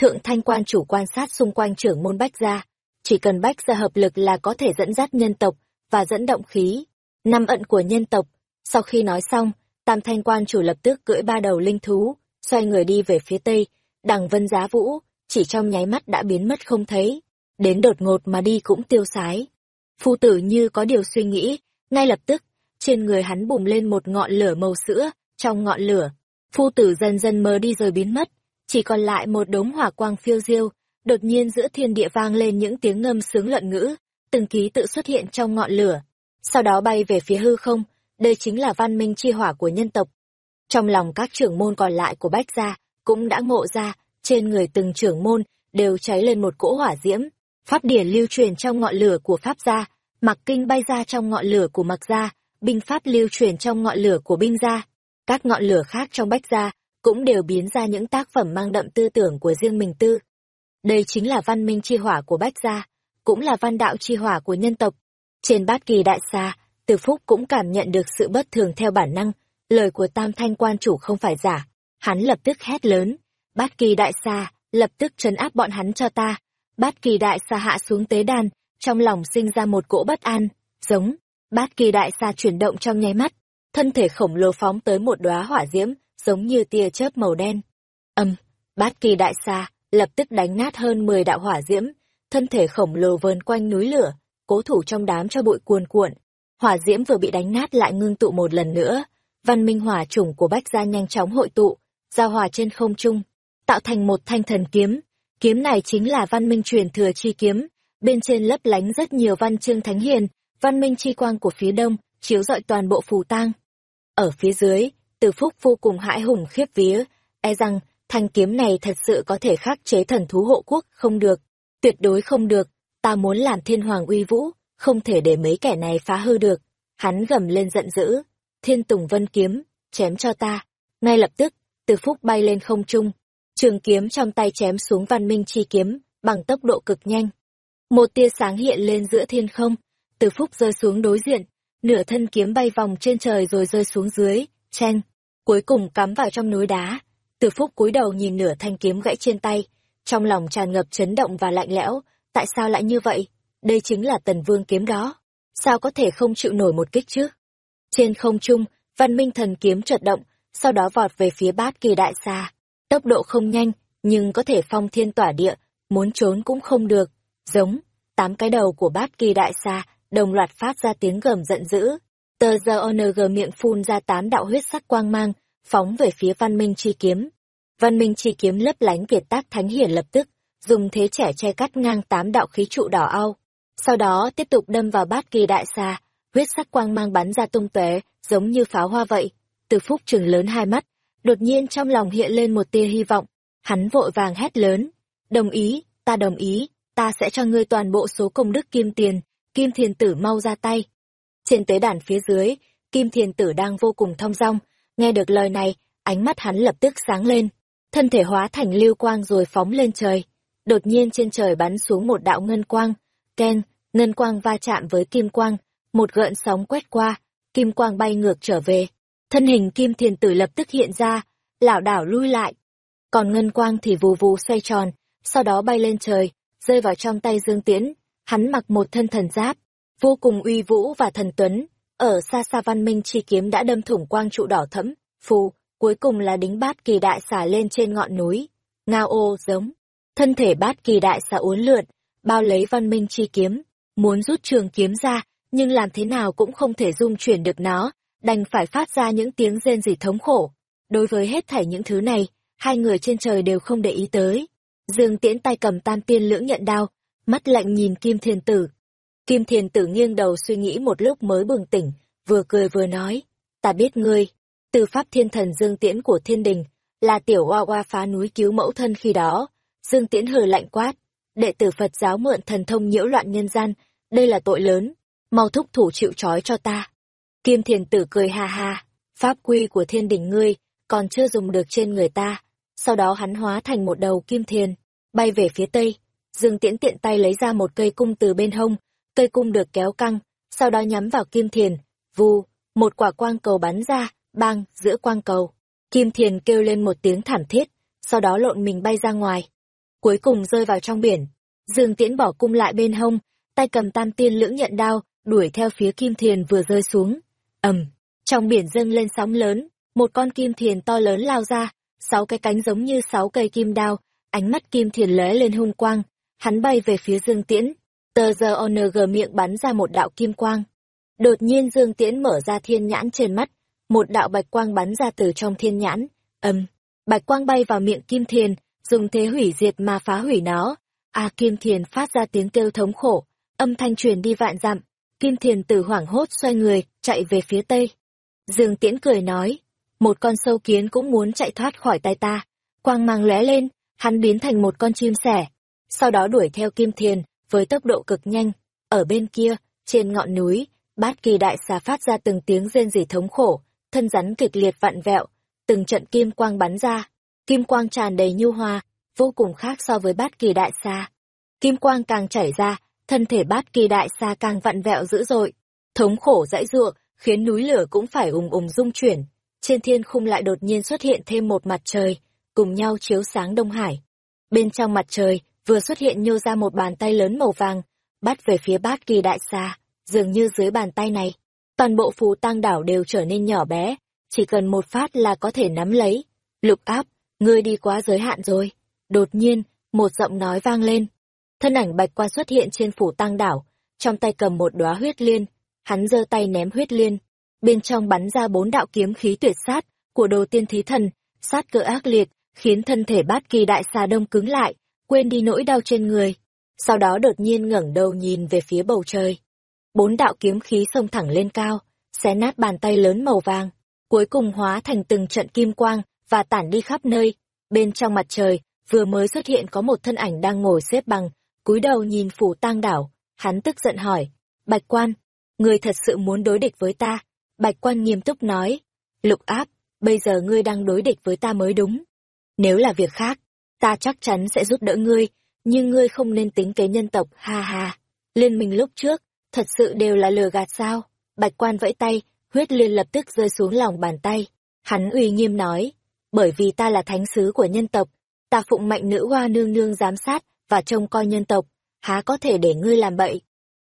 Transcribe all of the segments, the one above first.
Thượng thanh quan chủ quan sát xung quanh trưởng môn bách gia, chỉ cần bách gia hợp lực là có thể dẫn dắt nhân tộc và dẫn động khí. Năm ận của nhân tộc. Sau khi nói xong, tam thanh quan chủ lập tức cưỡi ba đầu linh thú, xoay người đi về phía tây, đằng vân giá vũ, chỉ trong nháy mắt đã biến mất không thấy. Đến đột ngột mà đi cũng tiêu sái. Phu tử như có điều suy nghĩ, ngay lập tức, trên người hắn bùng lên một ngọn lửa màu sữa, trong ngọn lửa, phu tử dần dần mờ đi rồi biến mất, chỉ còn lại một đống hỏa quang phiêu diêu, đột nhiên giữa thiên địa vang lên những tiếng ngâm sướng luận ngữ, từng ký tự xuất hiện trong ngọn lửa, sau đó bay về phía hư không, đây chính là văn minh chi hỏa của nhân tộc. Trong lòng các trưởng môn còn lại của Bách Gia, cũng đã ngộ ra, trên người từng trưởng môn đều cháy lên một cỗ hỏa diễm, pháp điển lưu truyền trong ngọn lửa của Pháp Gia, mặc kinh bay ra trong ngọn lửa của Mặc Gia, binh pháp lưu truyền trong ngọn lửa của binh gia. Các ngọn lửa khác trong Bách Gia cũng đều biến ra những tác phẩm mang đậm tư tưởng của riêng mình tư. Đây chính là văn minh chi hỏa của Bách Gia, cũng là văn đạo chi hỏa của nhân tộc. Trên bát kỳ đại xa, Từ Phúc cũng cảm nhận được sự bất thường theo bản năng, lời của tam thanh quan chủ không phải giả. Hắn lập tức hét lớn, bát kỳ đại xa, lập tức trấn áp bọn hắn cho ta. Bát kỳ đại xa hạ xuống tế đàn, trong lòng sinh ra một cỗ bất an, giống, bát kỳ đại xa chuyển động trong nháy mắt, thân thể khổng lồ phóng tới một đóa hỏa diễm, giống như tia chớp màu đen. Âm, bát kỳ đại xa, lập tức đánh nát hơn 10 đạo hỏa diễm, thân thể khổng lồ vờn quanh núi lửa, cố thủ trong đám cho bụi cuồn cuộn. Hỏa diễm vừa bị đánh nát lại ngưng tụ một lần nữa, văn minh hỏa chủng của Bách Gia nhanh chóng hội tụ, giao hòa trên không trung, tạo thành một thanh thần kiếm. Kiếm này chính là văn minh truyền thừa chi kiếm, bên trên lấp lánh rất nhiều văn chương thánh hiền, văn minh chi quang của phía đông, chiếu rọi toàn bộ phù tang. Ở phía dưới, từ phúc vô cùng hãi hùng khiếp vía, e rằng thanh kiếm này thật sự có thể khắc chế thần thú hộ quốc, không được, tuyệt đối không được, ta muốn làm thiên hoàng uy vũ, không thể để mấy kẻ này phá hư được. Hắn gầm lên giận dữ, thiên tùng vân kiếm, chém cho ta. Ngay lập tức, từ phúc bay lên không trung, trường kiếm trong tay chém xuống văn minh chi kiếm, bằng tốc độ cực nhanh. Một tia sáng hiện lên giữa thiên không, từ phúc rơi xuống đối diện, nửa thân kiếm bay vòng trên trời rồi rơi xuống dưới, chen, cuối cùng cắm vào trong núi đá. Từ phúc cúi đầu nhìn nửa thanh kiếm gãy trên tay, trong lòng tràn ngập chấn động và lạnh lẽo, tại sao lại như vậy? Đây chính là tần vương kiếm đó. Sao có thể không chịu nổi một kích chứ? Trên không trung, văn minh thần kiếm chợt động, sau đó vọt về phía bát kỳ đại xa. Tốc độ không nhanh, nhưng có thể phong thiên tỏa địa, muốn trốn cũng không được. Giống, tám cái đầu của bát kỳ đại xa, đồng loạt phát ra tiếng gầm giận dữ. Tờ giờ ONG miệng phun ra tám đạo huyết sắc quang mang, phóng về phía văn minh chi kiếm. Văn minh chi kiếm lấp lánh việt tác thánh hiển lập tức, dùng thế trẻ che cắt ngang tám đạo khí trụ đỏ au. Sau đó tiếp tục đâm vào bát kỳ đại xa, huyết sắc quang mang bắn ra tung tóe giống như pháo hoa vậy. Từ phúc trừng lớn hai mắt, đột nhiên trong lòng hiện lên một tia hy vọng. Hắn vội vàng hét lớn. Đồng ý, ta đồng ý, ta sẽ cho ngươi toàn bộ số công đức kim tiền, kim thiền tử mau ra tay. Trên tế đàn phía dưới, kim thiền tử đang vô cùng thong dong, nghe được lời này, ánh mắt hắn lập tức sáng lên, thân thể hóa thành lưu quang rồi phóng lên trời. Đột nhiên trên trời bắn xuống một đạo ngân quang, ken, ngân quang va chạm với kim quang, một gợn sóng quét qua, kim quang bay ngược trở về. Thân hình kim thiền tử lập tức hiện ra, lảo đảo lui lại. Còn ngân quang thì vù vù xoay tròn, sau đó bay lên trời, rơi vào trong tay Dương Tiễn. Hắn mặc một thân thần giáp, vô cùng uy vũ và thần tuấn. Ở xa xa văn minh chi kiếm đã đâm thủng quang trụ đỏ thẫm, phù, cuối cùng là đính bát kỳ đại xà lên trên ngọn núi. Ngao ô giống, thân thể bát kỳ đại xà uốn lượn, bao lấy văn minh chi kiếm, muốn rút trường kiếm ra, nhưng làm thế nào cũng không thể dung chuyển được nó, đành phải phát ra những tiếng rên rỉ thống khổ. Đối với hết thảy những thứ này, hai người trên trời đều không để ý tới. Dương Tiễn tay cầm tam tiên lưỡng nhận đao, mắt lạnh nhìn Kim Thiền Tử. Kim Thiền Tử nghiêng đầu suy nghĩ một lúc mới bừng tỉnh, vừa cười vừa nói, ta biết ngươi, từ pháp thiên thần Dương Tiễn của thiên đình, là tiểu hoa hoa phá núi cứu mẫu thân khi đó. Dương Tiễn hờ lạnh quát, đệ tử Phật giáo mượn thần thông nhiễu loạn nhân gian, đây là tội lớn, mau thúc thủ chịu trói cho ta. Kim Thiền Tử cười ha ha, pháp quy của thiên đình ngươi, còn chưa dùng được trên người ta. Sau đó hắn hóa thành một đầu kim thiền, bay về phía tây. Dương Tiễn tiện tay lấy ra một cây cung từ bên hông, cây cung được kéo căng, sau đó nhắm vào kim thiền, vù, một quả quang cầu bắn ra, bang, giữa quang cầu. Kim thiền kêu lên một tiếng thảm thiết, sau đó lộn mình bay ra ngoài. cuối cùng rơi vào trong biển. Dương Tiễn bỏ cung lại bên hông, tay cầm tam tiên lưỡng nhận đao, đuổi theo phía kim thiền vừa rơi xuống. ầm, trong biển dâng lên sóng lớn, một con kim thiền to lớn lao ra, sáu cái cánh giống như sáu cây kim đao, ánh mắt kim thiền lóe lên hung quang, hắn bay về phía Dương Tiễn. Tờ giờ ONG miệng bắn ra một đạo kim quang. Đột nhiên Dương Tiễn mở ra thiên nhãn trên mắt, một đạo bạch quang bắn ra từ trong thiên nhãn, ầm, bạch quang bay vào miệng kim thiền, dùng thế hủy diệt mà phá hủy nó. A kim thiền phát ra tiếng kêu thống khổ, âm thanh truyền đi vạn dặm, kim thiền tử hoảng hốt xoay người, chạy về phía tây. Dương Tiễn cười nói, một con sâu kiến cũng muốn chạy thoát khỏi tay ta. Quang mang lóe lên, hắn biến thành một con chim sẻ, sau đó đuổi theo Kim Thiền với tốc độ cực nhanh. Ở bên kia, trên ngọn núi, bát kỳ đại xà phát ra từng tiếng rên rỉ thống khổ, thân rắn kịch liệt vặn vẹo, từng trận kim quang bắn ra, kim quang tràn đầy nhu hòa, vô cùng khác so với bát kỳ đại xà. Kim quang càng chảy ra, thân thể bát kỳ đại xà càng vặn vẹo dữ dội, thống khổ dãy ruộng, khiến núi lửa cũng phải ùng ùng rung chuyển. Trên thiên khung lại đột nhiên xuất hiện thêm một mặt trời, cùng nhau chiếu sáng Đông Hải. Bên trong mặt trời, vừa xuất hiện nhô ra một bàn tay lớn màu vàng, bắt về phía bát kỳ đại xa, dường như dưới bàn tay này. Toàn bộ phù tăng đảo đều trở nên nhỏ bé, chỉ cần một phát là có thể nắm lấy. Lục áp, ngươi đi quá giới hạn rồi. Đột nhiên, một giọng nói vang lên. Thân ảnh bạch qua xuất hiện trên phủ tăng đảo, trong tay cầm một đóa huyết liên, hắn giơ tay ném huyết liên. Bên trong bắn ra bốn đạo kiếm khí tuyệt sát của đồ tiên thí thần, sát cơ ác liệt, khiến thân thể bát kỳ đại xà đông cứng lại, quên đi nỗi đau trên người. Sau đó đột nhiên ngẩng đầu nhìn về phía bầu trời. Bốn đạo kiếm khí xông thẳng lên cao, xé nát bàn tay lớn màu vàng, cuối cùng hóa thành từng trận kim quang và tản đi khắp nơi. Bên trong mặt trời, vừa mới xuất hiện có một thân ảnh đang ngồi xếp bằng, cúi đầu nhìn phủ tang đảo, hắn tức giận hỏi, Bạch Quan, người thật sự muốn đối địch với ta? Bạch Quan nghiêm túc nói, Lục áp, bây giờ ngươi đang đối địch với ta mới đúng. Nếu là việc khác, ta chắc chắn sẽ giúp đỡ ngươi, nhưng ngươi không nên tính kế nhân tộc, ha ha. Liên minh lúc trước, thật sự đều là lừa gạt sao? Bạch quan vẫy tay, huyết liên lập tức rơi xuống lòng bàn tay. Hắn uy nghiêm nói, bởi vì ta là thánh sứ của nhân tộc, ta phụng mệnh nữ hoa nương nương giám sát và trông coi nhân tộc, há có thể để ngươi làm bậy.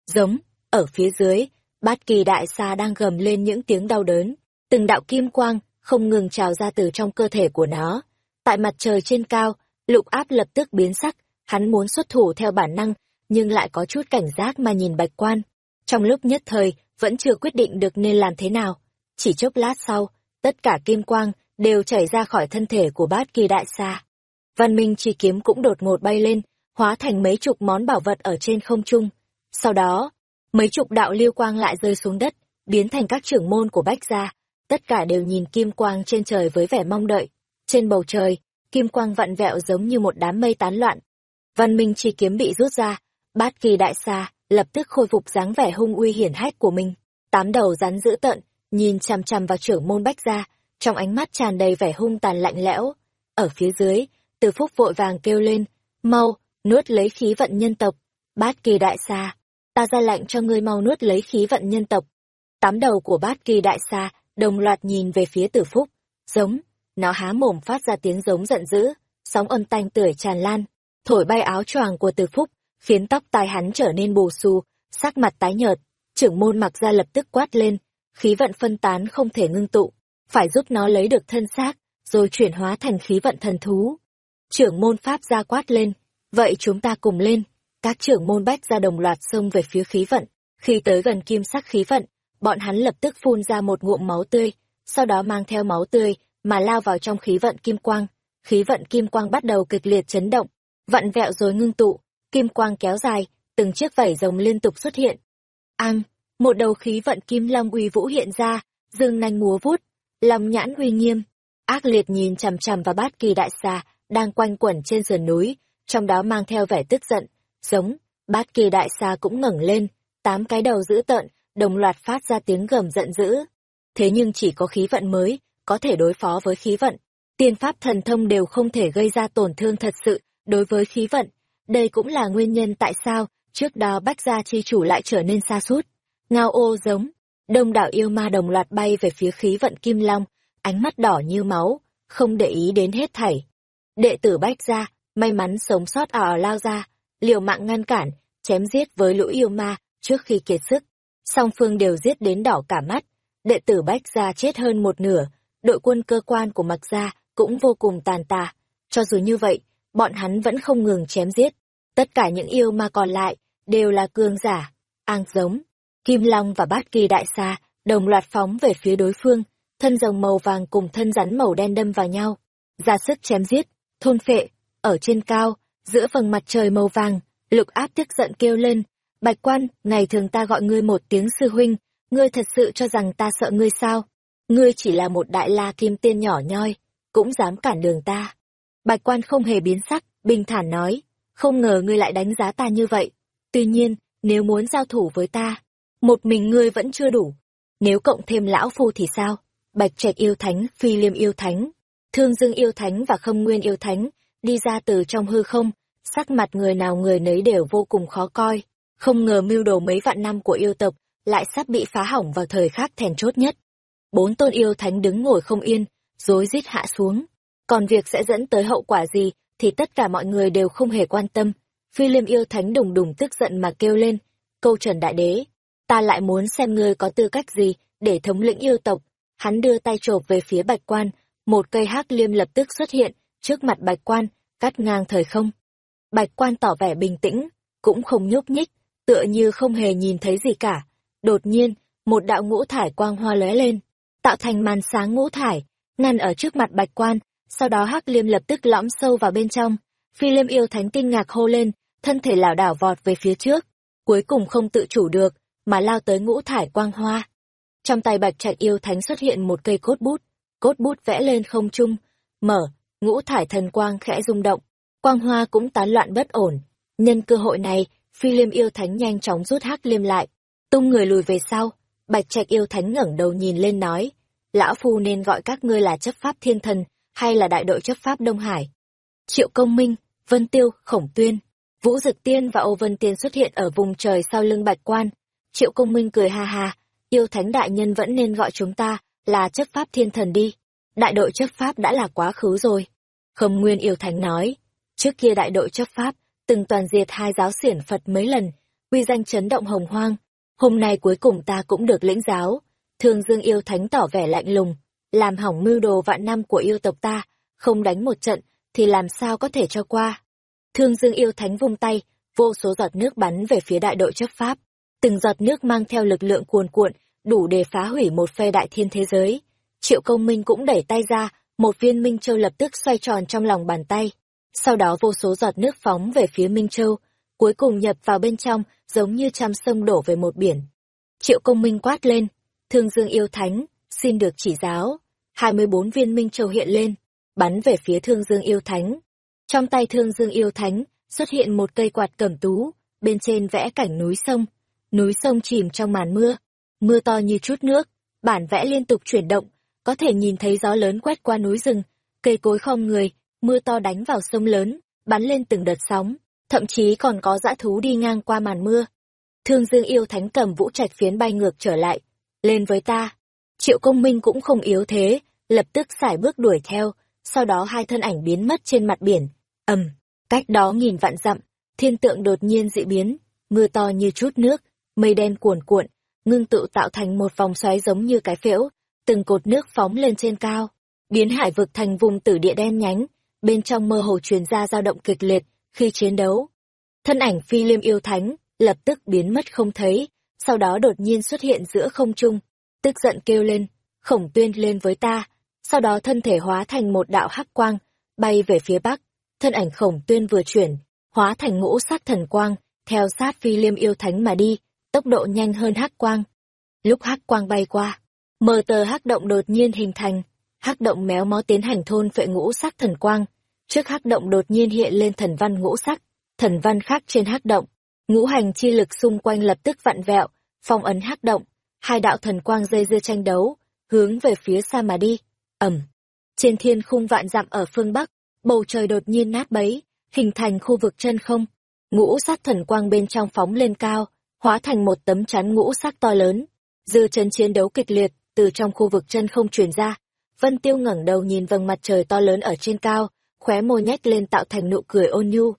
Giống, ở phía dưới, bát kỳ đại xa đang gầm lên những tiếng đau đớn, từng đạo kim quang không ngừng trào ra từ trong cơ thể của nó. Tại mặt trời trên cao, lục áp lập tức biến sắc, hắn muốn xuất thủ theo bản năng, nhưng lại có chút cảnh giác mà nhìn bạch quan. Trong lúc nhất thời, vẫn chưa quyết định được nên làm thế nào. Chỉ chốc lát sau, tất cả kim quang đều chảy ra khỏi thân thể của bát kỳ đại xa. Văn minh chi kiếm cũng đột ngột bay lên, hóa thành mấy chục món bảo vật ở trên không trung. Sau đó, mấy chục đạo lưu quang lại rơi xuống đất, biến thành các trưởng môn của bách gia. Tất cả đều nhìn kim quang trên trời với vẻ mong đợi. Trên bầu trời, kim quang vặn vẹo giống như một đám mây tán loạn. Văn minh chi kiếm bị rút ra, bát kỳ đại xa, lập tức khôi phục dáng vẻ hung uy hiển hách của mình. Tám đầu rắn dữ tợn, nhìn chằm chằm vào trưởng môn bách gia, trong ánh mắt tràn đầy vẻ hung tàn lạnh lẽo. Ở phía dưới, từ phúc vội vàng kêu lên, mau, nuốt lấy khí vận nhân tộc. Bát kỳ đại xa, ta ra lệnh cho ngươi mau nuốt lấy khí vận nhân tộc. Tám đầu của bát kỳ đại xa, đồng loạt nhìn về phía tử phúc, giống, nó há mồm phát ra tiếng giống giận dữ, sóng âm tanh tưởi tràn lan, thổi bay áo choàng của Từ Phúc, khiến tóc tai hắn trở nên bù xù, sắc mặt tái nhợt, trưởng môn mặc ra lập tức quát lên, khí vận phân tán không thể ngưng tụ, phải giúp nó lấy được thân xác, rồi chuyển hóa thành khí vận thần thú. Trưởng môn pháp ra quát lên, vậy chúng ta cùng lên, các trưởng môn bách ra đồng loạt xông về phía khí vận, khi tới gần kim sắc khí vận, bọn hắn lập tức phun ra một ngụm máu tươi, sau đó mang theo máu tươi, mà lao vào trong khí vận kim quang. Khí vận kim quang bắt đầu kịch liệt chấn động, vặn vẹo rồi ngưng tụ, kim quang kéo dài, từng chiếc vảy rồng liên tục xuất hiện. Ang, một đầu khí vận kim long uy vũ hiện ra, dương nanh múa vút, lòng nhãn uy nghiêm, ác liệt nhìn chằm chằm vào bát kỳ đại xà đang quanh quẩn trên sườn núi, trong đó mang theo vẻ tức giận, giống, bát kỳ đại xà cũng ngẩng lên, tám cái đầu dữ tợn, đồng loạt phát ra tiếng gầm giận dữ. Thế nhưng chỉ có khí vận mới, có thể đối phó với khí vận. Tiên pháp thần thông đều không thể gây ra tổn thương thật sự đối với khí vận. Đây cũng là nguyên nhân tại sao trước đó bách gia chi chủ lại trở nên xa suốt. Ngao ô giống, đông đảo yêu ma đồng loạt bay về phía khí vận kim long, ánh mắt đỏ như máu, không để ý đến hết thảy. Đệ tử bách gia, may mắn sống sót ở ảo lao ra, liều mạng ngăn cản, chém giết với lũ yêu ma trước khi kiệt sức. Song phương đều giết đến đỏ cả mắt, đệ tử Bách Gia chết hơn một nửa, đội quân cơ quan của Mặc Gia cũng vô cùng tàn tà. Cho dù như vậy, bọn hắn vẫn không ngừng chém giết. Tất cả những yêu ma còn lại đều là cương giả, ang giống. Kim Long và Bát Kỳ Đại Sa đồng loạt phóng về phía đối phương, thân rồng màu vàng cùng thân rắn màu đen đâm vào nhau, ra sức chém giết, thôn phệ, ở trên cao, giữa vầng mặt trời màu vàng, lục áp tức giận kêu lên, bạch quan, ngày thường ta gọi ngươi một tiếng sư huynh, ngươi thật sự cho rằng ta sợ ngươi sao? Ngươi chỉ là một đại la kim tiên nhỏ nhoi, cũng dám cản đường ta. Bạch quan không hề biến sắc, bình thản nói, không ngờ ngươi lại đánh giá ta như vậy. Tuy nhiên, nếu muốn giao thủ với ta, một mình ngươi vẫn chưa đủ. Nếu cộng thêm lão phu thì sao? Bạch trạch yêu thánh, phi liêm yêu thánh, thương dương yêu thánh và không nguyên yêu thánh, đi ra từ trong hư không, sắc mặt người nào người nấy đều vô cùng khó coi. Không ngờ mưu đồ mấy vạn năm của yêu tộc lại sắp bị phá hỏng vào thời khắc thèn chốt nhất. Bốn tôn yêu thánh đứng ngồi không yên, rối rít hạ xuống. Còn việc sẽ dẫn tới hậu quả gì thì tất cả mọi người đều không hề quan tâm. Phi liêm yêu thánh đùng đùng tức giận mà kêu lên, câu trần đại đế, ta lại muốn xem ngươi có tư cách gì để thống lĩnh yêu tộc. Hắn đưa tay chộp về phía bạch quan, một cây hắc liêm lập tức xuất hiện trước mặt bạch quan, cắt ngang thời không. Bạch quan tỏ vẻ bình tĩnh, cũng không nhúc nhích, tựa như không hề nhìn thấy gì cả. Đột nhiên, một đạo ngũ thải quang hoa lóe lên, tạo thành màn sáng ngũ thải, ngăn ở trước mặt bạch quan, sau đó hắc liêm lập tức lõm sâu vào bên trong. Phi liêm yêu thánh kinh ngạc hô lên, thân thể lảo đảo vọt về phía trước, cuối cùng không tự chủ được, mà lao tới ngũ thải quang hoa. Trong tay bạch trạch yêu thánh xuất hiện một cây cốt bút, cốt bút vẽ lên không trung, mở, ngũ thải thần quang khẽ rung động, quang hoa cũng tán loạn bất ổn. Nhân cơ hội này, phi liêm yêu thánh nhanh chóng rút hắc liêm lại, tung người lùi về sau. Bạch trạch yêu thánh ngẩng đầu nhìn lên nói, lão phu nên gọi các ngươi là chấp pháp thiên thần, hay là đại đội chấp pháp Đông Hải. Triệu Công Minh, Vân Tiêu, Khổng Tuyên, Vũ Dực Tiên và Âu Vân Tiên xuất hiện ở vùng trời sau lưng Bạch Quan. Triệu Công Minh cười ha ha, yêu thánh đại nhân vẫn nên gọi chúng ta là chấp pháp thiên thần đi. Đại đội chấp pháp đã là quá khứ rồi. Khâm Nguyên yêu thánh nói, trước kia đại đội chấp pháp từng toàn diệt hai giáo xiển Phật mấy lần, uy danh chấn động hồng hoang. Hôm nay cuối cùng ta cũng được lĩnh giáo. Thương Dương yêu thánh tỏ vẻ lạnh lùng, làm hỏng mưu đồ vạn năm của yêu tộc ta, không đánh một trận, thì làm sao có thể cho qua. Thương Dương yêu thánh vung tay, vô số giọt nước bắn về phía đại đội chấp pháp. Từng giọt nước mang theo lực lượng cuồn cuộn, đủ để phá hủy một phe đại thiên thế giới. Triệu công minh cũng đẩy tay ra, một viên Minh Châu lập tức xoay tròn trong lòng bàn tay. Sau đó vô số giọt nước phóng về phía Minh Châu, cuối cùng nhập vào bên trong, giống như trăm sông đổ về một biển. Triệu công minh quát lên, thương dương yêu thánh, xin được chỉ giáo. 24 viên Minh Châu hiện lên, bắn về phía thương dương yêu thánh. Trong tay thương dương yêu thánh, xuất hiện một cây quạt cẩm tú, bên trên vẽ cảnh núi sông. Núi sông chìm trong màn mưa, mưa to như chút nước, bản vẽ liên tục chuyển động, có thể nhìn thấy gió lớn quét qua núi rừng, cây cối không người, mưa to đánh vào sông lớn, bắn lên từng đợt sóng, thậm chí còn có dã thú đi ngang qua màn mưa. Thương Dương yêu thánh cầm vũ trạch phiến bay ngược trở lại, lên với ta. Triệu công minh cũng không yếu thế, lập tức xải bước đuổi theo, sau đó hai thân ảnh biến mất trên mặt biển. ầm, cách đó nghìn vạn dặm, thiên tượng đột nhiên dị biến, mưa to như chút nước, mây đen cuồn cuộn, ngưng tụ tạo thành một vòng xoáy giống như cái phễu, từng cột nước phóng lên trên cao, biến hải vực thành vùng tử địa đen nhánh, bên trong mơ hồ truyền ra dao động kịch liệt khi chiến đấu. Thân ảnh phi liêm yêu thánh lập tức biến mất không thấy, sau đó đột nhiên xuất hiện giữa không trung, tức giận kêu lên, khổng tuyên lên với ta, sau đó thân thể hóa thành một đạo hắc quang, bay về phía bắc, thân ảnh khổng tuyên vừa chuyển, hóa thành ngũ sắc thần quang, theo sát phi liêm yêu thánh mà đi, tốc độ nhanh hơn hắc quang. Lúc hắc quang bay qua, mờ tờ hắc động đột nhiên hình thành, hắc động méo mó tiến hành thôn phệ ngũ sắc thần quang. Trước hắc động đột nhiên hiện lên thần văn ngũ sắc, thần văn khác trên hắc động, ngũ hành chi lực xung quanh lập tức vặn vẹo, phong ấn hắc động, hai đạo thần quang dây dưa tranh đấu, hướng về phía xa mà đi. Ẩm. Trên thiên khung vạn dặm ở phương Bắc, bầu trời đột nhiên nát bấy, hình thành khu vực chân không. Ngũ sắc thần quang bên trong phóng lên cao, hóa thành một tấm chắn ngũ sắc to lớn. Dư chấn chiến đấu kịch liệt, từ trong khu vực chân không truyền ra. Vân Tiêu ngẩng đầu nhìn vầng mặt trời to lớn ở trên cao, khóe môi nhếch lên tạo thành nụ cười ôn nhu.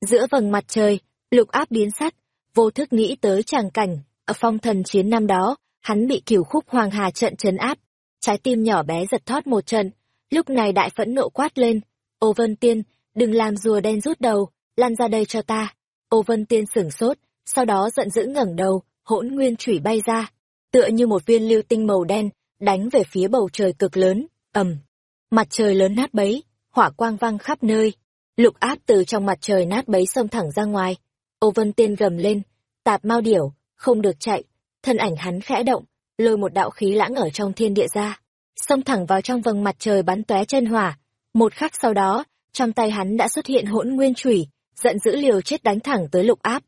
Giữa vầng mặt trời, lục áp biến sắc, vô thức nghĩ tới tràng cảnh, ở phong thần chiến năm đó, hắn bị cửu khúc hoàng hà trận trấn áp, trái tim nhỏ bé giật thót một trận, lúc này đại phẫn nộ quát lên, ô vân tiên, đừng làm rùa đen rút đầu, lăn ra đây cho ta. Ô vân tiên sửng sốt, sau đó giận dữ ngẩng đầu, hỗn nguyên chủy bay ra, tựa như một viên lưu tinh màu đen, đánh về phía bầu trời cực lớn, ầm. Mặt trời lớn nát bấy, hỏa quang văng khắp nơi. Lục áp từ trong mặt trời nát bấy xông thẳng ra ngoài. Ô Vân Tiên gầm lên, tạp mau điểu, không được chạy. Thân ảnh hắn khẽ động, lôi một đạo khí lãng ở trong thiên địa ra. Xông thẳng vào trong vầng mặt trời bắn tóe chân hỏa. Một khắc sau đó, trong tay hắn đã xuất hiện hỗn nguyên chủy, giận dữ liều chết đánh thẳng tới lục áp.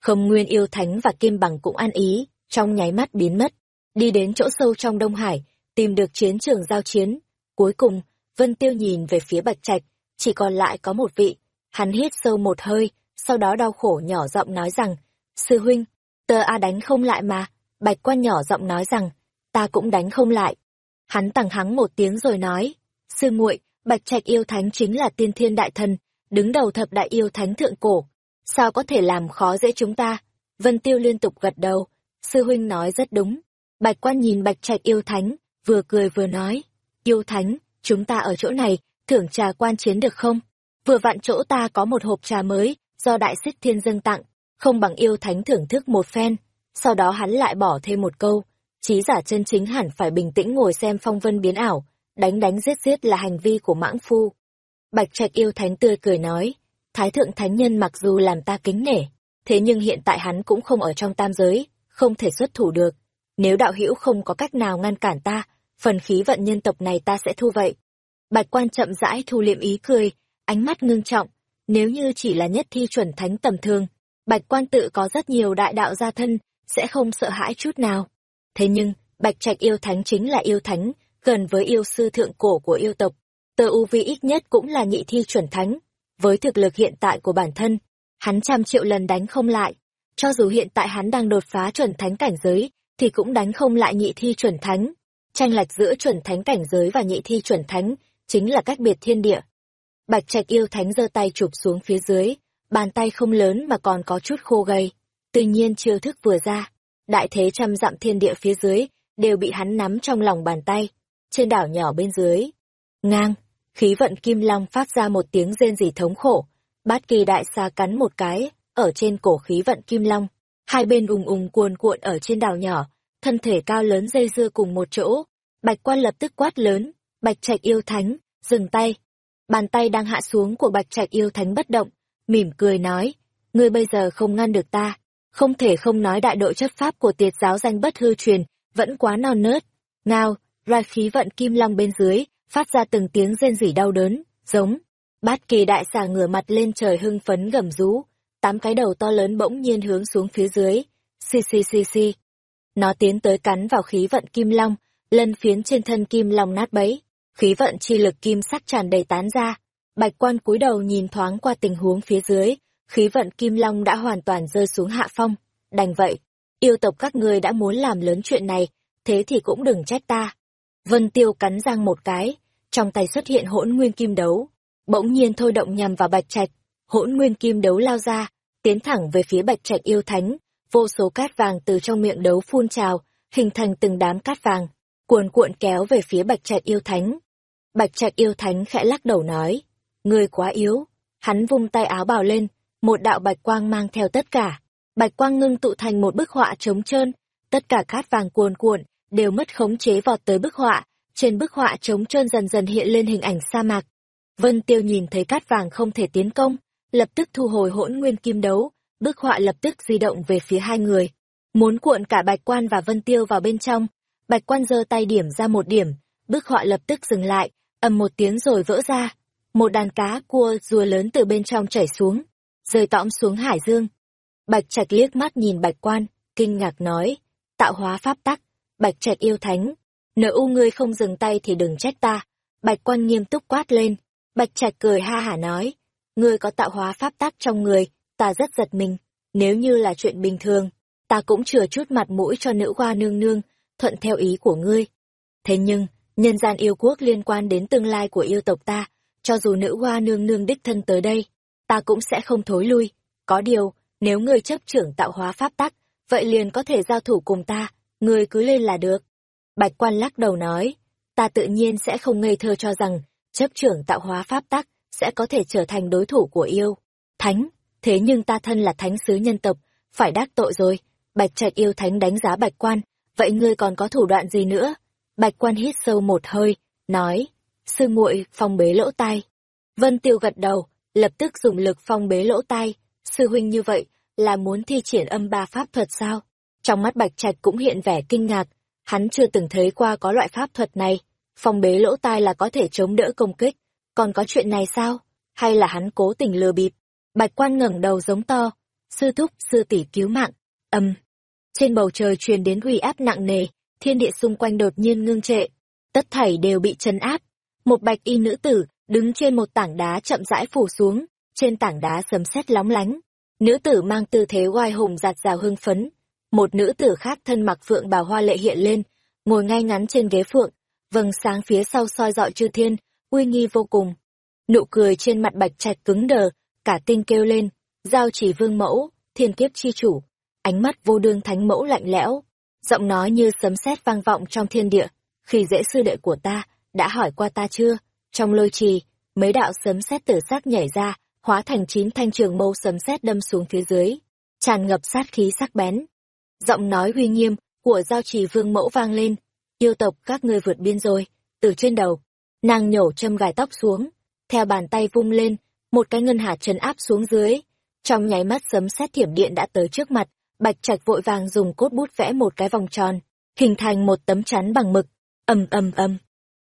Không nguyên yêu thánh và kim bằng cũng an ý, trong nháy mắt biến mất. Đi đến chỗ sâu trong Đông Hải, tìm được chiến trường giao chiến. Cuối cùng, Vân Tiêu nhìn về phía Bạch Trạch, chỉ còn lại có một vị. Hắn hít sâu một hơi, sau đó đau khổ nhỏ giọng nói rằng, Sư huynh, tờ A đánh không lại mà. Bạch quan nhỏ giọng nói rằng, ta cũng đánh không lại. Hắn tằng hắng một tiếng rồi nói, Sư muội Bạch Trạch yêu thánh chính là tiên thiên đại thần, đứng đầu thập đại yêu thánh thượng cổ. Sao có thể làm khó dễ chúng ta? Vân Tiêu liên tục gật đầu, sư huynh nói rất đúng. Bạch quan nhìn Bạch Trạch yêu thánh, vừa cười vừa nói, yêu thánh, chúng ta ở chỗ này, thưởng trà quan chiến được không? Vừa vặn chỗ ta có một hộp trà mới, do đại xích thiên dân tặng, không bằng yêu thánh thưởng thức một phen. Sau đó hắn lại bỏ thêm một câu, trí giả chân chính hẳn phải bình tĩnh ngồi xem phong vân biến ảo, đánh đánh giết giết là hành vi của mãng phu. Bạch trạch yêu thánh tươi cười nói, thái thượng thánh nhân mặc dù làm ta kính nể, thế nhưng hiện tại hắn cũng không ở trong tam giới, không thể xuất thủ được. Nếu đạo hữu không có cách nào ngăn cản ta, phần khí vận nhân tộc này ta sẽ thu vậy. Bạch quan chậm rãi thu liệm ý cười, ánh mắt ngưng trọng, nếu như chỉ là nhất thi chuẩn thánh tầm thường, bạch quan tự có rất nhiều đại đạo gia thân, sẽ không sợ hãi chút nào. Thế nhưng, bạch trạch yêu thánh chính là yêu thánh, gần với yêu sư thượng cổ của yêu tộc. Tờ U Vi ít nhất cũng là nhị thi chuẩn thánh. Với thực lực hiện tại của bản thân, hắn trăm triệu lần đánh không lại. Cho dù hiện tại hắn đang đột phá chuẩn thánh cảnh giới, thì cũng đánh không lại nhị thi chuẩn thánh. Tranh lệch giữa chuẩn thánh cảnh giới và nhị thi chuẩn thánh chính là cách biệt thiên địa. Bạch Trạch yêu thánh giơ tay chụp xuống phía dưới, bàn tay không lớn mà còn có chút khô gầy. Tuy nhiên chiêu thức vừa ra, đại thế trăm dặm thiên địa phía dưới đều bị hắn nắm trong lòng bàn tay. Trên đảo nhỏ bên dưới, ngang, khí vận kim long phát ra một tiếng rên rỉ thống khổ. Bát kỳ đại xa cắn một cái, ở trên cổ khí vận kim long. Hai bên ùng ùng cuồn cuộn ở trên đảo nhỏ, thân thể cao lớn dây dưa cùng một chỗ. Bạch quan lập tức quát lớn, bạch trạch yêu thánh, dừng tay. Bàn tay đang hạ xuống của bạch trạch yêu thánh bất động, mỉm cười nói, ngươi bây giờ không ngăn được ta. Không thể không nói đại độ chấp pháp của tiệt giáo danh bất hư truyền, vẫn quá non nớt. Ngao, ra khí vận kim long bên dưới, phát ra từng tiếng rên rỉ đau đớn, giống. Bát kỳ đại xà ngửa mặt lên trời hưng phấn gầm rú, tám cái đầu to lớn bỗng nhiên hướng xuống phía dưới. Xì xì xì xì. Nó tiến tới cắn vào khí vận kim long, lân phiến trên thân kim long nát bấy. Khí vận chi lực kim sắc tràn đầy tán ra. Bạch quan cúi đầu nhìn thoáng qua tình huống phía dưới, khí vận kim long đã hoàn toàn rơi xuống hạ phong. Đành vậy, yêu tộc các ngươi đã muốn làm lớn chuyện này, thế thì cũng đừng trách ta. Vân Tiêu cắn răng một cái, trong tay xuất hiện hỗn nguyên kim đấu, bỗng nhiên thôi động nhằm vào Bạch Trạch, hỗn nguyên kim đấu lao ra, tiến thẳng về phía Bạch Trạch yêu thánh, vô số cát vàng từ trong miệng đấu phun trào, hình thành từng đám cát vàng, cuồn cuộn kéo về phía Bạch Trạch yêu thánh. Bạch Trạch yêu thánh khẽ lắc đầu nói, người quá yếu. Hắn vung tay áo bào lên, một đạo bạch quang mang theo tất cả. Bạch quang ngưng tụ thành một bức họa trống trơn, tất cả cát vàng cuồn cuộn, đều mất khống chế vọt tới bức họa, trên bức họa trống trơn dần dần hiện lên hình ảnh sa mạc. Vân Tiêu nhìn thấy cát vàng không thể tiến công, lập tức thu hồi hỗn nguyên kim đấu, bức họa lập tức di động về phía hai người. Muốn cuộn cả Bạch Quan và Vân Tiêu vào bên trong, Bạch Quan giơ tay điểm ra một điểm, bức họa lập tức dừng lại, ầm một tiếng rồi vỡ ra. Một đàn cá cua rùa lớn từ bên trong chảy xuống, rơi tõm xuống hải dương. Bạch Trạch liếc mắt nhìn Bạch Quan, kinh ngạc nói, tạo hóa pháp tắc, Bạch Trạch yêu thánh, nợ u ngươi không dừng tay thì đừng trách ta. Bạch Quan nghiêm túc quát lên, Bạch Trạch cười ha hả nói, ngươi có tạo hóa pháp tắc trong người, ta rất giật mình, nếu như là chuyện bình thường, ta cũng chừa chút mặt mũi cho nữ hoa nương nương, thuận theo ý của ngươi. Thế nhưng, nhân gian yêu quốc liên quan đến tương lai của yêu tộc ta, cho dù nữ hoa nương nương đích thân tới đây, ta cũng sẽ không thối lui. Có điều, nếu ngươi chấp trưởng tạo hóa pháp tắc, vậy liền có thể giao thủ cùng ta, ngươi cứ lên là được. Bạch quan lắc đầu nói, ta tự nhiên sẽ không ngây thơ cho rằng, chấp trưởng tạo hóa pháp tắc, sẽ có thể trở thành đối thủ của yêu. Thánh, thế nhưng ta thân là thánh sứ nhân tộc, phải đắc tội rồi. Bạch trạch yêu thánh đánh giá bạch quan, vậy ngươi còn có thủ đoạn gì nữa? Bạch quan hít sâu một hơi, nói, sư muội phong bế lỗ tai. Vân tiêu gật đầu, lập tức dùng lực phong bế lỗ tai. Sư huynh như vậy, là muốn thi triển âm ba pháp thuật sao? Trong mắt bạch trạch cũng hiện vẻ kinh ngạc, hắn chưa từng thấy qua có loại pháp thuật này. Phong bế lỗ tai là có thể chống đỡ công kích, còn có chuyện này sao? Hay là hắn cố tình lừa bịp? Bạch quan ngẩng đầu giống to, sư thúc, sư tỷ cứu mạng, âm. Trên bầu trời truyền đến uy áp nặng nề, thiên địa xung quanh đột nhiên ngưng trệ, tất thảy đều bị chấn áp. Một bạch y nữ tử, đứng trên một tảng đá chậm rãi phủ xuống, trên tảng đá sấm sét lóng lánh. Nữ tử mang tư thế oai hùng giạt rào hưng phấn. Một nữ tử khác thân mặc phượng bào hoa lệ hiện lên, ngồi ngay ngắn trên ghế phượng, vầng sáng phía sau soi dọi chư thiên, uy nghi vô cùng. Nụ cười trên mặt bạch trạch cứng đờ, cả tinh kêu lên, giao chỉ vương mẫu, thiên kiếp chi chủ. Ánh mắt vô đương thánh mẫu lạnh lẽo, giọng nói như sấm sét vang vọng trong thiên địa. Khi dễ sư đệ của ta, đã hỏi qua ta chưa? Trong lôi trì, mấy đạo sấm sét tử sắc nhảy ra, hóa thành chín thanh trường mâu sấm sét đâm xuống phía dưới, tràn ngập sát khí sắc bén. Giọng nói uy nghiêm của giao trì vương mẫu vang lên, yêu tộc các ngươi vượt biên rồi, từ trên đầu, nàng nhổ châm gài tóc xuống, theo bàn tay vung lên, một cái ngân hà chấn áp xuống dưới. Trong nháy mắt sấm sét thiểm điện đã tới trước mặt, Bạch Trạch vội vàng dùng cốt bút vẽ một cái vòng tròn, hình thành một tấm chắn bằng mực. Ầm ầm ầm.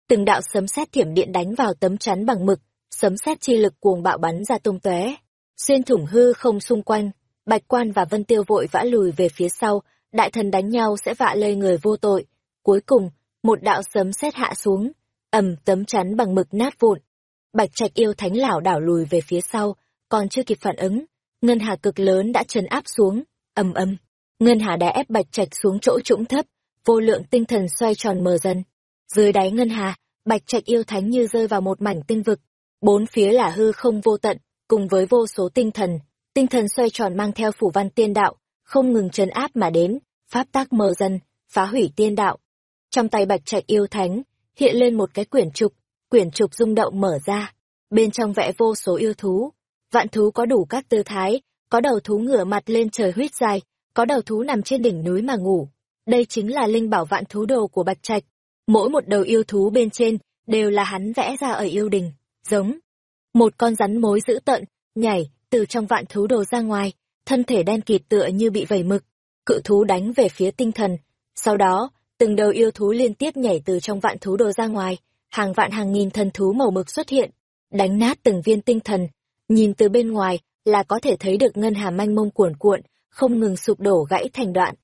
Từng đạo sấm sét thiểm điện đánh vào tấm chắn bằng mực, sấm sét chi lực cuồng bạo bắn ra tung tóe, xuyên thủng hư không xung quanh. Bạch Quan và Vân Tiêu vội vã lùi về phía sau, đại thần đánh nhau sẽ vạ lây người vô tội. Cuối cùng, một đạo sấm sét hạ xuống, ầm tấm chắn bằng mực nát vụn. Bạch Trạch yêu thánh lảo đảo lùi về phía sau, còn chưa kịp phản ứng, ngân hà cực lớn đã trấn áp xuống, ầm ầm, ngân hà đã ép Bạch Trạch xuống chỗ trũng thấp, vô lượng tinh thần xoay tròn mờ dần. Dưới đáy ngân hà, Bạch Trạch yêu thánh như rơi vào một mảnh tinh vực, bốn phía là hư không vô tận, cùng với vô số tinh thần, tinh thần xoay tròn mang theo phủ văn tiên đạo, không ngừng trấn áp mà đến, pháp tác mờ dần, phá hủy tiên đạo. Trong tay Bạch Trạch yêu thánh, hiện lên một cái quyển trục, quyển trục rung động mở ra, bên trong vẽ vô số yêu thú. Vạn thú có đủ các tư thái, có đầu thú ngửa mặt lên trời huyết dài, có đầu thú nằm trên đỉnh núi mà ngủ. Đây chính là linh bảo vạn thú đồ của Bạch Trạch. Mỗi một đầu yêu thú bên trên đều là hắn vẽ ra ở yêu đình, giống một con rắn mối dữ tợn, nhảy từ trong vạn thú đồ ra ngoài, thân thể đen kịt tựa như bị vẩy mực. Cự thú đánh về phía tinh thần. Sau đó, từng đầu yêu thú liên tiếp nhảy từ trong vạn thú đồ ra ngoài, hàng vạn hàng nghìn thần thú màu mực xuất hiện, đánh nát từng viên tinh thần. Nhìn từ bên ngoài là có thể thấy được ngân hà manh mông cuồn cuộn, không ngừng sụp đổ gãy thành đoạn.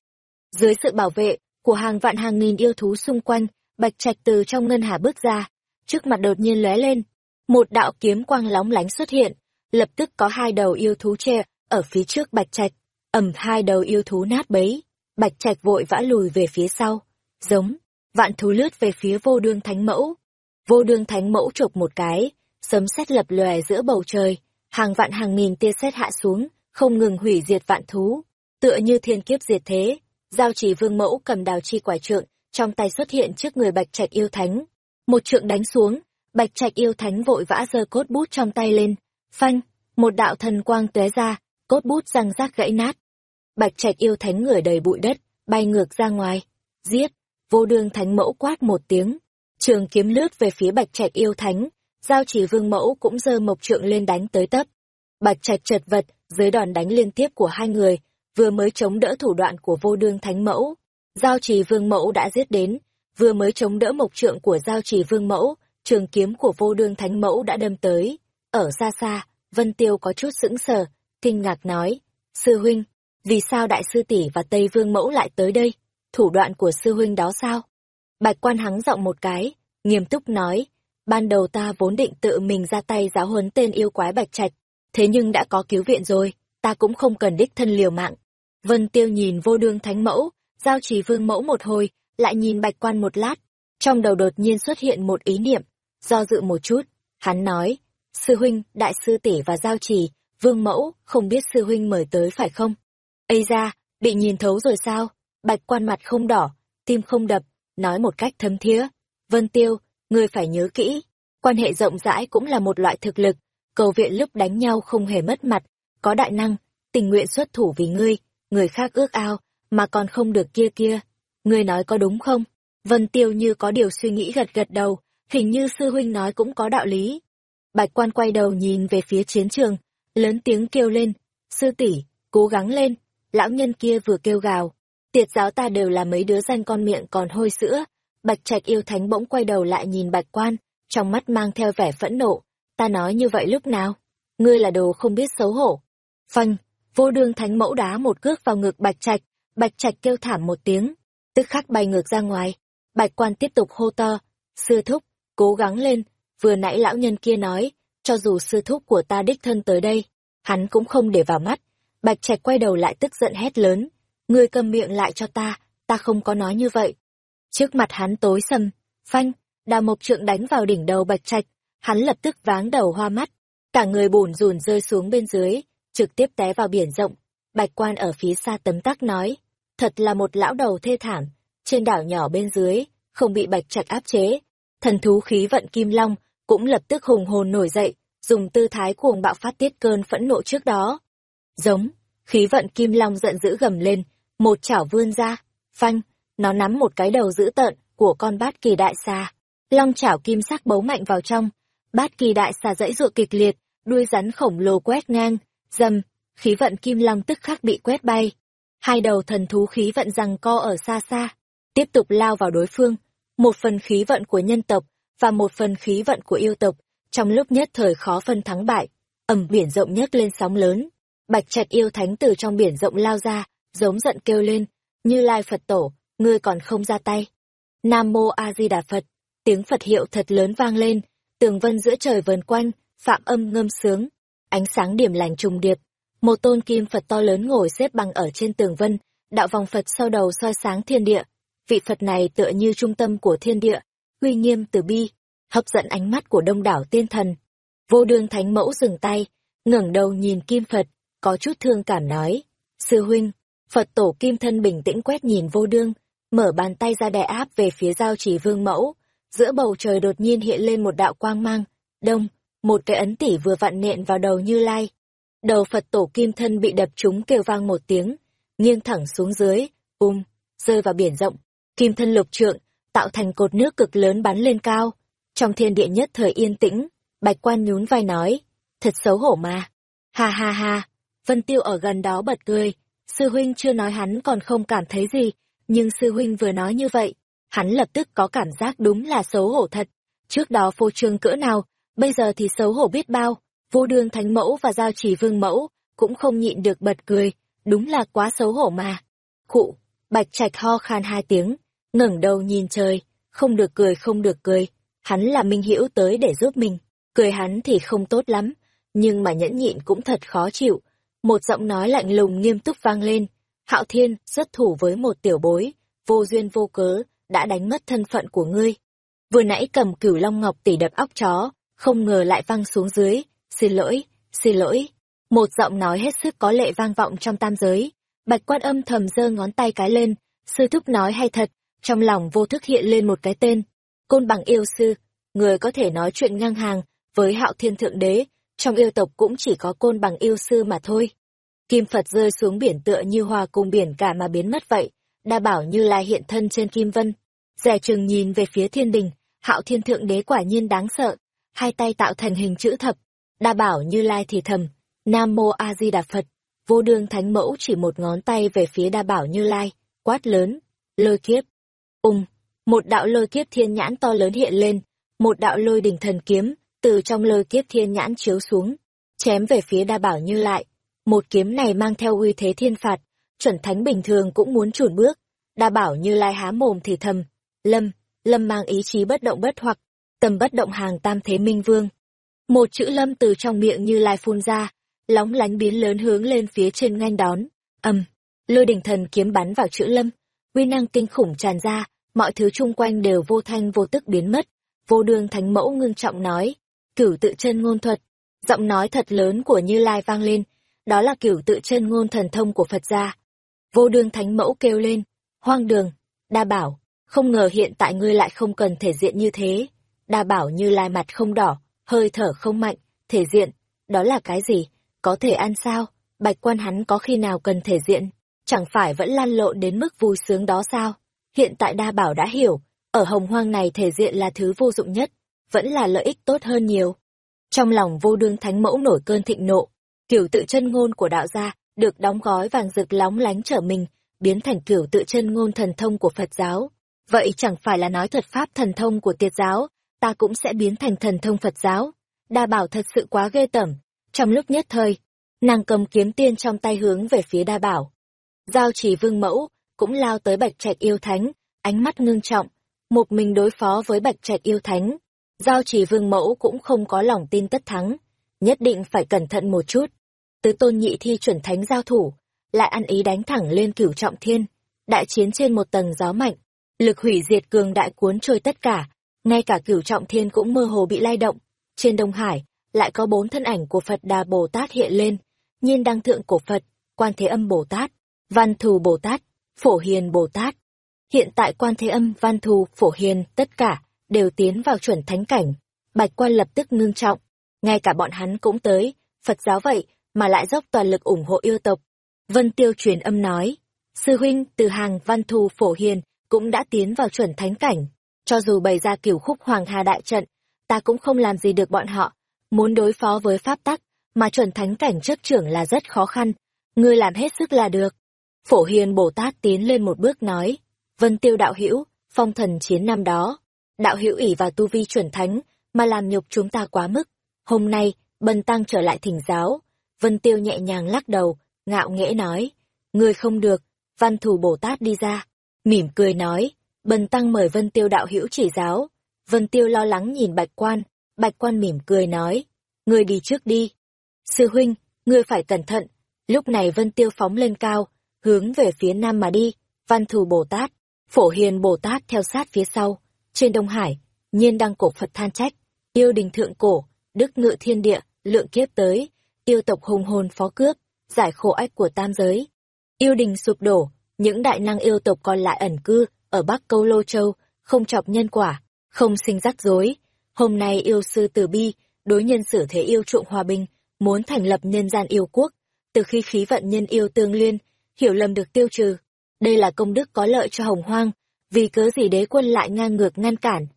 Dưới sự bảo vệ của hàng vạn hàng nghìn yêu thú xung quanh, Bạch Trạch từ trong ngân hà bước ra, trước mặt đột nhiên lóe lên, một đạo kiếm quang lóng lánh xuất hiện, lập tức có hai đầu yêu thú che ở phía trước Bạch Trạch, ầm hai đầu yêu thú nát bấy, Bạch Trạch vội vã lùi về phía sau, giống, vạn thú lướt về phía vô đương thánh mẫu, vô đương thánh mẫu chộp một cái, sấm sét lập lòe giữa bầu trời, hàng vạn hàng nghìn tia sét hạ xuống, không ngừng hủy diệt vạn thú, tựa như thiên kiếp diệt thế. Giao chỉ vương mẫu cầm đào chi quả trượng, trong tay xuất hiện trước người bạch trạch yêu thánh. Một trượng đánh xuống, bạch trạch yêu thánh vội vã giơ cốt bút trong tay lên. Phanh, một đạo thần quang tóe ra, cốt bút răng rác gãy nát. Bạch trạch yêu thánh ngửa đầy bụi đất, bay ngược ra ngoài. Giết, vô đương thánh mẫu quát một tiếng, Trường kiếm lướt về phía Bạch Trạch yêu thánh, giao chỉ vương mẫu cũng giơ mộc trượng lên đánh tới tấp. Bạch Trạch chật vật, dưới đòn đánh liên tiếp của hai người, vừa mới chống đỡ thủ đoạn của vô đương thánh mẫu. Giao trì vương mẫu đã giết đến, vừa mới chống đỡ mộc trượng của giao trì vương mẫu, trường kiếm của vô đương thánh mẫu đã đâm tới. Ở xa xa, Vân Tiêu có chút sững sờ, kinh ngạc nói, Sư huynh, vì sao đại sư tỷ và Tây Vương mẫu lại tới đây? Thủ đoạn của sư huynh đó sao? Bạch quan hắng giọng một cái, nghiêm túc nói, ban đầu ta vốn định tự mình ra tay giáo huấn tên yêu quái bạch trạch, thế nhưng đã có cứu viện rồi, ta cũng không cần đích thân liều mạng. Vân Tiêu nhìn vô đương thánh mẫu, giao trì vương mẫu một hồi, lại nhìn bạch quan một lát, trong đầu đột nhiên xuất hiện một ý niệm, do dự một chút, Hắn nói, sư huynh, đại sư tỷ và giao trì, vương mẫu, không biết sư huynh mời tới phải không? Ây ra, bị nhìn thấu rồi sao? Bạch quan mặt không đỏ, tim không đập, nói một cách thâm thiế. Vân Tiêu, ngươi phải nhớ kỹ, quan hệ rộng rãi cũng là một loại thực lực, cầu viện lúc đánh nhau không hề mất mặt, có đại năng, tình nguyện xuất thủ vì ngươi, người khác ước ao, mà còn không được kia kia. Ngươi nói có đúng không? Vân Tiêu như có điều suy nghĩ gật gật đầu, hình như sư huynh nói cũng có đạo lý. Bạch quan quay đầu nhìn về phía chiến trường, lớn tiếng kêu lên, sư tỷ cố gắng lên, lão nhân kia vừa kêu gào. Tiệt giáo ta đều là mấy đứa danh con miệng còn hôi sữa. Bạch trạch yêu thánh bỗng quay đầu lại nhìn bạch quan, trong mắt mang theo vẻ phẫn nộ. Ta nói như vậy lúc nào? Ngươi là đồ không biết xấu hổ. Phanh, vô đương thánh mẫu đá một cước vào ngực bạch trạch, bạch trạch kêu thảm một tiếng, tức khắc bay ngược ra ngoài. Bạch quan tiếp tục hô to, sư thúc, cố gắng lên, vừa nãy lão nhân kia nói, cho dù sư thúc của ta đích thân tới đây, hắn cũng không để vào mắt. Bạch Trạch quay đầu lại tức giận hét lớn, ngươi cầm miệng lại cho ta, ta không có nói như vậy. Trước mặt hắn tối sầm, phanh, đào mộc trượng đánh vào đỉnh đầu Bạch Trạch, hắn lập tức váng đầu hoa mắt, cả người bùn rùn rơi xuống bên dưới, trực tiếp té vào biển rộng. Bạch quan ở phía xa tấm tắc nói, thật là một lão đầu thê thảm, trên đảo nhỏ bên dưới, không bị Bạch Trạch áp chế. Thần thú khí vận kim long cũng lập tức hùng hồn nổi dậy, dùng tư thái cuồng bạo phát tiết cơn phẫn nộ trước đó. Giống, khí vận kim long giận dữ gầm lên, một chảo vươn ra, phanh, nó nắm một cái đầu dữ tợn của con bát kỳ đại xà. Long chảo kim sắc bấu mạnh vào trong, bát kỳ đại xà dãy dụa kịch liệt, đuôi rắn khổng lồ quét ngang, dầm, khí vận kim long tức khắc bị quét bay. Hai đầu thần thú khí vận rằng co ở xa xa, tiếp tục lao vào đối phương, một phần khí vận của nhân tộc và một phần khí vận của yêu tộc, trong lúc nhất thời khó phân thắng bại, ầm biển rộng nhất lên sóng lớn. Bạch Trạch yêu thánh từ trong biển rộng lao ra, giống giận kêu lên, như lai Phật tổ, ngươi còn không ra tay. Nam Mô A Di Đà Phật, tiếng Phật hiệu thật lớn vang lên, tường vân giữa trời vờn quanh, phạm âm ngâm sướng, ánh sáng điểm lành trùng điệp. Một tôn kim Phật to lớn ngồi xếp bằng ở trên tường vân, đạo vòng Phật sau đầu soi sáng thiên địa. Vị Phật này tựa như trung tâm của thiên địa, uy nghiêm từ bi, hấp dẫn ánh mắt của đông đảo tiên thần. Vô đương thánh mẫu dừng tay, ngẩng đầu nhìn kim Phật, có chút thương cảm nói, sư huynh, Phật tổ kim thân bình tĩnh quét nhìn vô đương, mở bàn tay ra đè áp về phía giao chỉ vương mẫu, giữa bầu trời đột nhiên hiện lên một đạo quang mang, đông, một cái ấn tỷ vừa vặn nện vào đầu như lai. Đầu Phật tổ kim thân bị đập trúng kêu vang một tiếng, nghiêng thẳng xuống dưới, um, rơi vào biển rộng, kim thân lục trượng, tạo thành cột nước cực lớn bắn lên cao. Trong thiên địa nhất thời yên tĩnh, bạch quan nhún vai nói, thật xấu hổ mà. Ha ha ha, Vân Tiêu ở gần đó bật cười, sư huynh chưa nói hắn còn không cảm thấy gì, nhưng sư huynh vừa nói như vậy, hắn lập tức có cảm giác đúng là xấu hổ thật. Trước đó phô trương cỡ nào, bây giờ thì xấu hổ biết bao, vô đương thánh mẫu và giao chỉ vương mẫu, cũng không nhịn được bật cười, đúng là quá xấu hổ mà. Khụ, bạch trạch ho khan hai tiếng, ngẩng đầu nhìn trời, không được cười không được cười, hắn là minh hữu tới để giúp mình, cười hắn thì không tốt lắm, nhưng mà nhẫn nhịn cũng thật khó chịu. Một giọng nói lạnh lùng nghiêm túc vang lên, Hạo Thiên xuất thủ với một tiểu bối, vô duyên vô cớ, đã đánh mất thân phận của ngươi. Vừa nãy cầm cửu long ngọc tỷ đập óc chó, không ngờ lại văng xuống dưới, xin lỗi, xin lỗi. Một giọng nói hết sức có lệ vang vọng trong tam giới, bạch quan âm thầm giơ ngón tay cái lên, sư thúc nói hay thật, trong lòng vô thức hiện lên một cái tên. Côn bằng yêu sư, người có thể nói chuyện ngang hàng với hạo thiên thượng đế, trong yêu tộc cũng chỉ có côn bằng yêu sư mà thôi. Kim Phật rơi xuống biển tựa như hòa cùng biển cả mà biến mất vậy, đa bảo như lai hiện thân trên Kim Vân. Rẻ trừng nhìn về phía thiên đình, hạo thiên thượng đế quả nhiên đáng sợ, hai tay tạo thành hình chữ thập, đa bảo như lai thì thầm, Nam Mô A Di Đà Phật, vô đương thánh mẫu chỉ một ngón tay về phía đa bảo như lai, quát lớn, lôi kiếp. Ung, một đạo lôi kiếp thiên nhãn to lớn hiện lên, một đạo lôi đình thần kiếm, từ trong lôi kiếp thiên nhãn chiếu xuống, chém về phía đa bảo như lại. Một kiếm này mang theo uy thế thiên phạt, chuẩn thánh bình thường cũng muốn chùn bước. Đa bảo như lai há mồm thì thầm, lâm, lâm mang ý chí bất động bất hoặc, tầm bất động hàng tam thế minh vương. Một chữ lâm từ trong miệng như lai phun ra, lóng lánh biến lớn hướng lên phía trên nganh đón. Âm, lôi đỉnh thần kiếm bắn vào chữ lâm, uy năng kinh khủng tràn ra, mọi thứ chung quanh đều vô thanh vô tức biến mất. Vô đường thánh mẫu ngưng trọng nói, cửu tự chân ngôn thuật. Giọng nói thật lớn của Như Lai vang lên, đó là cửu tự chân ngôn thần thông của Phật gia. Vô đương thánh mẫu kêu lên, hoang đường, đa bảo, không ngờ hiện tại ngươi lại không cần thể diện như thế. Đa bảo Như Lai mặt không đỏ, hơi thở không mạnh, thể diện, đó là cái gì, có thể ăn sao, bạch quan hắn có khi nào cần thể diện, chẳng phải vẫn lan lộn đến mức vui sướng đó sao? Hiện tại đa bảo đã hiểu, ở hồng hoang này thể diện là thứ vô dụng nhất, vẫn là lợi ích tốt hơn nhiều. Trong lòng vô đương thánh mẫu nổi cơn thịnh nộ, kiểu tự chân ngôn của đạo gia, được đóng gói vàng rực lóng lánh trở mình, biến thành kiểu tự chân ngôn thần thông của Phật giáo. Vậy chẳng phải là nói thuật pháp thần thông của tiệt giáo, ta cũng sẽ biến thành thần thông Phật giáo. Đa bảo thật sự quá ghê tởm. Trong lúc nhất thời, nàng cầm kiếm tiên trong tay hướng về phía đa bảo. Giao chỉ vương mẫu, cũng lao tới bạch trạch yêu thánh, ánh mắt ngưng trọng, một mình đối phó với bạch trạch yêu thánh. Giao chỉ vương mẫu cũng không có lòng tin tất thắng, nhất định phải cẩn thận một chút. Tứ tôn nhị thi chuẩn thánh giao thủ, lại ăn ý đánh thẳng lên cửu trọng thiên, đại chiến trên một tầng gió mạnh, lực hủy diệt cường đại cuốn trôi tất cả, ngay cả cửu trọng thiên cũng mơ hồ bị lay động. Trên Đông Hải, lại có bốn thân ảnh của Phật Đà Bồ Tát hiện lên, nhiên đăng thượng cổ Phật, quan thế âm Bồ Tát, văn thù Bồ Tát, phổ hiền Bồ Tát. Hiện tại quan thế âm, văn thù, phổ hiền, tất cả, đều tiến vào chuẩn thánh cảnh. Bạch quan lập tức ngưng trọng, ngay cả bọn hắn cũng tới, Phật giáo vậy, mà lại dốc toàn lực ủng hộ yêu tộc. Vân Tiêu truyền âm nói, sư huynh từ hàng văn thù phổ hiền cũng đã tiến vào chuẩn thánh cảnh. Cho dù bày ra kiểu khúc hoàng hà đại trận, ta cũng không làm gì được bọn họ. Muốn đối phó với pháp tắc, mà chuẩn thánh cảnh chấp trưởng là rất khó khăn. Ngươi làm hết sức là được. Phổ hiền Bồ Tát tiến lên một bước nói, Vân Tiêu đạo hữu phong thần chiến năm đó, đạo hữu ỷ và tu vi chuẩn thánh, mà làm nhục chúng ta quá mức. Hôm nay, bần tăng trở lại thỉnh giáo. Vân Tiêu nhẹ nhàng lắc đầu, ngạo nghễ nói, người không được, văn thù Bồ Tát đi ra. Mỉm cười nói, bần tăng mời Vân Tiêu đạo hữu chỉ giáo. Vân Tiêu lo lắng nhìn bạch quan, bạch quan mỉm cười nói, người đi trước đi. Sư huynh, ngươi phải cẩn thận. Lúc này Vân Tiêu phóng lên cao, hướng về phía nam mà đi, văn thù Bồ Tát, phổ hiền Bồ Tát theo sát phía sau. Trên Đông Hải, nhiên đăng cổ Phật than trách, yêu đình thượng cổ, đức ngự thiên địa, lượng kiếp tới, yêu tộc hùng hồn phó cướp, giải khổ ách của tam giới. Yêu đình sụp đổ, những đại năng yêu tộc còn lại ẩn cư, ở Bắc Câu Lô Châu, không chọc nhân quả, không sinh rắc rối. Hôm nay yêu sư tử bi, đối nhân xử thế yêu chuộng hòa bình, muốn thành lập nhân gian yêu quốc. Từ khi khí vận nhân yêu tương liên, hiểu lầm được tiêu trừ. Đây là công đức có lợi cho hồng hoang, vì cớ gì đế quân lại ngang ngược ngăn cản.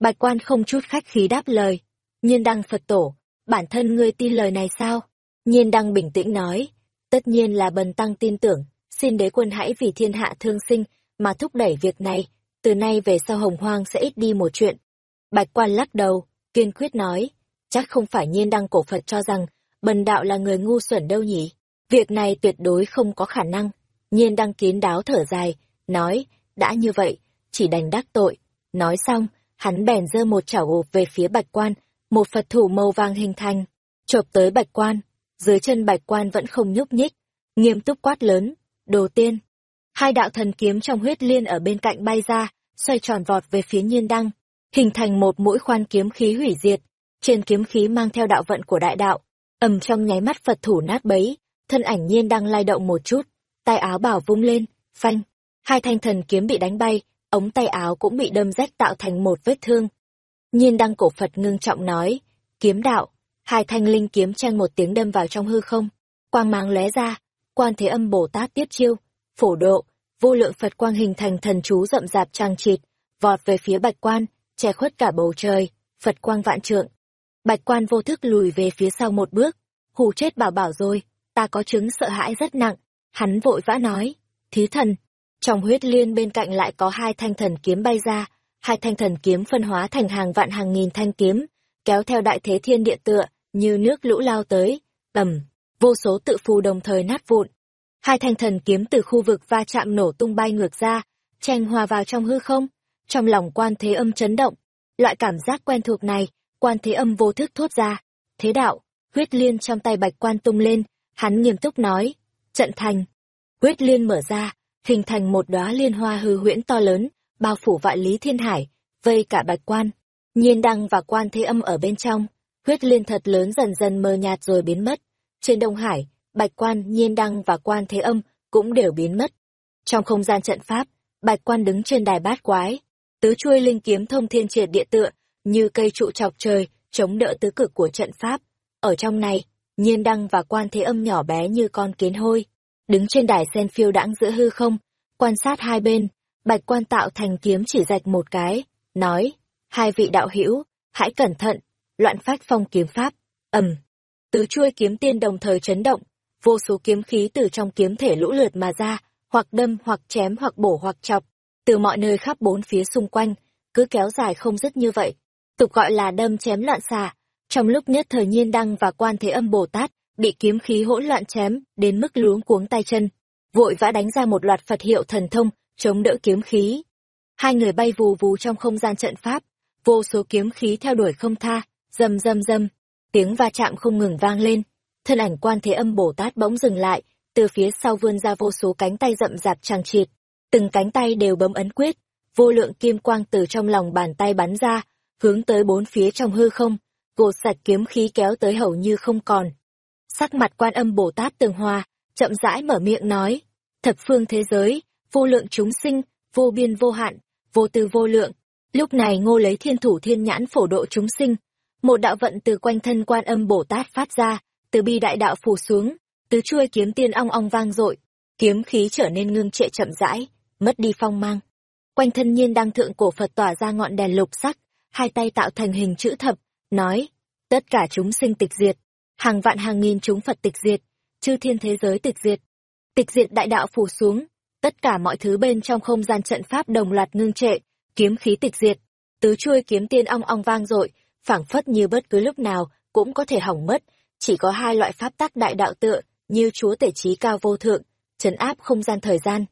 Bạch quan không chút khách khí đáp lời. Nhiên đăng Phật tổ, bản thân ngươi tin lời này sao? Nhiên đăng bình tĩnh nói, tất nhiên là bần tăng tin tưởng, xin đế quân hãy vì thiên hạ thương sinh mà thúc đẩy việc này, từ nay về sau hồng hoang sẽ ít đi một chuyện. Bạch quan lắc đầu, kiên quyết nói, chắc không phải nhiên đăng cổ Phật cho rằng, bần đạo là người ngu xuẩn đâu nhỉ? Việc này tuyệt đối không có khả năng. Nhiên đăng kín đáo thở dài, nói, đã như vậy, chỉ đành đắc tội. Nói xong, hắn bèn giơ một chảo ụp về phía bạch quan, một Phật thủ màu vàng hình thành, chộp tới bạch quan, dưới chân bạch quan vẫn không nhúc nhích, nghiêm túc quát lớn, đồ tiên. Hai đạo thần kiếm trong huyết liên ở bên cạnh bay ra, xoay tròn vọt về phía nhiên đăng, hình thành một mũi khoan kiếm khí hủy diệt, trên kiếm khí mang theo đạo vận của đại đạo, ầm trong nháy mắt Phật thủ nát bấy, thân ảnh nhiên đăng lay động một chút, tay áo bảo vung lên, phanh, hai thanh thần kiếm bị đánh bay, ống tay áo cũng bị đâm rách tạo thành một vết thương. Nhiên đăng cổ Phật ngưng trọng nói, kiếm đạo, hai thanh linh kiếm chen một tiếng đâm vào trong hư không, quang mang lóe ra, quan thế âm Bồ Tát tiếp chiêu, phổ độ, vô lượng Phật quang hình thành thần chú rậm rạp trang trịt, vọt về phía bạch quan, che khuất cả bầu trời, Phật quang vạn trượng. Bạch quan vô thức lùi về phía sau một bước, hù chết bảo bảo rồi, ta có chứng sợ hãi rất nặng, hắn vội vã nói, thí thần. Trong huyết liên bên cạnh lại có hai thanh thần kiếm bay ra, hai thanh thần kiếm phân hóa thành hàng vạn hàng nghìn thanh kiếm, kéo theo đại thế thiên địa tựa, như nước lũ lao tới, ầm, vô số tự phù đồng thời nát vụn. Hai thanh thần kiếm từ khu vực va chạm nổ tung bay ngược ra, tranh hòa vào trong hư không, trong lòng quan thế âm chấn động. Loại cảm giác quen thuộc này, quan thế âm vô thức thốt ra. Thế đạo, huyết liên trong tay bạch quan tung lên, hắn nghiêm túc nói, trận thành. Huyết liên mở ra, hình thành một đóa liên hoa hư huyễn to lớn, bao phủ vạn lý thiên hải, vây cả bạch quan. Nhiên đăng và quan thế âm ở bên trong. huyết liên thật lớn dần dần mờ nhạt rồi biến mất. Trên Đông Hải, Bạch Quan, Nhiên Đăng và Quan Thế Âm cũng đều biến mất. Trong không gian trận pháp, Bạch Quan đứng trên đài bát quái, tứ chuôi linh kiếm thông thiên triệt địa tựa, như cây trụ chọc trời, chống đỡ tứ cực của trận pháp. Ở trong này, Nhiên Đăng và Quan Thế Âm nhỏ bé như con kiến hôi, đứng trên đài sen phiêu đãng giữa hư không, quan sát hai bên, Bạch Quan tạo thành kiếm chỉ rạch một cái, nói: "Hai vị đạo hữu, hãy cẩn thận." Loạn phách phong kiếm pháp, ầm. Tứ chuôi kiếm tiên đồng thời chấn động, vô số kiếm khí từ trong kiếm thể lũ lượt mà ra, hoặc đâm hoặc chém hoặc bổ hoặc chọc, từ mọi nơi khắp bốn phía xung quanh, cứ kéo dài không dứt như vậy. Tục gọi là đâm chém loạn xạ. Trong lúc nhất thời nhiên đăng và quan thế âm Bồ Tát, bị kiếm khí hỗn loạn chém, đến mức luống cuống tay chân, vội vã đánh ra một loạt Phật hiệu thần thông, chống đỡ kiếm khí. Hai người bay vù vù trong không gian trận pháp, vô số kiếm khí theo đuổi không tha, rầm rầm rầm, tiếng va chạm không ngừng vang lên. Thân ảnh quan thế âm Bồ Tát bỗng dừng lại, từ phía sau vươn ra vô số cánh tay rậm rạp tràng triệt, từng cánh tay đều bấm ấn quyết, vô lượng kim quang từ trong lòng bàn tay bắn ra, hướng tới bốn phía trong hư không, gột sạch kiếm khí kéo tới hầu như không còn. Sắc mặt quan âm Bồ Tát tường hòa, chậm rãi mở miệng nói, thập phương thế giới, vô lượng chúng sinh, vô biên vô hạn, vô tư vô lượng. Lúc này ngô lấy thiên thủ thiên nhãn phổ độ chúng sinh. Một đạo vận từ quanh thân quan âm Bồ Tát phát ra, từ bi đại đạo phủ xuống, tứ chuôi kiếm tiên ong ong vang dội kiếm khí trở nên ngưng trệ chậm rãi, mất đi phong mang. Quanh thân nhiên đang thượng cổ Phật tỏa ra ngọn đèn lục sắc, hai tay tạo thành hình chữ thập, nói, tất cả chúng sinh tịch diệt, hàng vạn hàng nghìn chúng Phật tịch diệt, chư thiên thế giới tịch diệt. Tịch diệt đại đạo phủ xuống, tất cả mọi thứ bên trong không gian trận pháp đồng loạt ngưng trệ, kiếm khí tịch diệt, tứ chuôi kiếm tiên ong ong vang dội, phảng phất như bất cứ lúc nào cũng có thể hỏng mất, chỉ có hai loại pháp tắc đại đạo tựa, như chúa tể trí cao vô thượng, trấn áp không gian thời gian.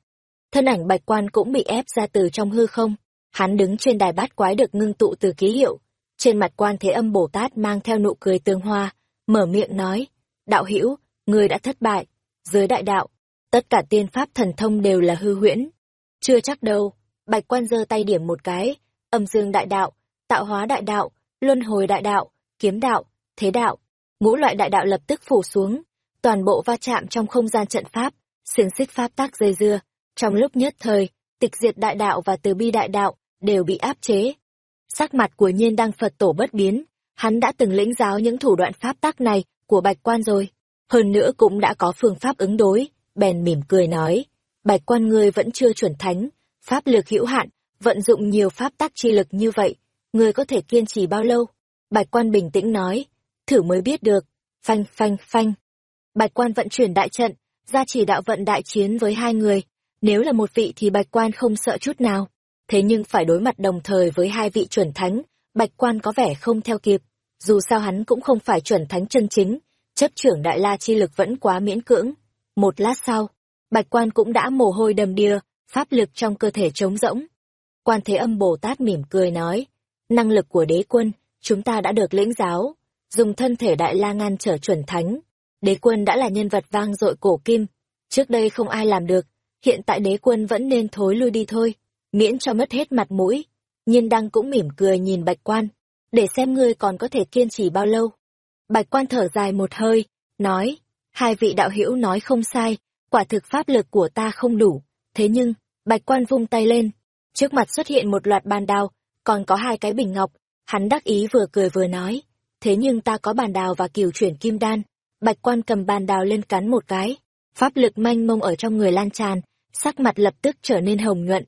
Thân ảnh bạch quan cũng bị ép ra từ trong hư không, hắn đứng trên đài bát quái được ngưng tụ từ ký hiệu, trên mặt quan thế âm Bồ Tát mang theo nụ cười tương hoa, mở miệng nói, đạo hữu người đã thất bại, dưới đại đạo, tất cả tiên pháp thần thông đều là hư huyễn. Chưa chắc đâu, bạch quan giơ tay điểm một cái, âm dương đại đạo, tạo hóa đại đạo, luân hồi đại đạo, kiếm đạo, thế đạo, ngũ loại đại đạo lập tức phủ xuống, toàn bộ va chạm trong không gian trận pháp, xiềng xích pháp tác dây dưa, trong lúc nhất thời, tịch diệt đại đạo và từ bi đại đạo đều bị áp chế. Sắc mặt của nhiên đăng Phật tổ bất biến, hắn đã từng lĩnh giáo những thủ đoạn pháp tác này của bạch quan rồi, hơn nữa cũng đã có phương pháp ứng đối, bèn mỉm cười nói, bạch quan ngươi vẫn chưa chuẩn thánh, pháp lực hữu hạn, vận dụng nhiều pháp tác chi lực như vậy, ngươi có thể kiên trì bao lâu? Bạch quan bình tĩnh nói, thử mới biết được, phanh phanh phanh. Bạch quan vận chuyển đại trận, ra chỉ đạo vận đại chiến với hai người, nếu là một vị thì bạch quan không sợ chút nào. Thế nhưng phải đối mặt đồng thời với hai vị chuẩn thánh, bạch quan có vẻ không theo kịp, dù sao hắn cũng không phải chuẩn thánh chân chính, chấp trưởng đại la chi lực vẫn quá miễn cưỡng. Một lát sau, bạch quan cũng đã mồ hôi đầm đìa, pháp lực trong cơ thể trống rỗng. Quan thế âm Bồ Tát mỉm cười nói, năng lực của đế quân, chúng ta đã được lĩnh giáo, dùng thân thể đại la ngăn trở chuẩn thánh. Đế quân đã là nhân vật vang dội cổ kim, trước đây không ai làm được, hiện tại đế quân vẫn nên thối lui đi thôi, miễn cho mất hết mặt mũi. Nhiên đăng cũng mỉm cười nhìn bạch quan, để xem ngươi còn có thể kiên trì bao lâu. Bạch quan thở dài một hơi, nói, hai vị đạo hữu nói không sai, quả thực pháp lực của ta không đủ, thế nhưng, bạch quan vung tay lên, trước mặt xuất hiện một loạt bàn đao, còn có hai cái bình ngọc, hắn đắc ý vừa cười vừa nói, thế nhưng ta có bàn đào và kiều chuyển kim đan, bạch quan cầm bàn đào lên cắn một cái, pháp lực manh mông ở trong người lan tràn, sắc mặt lập tức trở nên hồng nhuận.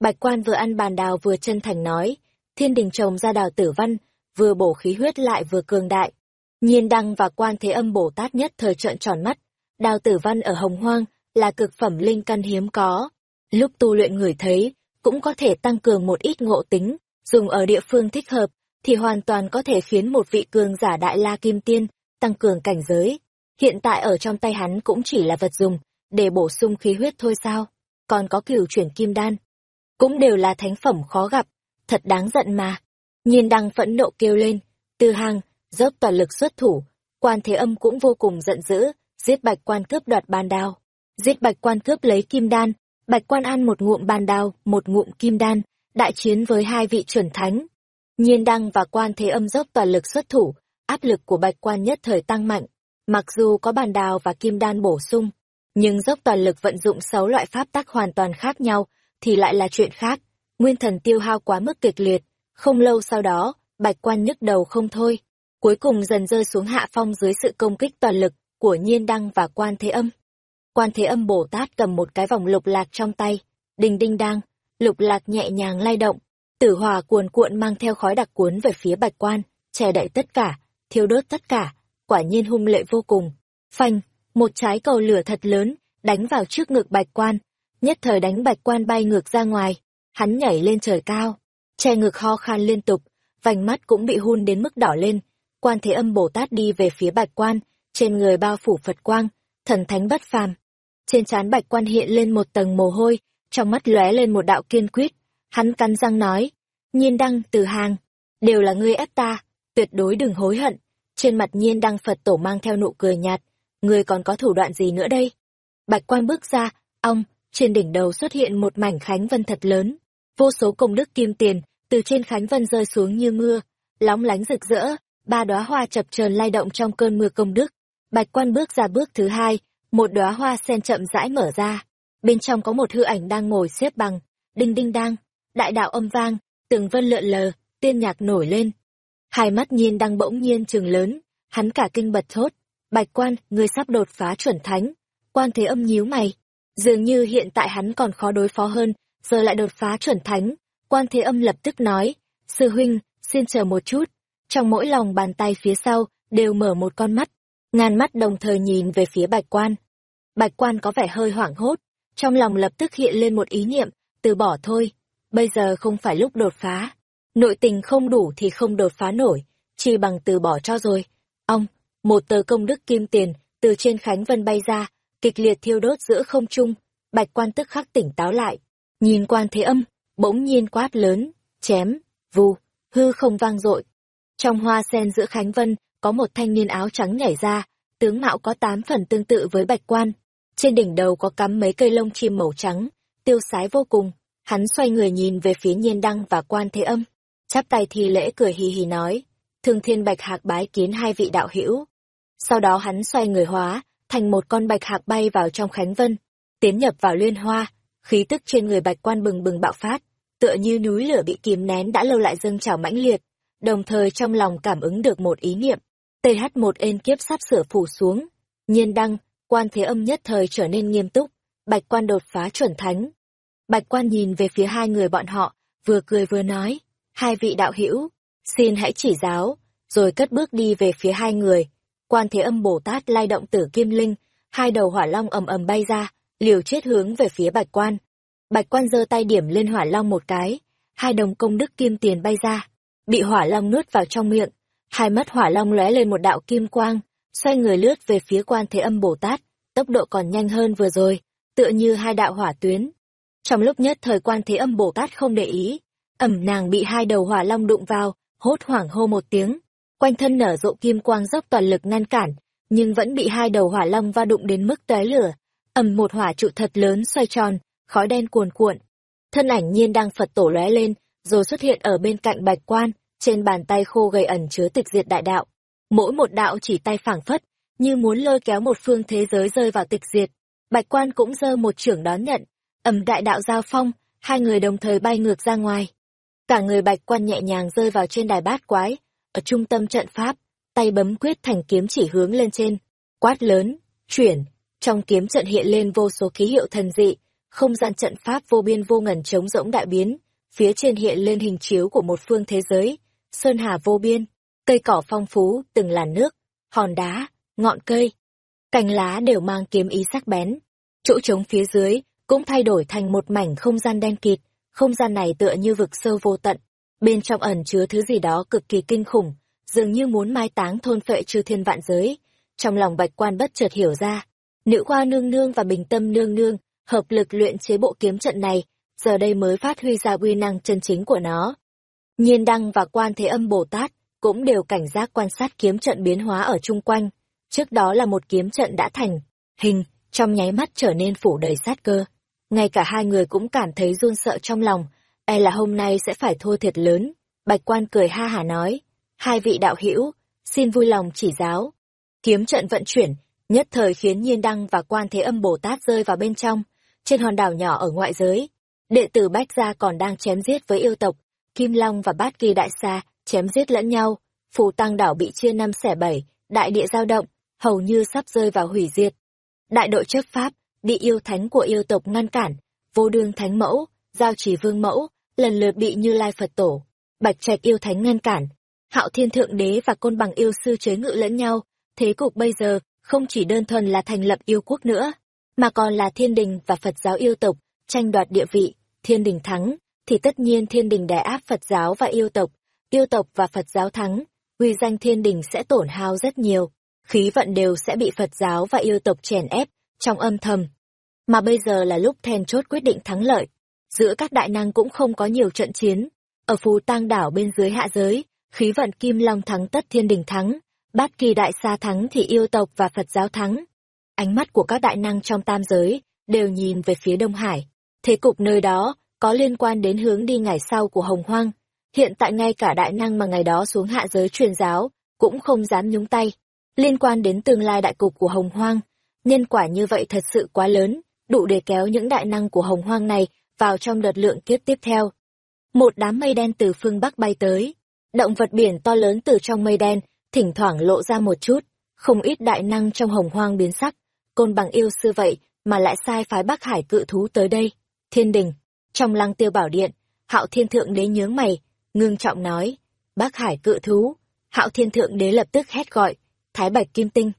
Bạch quan vừa ăn bàn đào vừa chân thành nói, thiên đình trồng ra đào tử văn, vừa bổ khí huyết lại vừa cường đại. Nhiên đăng và quan thế âm Bồ Tát nhất thời trợn tròn mắt, đào tử văn ở hồng hoang là cực phẩm linh căn hiếm có. Lúc tu luyện người thấy, cũng có thể tăng cường một ít ngộ tính, dùng ở địa phương thích hợp, thì hoàn toàn có thể khiến một vị cường giả đại la kim tiên, tăng cường cảnh giới. Hiện tại ở trong tay hắn cũng chỉ là vật dùng, để bổ sung khí huyết thôi sao, còn có cửu chuyển kim đan. Cũng đều là thánh phẩm khó gặp, thật đáng giận mà. Nhiên đăng phẫn nộ kêu lên, tư hàng, dốc toàn lực xuất thủ, quan thế âm cũng vô cùng giận dữ, giết bạch quan cướp đoạt bàn đao. Giết bạch quan cướp lấy kim đan, bạch quan ăn một ngụm bàn đao, một ngụm kim đan, đại chiến với hai vị chuẩn thánh. Nhiên đăng và quan thế âm dốc toàn lực xuất thủ, áp lực của bạch quan nhất thời tăng mạnh. Mặc dù có bàn đào và kim đan bổ sung, nhưng dốc toàn lực vận dụng sáu loại pháp tắc hoàn toàn khác nhau thì lại là chuyện khác. Nguyên thần tiêu hao quá mức kịch liệt, không lâu sau đó, bạch quan nhức đầu không thôi. Cuối cùng dần rơi xuống hạ phong dưới sự công kích toàn lực của nhiên đăng và quan thế âm. Quan thế âm Bồ Tát cầm một cái vòng lục lạc trong tay, đinh đinh đang, lục lạc nhẹ nhàng lay động, tử hòa cuồn cuộn mang theo khói đặc cuốn về phía bạch quan, che đậy tất cả, thiêu đốt tất cả, quả nhiên hung lệ vô cùng. Phanh, một trái cầu lửa thật lớn, đánh vào trước ngực bạch quan, nhất thời đánh bạch quan bay ngược ra ngoài, hắn nhảy lên trời cao, che ngực ho khan liên tục, vành mắt cũng bị hun đến mức đỏ lên, quan thế âm Bồ Tát đi về phía bạch quan, trên người bao phủ Phật quang, thần thánh bất phàm. Trên trán bạch quan hiện lên một tầng mồ hôi, trong mắt lóe lên một đạo kiên quyết, hắn cắn răng nói, nhiên đăng từ hàng, đều là ngươi ép ta, tuyệt đối đừng hối hận. Trên mặt nhiên đăng Phật tổ mang theo nụ cười nhạt, ngươi còn có thủ đoạn gì nữa đây? Bạch quan bước ra, ông trên đỉnh đầu xuất hiện một mảnh khánh vân thật lớn. Vô số công đức kim tiền, từ trên khánh vân rơi xuống như mưa, lóng lánh rực rỡ, ba đóa hoa chập chờn lay động trong cơn mưa công đức. Bạch quan bước ra bước thứ hai, một đóa hoa sen chậm rãi mở ra. Bên trong có một hư ảnh đang ngồi xếp bằng, đinh đinh đang, đại đạo âm vang, từng vân lượn lờ, tiên nhạc nổi lên. Hai mắt nhiên đang bỗng nhiên trừng lớn, hắn cả kinh bật thốt. Bạch quan, ngươi sắp đột phá chuẩn thánh. Quan thế âm nhíu mày. Dường như hiện tại hắn còn khó đối phó hơn, giờ lại đột phá chuẩn thánh. Quan thế âm lập tức nói, sư huynh, xin chờ một chút. Trong mỗi lòng bàn tay phía sau, đều mở một con mắt. Ngàn mắt đồng thời nhìn về phía bạch quan. Bạch quan có vẻ hơi hoảng hốt, trong lòng lập tức hiện lên một ý niệm, từ bỏ thôi, bây giờ không phải lúc đột phá. Nội tình không đủ thì không đột phá nổi, chỉ bằng từ bỏ cho rồi. Ông, một tờ công đức kim tiền, từ trên Khánh Vân bay ra, kịch liệt thiêu đốt giữa không trung, bạch quan tức khắc tỉnh táo lại. Nhìn quan thế âm, bỗng nhiên quát lớn, chém, vù, hư không vang dội. Trong hoa sen giữa Khánh Vân, có một thanh niên áo trắng nhảy ra, tướng mạo có tám phần tương tự với bạch quan. Trên đỉnh đầu có cắm mấy cây lông chim màu trắng, tiêu sái vô cùng. Hắn xoay người nhìn về phía nhiên đăng và quan thế âm. Chắp tay thi lễ cười hì hì nói, thương thiên bạch hạc bái kiến hai vị đạo hữu. Sau đó hắn xoay người hóa, thành một con bạch hạc bay vào trong khánh vân, tiến nhập vào liên hoa, khí tức trên người bạch quan bừng bừng bạo phát, tựa như núi lửa bị kìm nén đã lâu lại dâng trào mãnh liệt, đồng thời trong lòng cảm ứng được một ý niệm, th1 ên kiếp sắp sửa phủ xuống, nhiên đăng, quan thế âm nhất thời trở nên nghiêm túc, bạch quan đột phá chuẩn thánh. Bạch quan nhìn về phía hai người bọn họ, vừa cười vừa nói, hai vị đạo hữu xin hãy chỉ giáo, rồi cất bước đi về phía hai người. Quan thế âm Bồ Tát lai động tử kim linh, hai đầu hỏa long ầm ầm bay ra, liều chết hướng về phía bạch quan. Bạch quan giơ tay điểm lên hỏa long một cái, hai đồng công đức kim tiền bay ra, bị hỏa long nuốt vào trong miệng, hai mắt hỏa long lóe lên một đạo kim quang, xoay người lướt về phía quan thế âm Bồ Tát, tốc độ còn nhanh hơn vừa rồi, tựa như hai đạo hỏa tuyến. Trong lúc nhất thời quan thế âm Bồ Tát không để ý, ẩm nàng bị hai đầu hỏa long đụng vào, hốt hoảng hô một tiếng, quanh thân nở rộ kim quang dốc toàn lực ngăn cản, nhưng vẫn bị hai đầu hỏa long va đụng đến mức tóe lửa, ầm một hỏa trụ thật lớn xoay tròn, khói đen cuồn cuộn. Thân ảnh nhiên đang Phật tổ lóe lên, rồi xuất hiện ở bên cạnh bạch quan, trên bàn tay khô gầy ẩn chứa tịch diệt đại đạo. Mỗi một đạo chỉ tay phảng phất, như muốn lôi kéo một phương thế giới rơi vào tịch diệt. Bạch quan cũng giơ một trưởng đón nhận, ầm đại đạo giao phong, hai người đồng thời bay ngược ra ngoài. Cả người bạch quan nhẹ nhàng rơi vào trên đài bát quái, ở trung tâm trận pháp, tay bấm quyết thành kiếm chỉ hướng lên trên, quát lớn, chuyển, trong kiếm trận hiện lên vô số ký hiệu thần dị, không gian trận pháp vô biên vô ngần trống rỗng đại biến, phía trên hiện lên hình chiếu của một phương thế giới, sơn hà vô biên, cây cỏ phong phú, từng làn nước, hòn đá, ngọn cây, cành lá đều mang kiếm ý sắc bén. Chỗ trống phía dưới cũng thay đổi thành một mảnh không gian đen kịt, không gian này tựa như vực sâu vô tận, bên trong ẩn chứa thứ gì đó cực kỳ kinh khủng, dường như muốn mai táng thôn phệ chư thiên vạn giới. Trong lòng bạch quan bất chợt hiểu ra, nữ khoa nương nương và bình tâm nương nương, hợp lực luyện chế bộ kiếm trận này, giờ đây mới phát huy ra uy năng chân chính của nó. Nhiên đăng và quan thế âm Bồ Tát cũng đều cảnh giác quan sát kiếm trận biến hóa ở chung quanh. Trước đó là một kiếm trận đã thành, hình, trong nháy mắt trở nên phủ đầy sát cơ ngay cả hai người cũng cảm thấy run sợ trong lòng, e là hôm nay sẽ phải thua thiệt lớn. Bạch quan cười ha hả nói, hai vị đạo hữu xin vui lòng chỉ giáo. Kiếm trận vận chuyển, nhất thời khiến nhiên đăng và quan thế âm Bồ Tát rơi vào bên trong, trên hòn đảo nhỏ ở ngoại giới. Đệ tử Bách Gia còn đang chém giết với yêu tộc, Kim Long và Bát Kỳ Đại Sa chém giết lẫn nhau, phù tăng đảo bị chia năm xẻ bảy, đại địa giao động, hầu như sắp rơi vào hủy diệt. Đại đội chấp pháp, bị yêu thánh của yêu tộc ngăn cản, vô đương thánh mẫu, giao chỉ vương mẫu, lần lượt bị như lai Phật tổ, bạch trạch yêu thánh ngăn cản. Hạo thiên thượng đế và côn bằng yêu sư chế ngự lẫn nhau, thế cục bây giờ không chỉ đơn thuần là thành lập yêu quốc nữa, mà còn là thiên đình và Phật giáo yêu tộc, tranh đoạt địa vị, thiên đình thắng, thì tất nhiên thiên đình đè áp Phật giáo và yêu tộc, yêu tộc và Phật giáo thắng, uy danh thiên đình sẽ tổn hao rất nhiều, khí vận đều sẽ bị Phật giáo và yêu tộc chèn ép, trong âm thầm. Mà bây giờ là lúc then chốt quyết định thắng lợi, giữa các đại năng cũng không có nhiều trận chiến, ở phù tang đảo bên dưới hạ giới, khí vận kim long thắng tất thiên đình thắng, bát kỳ đại sa thắng thì yêu tộc và Phật giáo thắng. Ánh mắt của các đại năng trong tam giới đều nhìn về phía Đông Hải. Thế cục nơi đó có liên quan đến hướng đi ngày sau của Hồng Hoang. Hiện tại ngay cả đại năng mà ngày đó xuống hạ giới truyền giáo cũng không dám nhúng tay. Liên quan đến tương lai đại cục của Hồng Hoang, nhân quả như vậy thật sự quá lớn, đủ để kéo những đại năng của Hồng Hoang này vào trong đợt lượng kiếp tiếp theo. Một đám mây đen từ phương Bắc bay tới. Động vật biển to lớn từ trong mây đen, thỉnh thoảng lộ ra một chút. Không ít đại năng trong hồng hoang biến sắc. Côn bằng yêu sư vậy mà lại sai phái Bắc Hải cự thú tới đây. Thiên đình, trong lăng tiêu bảo điện, hạo thiên thượng đế nhướng mày, ngưng trọng nói. Bắc Hải cự thú. Hạo thiên thượng đế lập tức hét gọi. Thái bạch kim tinh.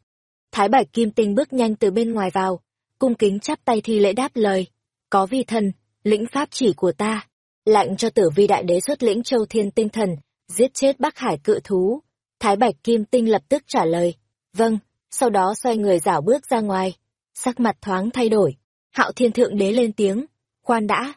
Thái bạch kim tinh bước nhanh từ bên ngoài vào. Cung kính chắp tay thi lễ đáp lời. Có vi thần, lĩnh pháp chỉ của ta lạnh cho tử vi đại đế xuất lĩnh châu thiên tinh thần, giết chết Bắc Hải cự thú. Thái Bạch Kim Tinh lập tức trả lời, vâng, sau đó xoay người rảo bước ra ngoài, sắc mặt thoáng thay đổi. Hạo Thiên Thượng Đế lên tiếng, khoan đã.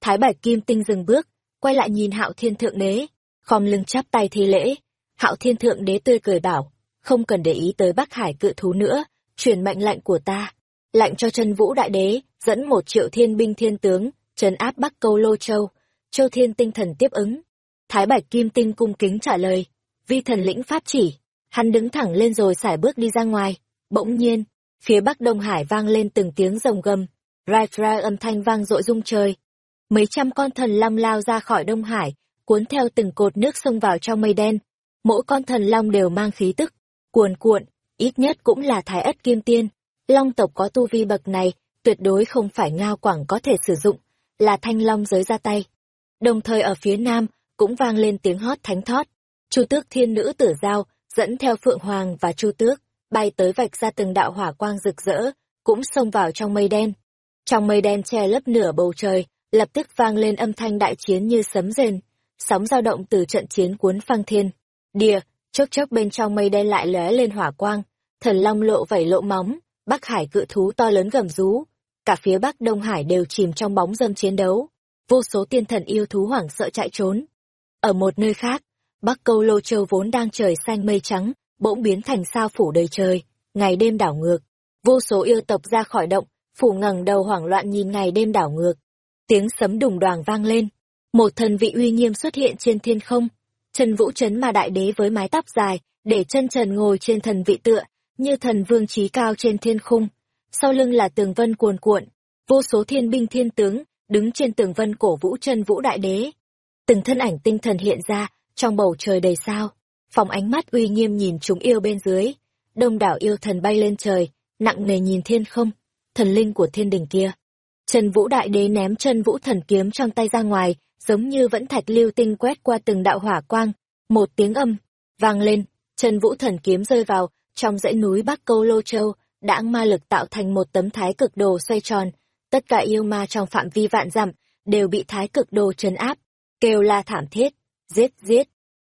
Thái Bạch Kim Tinh dừng bước, quay lại nhìn Hạo Thiên Thượng Đế, khom lưng chắp tay thi lễ. Hạo Thiên Thượng Đế tươi cười bảo, không cần để ý tới Bắc Hải cự thú nữa, truyền mệnh lệnh của ta. Lệnh cho chân vũ đại đế, dẫn một triệu thiên binh thiên tướng, trấn áp Bắc Câu Lô Châu, Châu Thiên tinh thần tiếp ứng. Thái Bạch Kim Tinh cung kính trả lời. Vi thần lĩnh pháp chỉ. Hắn đứng thẳng lên rồi sải bước đi ra ngoài. Bỗng nhiên, phía bắc Đông Hải vang lên từng tiếng rồng gầm. Rai rai âm thanh vang dội rung trời. Mấy trăm con thần long lao ra khỏi Đông Hải, cuốn theo từng cột nước xông vào trong mây đen. Mỗi con thần long đều mang khí tức, cuồn cuộn, ít nhất cũng là thái ất kim tiên. Long tộc có tu vi bậc này, tuyệt đối không phải ngao quảng có thể sử dụng, là thanh long giới ra tay. Đồng thời ở phía nam, cũng vang lên tiếng hót thánh thót. Chu tước thiên nữ tử giao, dẫn theo Phượng Hoàng và Chu tước, bay tới vạch ra từng đạo hỏa quang rực rỡ, cũng xông vào trong mây đen. Trong mây đen che lấp nửa bầu trời, lập tức vang lên âm thanh đại chiến như sấm rền, sóng dao động từ trận chiến cuốn phăng thiên. Đìa, chốc chốc bên trong mây đen lại lóe lên hỏa quang, thần long lộ vảy lộ móng, Bắc Hải cự thú to lớn gầm rú, cả phía Bắc Đông Hải đều chìm trong bóng dâm chiến đấu vô số tiên thần yêu thú hoảng sợ chạy trốn. Ở một nơi khác, Bắc Câu Lô Châu vốn đang trời xanh mây trắng, bỗng biến thành sao phủ đầy trời, ngày đêm đảo ngược. Vô số yêu tộc ra khỏi động, phủ ngẩng đầu hoảng loạn nhìn ngày đêm đảo ngược. Tiếng sấm đùng đoàng vang lên, một thần vị uy nghiêm xuất hiện trên thiên không. Trần Vũ Trấn mà đại đế với mái tóc dài, để chân trần ngồi trên thần vị tựa, như thần vương trí cao trên thiên khung. Sau lưng là tường vân cuồn cuộn, vô số thiên binh thiên tướng, đứng trên tường vân cổ vũ chân vũ đại đế. Từng thân ảnh tinh thần hiện ra, trong bầu trời đầy sao. Phòng ánh mắt uy nghiêm nhìn chúng yêu bên dưới. Đông đảo yêu thần bay lên trời, nặng nề nhìn thiên không, thần linh của thiên đình kia. Trần Vũ Đại Đế ném chân Vũ Thần Kiếm trong tay ra ngoài, giống như vẫn thạch lưu tinh quét qua từng đạo hỏa quang. Một tiếng âm, vang lên, Trần Vũ Thần Kiếm rơi vào, trong dãy núi Bắc Câu Lô Châu, đãng ma lực tạo thành một tấm thái cực đồ xoay tròn, tất cả yêu ma trong phạm vi vạn dặm đều bị thái cực đồ trấn áp, kêu la thảm thiết, giết giết.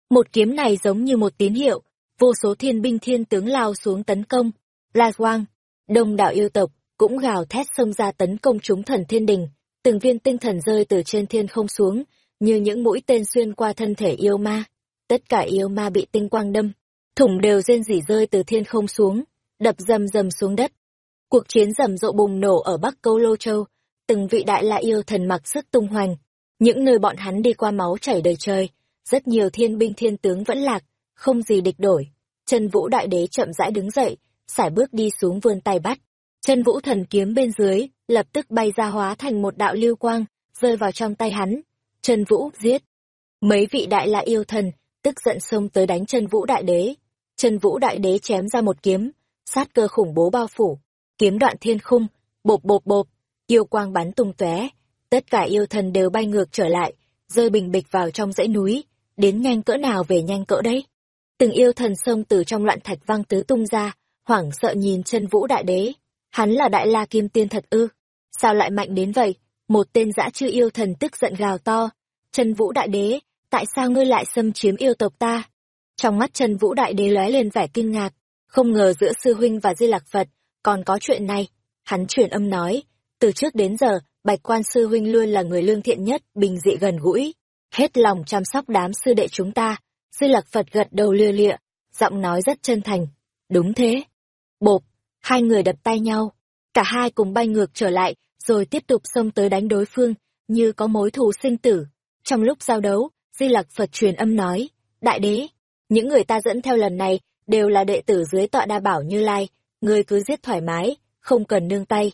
Một kiếm này giống như một tín hiệu, vô số thiên binh thiên tướng lao xuống tấn công. La Quang, đông đảo yêu tộc, cũng gào thét xông ra tấn công chúng thần thiên đình, từng viên tinh thần rơi từ trên thiên không xuống, như những mũi tên xuyên qua thân thể yêu ma. Tất cả yêu ma bị tinh quang đâm, thủng đều rên rỉ rơi từ thiên không xuống, đập rầm rầm xuống đất, Cuộc chiến rầm rộ bùng nổ ở Bắc Câu Lô Châu, từng vị đại la yêu thần mặc sức tung hoành. Những nơi bọn hắn đi qua máu chảy đầy trời, rất nhiều thiên binh thiên tướng vẫn lạc, không gì địch đổi. chân vũ đại đế chậm rãi đứng dậy, sải bước đi xuống vươn tay bắt. Chân vũ thần kiếm bên dưới, lập tức bay ra hóa thành một đạo lưu quang, rơi vào trong tay hắn. Chân vũ giết. Mấy vị đại la yêu thần, tức giận xông tới đánh chân vũ đại đế. Chân vũ đại đế chém ra một kiếm, sát cơ khủng bố bao phủ. Kiếm đoạn thiên khung, bộp bộp bộp, yêu quang bắn tung tóe Tất cả yêu thần đều bay ngược trở lại, rơi bình bịch vào trong dãy núi, đến nhanh cỡ nào về nhanh cỡ đấy. Từng yêu thần xông từ trong loạn thạch văng tứ tung ra, hoảng sợ nhìn chân vũ đại đế. Hắn là đại la kim tiên thật ư? Sao lại mạnh đến vậy? Một tên dã chư yêu thần tức giận gào to. Chân vũ đại đế, tại sao ngươi lại xâm chiếm yêu tộc ta? Trong mắt chân vũ đại đế lóe lên vẻ kinh ngạc, không ngờ giữa sư huynh và di lạc Phật còn có chuyện này. Hắn chuyển âm nói, từ trước đến giờ, Bạch Quan Sư Huynh luôn là người lương thiện nhất, bình dị gần gũi, hết lòng chăm sóc đám sư đệ chúng ta. di Lạc Phật gật đầu lia lịa, giọng nói rất chân thành. Đúng thế. Bộp, hai người đập tay nhau. Cả hai cùng bay ngược trở lại, rồi tiếp tục xông tới đánh đối phương, như có mối thù sinh tử. Trong lúc giao đấu, Di Lạc Phật truyền âm nói, Đại đế, những người ta dẫn theo lần này đều là đệ tử dưới tọa đa bảo Như Lai, ngươi cứ giết thoải mái, không cần nương tay.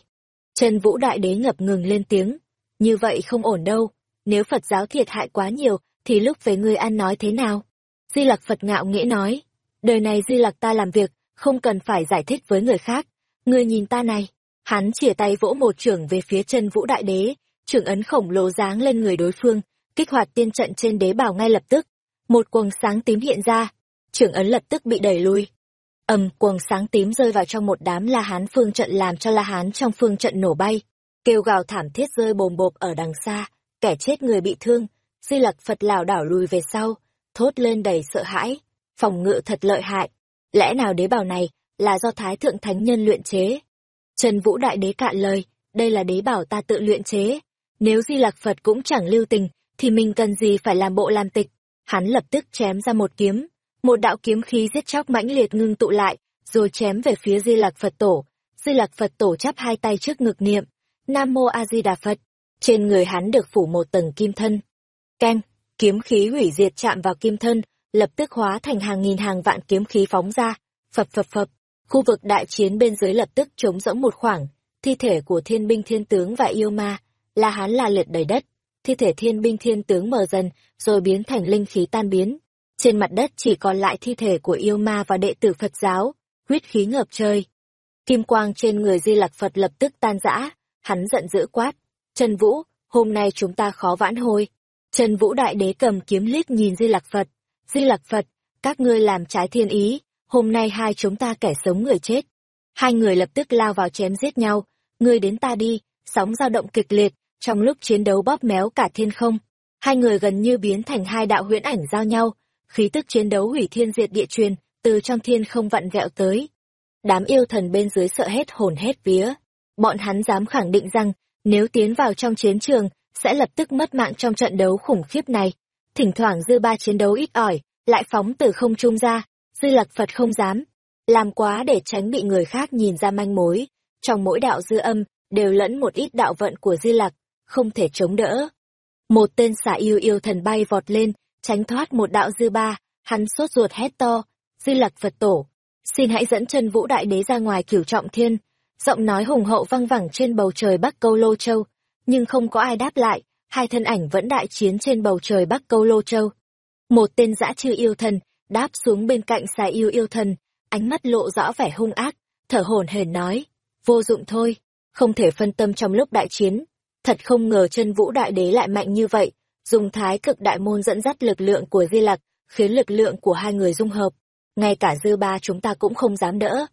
Trần Vũ Đại Đế ngập ngừng lên tiếng, như vậy không ổn đâu, nếu Phật giáo thiệt hại quá nhiều, thì lúc về ngươi ăn nói thế nào? Di Lặc Phật ngạo nghĩa nói, đời này Di Lặc ta làm việc, không cần phải giải thích với người khác, ngươi nhìn ta này. Hắn chìa tay vỗ một trưởng về phía chân Vũ Đại Đế, trưởng ấn khổng lồ giáng lên người đối phương, kích hoạt tiên trận trên đế bảo ngay lập tức. Một quầng sáng tím hiện ra, trưởng ấn lập tức bị đẩy lui, ầm cuồng sáng tím rơi vào trong một đám la hán phương trận làm cho la hán trong phương trận nổ bay kêu gào thảm thiết rơi bồm bộp ở đằng xa kẻ chết người bị thương. Di lặc phật lảo đảo lùi về sau thốt lên đầy sợ hãi phòng ngự thật lợi hại. Lẽ nào đế bảo này là do thái thượng thánh nhân luyện chế? Trần vũ đại đế cạn lời đây là đế bảo ta tự luyện chế. Nếu di lặc phật cũng chẳng lưu tình thì mình cần gì phải làm bộ làm tịch? Hắn lập tức chém ra một kiếm một đạo kiếm khí giết chóc mãnh liệt ngưng tụ lại, rồi chém về phía Di Lạc Phật Tổ. Di Lạc Phật Tổ chắp hai tay trước ngực niệm, Nam Mô A Di Đà Phật. Trên người hắn được phủ một tầng kim thân. keng, kiếm khí hủy diệt chạm vào kim thân, lập tức hóa thành hàng nghìn hàng vạn kiếm khí phóng ra, phập phập phập. Khu vực đại chiến bên dưới lập tức trống rỗng một khoảng, thi thể của thiên binh thiên tướng và yêu ma, là hắn la liệt đầy đất. Thi thể thiên binh thiên tướng mờ dần, rồi biến thành linh khí tan biến trên mặt đất chỉ còn lại thi thể của yêu ma và đệ tử Phật giáo, huyết khí ngập trời. Kim quang trên người Di Lặc Phật lập tức tan rã, hắn giận dữ quát. Trần Vũ, hôm nay chúng ta khó vãn hồi. Trần Vũ Đại Đế cầm kiếm liếc nhìn Di Lặc Phật. Di Lặc Phật, các ngươi làm trái thiên ý, hôm nay hai chúng ta kẻ sống người chết. Hai người lập tức lao vào chém giết nhau, ngươi đến ta đi, sóng dao động kịch liệt, trong lúc chiến đấu bóp méo cả thiên không. Hai người gần như biến thành hai đạo huyễn ảnh giao nhau, khí tức chiến đấu hủy thiên diệt địa truyền từ trong thiên không vặn vẹo tới. Đám yêu thần bên dưới sợ hết hồn hết vía. Bọn hắn dám khẳng định rằng, nếu tiến vào trong chiến trường, sẽ lập tức mất mạng trong trận đấu khủng khiếp này. Thỉnh thoảng dư ba chiến đấu ít ỏi, lại phóng từ không trung ra, dư lạc Phật không dám. Làm quá để tránh bị người khác nhìn ra manh mối. Trong mỗi đạo dư âm, đều lẫn một ít đạo vận của dư lạc, không thể chống đỡ. Một tên xả yêu yêu thần bay vọt lên, tránh thoát một đạo dư ba, hắn sốt ruột hét to, dư lạc Phật tổ, xin hãy dẫn chân vũ đại đế ra ngoài cửu trọng thiên. Giọng nói hùng hậu văng vẳng trên bầu trời Bắc Câu Lô Châu, nhưng không có ai đáp lại, hai thân ảnh vẫn đại chiến trên bầu trời Bắc Câu Lô Châu. Một tên dã chư yêu thần, đáp xuống bên cạnh xà yêu yêu thần, ánh mắt lộ rõ vẻ hung ác, thở hổn hển nói, vô dụng thôi, không thể phân tâm trong lúc đại chiến. Thật không ngờ chân vũ đại đế lại mạnh như vậy, dùng thái cực đại môn dẫn dắt lực lượng của Di Lặc, khiến lực lượng của hai người dung hợp. Ngay cả dư ba chúng ta cũng không dám đỡ.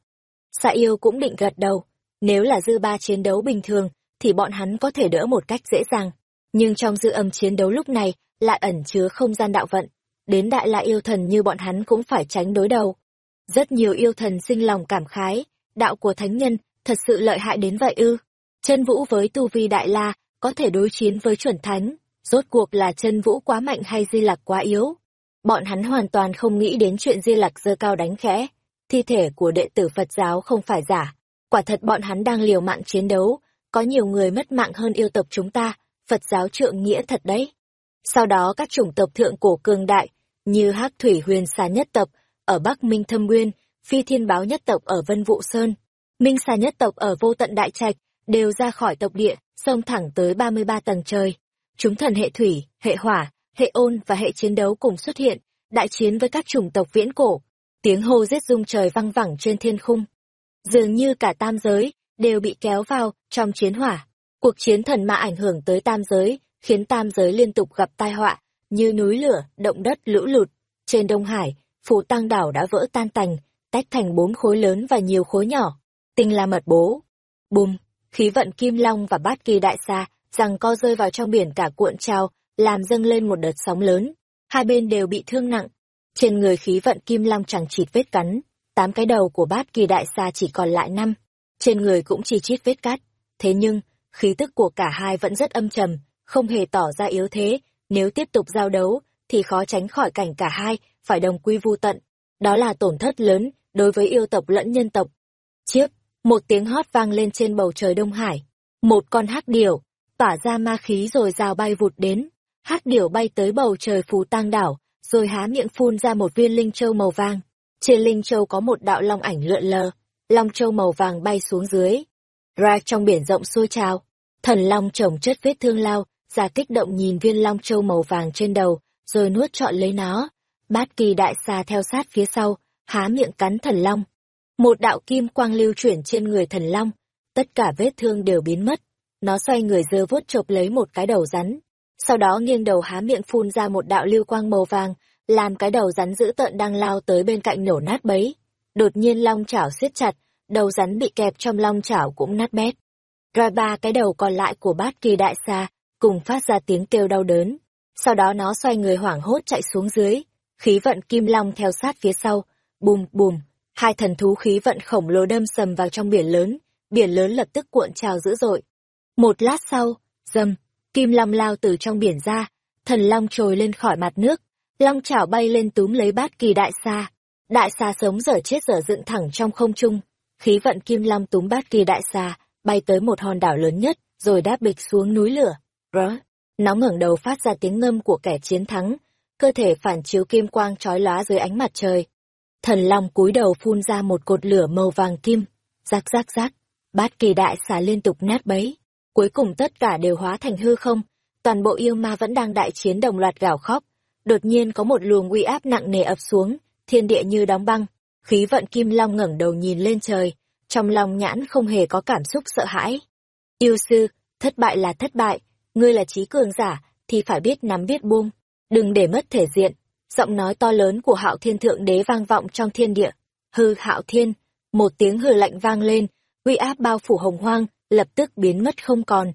Xạ yêu cũng định gật đầu, nếu là dư ba chiến đấu bình thường, thì bọn hắn có thể đỡ một cách dễ dàng. Nhưng trong dư âm chiến đấu lúc này, lại ẩn chứa không gian đạo vận. Đến đại la yêu thần như bọn hắn cũng phải tránh đối đầu. Rất nhiều yêu thần sinh lòng cảm khái, đạo của thánh nhân, thật sự lợi hại đến vậy ư. Chân vũ với tu vi đại la, có thể đối chiến với chuẩn thánh, Rốt cuộc là chân vũ quá mạnh hay di lạc quá yếu? Bọn hắn hoàn toàn không nghĩ đến chuyện di lạc dơ cao đánh khẽ. Thi thể của đệ tử Phật giáo không phải giả. Quả thật bọn hắn đang liều mạng chiến đấu. Có nhiều người mất mạng hơn yêu tộc chúng ta. Phật giáo trượng nghĩa thật đấy. Sau đó các chủng tộc thượng cổ cường đại, như hắc thủy huyền xà nhất tộc, ở Bắc Minh Thâm Nguyên, phi thiên báo nhất tộc ở Vân Vụ Sơn, Minh xà nhất tộc ở Vô Tận Đại Trạch, đều ra khỏi tộc địa, xông thẳng tới 33 tầng trời. Chúng thần hệ thủy, hệ hỏa, hệ ôn và hệ chiến đấu cùng xuất hiện, đại chiến với các chủng tộc viễn cổ. Tiếng hô giết rung trời văng vẳng trên thiên khung. Dường như cả tam giới, đều bị kéo vào trong chiến hỏa. Cuộc chiến thần ma ảnh hưởng tới tam giới, khiến tam giới liên tục gặp tai họa, như núi lửa, động đất, lũ lụt. Trên Đông Hải, phủ tăng đảo đã vỡ tan tành, tách thành bốn khối lớn và nhiều khối nhỏ. Tinh la mật bố. Bùm, khí vận kim long và bát kỳ đại xa, rằng co rơi vào trong biển cả cuộn trào, làm dâng lên một đợt sóng lớn. Hai bên đều bị thương nặng. Trên người khí vận kim long chẳng chịt vết cắn, tám cái đầu của bát kỳ đại xa chỉ còn lại năm. Trên người cũng chỉ chít vết cắt. Thế nhưng, khí tức của cả hai vẫn rất âm trầm, không hề tỏ ra yếu thế, nếu tiếp tục giao đấu, thì khó tránh khỏi cảnh cả hai phải đồng quy vu tận. Đó là tổn thất lớn đối với yêu tộc lẫn nhân tộc. Chiếc, một tiếng hót vang lên trên bầu trời Đông Hải. Một con hắc điểu, tỏa ra ma khí rồi rào bay vụt đến. hát điểu bay tới bầu trời phù tang đảo, rồi há miệng phun ra một viên linh châu màu vàng. Trên linh châu có một đạo long ảnh lượn lờ, long châu màu vàng bay xuống dưới. Ra trong biển rộng sôi trào, thần long trồng chất vết thương lao, ra kích động nhìn viên long châu màu vàng trên đầu, rồi nuốt trọn lấy nó. Bát kỳ đại xà theo sát phía sau, há miệng cắn thần long. Một đạo kim quang lưu chuyển trên người thần long, tất cả vết thương đều biến mất. Nó xoay người dơ vuốt chộp lấy một cái đầu rắn, sau đó nghiêng đầu há miệng phun ra một đạo lưu quang màu vàng, làm cái đầu rắn dữ tợn đang lao tới bên cạnh nổ nát bấy. Đột nhiên long chảo siết chặt, đầu rắn bị kẹp trong long chảo cũng nát bét. Rồi ba cái đầu còn lại của bát kỳ đại xa, cùng phát ra tiếng kêu đau đớn. Sau đó nó xoay người hoảng hốt chạy xuống dưới, khí vận kim long theo sát phía sau, bùm bùm, hai thần thú khí vận khổng lồ đâm sầm vào trong biển lớn, biển lớn lập tức cuộn trào dữ dội. Một lát sau, dầm, kim long lao từ trong biển ra, thần long trồi lên khỏi mặt nước, long chảo bay lên túm lấy bát kỳ đại xa. Đại xa sống dở chết dở dựng thẳng trong không trung, khí vận kim long túm bát kỳ đại xa, bay tới một hòn đảo lớn nhất, rồi đáp bịch xuống núi lửa. Rớ, nó ngẩng đầu phát ra tiếng ngâm của kẻ chiến thắng, cơ thể phản chiếu kim quang chói lóa dưới ánh mặt trời. Thần Long cúi đầu phun ra một cột lửa màu vàng kim, rắc rắc rắc, bát kỳ đại xà liên tục nát bấy. Cuối cùng tất cả đều hóa thành hư không, toàn bộ yêu ma vẫn đang đại chiến đồng loạt gào khóc. Đột nhiên có một luồng uy áp nặng nề ập xuống, thiên địa như đóng băng, khí vận kim long ngẩng đầu nhìn lên trời, trong lòng nhãn không hề có cảm xúc sợ hãi. Yêu sư, thất bại là thất bại, ngươi là trí cường giả, thì phải biết nắm biết buông, đừng để mất thể diện. Giọng nói to lớn của hạo thiên thượng đế vang vọng trong thiên địa. Hư hạo thiên, một tiếng hừ lạnh vang lên, uy áp bao phủ hồng hoang, lập tức biến mất không còn.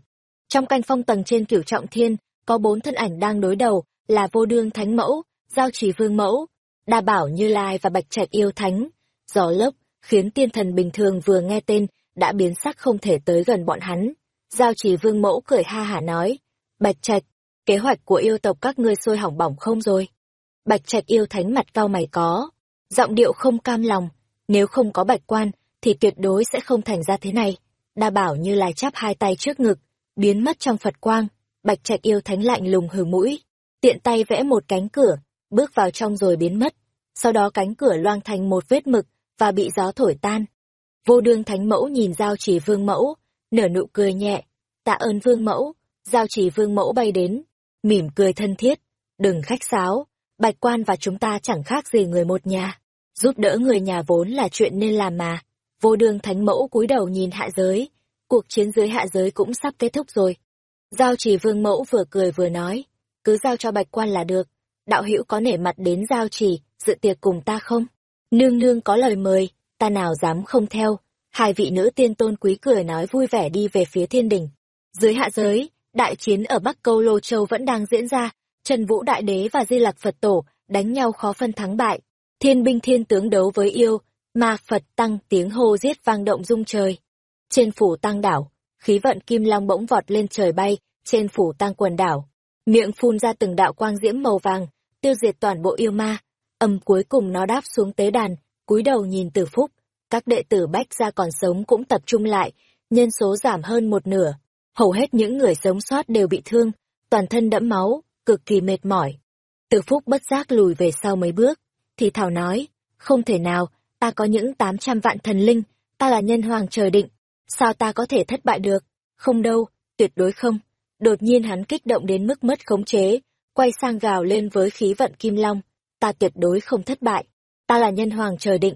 Trong canh phong tầng trên cửu trọng thiên, có bốn thân ảnh đang đối đầu, là vô đương thánh mẫu, giao trì vương mẫu, đa bảo như lai và bạch trạch yêu thánh. Gió lốc, khiến tiên thần bình thường vừa nghe tên, đã biến sắc không thể tới gần bọn hắn. Giao trì vương mẫu cười ha hả nói, Bạch Trạch, kế hoạch của yêu tộc các ngươi sôi hỏng bỏng không rồi? Bạch Trạch yêu thánh mặt cao mày có, giọng điệu không cam lòng, nếu không có bạch quan, thì tuyệt đối sẽ không thành ra thế này. Đa bảo như lai chắp hai tay trước ngực, biến mất trong Phật quang, Bạch Trạch yêu thánh lạnh lùng hừ mũi, tiện tay vẽ một cánh cửa, bước vào trong rồi biến mất. Sau đó cánh cửa loang thành một vết mực và bị gió thổi tan. Vô đương thánh mẫu nhìn giao chỉ vương mẫu, nở nụ cười nhẹ, tạ ơn vương mẫu, giao chỉ vương mẫu bay đến, mỉm cười thân thiết, đừng khách sáo, bạch quan và chúng ta chẳng khác gì người một nhà, giúp đỡ người nhà vốn là chuyện nên làm mà. Vô đương thánh mẫu cúi đầu nhìn hạ giới, cuộc chiến dưới hạ giới cũng sắp kết thúc rồi. Giao chỉ vương mẫu vừa cười vừa nói, cứ giao cho bạch quan là được, đạo hữu có nể mặt đến giao chỉ, dự tiệc cùng ta không? Nương nương có lời mời, ta nào dám không theo, Hai vị nữ tiên tôn quý cười nói vui vẻ đi về phía thiên đình. Dưới hạ giới, đại chiến ở Bắc Câu Lô Châu vẫn đang diễn ra, Trần Vũ Đại Đế và Di Lạc Phật Tổ đánh nhau khó phân thắng bại. Thiên binh thiên tướng đấu với yêu, ma Phật tăng tiếng hô giết vang động rung trời. Trên phủ tăng đảo, khí vận kim long bỗng vọt lên trời bay, trên phủ tăng quần đảo. Miệng phun ra từng đạo quang diễm màu vàng, tiêu diệt toàn bộ yêu ma. Âm cuối cùng nó đáp xuống tế đàn, cúi đầu nhìn Tử Phúc, các đệ tử Bách gia còn sống cũng tập trung lại, nhân số giảm hơn một nửa. Hầu hết những người sống sót đều bị thương, toàn thân đẫm máu, cực kỳ mệt mỏi. tử phúc bất giác lùi về sau mấy bước, thì thảo nói, Không thể nào, ta có những tám trăm vạn thần linh, ta là nhân hoàng trời định. Sao ta có thể thất bại được? Không đâu, tuyệt đối không. Đột nhiên hắn kích động đến mức mất khống chế, quay sang gào lên với khí vận kim long. Ta tuyệt đối không thất bại. Ta là nhân hoàng trời định.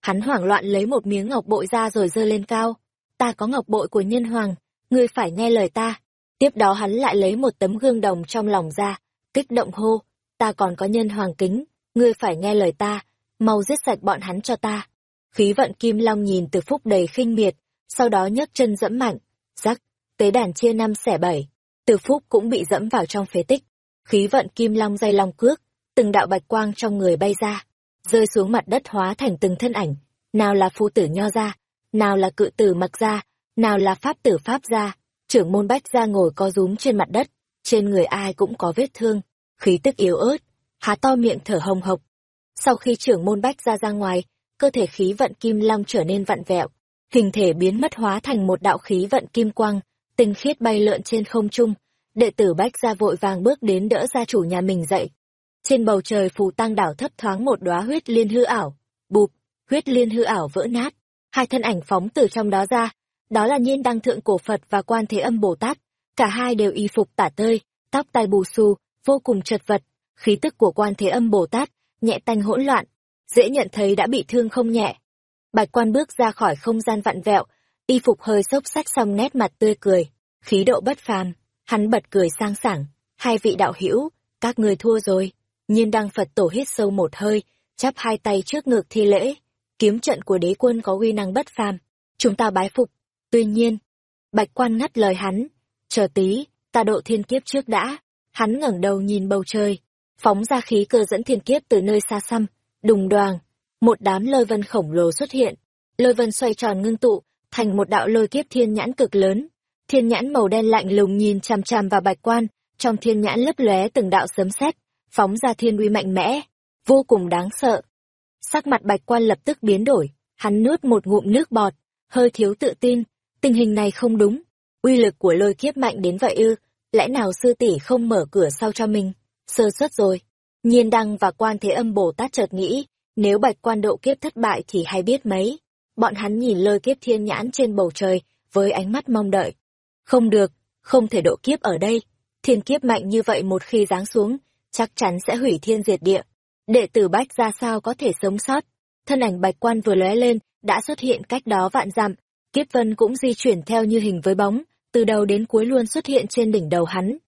Hắn hoảng loạn lấy một miếng ngọc bội ra rồi giơ lên cao. Ta có ngọc bội của nhân hoàng, ngươi phải nghe lời ta. Tiếp đó hắn lại lấy một tấm gương đồng trong lòng ra, kích động hô, ta còn có nhân hoàng kính, ngươi phải nghe lời ta, mau giết sạch bọn hắn cho ta. Khí vận kim long nhìn từ phúc đầy khinh miệt, sau đó nhấc chân dẫm mạnh, rắc, tế đàn chia năm xẻ bảy. Từ phúc cũng bị dẫm vào trong phế tích. Khí vận kim long dây long cước, từng đạo bạch quang trong người bay ra, rơi xuống mặt đất hóa thành từng thân ảnh. Nào là phu tử nho ra, nào là cự tử mặc ra, nào là pháp tử pháp ra, Trưởng môn bách ra ngồi co rúm trên mặt đất, trên người ai cũng có vết thương, khí tức yếu ớt, há to miệng thở hồng hộc. Sau khi trưởng môn bách ra ra ngoài, cơ thể khí vận kim long trở nên vặn vẹo, hình thể biến mất hóa thành một đạo khí vận kim quang, tinh khiết bay lượn trên không trung. Đệ tử bách ra vội vàng bước đến đỡ gia chủ nhà mình dậy. Trên bầu trời phù tăng đảo thấp thoáng một đóa huyết liên hư ảo, bụp, huyết liên hư ảo vỡ nát, hai thân ảnh phóng từ trong đó ra, đó là nhiên đăng thượng cổ Phật và quan thế âm Bồ Tát, cả hai đều y phục tả tơi, tóc tai bù xù, vô cùng chật vật, khí tức của quan thế âm Bồ Tát, nhẹ tanh hỗn loạn, dễ nhận thấy đã bị thương không nhẹ. Bạch quan bước ra khỏi không gian vặn vẹo, y phục hơi xốc xách xong nét mặt tươi cười, khí độ bất phàm, hắn bật cười sang sảng, hai vị đạo hữu, các người thua rồi. Nhiên đăng Phật tổ hít sâu một hơi, chắp hai tay trước ngực thi lễ, kiếm trận của đế quân có uy năng bất phàm, chúng ta bái phục. Tuy nhiên, Bạch quan ngắt lời hắn, chờ tí, ta độ thiên kiếp trước đã. Hắn ngẩng đầu nhìn bầu trời, phóng ra khí cơ dẫn thiên kiếp từ nơi xa xăm, đùng đoàng, một đám lôi vân khổng lồ xuất hiện. Lôi vân xoay tròn ngưng tụ, thành một đạo lôi kiếp thiên nhãn cực lớn. Thiên nhãn màu đen lạnh lùng nhìn chằm chằm vào bạch quan, trong thiên nhãn lấp lóe từng đạo sấm sét, phóng ra thiên uy mạnh mẽ, vô cùng đáng sợ. Sắc mặt bạch quan lập tức biến đổi, hắn nuốt một ngụm nước bọt, hơi thiếu tự tin, tình hình này không đúng, uy lực của lôi kiếp mạnh đến vậy ư, lẽ nào sư tỷ không mở cửa sau cho mình? Sơ suất rồi. Nhiên đăng và quan thế âm Bồ Tát chợt nghĩ, nếu bạch quan độ kiếp thất bại thì hay biết mấy. Bọn hắn nhìn lôi kiếp thiên nhãn trên bầu trời, với ánh mắt mong đợi. Không được, không thể độ kiếp ở đây. Thiên kiếp mạnh như vậy một khi giáng xuống, chắc chắn sẽ hủy thiên diệt địa. Đệ tử bách ra sao có thể sống sót. Thân ảnh bạch quan vừa lóe lên, đã xuất hiện cách đó vạn dặm. Kiếp vân cũng di chuyển theo như hình với bóng, từ đầu đến cuối luôn xuất hiện trên đỉnh đầu hắn.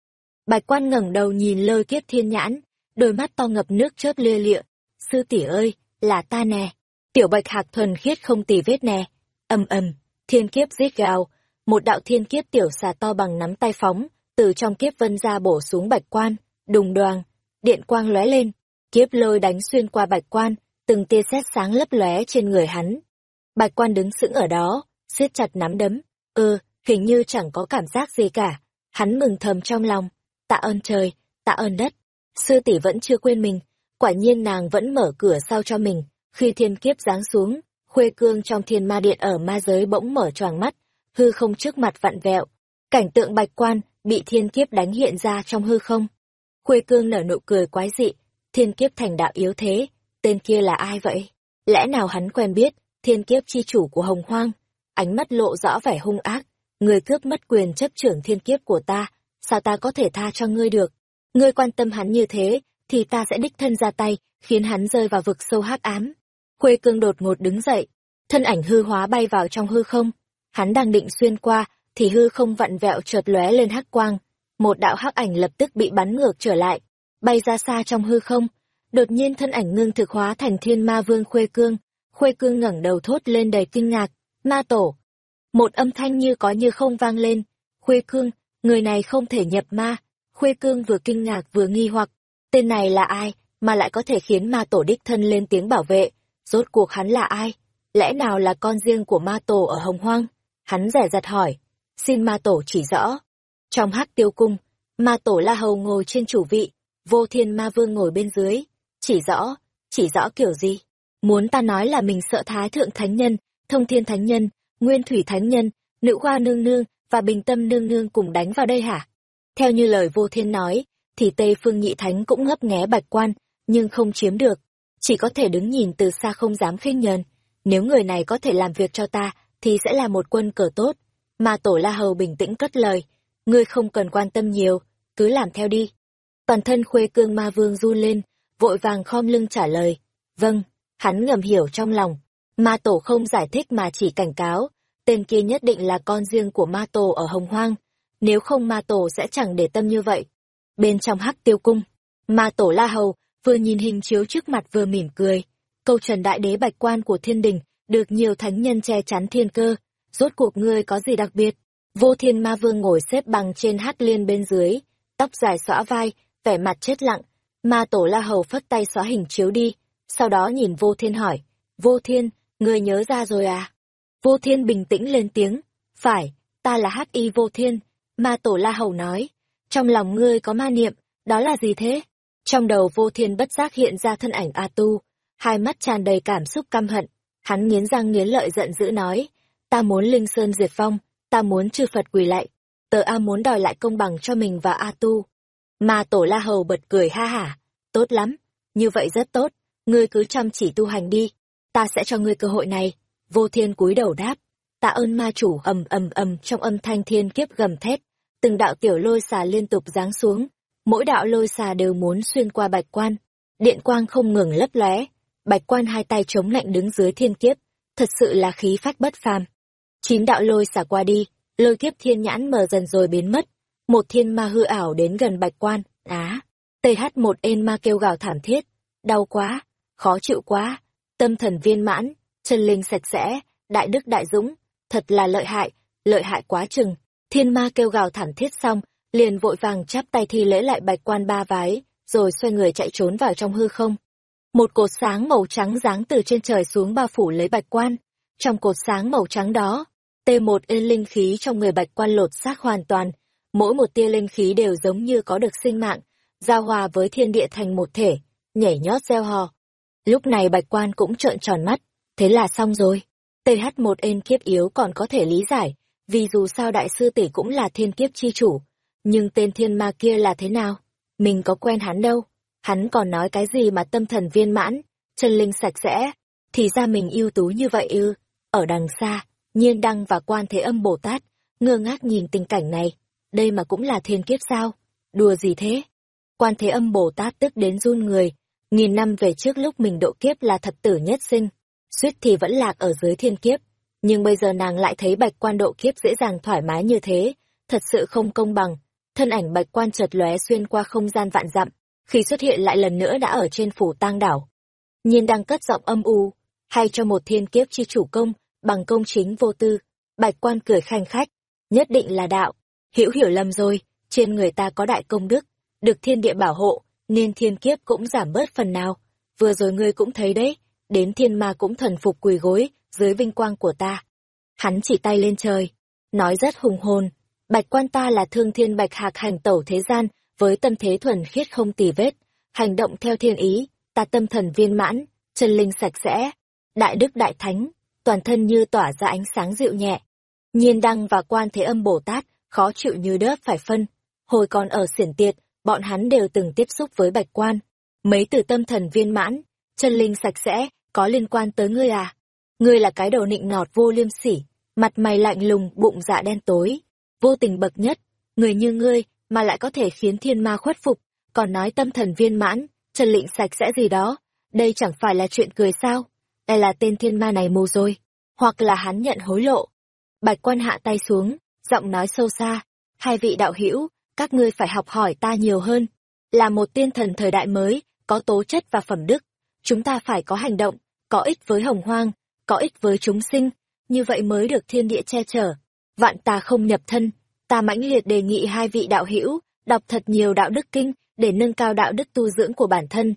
Bạch quan ngẩng đầu nhìn lôi kiếp thiên nhãn, đôi mắt to ngập nước chớp lia lịa. Sư tỷ ơi, là ta nè. Tiểu bạch hạc thuần khiết không tì vết nè. ầm ầm, thiên kiếp giết gào, một đạo thiên kiếp tiểu xà to bằng nắm tay phóng, từ trong kiếp vân ra bổ xuống bạch quan, đùng đoàng, điện quang lóe lên, kiếp lôi đánh xuyên qua bạch quan, từng tia sét sáng lấp lóe trên người hắn. Bạch quan đứng sững ở đó, siết chặt nắm đấm, ơ, hình như chẳng có cảm giác gì cả. Hắn mừng thầm trong lòng, tạ ơn trời, tạ ơn đất. Sư tỷ vẫn chưa quên mình, quả nhiên nàng vẫn mở cửa sau cho mình. Khi thiên kiếp giáng xuống, khuê cương trong thiên ma điện ở ma giới bỗng mở choàng mắt, hư không trước mặt vặn vẹo. Cảnh tượng bạch quan, bị thiên kiếp đánh hiện ra trong hư không. Khuê cương nở nụ cười quái dị, thiên kiếp thành đạo yếu thế, tên kia là ai vậy? Lẽ nào hắn quen biết, thiên kiếp chi chủ của hồng hoang? Ánh mắt lộ rõ vẻ hung ác, người cướp mất quyền chấp trưởng thiên kiếp của ta, sao ta có thể tha cho ngươi được? Ngươi quan tâm hắn như thế, thì ta sẽ đích thân ra tay, khiến hắn rơi vào vực sâu hắc ám. Khuê cương đột ngột đứng dậy, thân ảnh hư hóa bay vào trong hư không. Hắn đang định xuyên qua, thì hư không vặn vẹo chợt lóe lên hắc quang. Một đạo hắc ảnh lập tức bị bắn ngược trở lại, bay ra xa trong hư không. Đột nhiên thân ảnh ngưng thực hóa thành thiên ma vương Khuê cương. Khuê cương ngẩng đầu thốt lên đầy kinh ngạc, ma tổ, một âm thanh như có như không vang lên. Khuê cương, người này không thể nhập ma. Khuê cương vừa kinh ngạc vừa nghi hoặc. Tên này là ai, mà lại có thể khiến ma tổ đích thân lên tiếng bảo vệ? Rốt cuộc hắn là ai? Lẽ nào là con riêng của ma tổ ở Hồng Hoang? Hắn rẻ rặt hỏi. Xin ma tổ chỉ rõ. Trong hắc tiêu cung, ma tổ La Hầu ngồi trên chủ vị, vô thiên ma vương ngồi bên dưới. Chỉ rõ, chỉ rõ kiểu gì? Muốn ta nói là mình sợ thái thượng thánh nhân, thông thiên thánh nhân, Nguyên Thủy Thánh Nhân, Nữ Hoa Nương Nương và Bình Tâm Nương Nương cùng đánh vào đây hả? Theo như lời vô thiên nói, thì Tây Phương Nhị Thánh cũng ngấp nghé bạch quan, nhưng không chiếm được. chỉ có thể đứng nhìn từ xa không dám khinh nhờn. Nếu người này có thể làm việc cho ta, thì sẽ là một quân cờ tốt. Mà tổ La Hầu bình tĩnh cất lời, ngươi không cần quan tâm nhiều, cứ làm theo đi. Toàn thân khuê cương ma vương run lên, vội vàng khom lưng trả lời. Vâng, hắn ngầm hiểu trong lòng. Ma tổ không giải thích mà chỉ cảnh cáo, tên kia nhất định là con riêng của ma tổ ở Hồng Hoang, nếu không ma tổ sẽ chẳng để tâm như vậy. Bên trong hắc tiêu cung, ma tổ La Hầu vừa nhìn hình chiếu trước mặt vừa mỉm cười. Câu trần đại đế bạch quan của thiên đình, được nhiều thánh nhân che chắn thiên cơ. Rốt cuộc ngươi có gì đặc biệt? Vô thiên ma vương ngồi xếp bằng trên Hát liên bên dưới, tóc dài xõa vai, vẻ mặt chết lặng. Ma tổ la hầu phất tay xóa hình chiếu đi, sau đó nhìn vô thiên hỏi. Vô thiên, ngươi nhớ ra rồi à? Vô thiên bình tĩnh lên tiếng. Phải, ta là hắc y vô thiên. Ma tổ la hầu nói. Trong lòng ngươi có ma niệm, đó là gì thế? Trong đầu vô thiên bất giác hiện ra thân ảnh A Tu, hai mắt tràn đầy cảm xúc căm hận. Hắn nghiến răng nghiến lợi giận dữ nói, ta muốn Linh Sơn diệt phong, ta muốn chư Phật quỳ lại, tờ A muốn đòi lại công bằng cho mình và A Tu. Ma tổ La Hầu bật cười ha hả, tốt lắm, như vậy rất tốt, ngươi cứ chăm chỉ tu hành đi, ta sẽ cho ngươi cơ hội này. Vô thiên cúi đầu đáp, tạ ơn ma chủ ầm ầm ầm trong âm thanh thiên kiếp gầm thét, từng đạo tiểu lôi xà liên tục giáng xuống, mỗi đạo lôi xà đều muốn xuyên qua bạch quan. Điện quang không ngừng lấp lóe, bạch quan hai tay chống lạnh đứng dưới thiên kiếp, thật sự là khí phách bất phàm. Chín đạo lôi xả qua đi, lôi kiếp thiên nhãn mờ dần rồi biến mất. Một thiên ma hư ảo đến gần bạch quan, á. th một ên ma kêu gào thảm thiết, đau quá, khó chịu quá, tâm thần viên mãn, chân linh sạch sẽ, đại đức đại dũng, thật là lợi hại, lợi hại quá chừng. Thiên ma kêu gào thảm thiết xong, liền vội vàng chắp tay thi lễ lại bạch quan ba vái, rồi xoay người chạy trốn vào trong hư không. Một cột sáng màu trắng giáng từ trên trời xuống bao phủ lấy bạch quan. Trong cột sáng màu trắng đó, T1 yên linh khí trong người bạch quan lột xác hoàn toàn. Mỗi một tia linh khí đều giống như có được sinh mạng, giao hòa với thiên địa thành một thể, nhảy nhót gieo hò. Lúc này bạch quan cũng trợn tròn mắt, thế là xong rồi. TH1N kiếp yếu còn có thể lý giải, vì dù sao đại sư tỷ cũng là thiên kiếp chi chủ, nhưng tên thiên ma kia là thế nào? Mình có quen hắn đâu. Hắn còn nói cái gì mà tâm thần viên mãn, chân linh sạch sẽ. Thì ra mình ưu tú như vậy ư. Ở đằng xa, nhiên đăng và quan thế âm Bồ Tát, ngơ ngác nhìn tình cảnh này. Đây mà cũng là thiên kiếp sao? Đùa gì thế? Quan thế âm Bồ Tát tức đến run người. Nghìn năm về trước lúc mình độ kiếp là thật tử nhất sinh. Suýt thì vẫn lạc ở dưới thiên kiếp. Nhưng bây giờ nàng lại thấy bạch quan độ kiếp dễ dàng thoải mái như thế. Thật sự không công bằng. Thân ảnh bạch quan chợt lóe xuyên qua không gian vạn dặm, khi xuất hiện lại lần nữa đã ở trên phủ tang đảo. Nhiên đang cất giọng âm u, hay cho một thiên kiếp chi chủ công, bằng công chính vô tư, bạch quan cười khanh khách, nhất định là đạo, hiểu hiểu lầm rồi, trên người ta có đại công đức, được thiên địa bảo hộ, nên thiên kiếp cũng giảm bớt phần nào, vừa rồi ngươi cũng thấy đấy, đến thiên ma cũng thần phục quỳ gối, dưới vinh quang của ta. Hắn chỉ tay lên trời, nói rất hùng hồn, Bạch quan ta là thương thiên bạch hạc hành tẩu thế gian, với tâm thế thuần khiết không tì vết, hành động theo thiên ý, ta tâm thần viên mãn, chân linh sạch sẽ, đại đức đại thánh, toàn thân như tỏa ra ánh sáng dịu nhẹ. Nhiên đăng và quan thế âm Bồ Tát, khó chịu như đớp phải phân. Hồi còn ở xiển tiệt, bọn hắn đều từng tiếp xúc với bạch quan. Mấy từ tâm thần viên mãn, chân linh sạch sẽ, có liên quan tới ngươi à? Ngươi là cái đầu nịnh nọt vô liêm sỉ, mặt mày lạnh lùng, bụng dạ đen tối, vô tình bậc nhất, người như ngươi mà lại có thể khiến thiên ma khuất phục, còn nói tâm thần viên mãn, chân lịnh sạch sẽ gì đó, đây chẳng phải là chuyện cười sao? Đây là tên thiên ma này mù rồi, hoặc là hắn nhận hối lộ. Bạch quan hạ tay xuống, giọng nói sâu xa, hai vị đạo hữu, các ngươi phải học hỏi ta nhiều hơn. Là một tiên thần thời đại mới, có tố chất và phẩm đức, chúng ta phải có hành động, có ích với hồng hoang, có ích với chúng sinh, như vậy mới được thiên địa che chở, vạn ta không nhập thân, ta mãnh liệt đề nghị hai vị đạo hữu đọc thật nhiều đạo đức kinh để nâng cao đạo đức tu dưỡng của bản thân.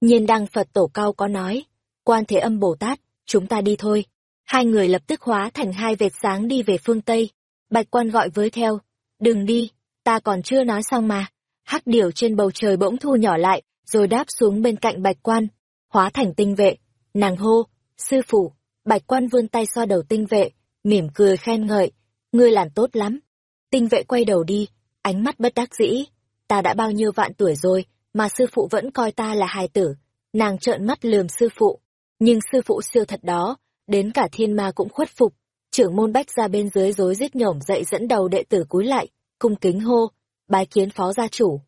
Nhiên đăng Phật tổ cao có nói, quan thế âm Bồ Tát, chúng ta đi thôi. Hai người lập tức hóa thành hai vệt sáng đi về phương Tây. Bạch quan gọi với theo, đừng đi, ta còn chưa nói xong mà. Hắc điểu trên bầu trời bỗng thu nhỏ lại, rồi đáp xuống bên cạnh bạch quan, hóa thành tinh vệ. Nàng hô, sư phụ, bạch quan vươn tay xoa đầu tinh vệ, mỉm cười khen ngợi, ngươi làm tốt lắm. Tinh vệ quay đầu đi, ánh mắt bất đắc dĩ. Ta đã bao nhiêu vạn tuổi rồi, mà sư phụ vẫn coi ta là hài tử. nàng trợn mắt lườm sư phụ. Nhưng sư phụ siêu thật đó, đến cả thiên ma cũng khuất phục. Trưởng môn bách ra bên dưới rối rít nhổm dậy dẫn đầu đệ tử cúi lại, cung kính hô, bái kiến phó gia chủ.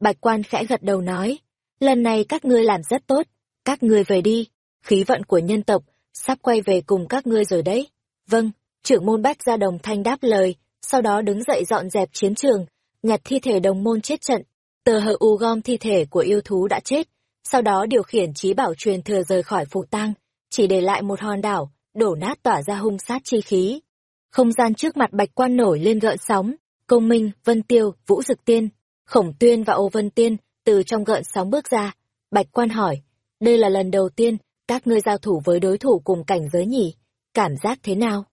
Bạch quan khẽ gật đầu nói, lần này các ngươi làm rất tốt, các ngươi về đi, khí vận của nhân tộc, sắp quay về cùng các ngươi rồi đấy. Vâng, trưởng môn bách ra đồng thanh đáp lời, sau đó đứng dậy dọn dẹp chiến trường, nhặt thi thể đồng môn chết trận, tờ hờ u gom thi thể của yêu thú đã chết, sau đó điều khiển trí bảo truyền thừa rời khỏi phụ tang, chỉ để lại một hòn đảo, đổ nát tỏa ra hung sát chi khí. Không gian trước mặt bạch quan nổi lên gợn sóng, công minh, vân tiêu, vũ dực tiên, khổng tuyên và ô vân tiên từ trong gợn sóng bước ra. Bạch quan hỏi, đây là lần đầu tiên các ngươi giao thủ với đối thủ cùng cảnh giới nhỉ? Cảm giác thế nào?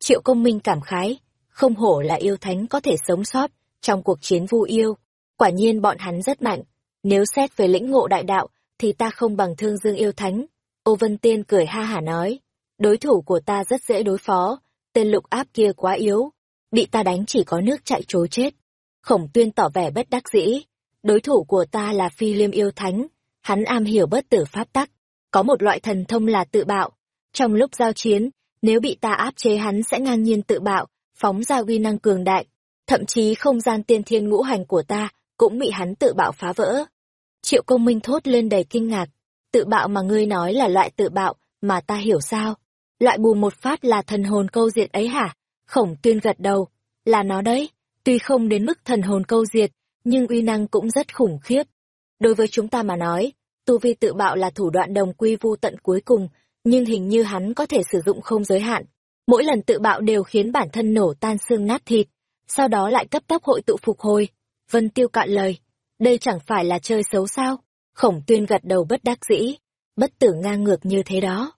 Triệu công minh cảm khái, không hổ là yêu thánh có thể sống sót trong cuộc chiến vu yêu. Quả nhiên bọn hắn rất mạnh. Nếu xét về lĩnh ngộ đại đạo, thì ta không bằng thương dương yêu thánh. Ô Vân Tiên cười ha hả nói, đối thủ của ta rất dễ đối phó, tên lục áp kia quá yếu, bị ta đánh chỉ có nước chạy trối chết. Khổng tuyên tỏ vẻ bất đắc dĩ, đối thủ của ta là phi liêm yêu thánh, hắn am hiểu bất tử pháp tắc, có một loại thần thông là tự bạo. Trong lúc giao chiến, nếu bị ta áp chế hắn sẽ ngang nhiên tự bạo, phóng ra uy năng cường đại, thậm chí không gian tiên thiên ngũ hành của ta cũng bị hắn tự bạo phá vỡ. Triệu công minh thốt lên đầy kinh ngạc, tự bạo mà ngươi nói là loại tự bạo mà ta hiểu sao? Loại bù một phát là thần hồn câu diệt ấy hả? Khổng tuyên gật đầu, là nó đấy, tuy không đến mức thần hồn câu diệt, nhưng uy năng cũng rất khủng khiếp. Đối với chúng ta mà nói, tu vi tự bạo là thủ đoạn đồng quy vu tận cuối cùng, nhưng hình như hắn có thể sử dụng không giới hạn. Mỗi lần tự bạo đều khiến bản thân nổ tan xương nát thịt, sau đó lại cấp tốc hội tụ phục hồi. Vân Tiêu cạn lời, đây chẳng phải là chơi xấu sao? Khổng tuyên gật đầu bất đắc dĩ, bất tử ngang ngược như thế đó.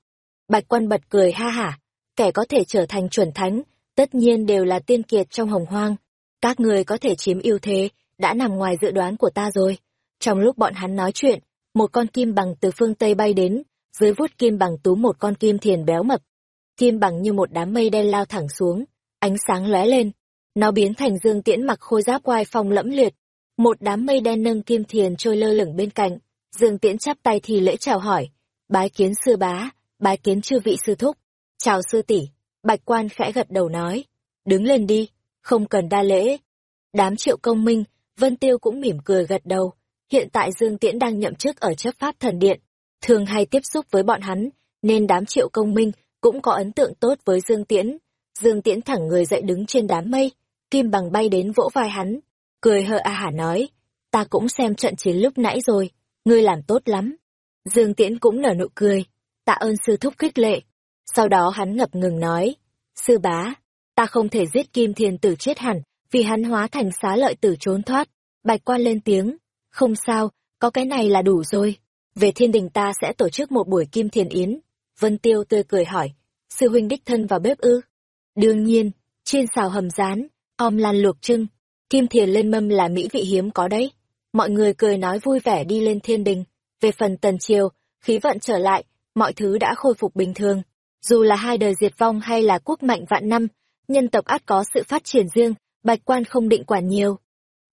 Bạch quan bật cười ha hả, kẻ có thể trở thành chuẩn thánh, tất nhiên đều là tiên kiệt trong hồng hoang. Các người có thể chiếm ưu thế, đã nằm ngoài dự đoán của ta rồi. Trong lúc bọn hắn nói chuyện, một con kim bằng từ phương Tây bay đến, dưới vuốt kim bằng tú một con kim thiền béo mập. Kim bằng như một đám mây đen lao thẳng xuống, ánh sáng lóe lên. Nó biến thành dương tiễn mặc khôi giáp quai phong lẫm liệt. Một đám mây đen nâng kim thiền trôi lơ lửng bên cạnh. Dương tiễn chắp tay thì lễ chào hỏi. Bái kiến sư bá, bái kiến chư vị sư thúc. Chào sư tỷ bạch quan khẽ gật đầu nói. Đứng lên đi, không cần đa lễ. Đám triệu công minh, Vân Tiêu cũng mỉm cười gật đầu. Hiện tại Dương Tiễn đang nhậm chức ở chấp pháp thần điện, thường hay tiếp xúc với bọn hắn, nên đám triệu công minh cũng có ấn tượng tốt với Dương Tiễn. Dương Tiễn thẳng người dậy đứng trên đám mây, kim bằng bay đến vỗ vai hắn, cười hờ a hả nói, ta cũng xem trận chiến lúc nãy rồi, ngươi làm tốt lắm. Dương Tiễn cũng nở nụ cười, tạ ơn sư thúc khích lệ. Sau đó hắn ngập ngừng nói, sư bá, ta không thể giết kim thiền tử chết hẳn, vì hắn hóa thành xá lợi tử trốn thoát. Bạch quan lên tiếng, không sao, có cái này là đủ rồi. Về thiên đình ta sẽ tổ chức một buổi kim thiền yến. Vân Tiêu tươi cười hỏi, sư huynh đích thân vào bếp ư? Đương nhiên, chiên xào hầm rán, om lan luộc trưng, kim thiền lên mâm là mỹ vị hiếm có đấy. Mọi người cười nói vui vẻ đi lên thiên đình. Về phần tần triều, khí vận trở lại, mọi thứ đã khôi phục bình thường. Dù là hai đời diệt vong hay là quốc mạnh vạn năm, nhân tộc át có sự phát triển riêng, bạch quan không định quản nhiều.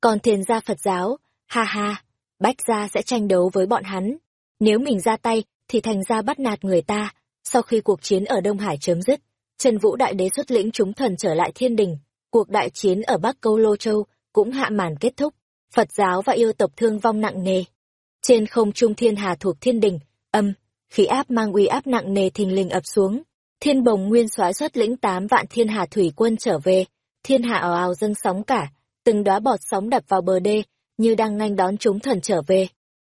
Còn thiền gia Phật giáo, ha ha, bách gia sẽ tranh đấu với bọn hắn. Nếu mình ra tay, thì thành ra bắt nạt người ta. Sau khi cuộc chiến ở Đông Hải chấm dứt, Trần Vũ Đại Đế xuất lĩnh chúng thần trở lại thiên đình. Cuộc đại chiến ở Bắc Câu Lô Châu cũng hạ màn kết thúc. Phật giáo và yêu tộc thương vong nặng nề. Trên không trung thiên hà thuộc thiên đình, âm, khí áp mang uy áp nặng nề thình lình ập xuống. Thiên bồng nguyên soái xuất lĩnh tám vạn thiên hà thủy quân trở về, thiên hạ ào ào dâng sóng cả, từng đóa bọt sóng đập vào bờ đê, như đang nhanh đón chúng thần trở về.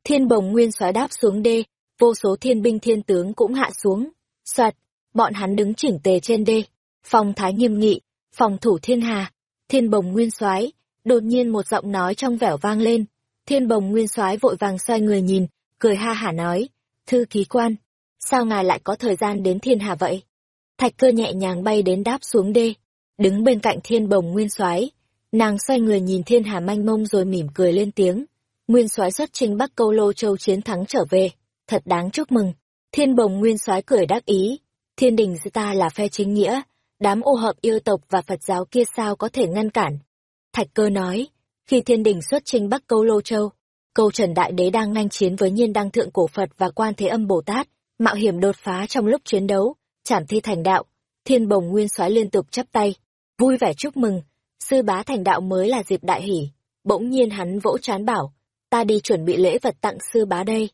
Thiên bồng nguyên soái đáp xuống đê, vô số thiên binh thiên tướng cũng hạ xuống. Soạt, bọn hắn đứng chỉnh tề trên đê, phòng thái nghiêm nghị, phòng thủ thiên hà, thiên bồng nguyên soái đột nhiên một giọng nói trong vẻo vang lên. Thiên bồng nguyên soái vội vàng xoay người nhìn, cười ha hả nói, thư ký quan, sao ngài lại có thời gian đến thiên hà vậy? Thạch cơ nhẹ nhàng bay đến đáp xuống đê, đứng bên cạnh thiên bồng nguyên soái nàng xoay người nhìn thiên hà manh mông rồi mỉm cười lên tiếng. Nguyên soái xuất chinh bắc câu lô châu chiến thắng trở về. Thật đáng chúc mừng. Thiên bồng nguyên soái cười đắc ý. Thiên đình giữa ta là phe chính nghĩa. Đám ô hợp yêu tộc và phật giáo kia sao có thể ngăn cản? Thạch cơ nói khi thiên đình xuất chinh bắc câu lô châu câu trần đại đế đang nhanh chiến với nhiên đăng thượng cổ Phật và quan thế âm Bồ Tát, mạo hiểm đột phá trong lúc chiến đấu, chảm thi thành đạo, thiên bồng nguyên soái liên tục chắp tay, vui vẻ chúc mừng, sư bá thành đạo mới là dịp đại hỷ, bỗng nhiên hắn vỗ chán bảo, ta đi chuẩn bị lễ vật tặng sư bá đây.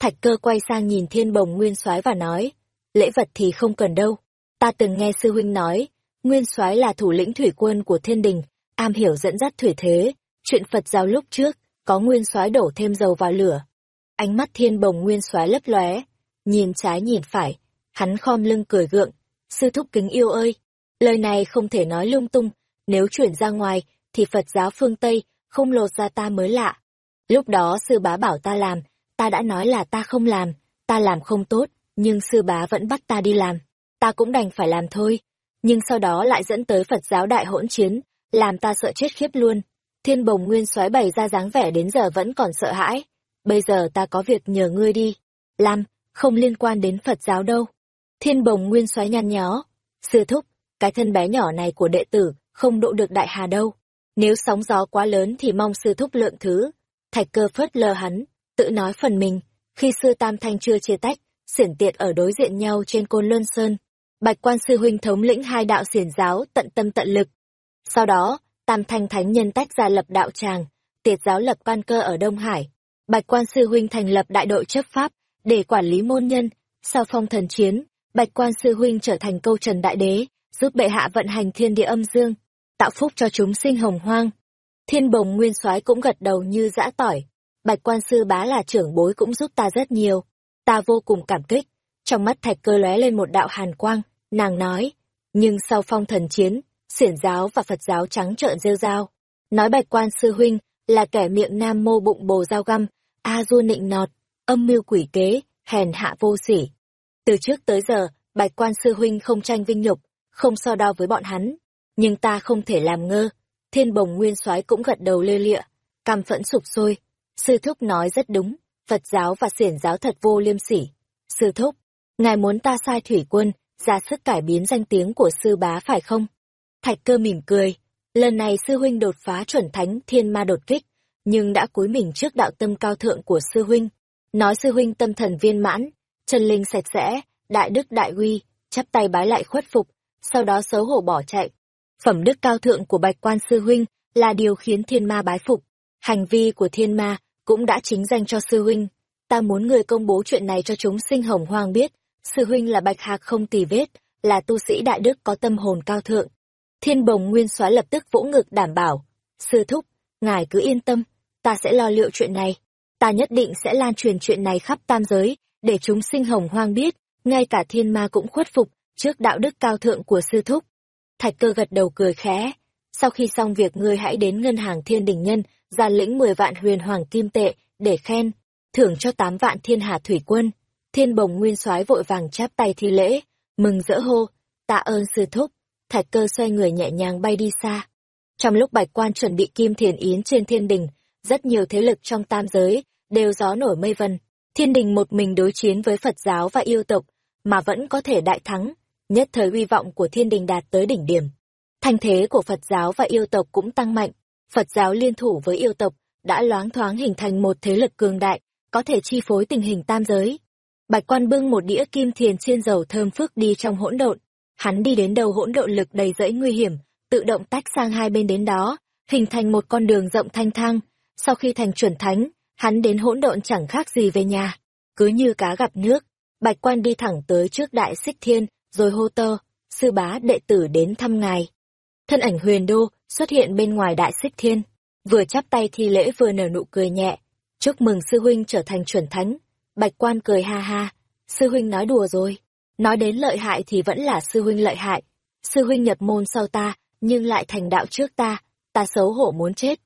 Thạch cơ quay sang nhìn thiên bồng nguyên soái và nói, lễ vật thì không cần đâu, ta từng nghe sư huynh nói, nguyên soái là thủ lĩnh thủy quân của thiên đình, am hiểu dẫn dắt thủy thế, chuyện Phật giáo lúc trước, có nguyên soái đổ thêm dầu vào lửa. Ánh mắt thiên bồng nguyên soái lấp lóe, nhìn trái nhìn phải, hắn khom lưng cười gượng, sư thúc kính yêu ơi, lời này không thể nói lung tung, nếu chuyển ra ngoài, thì Phật giáo phương Tây không lột ra ta mới lạ. Lúc đó sư bá bảo ta làm, ta đã nói là ta không làm, ta làm không tốt, nhưng sư bá vẫn bắt ta đi làm, ta cũng đành phải làm thôi. Nhưng sau đó lại dẫn tới Phật giáo đại hỗn chiến, làm ta sợ chết khiếp luôn. Thiên bồng nguyên soái bày ra dáng vẻ đến giờ vẫn còn sợ hãi. Bây giờ ta có việc nhờ ngươi đi. Làm, không liên quan đến Phật giáo đâu. Thiên bồng nguyên soái nhăn nhó. Sư thúc, cái thân bé nhỏ này của đệ tử, không độ được đại hà đâu. Nếu sóng gió quá lớn thì mong sư thúc lượng thứ. Thạch cơ phớt lờ hắn, tự nói phần mình, khi xưa Tam Thanh chưa chia tách, xiển tiệt ở đối diện nhau trên côn luân sơn. Bạch quan sư huynh thống lĩnh hai đạo xiển giáo tận tâm tận lực. Sau đó, Tam Thanh Thánh Nhân tách ra lập đạo tràng, tiệt giáo lập quan cơ ở Đông Hải. Bạch quan sư huynh thành lập đại đội chấp pháp, để quản lý môn nhân. Sau phong thần chiến, Bạch quan sư huynh trở thành câu trần đại đế, giúp bệ hạ vận hành thiên địa âm dương, tạo phúc cho chúng sinh hồng hoang. Thiên bồng nguyên soái cũng gật đầu như dã tỏi. Bạch quan sư bá là trưởng bối cũng giúp ta rất nhiều. Ta vô cùng cảm kích. Trong mắt thạch cơ lóe lên một đạo hàn quang, nàng nói. Nhưng sau phong thần chiến, siển giáo và Phật giáo trắng trợn rêu rao. Nói bạch quan sư huynh là kẻ miệng nam mô bụng bồ dao găm, a du nịnh nọt, âm mưu quỷ kế, hèn hạ vô sỉ. Từ trước tới giờ, bạch quan sư huynh không tranh vinh nhục, không so đo với bọn hắn. Nhưng ta không thể làm ngơ. Thiên bồng nguyên soái cũng gật đầu lê lịa, cằm phẫn sụp sôi. Sư thúc nói rất đúng, Phật giáo và xiển giáo thật vô liêm sỉ. Sư thúc, ngài muốn ta sai thủy quân, ra sức cải biến danh tiếng của sư bá phải không? Thạch cơ mỉm cười, lần này sư huynh đột phá chuẩn thánh thiên ma đột kích, nhưng đã cúi mình trước đạo tâm cao thượng của sư huynh. Nói sư huynh tâm thần viên mãn, chân linh sạch sẽ, đại đức đại uy, chắp tay bái lại khuất phục, sau đó xấu hổ bỏ chạy. Phẩm đức cao thượng của bạch quan sư huynh là điều khiến thiên ma bái phục. Hành vi của thiên ma cũng đã chính danh cho sư huynh. Ta muốn người công bố chuyện này cho chúng sinh hồng hoang biết. Sư huynh là bạch hạc không tì vết, là tu sĩ đại đức có tâm hồn cao thượng. Thiên bồng nguyên soái lập tức vỗ ngực đảm bảo. Sư thúc, ngài cứ yên tâm, ta sẽ lo liệu chuyện này. Ta nhất định sẽ lan truyền chuyện này khắp tam giới, để chúng sinh hồng hoang biết, ngay cả thiên ma cũng khuất phục, trước đạo đức cao thượng của sư thúc. Thạch cơ gật đầu cười khẽ. Sau khi xong việc ngươi hãy đến ngân hàng thiên đình nhân, ra lĩnh 10 vạn huyền hoàng kim tệ, để khen, thưởng cho 8 vạn thiên hà thủy quân. Thiên bồng nguyên soái vội vàng chắp tay thi lễ, mừng rỡ hô, tạ ơn sư thúc. Thạch cơ xoay người nhẹ nhàng bay đi xa. Trong lúc bạch quan chuẩn bị kim thiền yến trên thiên đình, rất nhiều thế lực trong tam giới, đều gió nổi mây vân. Thiên đình một mình đối chiến với Phật giáo và yêu tộc, mà vẫn có thể đại thắng, nhất thời uy vọng của thiên đình đạt tới đỉnh điểm. Thanh thế của Phật giáo và yêu tộc cũng tăng mạnh, Phật giáo liên thủ với yêu tộc, đã loáng thoáng hình thành một thế lực cường đại, có thể chi phối tình hình tam giới. Bạch quan bưng một đĩa kim thiền chiên dầu thơm phức đi trong hỗn độn. Hắn đi đến đầu hỗn độn lực đầy rẫy nguy hiểm, tự động tách sang hai bên đến đó, hình thành một con đường rộng thanh thang. Sau khi thành chuẩn thánh, hắn đến hỗn độn chẳng khác gì về nhà. Cứ như cá gặp nước, bạch quan đi thẳng tới trước đại xích thiên, rồi hô tơ, sư bá đệ tử đến thăm ngài. Thân ảnh huyền đô xuất hiện bên ngoài đại xích thiên, vừa chắp tay thi lễ vừa nở nụ cười nhẹ, chúc mừng sư huynh trở thành chuẩn thánh. Bạch quan cười ha ha, sư huynh nói đùa rồi, nói đến lợi hại thì vẫn là sư huynh lợi hại. Sư huynh nhập môn sau ta, nhưng lại thành đạo trước ta, ta xấu hổ muốn chết.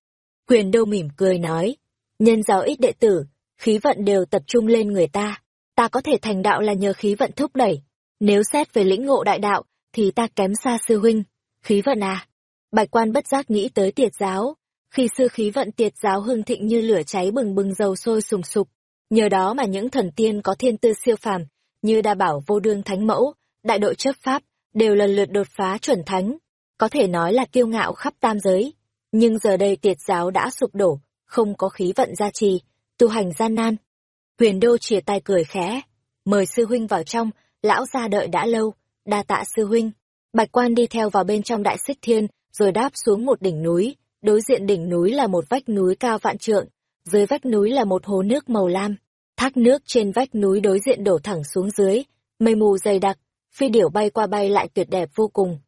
Huyền đô mỉm cười nói, nhân giáo ít đệ tử, khí vận đều tập trung lên người ta, ta có thể thành đạo là nhờ khí vận thúc đẩy, nếu xét về lĩnh ngộ đại đạo, thì ta kém xa sư huynh. Khí vận à? Bạch quan bất giác nghĩ tới tiệt giáo. Khi sư khí vận tiệt giáo hưng thịnh như lửa cháy bừng bừng dầu sôi sùng sục. Nhờ đó mà những thần tiên có thiên tư siêu phàm, như đa bảo vô đương thánh mẫu, đại đội chấp pháp, đều lần lượt đột phá chuẩn thánh. Có thể nói là kiêu ngạo khắp tam giới. Nhưng giờ đây tiệt giáo đã sụp đổ, không có khí vận gia trì, tu hành gian nan. Huyền Đô chìa tay cười khẽ, mời sư huynh vào trong, lão gia đợi đã lâu, đa tạ sư huynh. Bạch quan đi theo vào bên trong đại xích thiên, rồi đáp xuống một đỉnh núi, đối diện đỉnh núi là một vách núi cao vạn trượng, dưới vách núi là một hồ nước màu lam. Thác nước trên vách núi đối diện đổ thẳng xuống dưới, mây mù dày đặc, phi điểu bay qua bay lại tuyệt đẹp vô cùng.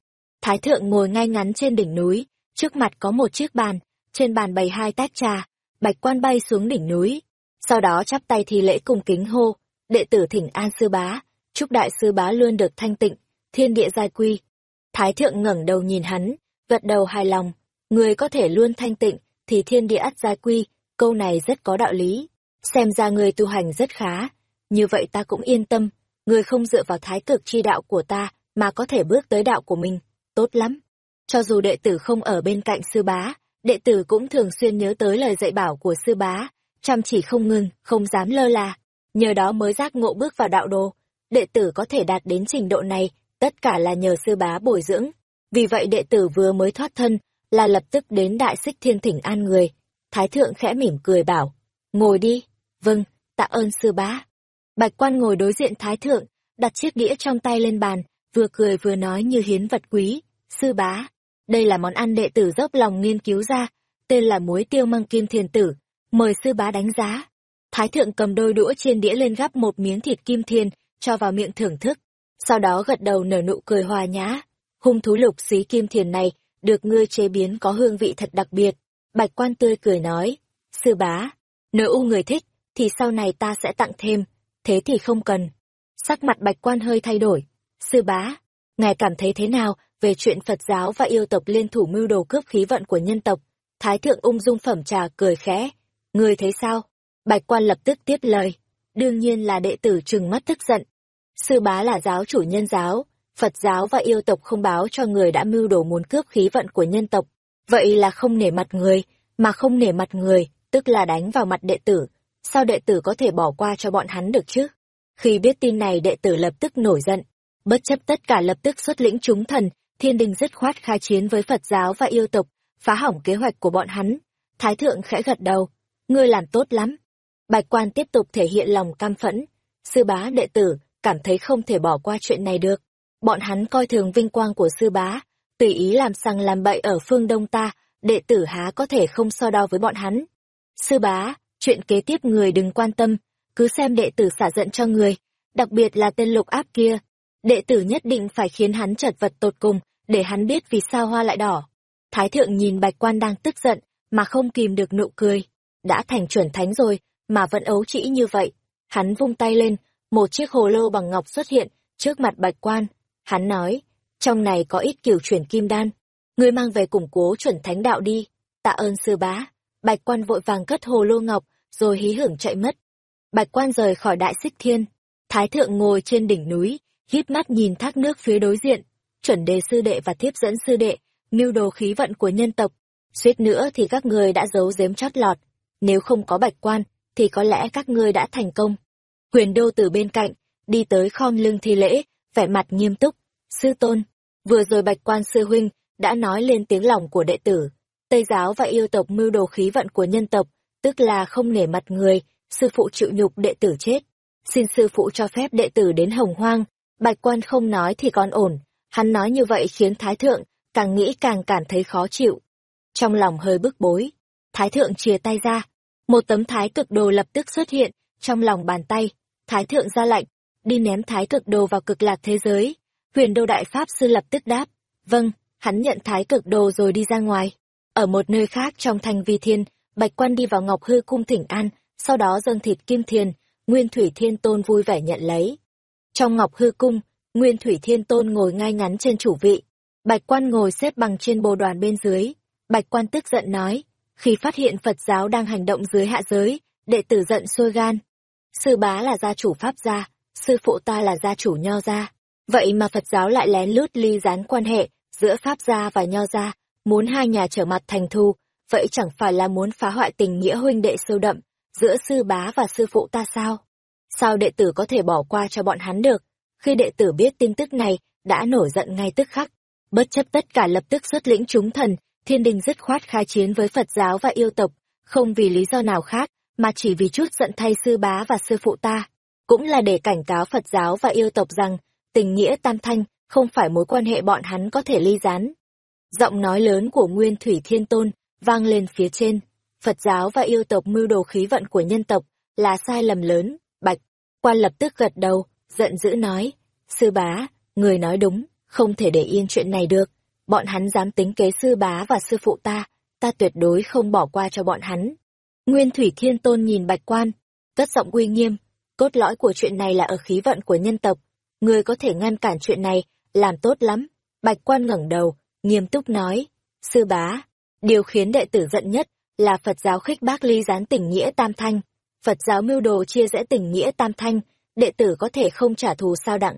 Thái thượng ngồi ngay ngắn trên đỉnh núi, trước mặt có một chiếc bàn, trên bàn bày hai tách trà, bạch quan bay xuống đỉnh núi. Sau đó chắp tay thi lễ cung kính hô, đệ tử thỉnh an sư bá, chúc đại sư bá luôn được thanh tịnh, thiên địa giai quy. Thái thượng ngẩng đầu nhìn hắn, gật đầu hài lòng, người có thể luôn thanh tịnh, thì thiên địa ắt giai quy, câu này rất có đạo lý. Xem ra người tu hành rất khá, như vậy ta cũng yên tâm, người không dựa vào thái cực chi đạo của ta, mà có thể bước tới đạo của mình, tốt lắm. Cho dù đệ tử không ở bên cạnh sư bá, đệ tử cũng thường xuyên nhớ tới lời dạy bảo của sư bá, chăm chỉ không ngừng, không dám lơ là. Nhờ đó mới giác ngộ bước vào đạo đồ, đệ tử có thể đạt đến trình độ này, tất cả là nhờ sư bá bồi dưỡng. Vì vậy đệ tử vừa mới thoát thân, là lập tức đến đại xích thiên thỉnh an người. Thái thượng khẽ mỉm cười bảo, ngồi đi. Vâng, tạ ơn sư bá. Bạch quan ngồi đối diện thái thượng, đặt chiếc đĩa trong tay lên bàn, vừa cười vừa nói như hiến vật quý. Sư bá, đây là món ăn đệ tử dốc lòng nghiên cứu ra, tên là muối tiêu măng kim thiền tử. Mời sư bá đánh giá. Thái thượng cầm đôi đũa trên đĩa lên gắp một miếng thịt kim thiền, cho vào miệng thưởng thức. Sau đó gật đầu nở nụ cười hòa nhã. Hung thú lục xí kim thiền này, được ngươi chế biến có hương vị thật đặc biệt. Bạch quan tươi cười nói, sư bá, nếu u người thích, thì sau này ta sẽ tặng thêm, thế thì không cần. Sắc mặt bạch quan hơi thay đổi. Sư bá, ngài cảm thấy thế nào về chuyện Phật giáo và yêu tộc liên thủ mưu đồ cướp khí vận của nhân tộc? Thái thượng ung dung phẩm trà cười khẽ. Người thấy sao? Bạch quan lập tức tiếp lời. Đương nhiên là đệ tử trừng mắt tức giận. Sư bá là giáo chủ nhân giáo, Phật giáo và yêu tộc không báo cho người đã mưu đồ muốn cướp khí vận của nhân tộc. Vậy là không nể mặt người, mà không nể mặt người, tức là đánh vào mặt đệ tử. Sao đệ tử có thể bỏ qua cho bọn hắn được chứ? Khi biết tin này đệ tử lập tức nổi giận, bất chấp tất cả lập tức xuất lĩnh chúng thần, thiên đình dứt khoát khai chiến với Phật giáo và yêu tộc, phá hỏng kế hoạch của bọn hắn. Thái thượng khẽ gật đầu, ngươi làm tốt lắm. Bạch quan tiếp tục thể hiện lòng cam phẫn. Sư bá đệ tử, cảm thấy không thể bỏ qua chuyện này được. Bọn hắn coi thường vinh quang của sư bá, tùy ý làm sang làm bậy ở phương đông ta, đệ tử há có thể không so đo với bọn hắn. Sư bá, chuyện kế tiếp người đừng quan tâm, cứ xem đệ tử xả giận cho người, đặc biệt là tên lục áp kia. Đệ tử nhất định phải khiến hắn chật vật tột cùng, để hắn biết vì sao hoa lại đỏ. Thái thượng nhìn bạch quan đang tức giận, mà không kìm được nụ cười. Đã thành chuẩn thánh rồi, mà vẫn ấu trĩ như vậy. Hắn vung tay lên, một chiếc hồ lô bằng ngọc xuất hiện, trước mặt bạch quan. Hắn nói, trong này có ít kiểu chuyển kim đan. Ngươi mang về củng cố chuẩn thánh đạo đi. Tạ ơn sư bá. Bạch quan vội vàng cất hồ lô ngọc, rồi hí hưởng chạy mất. Bạch quan rời khỏi đại xích thiên. Thái thượng ngồi trên đỉnh núi, hít mắt nhìn thác nước phía đối diện. Chuẩn đề sư đệ và thiếp dẫn sư đệ, mưu đồ khí vận của nhân tộc. Suýt nữa thì các người đã giấu giếm chót lọt. Nếu không có bạch quan, thì có lẽ các ngươi đã thành công. Huyền đô từ bên cạnh, đi tới khom lưng thi lễ, vẻ mặt nghiêm túc. Sư tôn, vừa rồi bạch quan sư huynh, đã nói lên tiếng lòng của đệ tử. Tây giáo và yêu tộc mưu đồ khí vận của nhân tộc, tức là không nể mặt người, sư phụ chịu nhục đệ tử chết. Xin sư phụ cho phép đệ tử đến hồng hoang, bạch quan không nói thì còn ổn, hắn nói như vậy khiến thái thượng, càng nghĩ càng cảm thấy khó chịu. Trong lòng hơi bức bối, thái thượng chia tay ra, một tấm thái cực đồ lập tức xuất hiện, trong lòng bàn tay, thái thượng ra lệnh, đi ném thái cực đồ vào cực lạc thế giới. Huyền đô đại pháp sư lập tức đáp, vâng, hắn nhận thái cực đồ rồi đi ra ngoài. Ở một nơi khác trong thành vi thiên, bạch quan đi vào ngọc hư cung thỉnh an, sau đó dâng thịt kim thiền, nguyên thủy thiên tôn vui vẻ nhận lấy. Trong ngọc hư cung, nguyên thủy thiên tôn ngồi ngay ngắn trên chủ vị, bạch quan ngồi xếp bằng trên bồ đoàn bên dưới. Bạch quan tức giận nói, khi phát hiện Phật giáo đang hành động dưới hạ giới, đệ tử giận sôi gan. Sư bá là gia chủ Pháp gia, sư phụ ta là gia chủ Nho gia. Vậy mà Phật giáo lại lén lút ly gián quan hệ giữa Pháp gia và Nho gia, muốn hai nhà trở mặt thành thù, vậy chẳng phải là muốn phá hoại tình nghĩa huynh đệ sâu đậm giữa sư bá và sư phụ ta sao? Sao đệ tử có thể bỏ qua cho bọn hắn được? Khi đệ tử biết tin tức này, đã nổi giận ngay tức khắc. Bất chấp tất cả lập tức xuất lĩnh chúng thần, thiên đình dứt khoát khai chiến với Phật giáo và yêu tộc, không vì lý do nào khác, mà chỉ vì chút giận thay sư bá và sư phụ ta. Cũng là để cảnh cáo Phật giáo và yêu tộc rằng, tình nghĩa tam thanh không phải mối quan hệ bọn hắn có thể ly gián. Giọng nói lớn của Nguyên Thủy Thiên Tôn vang lên phía trên. Phật giáo và yêu tộc mưu đồ khí vận của nhân tộc là sai lầm lớn. Bạch, quan lập tức gật đầu, giận dữ nói. Sư bá, người nói đúng, không thể để yên chuyện này được. Bọn hắn dám tính kế sư bá và sư phụ ta, ta tuyệt đối không bỏ qua cho bọn hắn. Nguyên Thủy Thiên Tôn nhìn bạch quan, cất giọng uy nghiêm, cốt lõi của chuyện này là ở khí vận của nhân tộc. Người có thể ngăn cản chuyện này, làm tốt lắm. Bạch quan ngẩng đầu, nghiêm túc nói, sư bá, điều khiến đệ tử giận nhất là Phật giáo khích bác ly gián tình nghĩa tam thanh. Phật giáo mưu đồ chia rẽ tình nghĩa tam thanh, đệ tử có thể không trả thù sao đặng.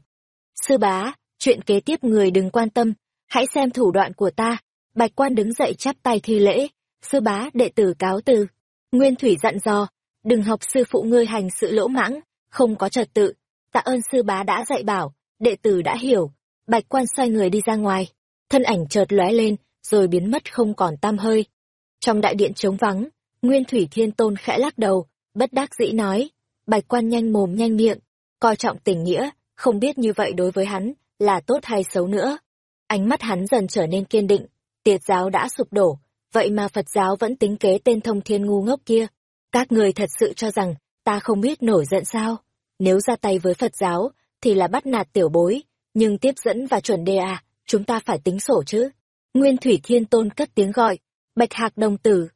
Sư bá, chuyện kế tiếp người đừng quan tâm, hãy xem thủ đoạn của ta. Bạch quan đứng dậy chắp tay thi lễ, sư bá đệ tử cáo từ. Nguyên Thủy dặn dò, đừng học sư phụ ngươi hành sự lỗ mãng, không có trật tự. Tạ ơn sư bá đã dạy bảo, đệ tử đã hiểu. Bạch quan xoay người đi ra ngoài, thân ảnh chợt lóe lên, rồi biến mất không còn tam hơi. Trong đại điện trống vắng, Nguyên Thủy Thiên Tôn khẽ lắc đầu, bất đắc dĩ nói, bạch quan nhanh mồm nhanh miệng, coi trọng tình nghĩa, không biết như vậy đối với hắn, là tốt hay xấu nữa. Ánh mắt hắn dần trở nên kiên định, tiệt giáo đã sụp đổ, vậy mà Phật giáo vẫn tính kế tên thông thiên ngu ngốc kia. Các người thật sự cho rằng, ta không biết nổi giận sao? Nếu ra tay với Phật giáo, thì là bắt nạt tiểu bối, nhưng tiếp dẫn và chuẩn đề à, chúng ta phải tính sổ chứ. Nguyên Thủy Thiên Tôn cất tiếng gọi, Bạch Hạc Đồng Tử.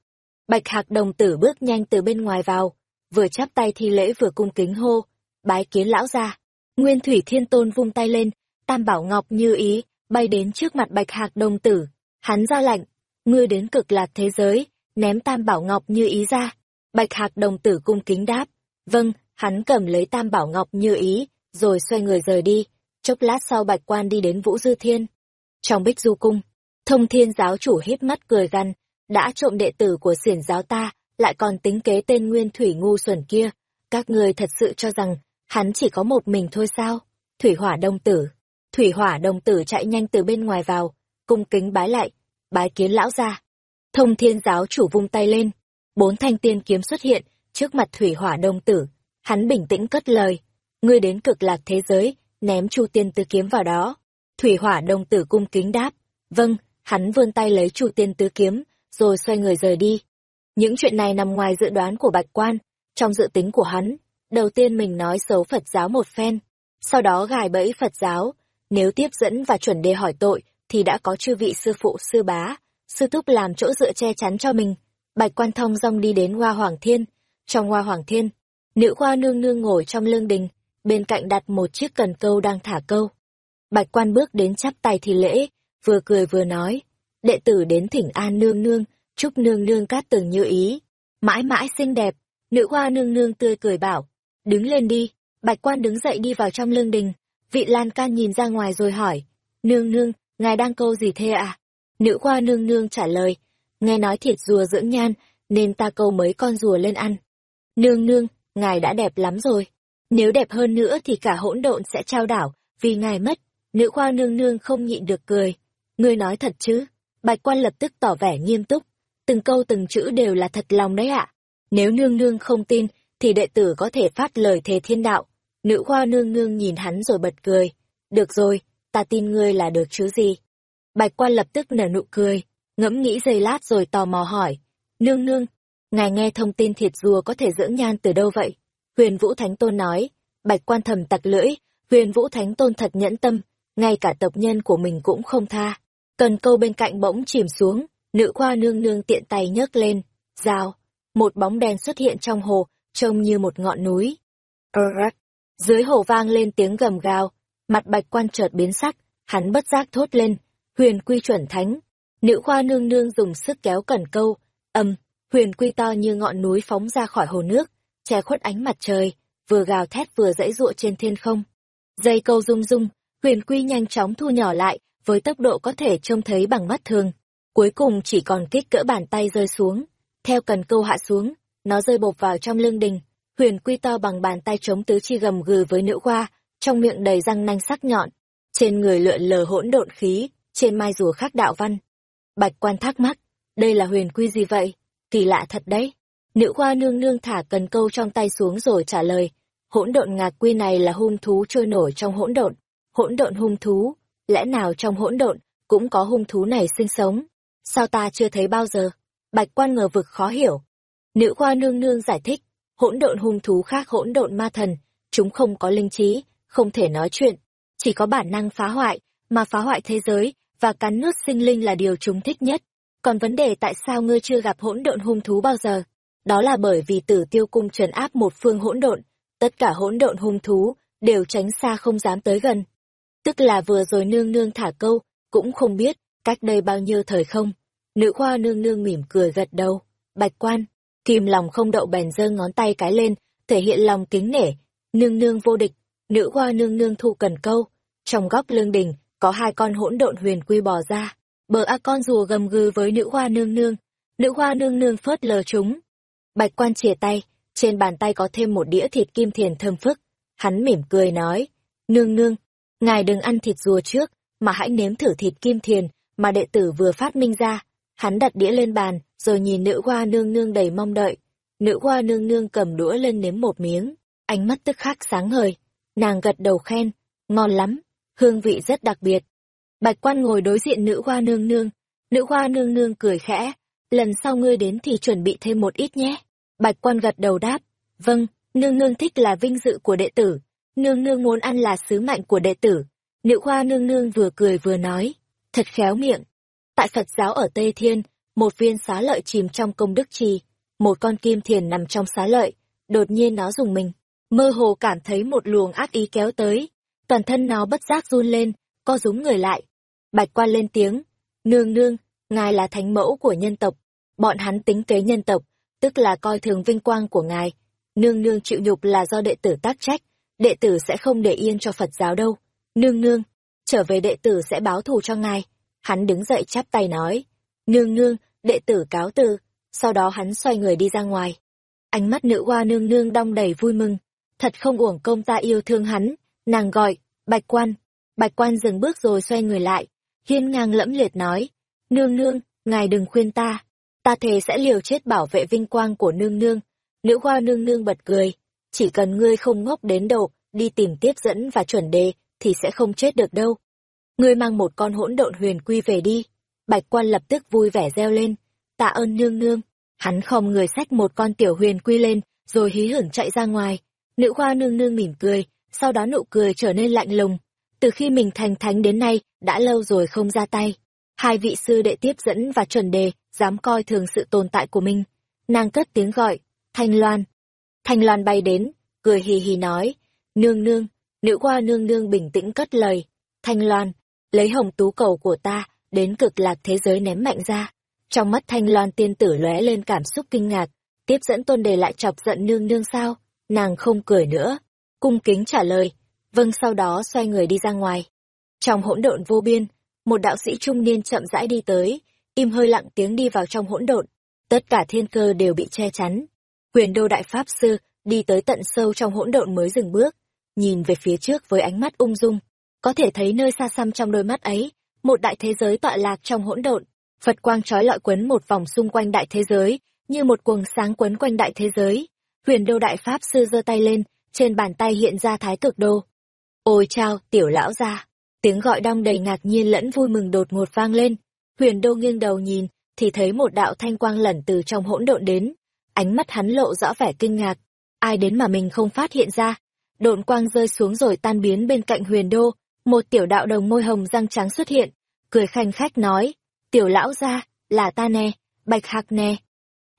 Bạch Hạc Đồng Tử bước nhanh từ bên ngoài vào, vừa chắp tay thi lễ vừa cung kính hô, bái kiến lão ra. Nguyên Thủy Thiên Tôn vung tay lên, Tam Bảo Ngọc như ý, bay đến trước mặt Bạch Hạc Đồng Tử. Hắn ra lạnh, ngươi đến cực lạc thế giới, ném Tam Bảo Ngọc như ý ra. Bạch Hạc Đồng Tử cung kính đáp, vâng, hắn cầm lấy Tam Bảo Ngọc như ý, rồi xoay người rời đi. Chốc lát sau Bạch Quan đi đến Vũ Dư Thiên. Trong Bích Du Cung, Thông thiên giáo chủ híp mắt cười gằn, đã trộm đệ tử của xiển giáo ta, lại còn tính kế tên nguyên thủy ngu xuẩn kia. Các người thật sự cho rằng, hắn chỉ có một mình thôi sao? Thủy hỏa đông tử. Thủy hỏa đồng tử chạy nhanh từ bên ngoài vào, cung kính bái lại, bái kiến lão ra. Thông thiên giáo chủ vung tay lên, bốn thanh tiên kiếm xuất hiện, trước mặt thủy hỏa đồng tử. Hắn bình tĩnh cất lời, ngươi đến cực lạc thế giới, ném chu tiên tứ kiếm vào đó. Thủy hỏa đồng tử cung kính đáp, vâng, hắn vươn tay lấy chu tiên tứ kiếm, rồi xoay người rời đi. Những chuyện này nằm ngoài dự đoán của Bạch Quan, trong dự tính của hắn, đầu tiên mình nói xấu Phật giáo một phen, sau đó gài bẫy Phật giáo, nếu tiếp dẫn và chuẩn đề hỏi tội, thì đã có chư vị sư phụ sư bá, sư thúc làm chỗ dựa che chắn cho mình. Bạch Quan thông dong đi đến Hoa Hoàng Thiên, trong Hoa Hoàng Thiên, nữ hoa nương nương ngồi trong lương đình, bên cạnh đặt một chiếc cần câu đang thả câu. Bạch Quan bước đến chắp tay thì lễ, vừa cười vừa nói, đệ tử đến thỉnh an nương nương, chúc nương nương cát tường như ý, mãi mãi xinh đẹp, nữ hoa nương nương tươi cười bảo, đứng lên đi, bạch quan đứng dậy đi vào trong lương đình, vị lan can nhìn ra ngoài rồi hỏi, nương nương, ngài đang câu gì thế ạ? À? Nữ Khoa nương nương trả lời, nghe nói thịt rùa dưỡng nhan, nên ta câu mấy con rùa lên ăn. Nương nương, ngài đã đẹp lắm rồi, nếu đẹp hơn nữa thì cả hỗn độn sẽ trao đảo, vì ngài mất, nữ khoa nương nương không nhịn được cười. Ngươi nói thật chứ? Bạch quan lập tức tỏ vẻ nghiêm túc. Từng câu từng chữ đều là thật lòng đấy ạ. Nếu nương nương không tin, thì đệ tử có thể phát lời thề thiên đạo. Nữ khoa nương nương nhìn hắn rồi bật cười. Được rồi, ta tin ngươi là được chứ gì. Bạch quan lập tức nở nụ cười, ngẫm nghĩ giây lát rồi tò mò hỏi. Nương nương, ngài nghe thông tin thiệt rùa có thể dưỡng nhan từ đâu vậy? Huyền Vũ Thánh Tôn nói, bạch quan thầm tặc lưỡi, huyền Vũ Thánh Tôn thật nhẫn tâm, ngay cả tộc nhân của mình cũng không tha. Cần câu bên cạnh bỗng chìm xuống, nữ khoa nương nương tiện tay nhấc lên, rào, một bóng đen xuất hiện trong hồ, trông như một ngọn núi. Rắc, dưới hồ vang lên tiếng gầm gào, mặt bạch quan chợt biến sắc, hắn bất giác thốt lên, huyền quy chuẩn thánh. Nữ khoa nương nương dùng sức kéo cần câu, âm, huyền quy to như ngọn núi phóng ra khỏi hồ nước, che khuất ánh mặt trời, vừa gào thét vừa dãy dụa trên thiên không. Dây câu rung rung, huyền quy nhanh chóng thu nhỏ lại, với tốc độ có thể trông thấy bằng mắt thường. Cuối cùng chỉ còn kích cỡ bàn tay rơi xuống. Theo cần câu hạ xuống, nó rơi bột vào trong lưng đình. Huyền quy to bằng bàn tay chống tứ chi gầm gừ với nữ khoa, trong miệng đầy răng nanh sắc nhọn. Trên người lượn lờ hỗn độn khí, trên mai rùa khắc đạo văn. Bạch quan thắc mắc, đây là huyền quy gì vậy? Kỳ lạ thật đấy. Nữ hoa nương nương thả cần câu trong tay xuống rồi trả lời, hỗn độn ngạc quy này là hung thú trôi nổi trong hỗn độn, hỗn độn hung thú, lẽ nào trong hỗn độn cũng có hung thú này sinh sống? Sao ta chưa thấy bao giờ? Bạch quan ngờ vực khó hiểu. Nữ hoa nương nương giải thích, hỗn độn hung thú khác hỗn độn ma thần, chúng không có linh trí, không thể nói chuyện, chỉ có bản năng phá hoại, mà phá hoại thế giới và cắn nuốt sinh linh là điều chúng thích nhất. Còn vấn đề tại sao ngươi chưa gặp hỗn độn hung thú bao giờ? Đó là bởi vì Tử Tiêu cung trấn áp một phương hỗn độn, tất cả hỗn độn hung thú đều tránh xa không dám tới gần. Tức là vừa rồi nương nương thả câu, cũng không biết cách đây bao nhiêu thời không. Nữ khoa nương nương mỉm cười gật đầu, bạch quan, kìm lòng không đậu bèn giơ ngón tay cái lên, thể hiện lòng kính nể, nương nương vô địch, nữ hoa nương nương thu cần câu. Trong góc lương đình, có hai con hỗn độn huyền quy bò ra, bờ a con rùa gầm gừ với nữ hoa nương nương, nữ hoa nương nương phớt lờ chúng. Bạch quan chìa tay, trên bàn tay có thêm một đĩa thịt kim thiền thơm phức. Hắn mỉm cười nói, nương nương, ngài đừng ăn thịt rùa trước, mà hãy nếm thử thịt kim thiền mà đệ tử vừa phát minh ra. Hắn đặt đĩa lên bàn, rồi nhìn nữ hoa nương nương đầy mong đợi. Nữ hoa nương nương cầm đũa lên nếm một miếng, ánh mắt tức khắc sáng ngời. Nàng gật đầu khen, ngon lắm, hương vị rất đặc biệt. Bạch quan ngồi đối diện nữ hoa nương nương, nữ hoa nương nương cười khẽ, lần sau ngươi đến thì chuẩn bị thêm một ít nhé. Bạch quan gật đầu đáp, vâng, nương nương thích là vinh dự của đệ tử, nương nương muốn ăn là sứ mệnh của đệ tử. Nữ hoa nương nương vừa cười vừa nói, thật khéo miệng. Tại Phật giáo ở Tây Thiên, một viên xá lợi chìm trong công đức trì, một con kim thiền nằm trong xá lợi, đột nhiên nó dùng mình, mơ hồ cảm thấy một luồng ác ý kéo tới, toàn thân nó bất giác run lên, co rúm người lại. Bạch quan lên tiếng, nương nương, ngài là thánh mẫu của nhân tộc, bọn hắn tính kế nhân tộc, tức là coi thường vinh quang của ngài. Nương nương chịu nhục là do đệ tử tác trách, đệ tử sẽ không để yên cho Phật giáo đâu. Nương nương, trở về đệ tử sẽ báo thù cho ngài. Hắn đứng dậy chắp tay nói, nương nương, đệ tử cáo từ, sau đó hắn xoay người đi ra ngoài. Ánh mắt nữ hoa nương nương đong đầy vui mừng, thật không uổng công ta yêu thương hắn, nàng gọi, bạch quan. Bạch quan dừng bước rồi xoay người lại, hiên ngang lẫm liệt nói, nương nương, ngài đừng khuyên ta, ta thề sẽ liều chết bảo vệ vinh quang của nương nương. Nữ hoa nương nương bật cười, chỉ cần ngươi không ngốc đến đầu, đi tìm tiếp dẫn và chuẩn đề, thì sẽ không chết được đâu. Ngươi mang một con hỗn độn huyền quy về đi. Bạch quan lập tức vui vẻ reo lên, tạ ơn nương nương. Hắn không người xách một con tiểu huyền quy lên, rồi hí hửng chạy ra ngoài. Nữ hoa nương nương mỉm cười, sau đó nụ cười trở nên lạnh lùng. Từ khi mình thành thánh đến nay, đã lâu rồi không ra tay. Hai vị sư đệ tiếp dẫn và chuẩn đề, dám coi thường sự tồn tại của mình. Nàng cất tiếng gọi, Thanh Loan. Thanh Loan bay đến, cười hì hì nói, nương nương, nữ hoa nương nương bình tĩnh cất lời. Thanh Loan, lấy hồng tú cầu của ta, đến cực lạc thế giới ném mạnh ra. Trong mắt Thanh Loan tiên tử lóe lên cảm xúc kinh ngạc, tiếp dẫn tôn đề lại chọc giận nương nương sao, nàng không cười nữa, cung kính trả lời, vâng sau đó xoay người đi ra ngoài. Trong hỗn độn vô biên, một đạo sĩ trung niên chậm rãi đi tới, im hơi lặng tiếng đi vào trong hỗn độn, tất cả thiên cơ đều bị che chắn. Quyền đô đại pháp sư đi tới tận sâu trong hỗn độn mới dừng bước, nhìn về phía trước với ánh mắt ung dung, có thể thấy nơi xa xăm trong đôi mắt ấy, một đại thế giới tọa lạc trong hỗn độn, Phật quang trói lọi quấn một vòng xung quanh đại thế giới, như một cuồng sáng quấn quanh đại thế giới. Huyền đô đại pháp sư giơ tay lên, trên bàn tay hiện ra thái cực đô. Ôi chao, tiểu lão gia! Tiếng gọi đong đầy ngạc nhiên lẫn vui mừng đột ngột vang lên. Huyền đô nghiêng đầu nhìn, thì thấy một đạo thanh quang lẩn từ trong hỗn độn đến. Ánh mắt hắn lộ rõ vẻ kinh ngạc. Ai đến mà mình không phát hiện ra. Độn quang rơi xuống rồi tan biến bên cạnh huyền đô. Một tiểu đạo đồng môi hồng răng trắng xuất hiện. Cười khanh khách nói. Tiểu lão gia, là ta nè, bạch hạc nè.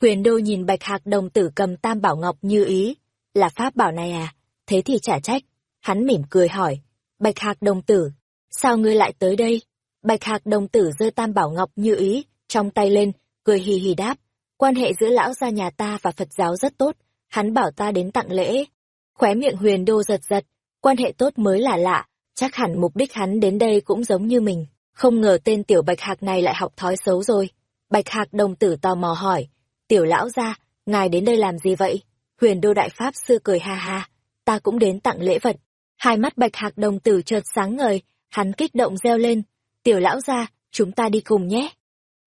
Huyền đô nhìn bạch hạc đồng tử cầm tam bảo ngọc như ý. Là pháp bảo này à? Thế thì trả trách. Hắn mỉm cười hỏi. Bạch hạc đồng tử, sao ngươi lại tới đây? Bạch hạc đồng tử giơ tam bảo ngọc như ý, trong tay lên, cười hì hì đáp. Quan hệ giữa lão gia nhà ta và Phật giáo rất tốt, hắn bảo ta đến tặng lễ. Khóe miệng huyền đô giật giật, quan hệ tốt mới là lạ, chắc hẳn mục đích hắn đến đây cũng giống như mình. Không ngờ tên tiểu bạch hạc này lại học thói xấu rồi. Bạch hạc đồng tử tò mò hỏi, tiểu lão gia, ngài đến đây làm gì vậy? Huyền đô đại pháp sư cười ha ha, ta cũng đến tặng lễ vật. Hai mắt bạch hạc đồng tử chợt sáng ngời, hắn kích động reo lên, tiểu lão gia, chúng ta đi cùng nhé.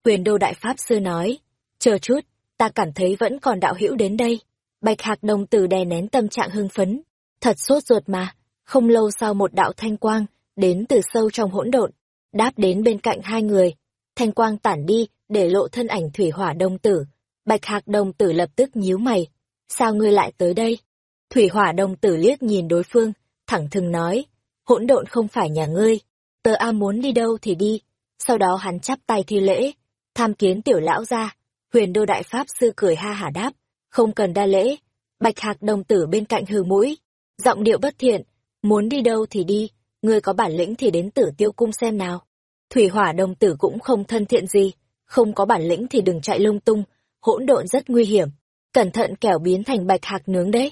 Huyền đô đại pháp sư nói, chờ chút, ta cảm thấy vẫn còn đạo hữu đến đây. Bạch Hạc đồng tử đè nén tâm trạng hưng phấn. Thật sốt ruột mà. Không lâu sau một đạo thanh quang, đến từ sâu trong hỗn độn, đáp đến bên cạnh hai người. Thanh quang tản đi, để lộ thân ảnh thủy hỏa đông tử. Bạch Hạc đông tử lập tức nhíu mày. Sao ngươi lại tới đây? Thủy hỏa đông tử liếc nhìn đối phương, thẳng thừng nói. Hỗn độn không phải nhà ngươi. Tờ A muốn đi đâu thì đi. Sau đó hắn chắp tay thi lễ. Tham kiến tiểu lão ra. Huyền đô đại pháp sư cười ha hả đáp. Không cần đa lễ. Bạch hạc đồng tử bên cạnh hừ mũi. Giọng điệu bất thiện. Muốn đi đâu thì đi. Ngươi có bản lĩnh thì đến tử tiêu cung xem nào. Thủy hỏa đồng tử cũng không thân thiện gì. Không có bản lĩnh thì đừng chạy lung tung. Hỗn độn rất nguy hiểm. Cẩn thận kẻo biến thành bạch hạc nướng đấy.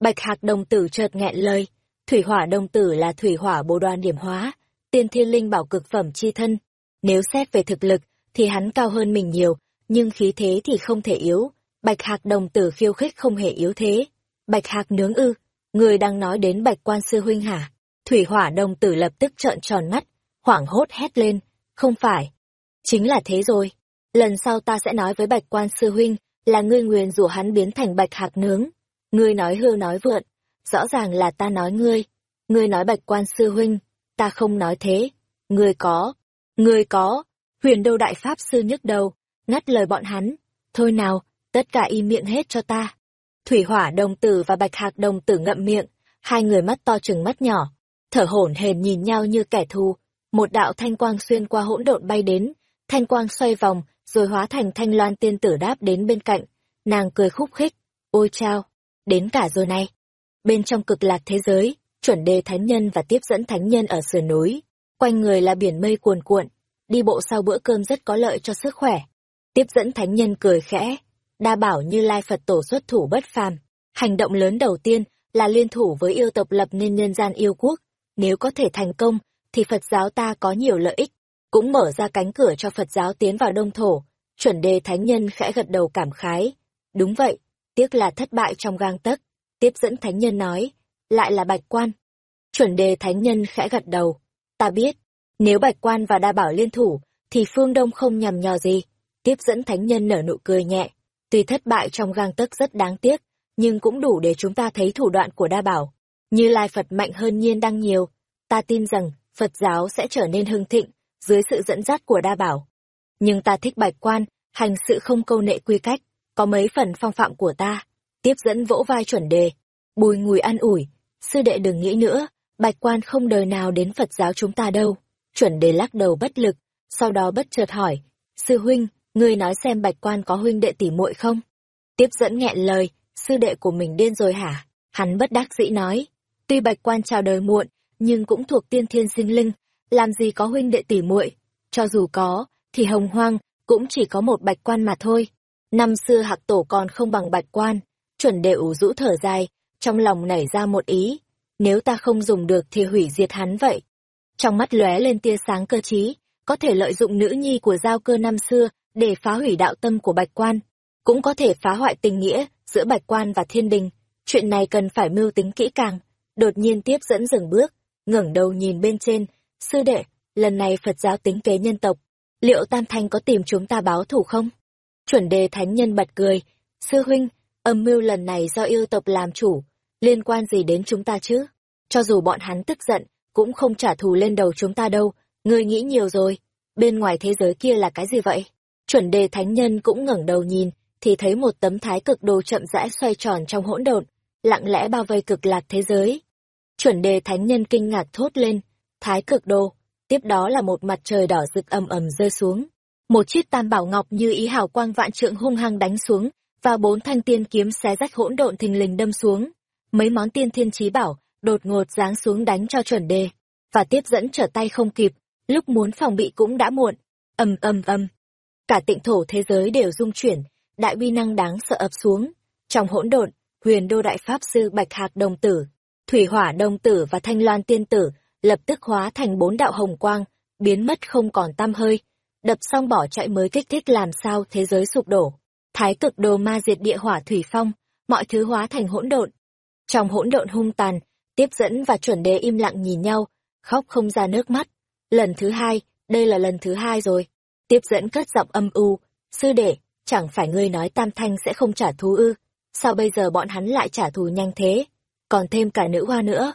Bạch hạc đồng tử chợt nghẹn lời. Thủy hỏa đồng tử là thủy hỏa bồ đoàn điểm hóa. Tiên thiên linh bảo cực phẩm chi thân. Nếu xét về thực lực, thì hắn cao hơn mình nhiều, nhưng khí thế thì không thể yếu. Bạch hạc đồng tử khiêu khích không hề yếu thế. Bạch hạc nướng ư, người đang nói đến bạch quan sư huynh hả? Thủy hỏa đồng tử lập tức trợn tròn mắt, hoảng hốt hét lên, không phải. Chính là thế rồi. Lần sau ta sẽ nói với bạch quan sư huynh, là ngươi nguyền rủa hắn biến thành bạch hạc nướng. Ngươi nói hưu nói vượn, rõ ràng là ta nói ngươi. Ngươi nói bạch quan sư huynh, ta không nói thế. Ngươi có, ngươi có. Huyền đô đại pháp sư nhức đầu, ngắt lời bọn hắn. Thôi nào, tất cả im miệng hết cho ta. Thủy hỏa đồng tử và bạch hạc đồng tử ngậm miệng, hai người mắt to chừng mắt nhỏ, thở hổn hển nhìn nhau như kẻ thù. Một đạo thanh quang xuyên qua hỗn độn bay đến, thanh quang xoay vòng, rồi hóa thành thanh loan tiên tử đáp đến bên cạnh. Nàng cười khúc khích, ôi chao, đến cả rồi này. Bên trong cực lạc thế giới, chuẩn đề thánh nhân và tiếp dẫn thánh nhân ở sườn núi, quanh người là biển mây cuồn cuộn, đi bộ sau bữa cơm rất có lợi cho sức khỏe. Tiếp dẫn thánh nhân cười khẽ, đa bảo như lai Phật tổ xuất thủ bất phàm. Hành động lớn đầu tiên là liên thủ với yêu tộc lập nên nhân gian yêu quốc. Nếu có thể thành công, thì Phật giáo ta có nhiều lợi ích, cũng mở ra cánh cửa cho Phật giáo tiến vào đông thổ. Chuẩn đề thánh nhân khẽ gật đầu cảm khái. Đúng vậy, tiếc là thất bại trong gang tấc. Tiếp dẫn thánh nhân nói, lại là bạch quan. Chuẩn đề thánh nhân khẽ gật đầu. Ta biết, nếu bạch quan và đa bảo liên thủ, thì phương đông không nhằm nhò gì. Tiếp dẫn thánh nhân nở nụ cười nhẹ. Tuy thất bại trong gang tấc rất đáng tiếc, nhưng cũng đủ để chúng ta thấy thủ đoạn của đa bảo. Như Lai Phật mạnh hơn nhiên đăng nhiều. Ta tin rằng, Phật giáo sẽ trở nên hưng thịnh, dưới sự dẫn dắt của đa bảo. Nhưng ta thích bạch quan, hành sự không câu nệ quy cách, có mấy phần phong phạm của ta. Tiếp dẫn vỗ vai chuẩn đề, bùi ngùi an ủi, sư đệ đừng nghĩ nữa, bạch quan không đời nào đến Phật giáo chúng ta đâu. Chuẩn đề lắc đầu bất lực, sau đó bất chợt hỏi, sư huynh, ngươi nói xem bạch quan có huynh đệ tỉ muội không? Tiếp dẫn nghẹn lời, sư đệ của mình điên rồi hả? Hắn bất đắc dĩ nói, tuy bạch quan chào đời muộn, nhưng cũng thuộc tiên thiên sinh linh, làm gì có huynh đệ tỉ muội cho dù có, thì hồng hoang cũng chỉ có một bạch quan mà thôi. Năm xưa hạc tổ còn không bằng bạch quan, chuẩn đệ ủ rũ thở dài, trong lòng nảy ra một ý, nếu ta không dùng được thì hủy diệt hắn vậy. Trong mắt lóe lên tia sáng cơ trí, có thể lợi dụng nữ nhi của giao cơ năm xưa để phá hủy đạo tâm của bạch quan, cũng có thể phá hoại tình nghĩa giữa bạch quan và thiên đình. Chuyện này cần phải mưu tính kỹ càng. Đột nhiên tiếp dẫn dừng bước, ngẩng đầu nhìn bên trên, sư đệ, lần này Phật giáo tính kế nhân tộc, liệu Tam Thanh có tìm chúng ta báo thù không? Chuẩn đề thánh nhân bật cười, sư huynh, âm mưu lần này do yêu tộc làm chủ, liên quan gì đến chúng ta chứ? Cho dù bọn hắn tức giận, cũng không trả thù lên đầu chúng ta đâu, ngươi nghĩ nhiều rồi, bên ngoài thế giới kia là cái gì vậy? Chuẩn đề thánh nhân cũng ngẩng đầu nhìn, thì thấy một tấm thái cực đồ chậm rãi xoay tròn trong hỗn độn, lặng lẽ bao vây cực lạc thế giới. Chuẩn đề thánh nhân kinh ngạc thốt lên, thái cực đồ, tiếp đó là một mặt trời đỏ rực ầm ầm rơi xuống. Một chiếc tam bảo ngọc như ý hào quang vạn trượng hung hăng đánh xuống, và bốn thanh tiên kiếm xé rách hỗn độn thình lình đâm xuống. Mấy món tiên thiên trí bảo, đột ngột giáng xuống đánh cho chuẩn đề, và tiếp dẫn trở tay không kịp, lúc muốn phòng bị cũng đã muộn. ầm ầm ầm, cả tịnh thổ thế giới đều rung chuyển, đại uy năng đáng sợ ập xuống. Trong hỗn độn, huyền đô đại pháp sư bạch hạc đồng tử, thủy hỏa đồng tử và thanh loan tiên tử lập tức hóa thành bốn đạo hồng quang, biến mất không còn tăm hơi. Đập xong bỏ chạy mới kích thích làm sao thế giới sụp đổ. Thái cực đồ ma diệt địa hỏa thủy phong, mọi thứ hóa thành hỗn độn. Trong hỗn độn hung tàn, tiếp dẫn và chuẩn đế im lặng nhìn nhau, khóc không ra nước mắt. Lần thứ hai, đây là lần thứ hai rồi. Tiếp dẫn cất giọng âm u, sư đệ, chẳng phải ngươi nói tam thanh sẽ không trả thù ư, sao bây giờ bọn hắn lại trả thù nhanh thế, còn thêm cả nữ hoa nữa.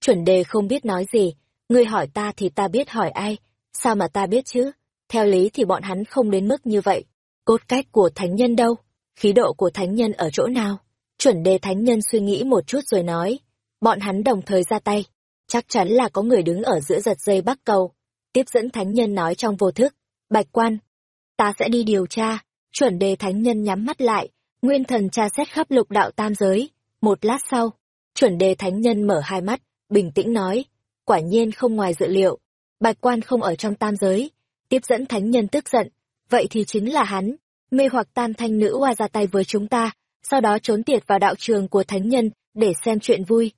Chuẩn đề không biết nói gì, ngươi hỏi ta thì ta biết hỏi ai, sao mà ta biết chứ, theo lý thì bọn hắn không đến mức như vậy. Cốt cách của thánh nhân đâu? Khí độ của thánh nhân ở chỗ nào? Chuẩn đề thánh nhân suy nghĩ một chút rồi nói, bọn hắn đồng thời ra tay, chắc chắn là có người đứng ở giữa giật dây bắc cầu. Tiếp dẫn thánh nhân nói trong vô thức, bạch quan, ta sẽ đi điều tra, chuẩn đề thánh nhân nhắm mắt lại, nguyên thần tra xét khắp lục đạo tam giới. Một lát sau, chuẩn đề thánh nhân mở hai mắt, bình tĩnh nói, quả nhiên không ngoài dự liệu, bạch quan không ở trong tam giới. Tiếp dẫn thánh nhân tức giận, vậy thì chính là hắn, mê hoặc tam thanh nữ hoa ra tay với chúng ta, sau đó trốn tiệt vào đạo trường của thánh nhân để xem chuyện vui.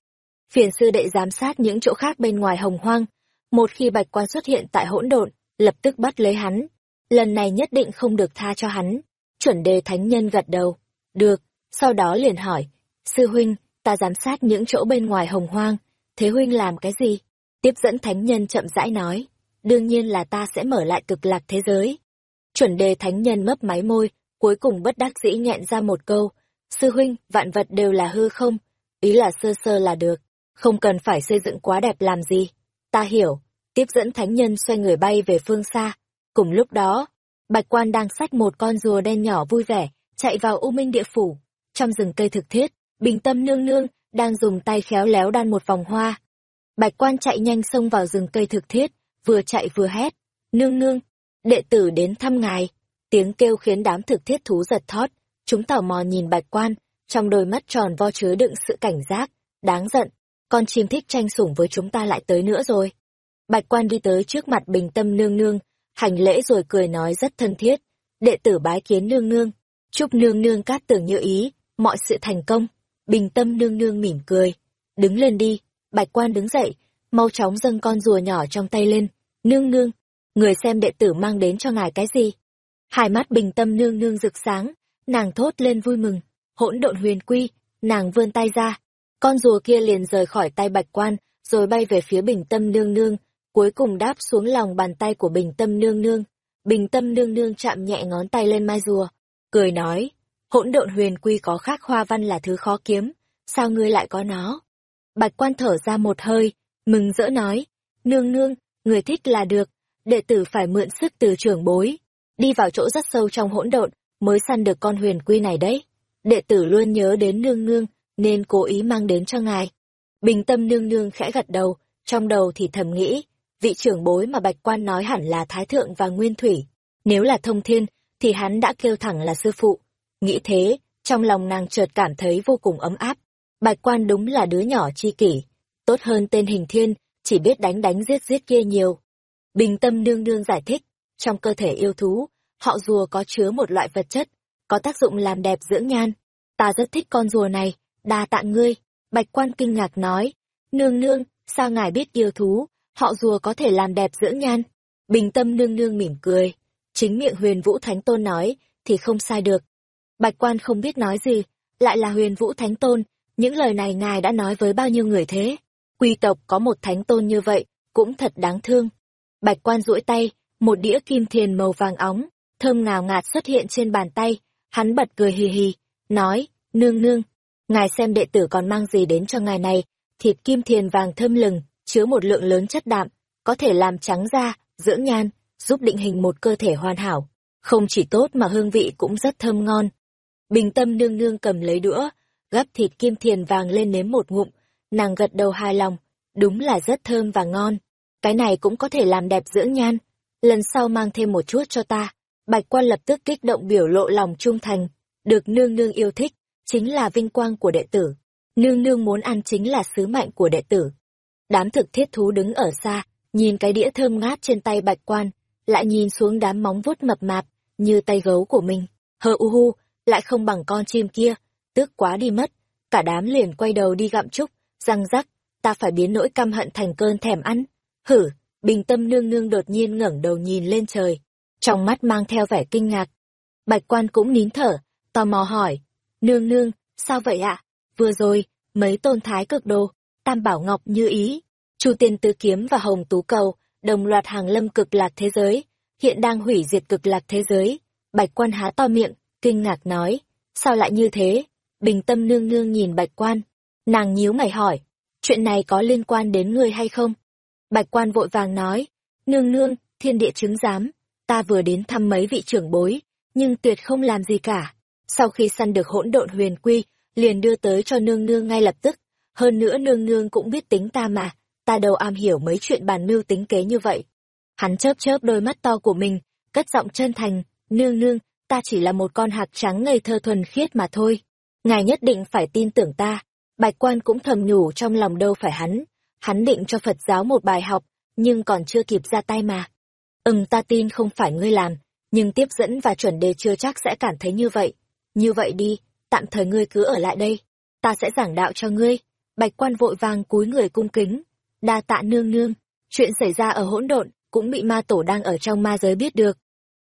Phiền sư đệ giám sát những chỗ khác bên ngoài hồng hoang, một khi bạch quan xuất hiện tại hỗn độn, lập tức bắt lấy hắn. Lần này nhất định không được tha cho hắn. Chuẩn đề thánh nhân gật đầu. Được, sau đó liền hỏi. Sư huynh, ta giám sát những chỗ bên ngoài hồng hoang, thế huynh làm cái gì? Tiếp dẫn thánh nhân chậm rãi nói. Đương nhiên là ta sẽ mở lại cực lạc thế giới. Chuẩn đề thánh nhân mấp máy môi, cuối cùng bất đắc dĩ nhẹn ra một câu. Sư huynh, vạn vật đều là hư không, ý là sơ sơ là được, không cần phải xây dựng quá đẹp làm gì. Ta hiểu, tiếp dẫn thánh nhân xoay người bay về phương xa. Cùng lúc đó, bạch quan đang xách một con rùa đen nhỏ vui vẻ, chạy vào u minh địa phủ. Trong rừng cây thực thiết, bình tâm nương nương, đang dùng tay khéo léo đan một vòng hoa. Bạch quan chạy nhanh xông vào rừng cây thực thiết, vừa chạy vừa hét. Nương nương, đệ tử đến thăm ngài. Tiếng kêu khiến đám thực thiết thú giật thót. Chúng tò mò nhìn bạch quan, trong đôi mắt tròn vo chứa đựng sự cảnh giác, đáng giận. Con chim thích tranh sủng với chúng ta lại tới nữa rồi. Bạch quan đi tới trước mặt bình tâm nương nương, hành lễ rồi cười nói rất thân thiết. Đệ tử bái kiến nương nương, chúc nương nương cát tưởng như ý, mọi sự thành công. Bình tâm nương nương mỉm cười. Đứng lên đi, bạch quan đứng dậy, mau chóng dâng con rùa nhỏ trong tay lên. Nương nương, người xem đệ tử mang đến cho ngài cái gì? Hai mắt bình tâm nương nương rực sáng, nàng thốt lên vui mừng. Hỗn độn huyền quy, nàng vươn tay ra. Con rùa kia liền rời khỏi tay bạch quan, rồi bay về phía bình tâm nương nương, cuối cùng đáp xuống lòng bàn tay của bình tâm nương nương. Bình tâm nương nương chạm nhẹ ngón tay lên mai rùa, cười nói, hỗn độn huyền quy có khác hoa văn là thứ khó kiếm, sao ngươi lại có nó? Bạch quan thở ra một hơi, mừng rỡ nói, nương nương, người thích là được, đệ tử phải mượn sức từ trưởng bối, đi vào chỗ rất sâu trong hỗn độn, mới săn được con huyền quy này đấy. Đệ tử luôn nhớ đến nương nương, nên cố ý mang đến cho ngài. Bình tâm nương nương khẽ gật đầu, trong đầu thì thầm nghĩ, vị trưởng bối mà bạch quan nói hẳn là Thái Thượng và Nguyên Thủy. Nếu là thông thiên, thì hắn đã kêu thẳng là sư phụ. Nghĩ thế, trong lòng nàng chợt cảm thấy vô cùng ấm áp. Bạch quan đúng là đứa nhỏ chi kỷ, tốt hơn tên hình thiên, chỉ biết đánh đánh giết giết kia nhiều. Bình tâm nương nương giải thích, trong cơ thể yêu thú, họ rùa có chứa một loại vật chất, có tác dụng làm đẹp dưỡng nhan. Ta rất thích con rùa này, đa tạ ngươi. Bạch quan kinh ngạc nói, nương nương, sao ngài biết yêu thú, họ rùa có thể làm đẹp dưỡng nhan. Bình tâm nương nương mỉm cười, chính miệng huyền vũ thánh tôn nói, thì không sai được. Bạch quan không biết nói gì, lại là huyền vũ thánh tôn, những lời này ngài đã nói với bao nhiêu người thế. Quy tộc có một thánh tôn như vậy, cũng thật đáng thương. Bạch quan duỗi tay, một đĩa kim thiền màu vàng óng, thơm ngào ngạt xuất hiện trên bàn tay, hắn bật cười hì hì, nói, nương nương, ngài xem đệ tử còn mang gì đến cho ngài này, thịt kim thiền vàng thơm lừng, chứa một lượng lớn chất đạm, có thể làm trắng da, dưỡng nhan, giúp định hình một cơ thể hoàn hảo. Không chỉ tốt mà hương vị cũng rất thơm ngon. Bình tâm nương nương cầm lấy đũa, gắp thịt kim thiền vàng lên nếm một ngụm, nàng gật đầu hài lòng, đúng là rất thơm và ngon. Cái này cũng có thể làm đẹp dưỡng nhan. Lần sau mang thêm một chút cho ta. Bạch quan lập tức kích động biểu lộ lòng trung thành. Được nương nương yêu thích, chính là vinh quang của đệ tử. Nương nương muốn ăn chính là sứ mệnh của đệ tử. Đám thực thiết thú đứng ở xa, nhìn cái đĩa thơm ngát trên tay bạch quan, lại nhìn xuống đám móng vuốt mập mạp, như tay gấu của mình. Hơ u hu, lại không bằng con chim kia, tức quá đi mất. Cả đám liền quay đầu đi gặm trúc răng rắc, ta phải biến nỗi căm hận thành cơn thèm ăn. Hử, bình tâm nương nương đột nhiên ngẩng đầu nhìn lên trời, trong mắt mang theo vẻ kinh ngạc. Bạch quan cũng nín thở, tò mò hỏi, nương nương, sao vậy ạ? Vừa rồi, mấy tôn thái cực đồ, tam bảo ngọc như ý, chu tiên tứ kiếm và hồng tú cầu, đồng loạt hàng lâm cực lạc thế giới, hiện đang hủy diệt cực lạc thế giới. Bạch quan há to miệng, kinh ngạc nói, sao lại như thế? Bình tâm nương nương nhìn bạch quan, nàng nhíu mày hỏi, chuyện này có liên quan đến ngươi hay không? Bạch quan vội vàng nói, nương nương, thiên địa chứng giám, ta vừa đến thăm mấy vị trưởng bối, nhưng tuyệt không làm gì cả. Sau khi săn được hỗn độn huyền quy, liền đưa tới cho nương nương ngay lập tức. Hơn nữa nương nương cũng biết tính ta mà, ta đâu am hiểu mấy chuyện bàn mưu tính kế như vậy. Hắn chớp chớp đôi mắt to của mình, cất giọng chân thành, nương nương, ta chỉ là một con hạc trắng ngây thơ thuần khiết mà thôi. Ngài nhất định phải tin tưởng ta. Bạch quan cũng thầm nhủ trong lòng đâu phải hắn. Hắn định cho Phật giáo một bài học, nhưng còn chưa kịp ra tay mà. Ừm ta tin không phải ngươi làm, nhưng tiếp dẫn và chuẩn đề chưa chắc sẽ cảm thấy như vậy. Như vậy đi, tạm thời ngươi cứ ở lại đây. Ta sẽ giảng đạo cho ngươi. Bạch quan vội vàng cúi người cung kính. Đa tạ nương nương. Chuyện xảy ra ở hỗn độn, cũng bị ma tổ đang ở trong ma giới biết được.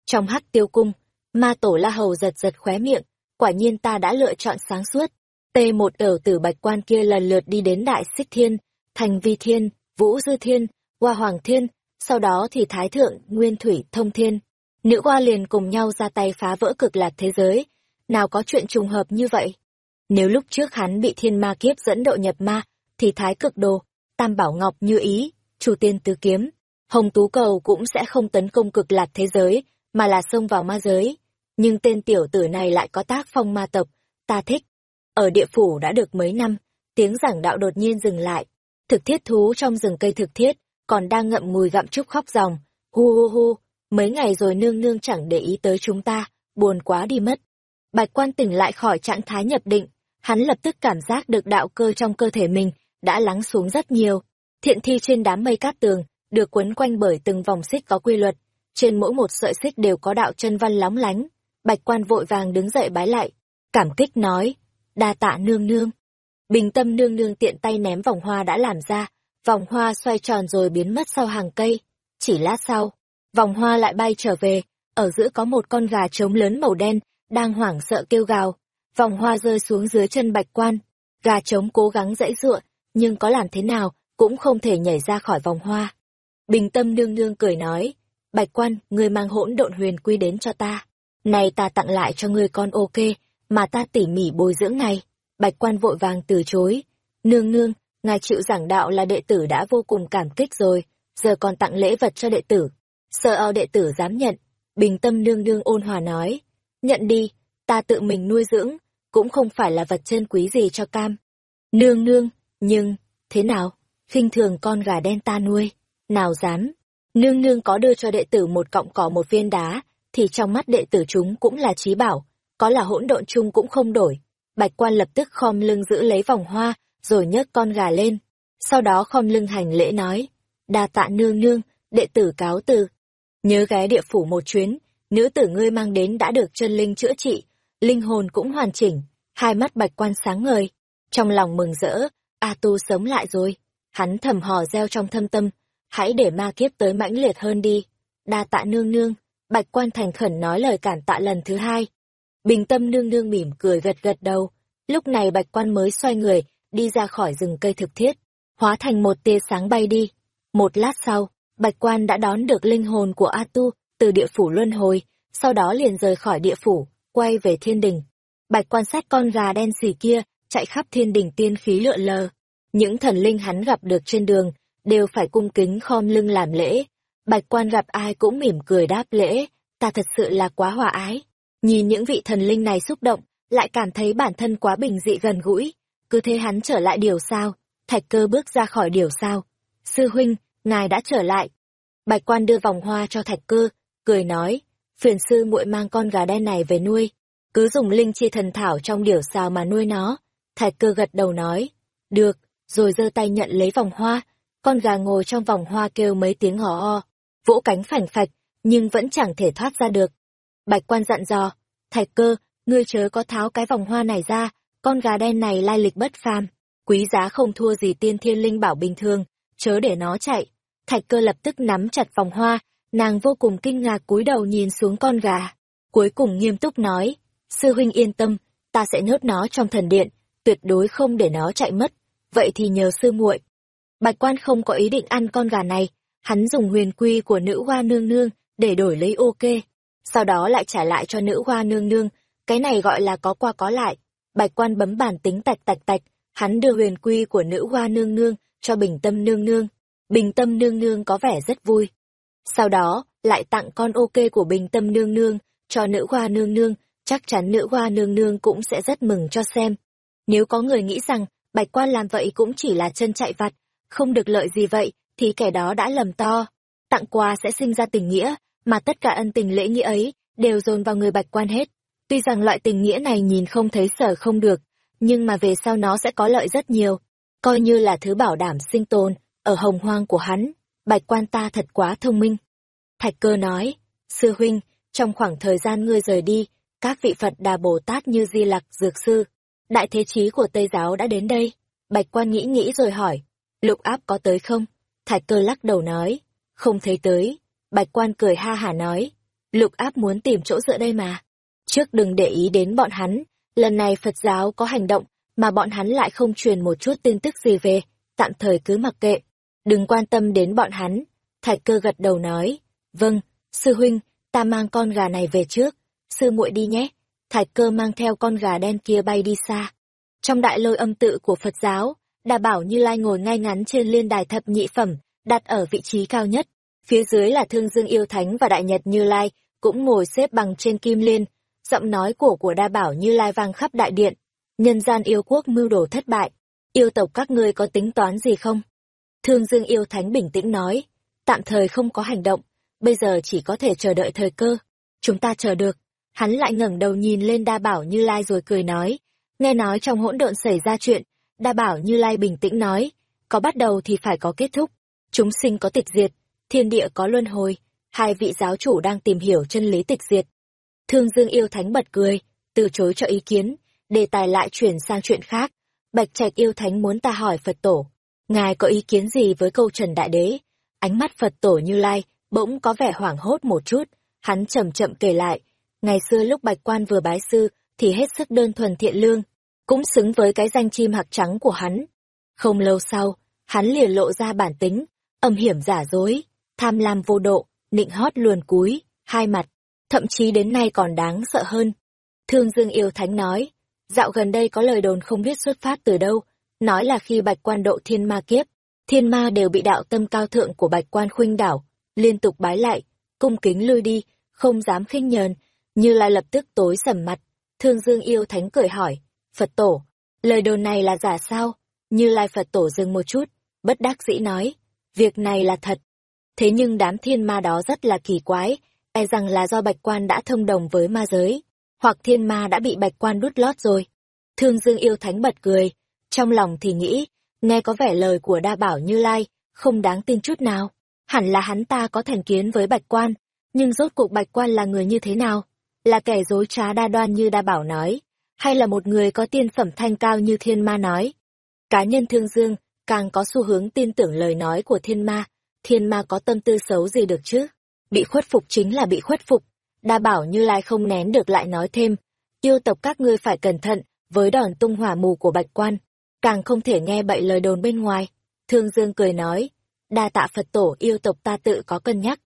Trong hắc tiêu cung, ma tổ la hầu giật giật khóe miệng. Quả nhiên ta đã lựa chọn sáng suốt. t một ở tử bạch quan kia lần lượt đi đến đại xích thiên, thành vi thiên, vũ dư thiên, hoa hoàng thiên, sau đó thì thái thượng, nguyên thủy, thông thiên. Nữ hoa liền cùng nhau ra tay phá vỡ cực lạc thế giới. Nào có chuyện trùng hợp như vậy? Nếu lúc trước hắn bị thiên ma kiếp dẫn độ nhập ma, thì thái cực đồ, tam bảo ngọc như ý, chủ tiên tứ kiếm, hồng tú cầu cũng sẽ không tấn công cực lạc thế giới, mà là xông vào ma giới. Nhưng tên tiểu tử này lại có tác phong ma tộc, ta thích. Ở địa phủ đã được mấy năm, tiếng giảng đạo đột nhiên dừng lại. Thực thiết thú trong rừng cây thực thiết, còn đang ngậm ngùi gặm trúc khóc ròng. Hu hu hu, mấy ngày rồi nương nương chẳng để ý tới chúng ta, buồn quá đi mất. Bạch quan tỉnh lại khỏi trạng thái nhập định, hắn lập tức cảm giác được đạo cơ trong cơ thể mình đã lắng xuống rất nhiều. Thiện thi trên đám mây cát tường, được quấn quanh bởi từng vòng xích có quy luật, trên mỗi một sợi xích đều có đạo chân văn lóng lánh. Bạch quan vội vàng đứng dậy bái lại, cảm kích nói, đa tạ nương nương. Bình tâm nương nương tiện tay ném vòng hoa đã làm ra, vòng hoa xoay tròn rồi biến mất sau hàng cây. Chỉ lát sau, vòng hoa lại bay trở về, ở giữa có một con gà trống lớn màu đen, đang hoảng sợ kêu gào. Vòng hoa rơi xuống dưới chân bạch quan. Gà trống cố gắng dãy dựa nhưng có làm thế nào, cũng không thể nhảy ra khỏi vòng hoa. Bình tâm nương nương cười nói, bạch quan, ngươi mang hỗn độn huyền quy đến cho ta. Này ta tặng lại cho ngươi con ok, mà ta tỉ mỉ bồi dưỡng này. Bạch quan vội vàng từ chối. Nương nương, ngài chịu giảng đạo là đệ tử đã vô cùng cảm kích rồi, giờ còn tặng lễ vật cho đệ tử. Sợ ao đệ tử dám nhận, bình tâm nương nương ôn hòa nói. Nhận đi, ta tự mình nuôi dưỡng, cũng không phải là vật chân quý gì cho cam. Nương nương, nhưng, thế nào, khinh thường con gà đen ta nuôi, nào dám. Nương nương có đưa cho đệ tử một cọng cỏ một viên đá, thì trong mắt đệ tử chúng cũng là trí bảo, có là hỗn độn chung cũng không đổi. Bạch quan lập tức khom lưng giữ lấy vòng hoa, rồi nhấc con gà lên. Sau đó khom lưng hành lễ nói, đa tạ nương nương, đệ tử cáo từ. Nhớ ghé địa phủ một chuyến, nữ tử ngươi mang đến đã được chân linh chữa trị, linh hồn cũng hoàn chỉnh, hai mắt bạch quan sáng ngời. Trong lòng mừng rỡ, A Tu sống lại rồi. Hắn thầm hò reo trong thâm tâm, hãy để ma kiếp tới mãnh liệt hơn đi. Đa tạ nương nương, bạch quan thành khẩn nói lời cản tạ lần thứ hai. Bình tâm nương nương mỉm cười gật gật đầu. Lúc này bạch quan mới xoay người, đi ra khỏi rừng cây thực thiết, hóa thành một tia sáng bay đi. Một lát sau, Bạch Quan đã đón được linh hồn của A Tu từ địa phủ luân hồi, sau đó liền rời khỏi địa phủ, quay về thiên đình. Bạch Quan sát con gà đen xì kia, chạy khắp thiên đình tiên khí lượn lờ. Những thần linh hắn gặp được trên đường, đều phải cung kính khom lưng làm lễ. Bạch Quan gặp ai cũng mỉm cười đáp lễ, ta thật sự là quá hòa ái. Nhìn những vị thần linh này xúc động, lại cảm thấy bản thân quá bình dị gần gũi, cứ thế hắn trở lại điều sao, thạch cơ bước ra khỏi điều sao. Sư huynh, ngài đã trở lại. Bạch quan đưa vòng hoa cho thạch cơ, cười nói, phiền sư muội mang con gà đen này về nuôi, cứ dùng linh chi thần thảo trong điểu xào mà nuôi nó. Thạch cơ gật đầu nói, được, rồi giơ tay nhận lấy vòng hoa, con gà ngồi trong vòng hoa kêu mấy tiếng hò o, vỗ cánh phành phạch, nhưng vẫn chẳng thể thoát ra được. Bạch quan dặn dò, thạch cơ, ngươi chớ có tháo cái vòng hoa này ra, con gà đen này lai lịch bất phàm, quý giá không thua gì tiên thiên linh bảo bình thường, chớ để nó chạy. Thạch cơ lập tức nắm chặt vòng hoa, nàng vô cùng kinh ngạc cúi đầu nhìn xuống con gà. Cuối cùng nghiêm túc nói, sư huynh yên tâm, ta sẽ nhốt nó trong thần điện, tuyệt đối không để nó chạy mất, vậy thì nhờ sư muội. Bạch quan không có ý định ăn con gà này, hắn dùng huyền quy của nữ hoa nương nương để đổi lấy ok, sau đó lại trả lại cho nữ hoa nương nương cái này gọi là có qua có lại. Bạch quan bấm bản tính tạch tạch tạch, hắn đưa huyền quy của nữ hoa nương nương cho bình tâm nương nương. Bình tâm nương nương có vẻ rất vui. Sau đó, lại tặng con ok của bình tâm nương nương cho nữ hoa nương nương, chắc chắn nữ hoa nương nương cũng sẽ rất mừng cho xem. Nếu có người nghĩ rằng bạch quan làm vậy cũng chỉ là chân chạy vặt, không được lợi gì vậy, thì kẻ đó đã lầm to. Tặng quà sẽ sinh ra tình nghĩa, mà tất cả ân tình lễ nghĩa ấy đều dồn vào người bạch quan hết. Tuy rằng loại tình nghĩa này nhìn không thấy sở không được, nhưng mà về sau nó sẽ có lợi rất nhiều, coi như là thứ bảo đảm sinh tồn, ở hồng hoang của hắn, bạch quan ta thật quá thông minh. Thạch cơ nói, sư huynh, trong khoảng thời gian ngươi rời đi, các vị Phật Đà Bồ Tát như Di Lặc, Dược Sư, Đại Thế Chí của Tây Giáo đã đến đây. Bạch quan nghĩ nghĩ rồi hỏi, lục áp có tới không? Thạch cơ lắc đầu nói, không thấy tới. Bạch quan cười ha hả nói, lục áp muốn tìm chỗ dựa đây mà. Trước đừng để ý đến bọn hắn, lần này Phật giáo có hành động, mà bọn hắn lại không truyền một chút tin tức gì về, tạm thời cứ mặc kệ. Đừng quan tâm đến bọn hắn. Thạch cơ gật đầu nói, vâng, sư huynh, ta mang con gà này về trước, sư muội đi nhé. Thạch cơ mang theo con gà đen kia bay đi xa. Trong đại lôi âm tự của Phật giáo, Đà Bảo Như Lai ngồi ngay ngắn trên liên đài thập nhị phẩm, đặt ở vị trí cao nhất. Phía dưới là Thương Dương Yêu Thánh và Đại Nhật Như Lai, cũng ngồi xếp bằng trên kim liên. Giọng nói của của Đa Bảo Như Lai vang khắp đại điện. Nhân gian yêu quốc mưu đồ thất bại. Yêu tộc các ngươi có tính toán gì không? Thương Dương Yêu Thánh bình tĩnh nói. Tạm thời không có hành động, bây giờ chỉ có thể chờ đợi thời cơ. Chúng ta chờ được. Hắn lại ngẩng đầu nhìn lên Đa Bảo Như Lai rồi cười nói. Nghe nói trong hỗn độn xảy ra chuyện, Đa Bảo Như Lai bình tĩnh nói. Có bắt đầu thì phải có kết thúc. Chúng sinh có tịch diệt, thiên địa có luân hồi. Hai vị giáo chủ đang tìm hiểu chân lý tịch diệt. Thương Dương Yêu Thánh bật cười, từ chối cho ý kiến, đề tài lại chuyển sang chuyện khác. Bạch Trạch Yêu Thánh muốn ta hỏi Phật Tổ. Ngài có ý kiến gì với câu Trần Đại Đế? Ánh mắt Phật Tổ Như Lai bỗng có vẻ hoảng hốt một chút, hắn chậm chậm kể lại, ngày xưa lúc Bạch Quan vừa bái sư thì hết sức đơn thuần thiện lương, cũng xứng với cái danh chim hạc trắng của hắn. Không lâu sau, hắn liền lộ ra bản tính, âm hiểm giả dối, tham lam vô độ, nịnh hót luồn cúi, hai mặt, thậm chí đến nay còn đáng sợ hơn. Thương Dương Yêu Thánh nói, dạo gần đây có lời đồn không biết xuất phát từ đâu, nói là khi Bạch Quan độ thiên ma kiếp, thiên ma đều bị đạo tâm cao thượng của Bạch Quan khuynh đảo, liên tục bái lại, cung kính lui đi, không dám khinh nhờn, như lai lập tức tối sầm mặt. Thương Dương yêu thánh cười hỏi, Phật tổ, lời đồn này là giả sao? Như lai Phật tổ dừng một chút, bất đắc dĩ nói, việc này là thật. Thế nhưng đám thiên ma đó rất là kỳ quái, e rằng là do bạch quan đã thông đồng với ma giới, hoặc thiên ma đã bị bạch quan đút lót rồi. Thương Dương yêu thánh bật cười, trong lòng thì nghĩ, nghe có vẻ lời của đa bảo như lai, không đáng tin chút nào hẳn là hắn ta có thành kiến với bạch quan, nhưng rốt cuộc bạch quan là người như thế nào? Là kẻ dối trá đa đoan như đa bảo nói, hay là một người có tiên phẩm thanh cao như thiên ma nói? Cá nhân thương dương, càng có xu hướng tin tưởng lời nói của thiên ma, thiên ma có tâm tư xấu gì được chứ? Bị khuất phục chính là bị khuất phục. Đa bảo như lai không nén được lại nói thêm, yêu tộc các ngươi phải cẩn thận với đòn tung hỏa mù của bạch quan, càng không thể nghe bậy lời đồn bên ngoài. Thương Dương cười nói, đa tạ Phật tổ yêu tộc ta tự có cân nhắc.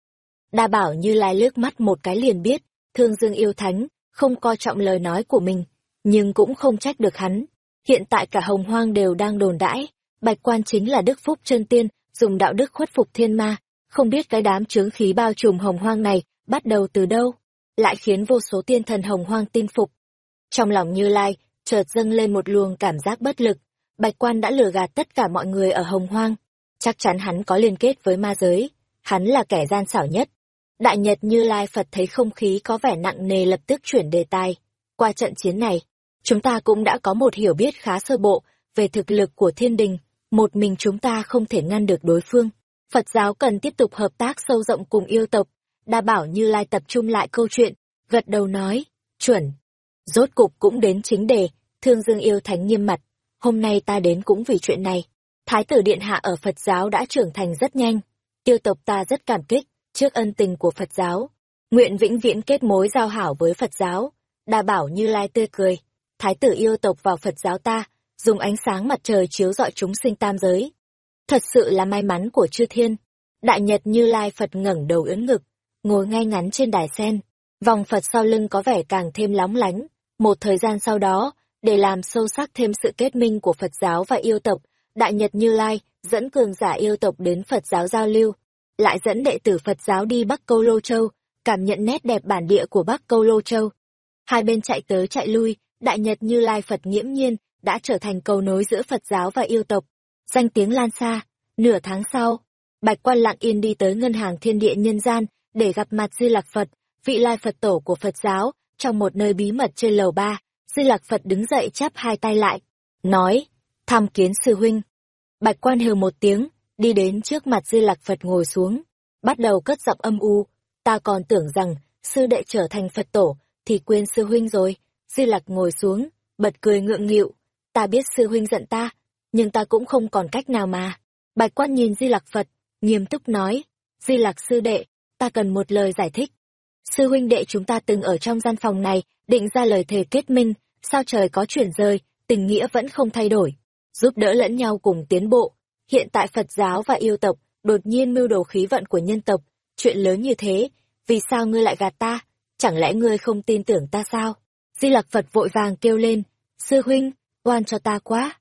Đa bảo như lai lướt mắt một cái liền biết, thương dương yêu thánh, không coi trọng lời nói của mình, nhưng cũng không trách được hắn. Hiện tại cả hồng hoang đều đang đồn đãi, bạch quan chính là đức phúc chân tiên, dùng đạo đức khuất phục thiên ma, không biết cái đám chướng khí bao trùm hồng hoang này bắt đầu từ đâu, lại khiến vô số tiên thần hồng hoang tin phục. Trong lòng như lai, chợt dâng lên một luồng cảm giác bất lực, bạch quan đã lừa gạt tất cả mọi người ở hồng hoang, chắc chắn hắn có liên kết với ma giới, hắn là kẻ gian xảo nhất. Đại Nhật Như Lai Phật thấy không khí có vẻ nặng nề lập tức chuyển đề tài. Qua trận chiến này, chúng ta cũng đã có một hiểu biết khá sơ bộ về thực lực của thiên đình, một mình chúng ta không thể ngăn được đối phương. Phật giáo cần tiếp tục hợp tác sâu rộng cùng yêu tộc, đa bảo Như Lai tập trung lại câu chuyện, gật đầu nói, chuẩn. Rốt cục cũng đến chính đề, thương dương yêu thánh nghiêm mặt, hôm nay ta đến cũng vì chuyện này. Thái tử Điện Hạ ở Phật giáo đã trưởng thành rất nhanh. Tiêu tộc ta rất cảm kích trước ân tình của Phật giáo. Nguyện vĩnh viễn kết mối giao hảo với Phật giáo. Đa bảo như lai tươi cười. Thái tử yêu tộc vào Phật giáo ta, dùng ánh sáng mặt trời chiếu rọi chúng sinh tam giới. Thật sự là may mắn của chư thiên. Đại Nhật như lai Phật ngẩng đầu ưỡn ngực, ngồi ngay ngắn trên đài sen. Vòng Phật sau lưng có vẻ càng thêm lóng lánh. Một thời gian sau đó, để làm sâu sắc thêm sự kết minh của Phật giáo và yêu tộc, Đại Nhật Như Lai dẫn cường giả yêu tộc đến Phật giáo giao lưu, lại dẫn đệ tử Phật giáo đi Bắc Câu Lô Châu, cảm nhận nét đẹp bản địa của Bắc Câu Lô Châu. Hai bên chạy tới chạy lui, Đại Nhật Như Lai Phật nghiễm nhiên đã trở thành cầu nối giữa Phật giáo và yêu tộc. Danh tiếng lan xa, nửa tháng sau, Bạch Quan lặng yên đi tới ngân hàng thiên địa nhân gian để gặp mặt Di Lặc Phật, vị lai Phật tổ của Phật giáo, trong một nơi bí mật trên lầu ba. Di Lặc Phật đứng dậy chắp hai tay lại, nói, tham kiến sư huynh. Bạch Quan hừ một tiếng, đi đến trước mặt Di Lặc Phật ngồi xuống, bắt đầu cất giọng âm u, ta còn tưởng rằng sư đệ trở thành Phật tổ thì quên sư huynh rồi. Di Lặc ngồi xuống, bật cười ngượng nghịu, ta biết sư huynh giận ta, nhưng ta cũng không còn cách nào mà. Bạch Quan nhìn Di Lặc Phật, nghiêm túc nói, Di Lặc sư đệ, ta cần một lời giải thích. Sư huynh đệ chúng ta từng ở trong gian phòng này, định ra lời thề kết minh, sao trời có chuyển rơi tình nghĩa vẫn không thay đổi, giúp đỡ lẫn nhau cùng tiến bộ. Hiện tại Phật giáo và yêu tộc đột nhiên mưu đồ khí vận của nhân tộc, chuyện lớn như thế, vì sao ngươi lại gạt ta? Chẳng lẽ ngươi không tin tưởng ta sao? Di Lặc Phật vội vàng kêu lên, sư huynh, oan cho ta quá.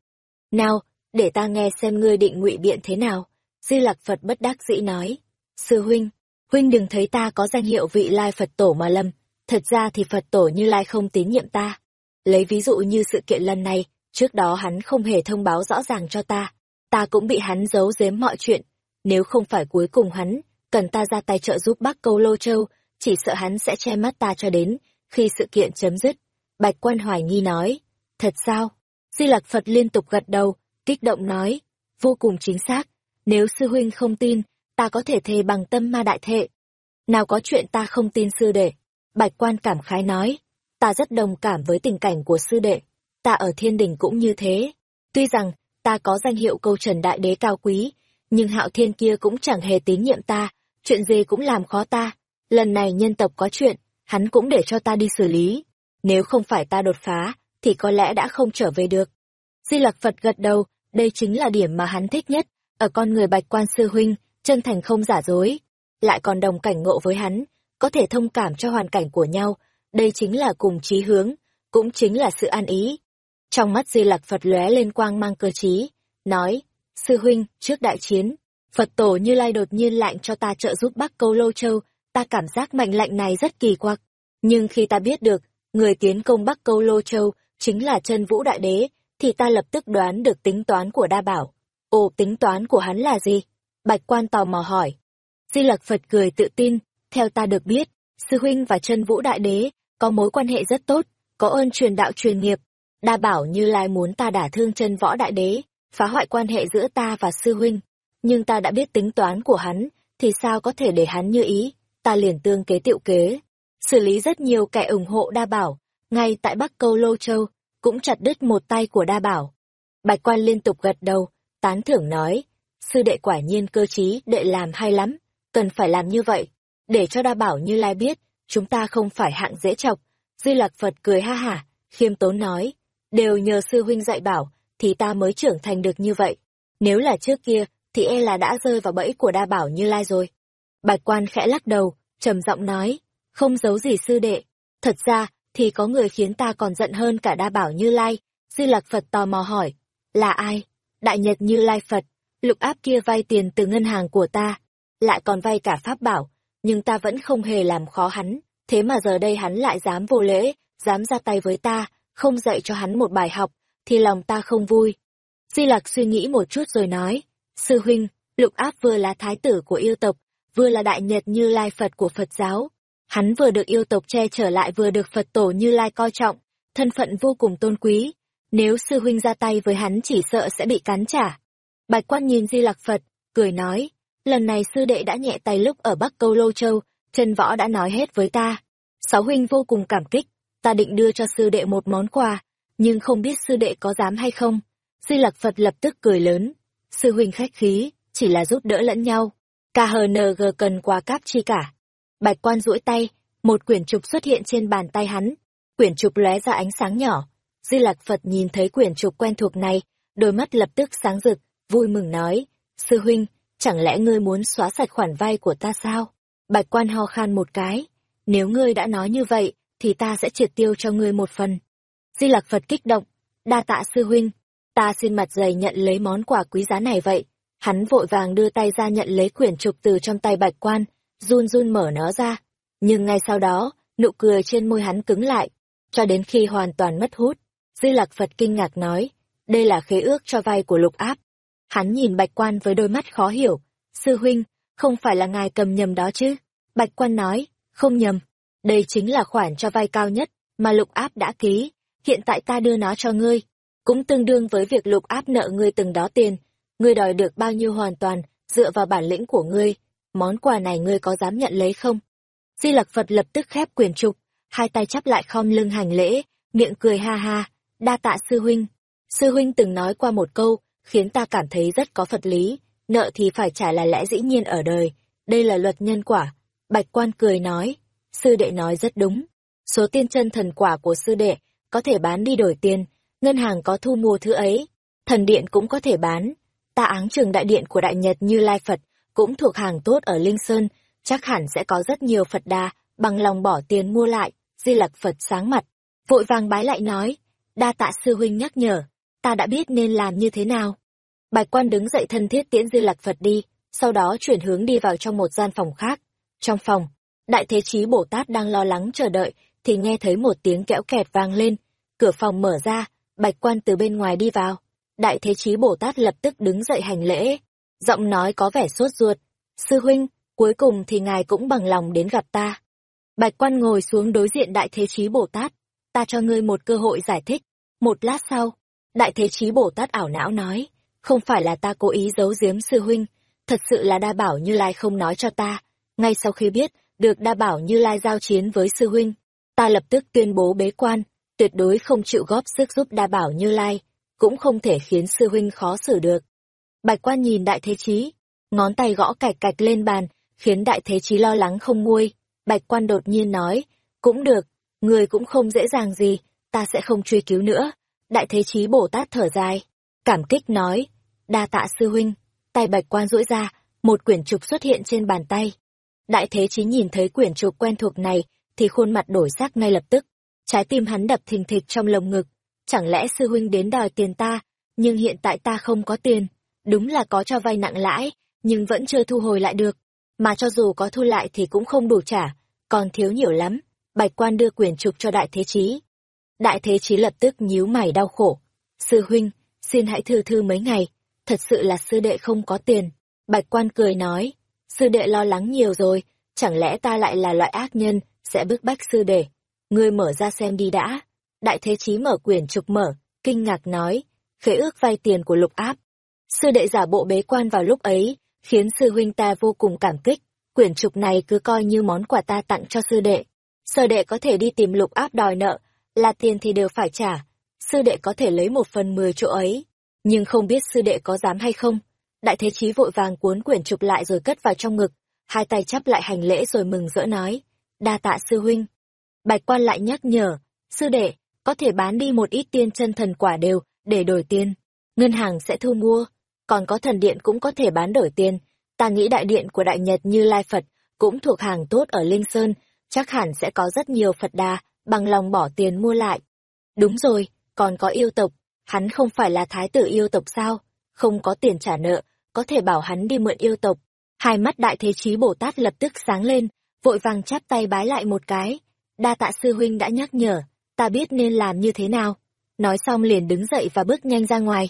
Nào, để ta nghe xem ngươi định ngụy biện thế nào. Di Lặc Phật bất đắc dĩ nói, sư huynh, huynh đừng thấy ta có danh hiệu vị lai Phật tổ mà lầm, thật ra thì Phật tổ như lai không tín nhiệm ta. Lấy ví dụ như sự kiện lần này, trước đó hắn không hề thông báo rõ ràng cho ta, ta cũng bị hắn giấu giếm mọi chuyện, nếu không phải cuối cùng hắn, cần ta ra tay trợ giúp Bắc Câu Lô Châu, chỉ sợ hắn sẽ che mắt ta cho đến khi sự kiện chấm dứt. Bạch quan hoài nghi nói, thật sao? Di Lặc Phật liên tục gật đầu, kích động nói, vô cùng chính xác, nếu sư huynh không tin, ta có thể thề bằng tâm ma đại thệ. Nào có chuyện ta không tin sư đệ. Bạch quan cảm khái nói, ta rất đồng cảm với tình cảnh của sư đệ, ta ở thiên đình cũng như thế. Tuy rằng, ta có danh hiệu câu trần đại đế cao quý, nhưng hạo thiên kia cũng chẳng hề tín nhiệm ta, chuyện gì cũng làm khó ta. Lần này nhân tộc có chuyện, hắn cũng để cho ta đi xử lý. Nếu không phải ta đột phá, thì có lẽ đã không trở về được. Di Lặc Phật gật đầu, đây chính là điểm mà hắn thích nhất, ở con người bạch quan sư huynh, chân thành không giả dối. Lại còn đồng cảnh ngộ với hắn, có thể thông cảm cho hoàn cảnh của nhau, đây chính là cùng chí hướng, cũng chính là sự an ý. Trong mắt Di Lặc Phật lóe lên quang mang cơ trí, nói, sư huynh, trước đại chiến, Phật tổ Như Lai đột nhiên lạnh cho ta trợ giúp Bắc Câu Lô Châu, ta cảm giác mệnh lệnh này rất kỳ quặc. Nhưng khi ta biết được, người tiến công Bắc Câu Lô Châu chính là chân Vũ Đại Đế, thì ta lập tức đoán được tính toán của đa bảo. Ồ, tính toán của hắn là gì? Bạch quan tò mò hỏi. Di Lặc Phật cười tự tin, theo ta được biết, sư huynh và chân Vũ Đại Đế có mối quan hệ rất tốt, có ơn truyền đạo truyền nghiệp. Đa bảo như lai muốn ta đả thương chân võ đại đế, phá hoại quan hệ giữa ta và sư huynh. Nhưng ta đã biết tính toán của hắn, thì sao có thể để hắn như ý, ta liền tương kế tiệu kế. Xử lý rất nhiều kẻ ủng hộ đa bảo, ngay tại Bắc Câu Lô Châu, cũng chặt đứt một tay của đa bảo. Bạch quan liên tục gật đầu, tán thưởng nói, sư đệ quả nhiên cơ trí, đệ làm hay lắm, cần phải làm như vậy, để cho đa bảo như lai biết, chúng ta không phải hạng dễ chọc. Di Lạc Phật cười ha hả, khiêm tốn nói, đều nhờ sư huynh dạy bảo, thì ta mới trưởng thành được như vậy. Nếu là trước kia, thì e là đã rơi vào bẫy của đa bảo như lai rồi. Bạch quan khẽ lắc đầu, trầm giọng nói, không giấu gì sư đệ. Thật ra, thì có người khiến ta còn giận hơn cả đa bảo như lai. Di Lạc Phật tò mò hỏi, là ai? Đại Nhật như lai Phật, lục áp kia vay tiền từ ngân hàng của ta, lại còn vay cả pháp bảo, nhưng ta vẫn không hề làm khó hắn, thế mà giờ đây hắn lại dám vô lễ, dám ra tay với ta, không dạy cho hắn một bài học, thì lòng ta không vui. Di Lặc suy nghĩ một chút rồi nói, Sư huynh, lục áp vừa là thái tử của yêu tộc, vừa là đại nhật như lai Phật của Phật giáo. Hắn vừa được yêu tộc che trở lại vừa được Phật tổ như lai coi trọng, thân phận vô cùng tôn quý. Nếu sư huynh ra tay với hắn chỉ sợ sẽ bị cắn trả. Bạch quan nhìn Di Lặc Phật, cười nói, lần này sư đệ đã nhẹ tay lúc ở Bắc Câu Lô Châu, chân võ đã nói hết với ta. Sáu huynh vô cùng cảm kích, ta định đưa cho sư đệ một món quà, nhưng không biết sư đệ có dám hay không. Di Lặc Phật lập tức cười lớn, sư huynh khách khí, chỉ là giúp đỡ lẫn nhau. KHNG cần quà cáp chi cả. Bạch quan duỗi tay, một quyển trục xuất hiện trên bàn tay hắn. Quyển trục lóe ra ánh sáng nhỏ. Di Lặc Phật nhìn thấy quyển trục quen thuộc này, đôi mắt lập tức sáng rực, vui mừng nói, sư huynh, chẳng lẽ ngươi muốn xóa sạch khoản vay của ta sao? Bạch quan ho khan một cái, nếu ngươi đã nói như vậy, thì ta sẽ triệt tiêu cho ngươi một phần. Di lạc Phật kích động, đa tạ sư huynh, ta xin mặt dày nhận lấy món quà quý giá này vậy. Hắn vội vàng đưa tay ra nhận lấy quyển trục từ trong tay bạch quan, run run mở nó ra. Nhưng ngay sau đó, nụ cười trên môi hắn cứng lại, cho đến khi hoàn toàn mất hút. Di lạc Phật kinh ngạc nói, đây là khế ước cho vay của lục áp. Hắn nhìn bạch quan với đôi mắt khó hiểu. Sư huynh, không phải là ngài cầm nhầm đó chứ? Bạch quan nói, không nhầm. Đây chính là khoản cho vay cao nhất mà lục áp đã ký. Hiện tại ta đưa nó cho ngươi. Cũng tương đương với việc lục áp nợ ngươi từng đó tiền. Ngươi đòi được bao nhiêu hoàn toàn, dựa vào bản lĩnh của ngươi. Món quà này ngươi có dám nhận lấy không? Di Lặc Phật lập tức khép quyền trục, hai tay chắp lại khom lưng hành lễ, miệng cười ha ha, đa tạ sư huynh. Sư huynh từng nói qua một câu, khiến ta cảm thấy rất có phật lý, nợ thì phải trả là lẽ dĩ nhiên ở đời, đây là luật nhân quả. Bạch quan cười nói, sư đệ nói rất đúng. Số tiên chân thần quả của sư đệ có thể bán đi đổi tiền, ngân hàng có thu mua thứ ấy, thần điện cũng có thể bán. Ta áng trường đại điện của đại nhật như Lai Phật cũng thuộc hàng tốt ở Linh Sơn, chắc hẳn sẽ có rất nhiều Phật đà, bằng lòng bỏ tiền mua lại. Di Lặc Phật sáng mặt, vội vàng bái lại nói, đa tạ sư huynh nhắc nhở, ta đã biết nên làm như thế nào. Bạch quan đứng dậy thân thiết tiễn Di Lặc Phật đi, sau đó chuyển hướng đi vào trong một gian phòng khác. Trong phòng, Đại Thế Chí Bồ Tát đang lo lắng chờ đợi, thì nghe thấy một tiếng kẽo kẹt vang lên. Cửa phòng mở ra, Bạch quan từ bên ngoài đi vào. Đại Thế Chí Bồ Tát lập tức đứng dậy hành lễ. Giọng nói có vẻ sốt ruột. Sư huynh, cuối cùng thì ngài cũng bằng lòng đến gặp ta. Bạch quan ngồi xuống đối diện Đại Thế Chí Bồ Tát. Ta cho ngươi một cơ hội giải thích. Một lát sau, Đại Thế Chí Bồ Tát ảo não nói, không phải là ta cố ý giấu giếm sư huynh, thật sự là đa bảo Như Lai không nói cho ta. Ngay sau khi biết, được đa bảo Như Lai giao chiến với sư huynh, ta lập tức tuyên bố bế quan, tuyệt đối không chịu góp sức giúp đa bảo Như Lai, cũng không thể khiến sư huynh khó xử được. Bạch quan nhìn Đại Thế Chí, ngón tay gõ cạch cạch lên bàn, khiến Đại Thế Chí lo lắng không nguôi. Bạch quan đột nhiên nói, cũng được, người cũng không dễ dàng gì, ta sẽ không truy cứu nữa. Đại Thế Chí Bồ Tát thở dài, cảm kích nói, đa tạ sư huynh, tay bạch quan duỗi ra, một quyển trục xuất hiện trên bàn tay. Đại Thế Chí nhìn thấy quyển trục quen thuộc này, thì khuôn mặt đổi sắc ngay lập tức. Trái tim hắn đập thình thịch trong lồng ngực. Chẳng lẽ sư huynh đến đòi tiền ta, nhưng hiện tại ta không có tiền. Đúng là có cho vay nặng lãi, nhưng vẫn chưa thu hồi lại được. Mà cho dù có thu lại thì cũng không đủ trả, còn thiếu nhiều lắm. Bạch quan đưa quyển trục cho Đại Thế Chí. Đại Thế Chí lập tức nhíu mày đau khổ. Sư huynh, xin hãy thư thư mấy ngày, thật sự là sư đệ không có tiền. Bạch quan cười nói, sư đệ lo lắng nhiều rồi, chẳng lẽ ta lại là loại ác nhân, sẽ bức bách sư đệ. Ngươi mở ra xem đi đã. Đại Thế Chí mở quyển trục mở, kinh ngạc nói, khế ước vay tiền của lục áp. Sư đệ giả bộ bế quan vào lúc ấy, khiến sư huynh ta vô cùng cảm kích. Quyển trục này cứ coi như món quà ta tặng cho sư đệ. Sư đệ có thể đi tìm lục áp đòi nợ, là tiền thì đều phải trả. Sư đệ có thể lấy một phần mười chỗ ấy, nhưng không biết sư đệ có dám hay không. Đại thế chí vội vàng cuốn quyển trục lại rồi cất vào trong ngực, hai tay chắp lại hành lễ rồi mừng rỡ nói, đa tạ sư huynh. Bạch quan lại nhắc nhở, sư đệ, có thể bán đi một ít tiên chân thần quả đều, để đổi tiền. Ngân hàng sẽ thu mua, còn có thần điện cũng có thể bán đổi tiền. Ta nghĩ đại điện của Đại Nhật như Lai Phật, cũng thuộc hàng tốt ở Linh Sơn, chắc hẳn sẽ có rất nhiều Phật đà, bằng lòng bỏ tiền mua lại. Đúng rồi, còn có yêu tộc, hắn không phải là thái tử yêu tộc sao? Không có tiền trả nợ, có thể bảo hắn đi mượn yêu tộc. Hai mắt đại thế chí Bồ Tát lập tức sáng lên, vội vàng chắp tay bái lại một cái. Đa tạ sư huynh đã nhắc nhở, ta biết nên làm như thế nào. Nói xong liền đứng dậy và bước nhanh ra ngoài.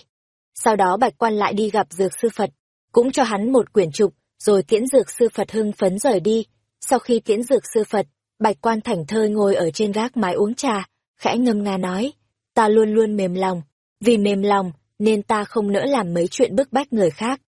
Sau đó bạch quan lại đi gặp dược sư Phật, cũng cho hắn một quyển trục, rồi tiễn dược sư Phật hưng phấn rời đi. Sau khi tiễn dược sư Phật, bạch quan thảnh thơi ngồi ở trên gác mái uống trà, khẽ ngâm nga nói, ta luôn luôn mềm lòng, vì mềm lòng, nên ta không nỡ làm mấy chuyện bức bách người khác.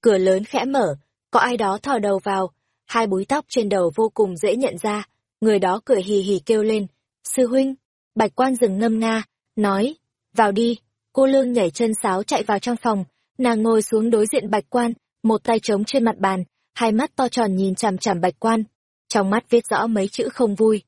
Cửa lớn khẽ mở, có ai đó thò đầu vào, hai búi tóc trên đầu vô cùng dễ nhận ra, người đó cười hì hì kêu lên, sư huynh, bạch quan dừng ngâm nga, nói, vào đi, cô lương nhảy chân sáo chạy vào trong phòng, nàng ngồi xuống đối diện bạch quan, một tay trống trên mặt bàn, hai mắt to tròn nhìn chằm chằm bạch quan, trong mắt viết rõ mấy chữ không vui.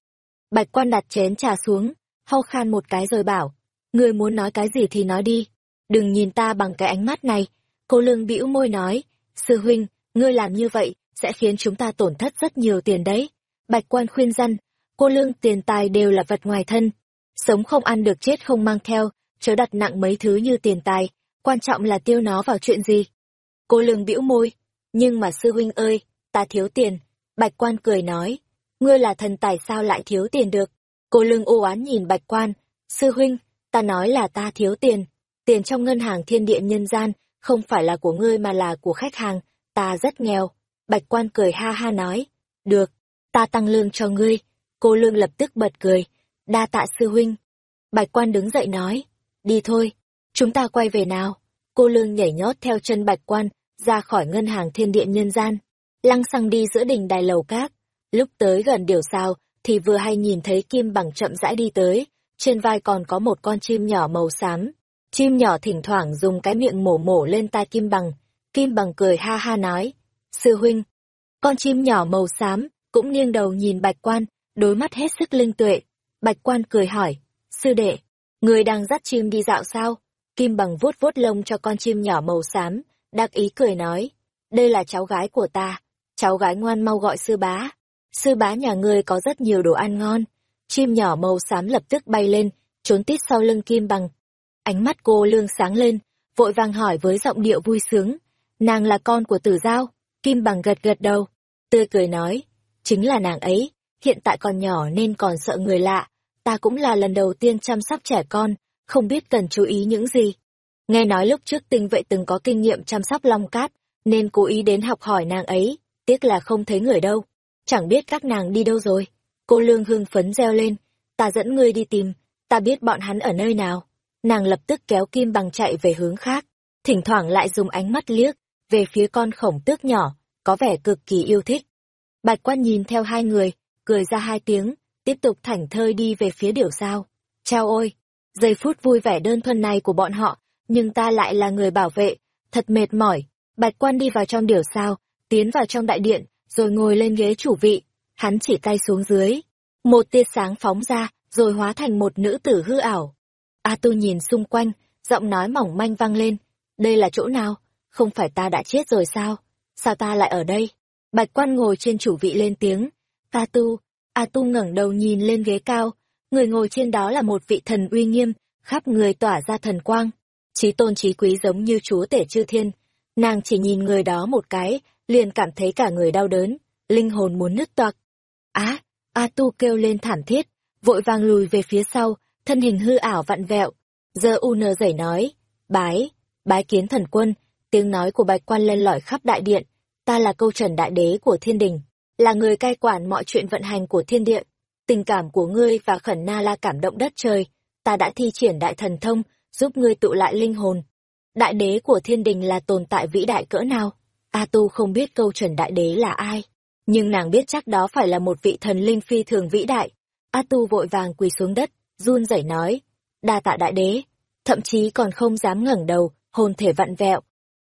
Bạch quan đặt chén trà xuống, ho khan một cái rồi bảo, ngươi muốn nói cái gì thì nói đi, đừng nhìn ta bằng cái ánh mắt này. Cô lương bĩu môi nói, sư huynh, ngươi làm như vậy, sẽ khiến chúng ta tổn thất rất nhiều tiền đấy. Bạch quan khuyên răn, cô lương tiền tài đều là vật ngoài thân. Sống không ăn được chết không mang theo, chớ đặt nặng mấy thứ như tiền tài, quan trọng là tiêu nó vào chuyện gì. Cô lương bĩu môi, nhưng mà sư huynh ơi, ta thiếu tiền. Bạch quan cười nói, ngươi là thần tài sao lại thiếu tiền được. Cô lương ô oán nhìn bạch quan, sư huynh, ta nói là ta thiếu tiền. Tiền trong ngân hàng thiên địa nhân gian, không phải là của ngươi mà là của khách hàng, ta rất nghèo. Bạch quan cười ha ha nói, được, ta tăng lương cho ngươi. Cô lương lập tức bật cười, đa tạ sư huynh. Bạch quan đứng dậy nói, đi thôi, chúng ta quay về nào. Cô lương nhảy nhót theo chân bạch quan, ra khỏi ngân hàng thiên địa nhân gian, lăng xăng đi giữa đỉnh đài lầu cát. Lúc tới gần điều sao, thì vừa hay nhìn thấy kim bằng chậm rãi đi tới, trên vai còn có một con chim nhỏ màu xám. Chim nhỏ thỉnh thoảng dùng cái miệng mổ mổ lên tai kim bằng. Kim bằng cười ha ha nói, sư huynh. Con chim nhỏ màu xám, cũng nghiêng đầu nhìn bạch quan, đôi mắt hết sức linh tuệ. Bạch quan cười hỏi, sư đệ, người đang dắt chim đi dạo sao? Kim bằng vuốt vuốt lông cho con chim nhỏ màu xám, đắc ý cười nói, đây là cháu gái của ta, cháu gái ngoan mau gọi sư bá. Sư bá nhà ngươi có rất nhiều đồ ăn ngon. Chim nhỏ màu xám lập tức bay lên, trốn tít sau lưng kim bằng. Ánh mắt cô lương sáng lên, vội vàng hỏi với giọng điệu vui sướng. Nàng là con của tử giao, kim bằng gật gật đầu. Tươi cười nói, chính là nàng ấy, hiện tại còn nhỏ nên còn sợ người lạ. Ta cũng là lần đầu tiên chăm sóc trẻ con, không biết cần chú ý những gì. Nghe nói lúc trước tinh vệ từng có kinh nghiệm chăm sóc long cát, nên cố ý đến học hỏi nàng ấy, tiếc là không thấy người đâu. Chẳng biết các nàng đi đâu rồi. Cô Lương hưng phấn reo lên, ta dẫn ngươi đi tìm, ta biết bọn hắn ở nơi nào. Nàng lập tức kéo kim bằng chạy về hướng khác, thỉnh thoảng lại dùng ánh mắt liếc, về phía con khổng tước nhỏ, có vẻ cực kỳ yêu thích. Bạch quan nhìn theo hai người, cười ra hai tiếng, tiếp tục thảnh thơi đi về phía điểu sao. Chao ôi! Giây phút vui vẻ đơn thuần này của bọn họ, nhưng ta lại là người bảo vệ, thật mệt mỏi. Bạch quan đi vào trong điểu sao, tiến vào trong đại điện, rồi ngồi lên ghế chủ vị. Hắn chỉ tay xuống dưới. Một tia sáng phóng ra, rồi hóa thành một nữ tử hư ảo. A tu nhìn xung quanh, giọng nói mỏng manh vang lên. Đây là chỗ nào? Không phải ta đã chết rồi sao? Sao ta lại ở đây? Bạch quan ngồi trên chủ vị lên tiếng. A tu, A tu ngẩng đầu nhìn lên ghế cao. Người ngồi trên đó là một vị thần uy nghiêm, khắp người tỏa ra thần quang trí tôn trí quý giống như chúa tể chư thiên. Nàng chỉ nhìn người đó một cái, liền cảm thấy cả người đau đớn, linh hồn muốn nứt toạc. Á, A Tu kêu lên thảm thiết, vội vàng lùi về phía sau, thân hình hư ảo vặn vẹo. Giờ U nơ giảy nói, bái, bái kiến thần quân, tiếng nói của bạch quan lên lỏi khắp đại điện. Ta là câu trần đại đế của thiên đình, là người cai quản mọi chuyện vận hành của thiên địa. Tình cảm của ngươi và khẩn na la cảm động đất trời, ta đã thi triển đại thần thông, giúp ngươi tụ lại linh hồn. Đại đế của thiên đình là tồn tại vĩ đại cỡ nào? A Tu không biết câu chuẩn đại đế là ai, nhưng nàng biết chắc đó phải là một vị thần linh phi thường vĩ đại. A Tu vội vàng quỳ xuống đất, run rẩy nói, đa tạ đại đế, thậm chí còn không dám ngẩng đầu, hồn thể vặn vẹo.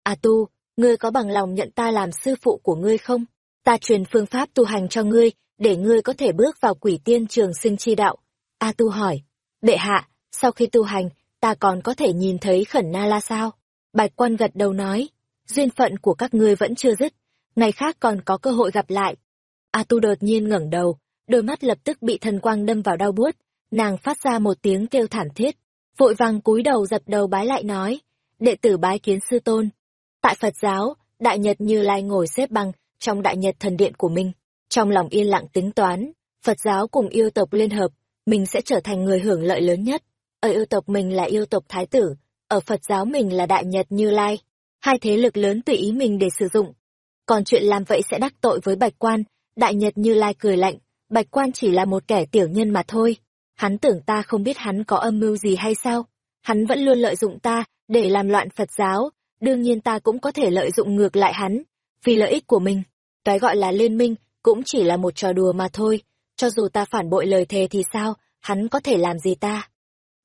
A Tu, ngươi có bằng lòng nhận ta làm sư phụ của ngươi không? Ta truyền phương pháp tu hành cho ngươi, để ngươi có thể bước vào quỷ tiên trường sinh chi đạo. A Tu hỏi, đệ hạ, sau khi tu hành, ta còn có thể nhìn thấy khẩn na la sao? Bạch quan gật đầu nói, duyên phận của các ngươi vẫn chưa dứt, ngày khác còn có cơ hội gặp lại. A tu đột nhiên ngẩng đầu, đôi mắt lập tức bị thần quang đâm vào đau buốt, nàng phát ra một tiếng kêu thảm thiết, vội vàng cúi đầu dập đầu bái lại nói, đệ tử bái kiến sư tôn. Tại Phật giáo, Đại Nhật Như Lai ngồi xếp bằng trong Đại Nhật thần điện của mình, trong lòng yên lặng tính toán, Phật giáo cùng yêu tộc liên hợp, mình sẽ trở thành người hưởng lợi lớn nhất. Ở yêu tộc mình là yêu tộc Thái Tử, ở Phật giáo mình là Đại Nhật Như Lai. Hai thế lực lớn tùy ý mình để sử dụng. Còn chuyện làm vậy sẽ đắc tội với Bạch Quan, Đại Nhật Như Lai cười lạnh, Bạch Quan chỉ là một kẻ tiểu nhân mà thôi. Hắn tưởng ta không biết hắn có âm mưu gì hay sao? Hắn vẫn luôn lợi dụng ta để làm loạn Phật giáo, đương nhiên ta cũng có thể lợi dụng ngược lại hắn, vì lợi ích của mình. Cái gọi là liên minh cũng chỉ là một trò đùa mà thôi, cho dù ta phản bội lời thề thì sao, hắn có thể làm gì ta?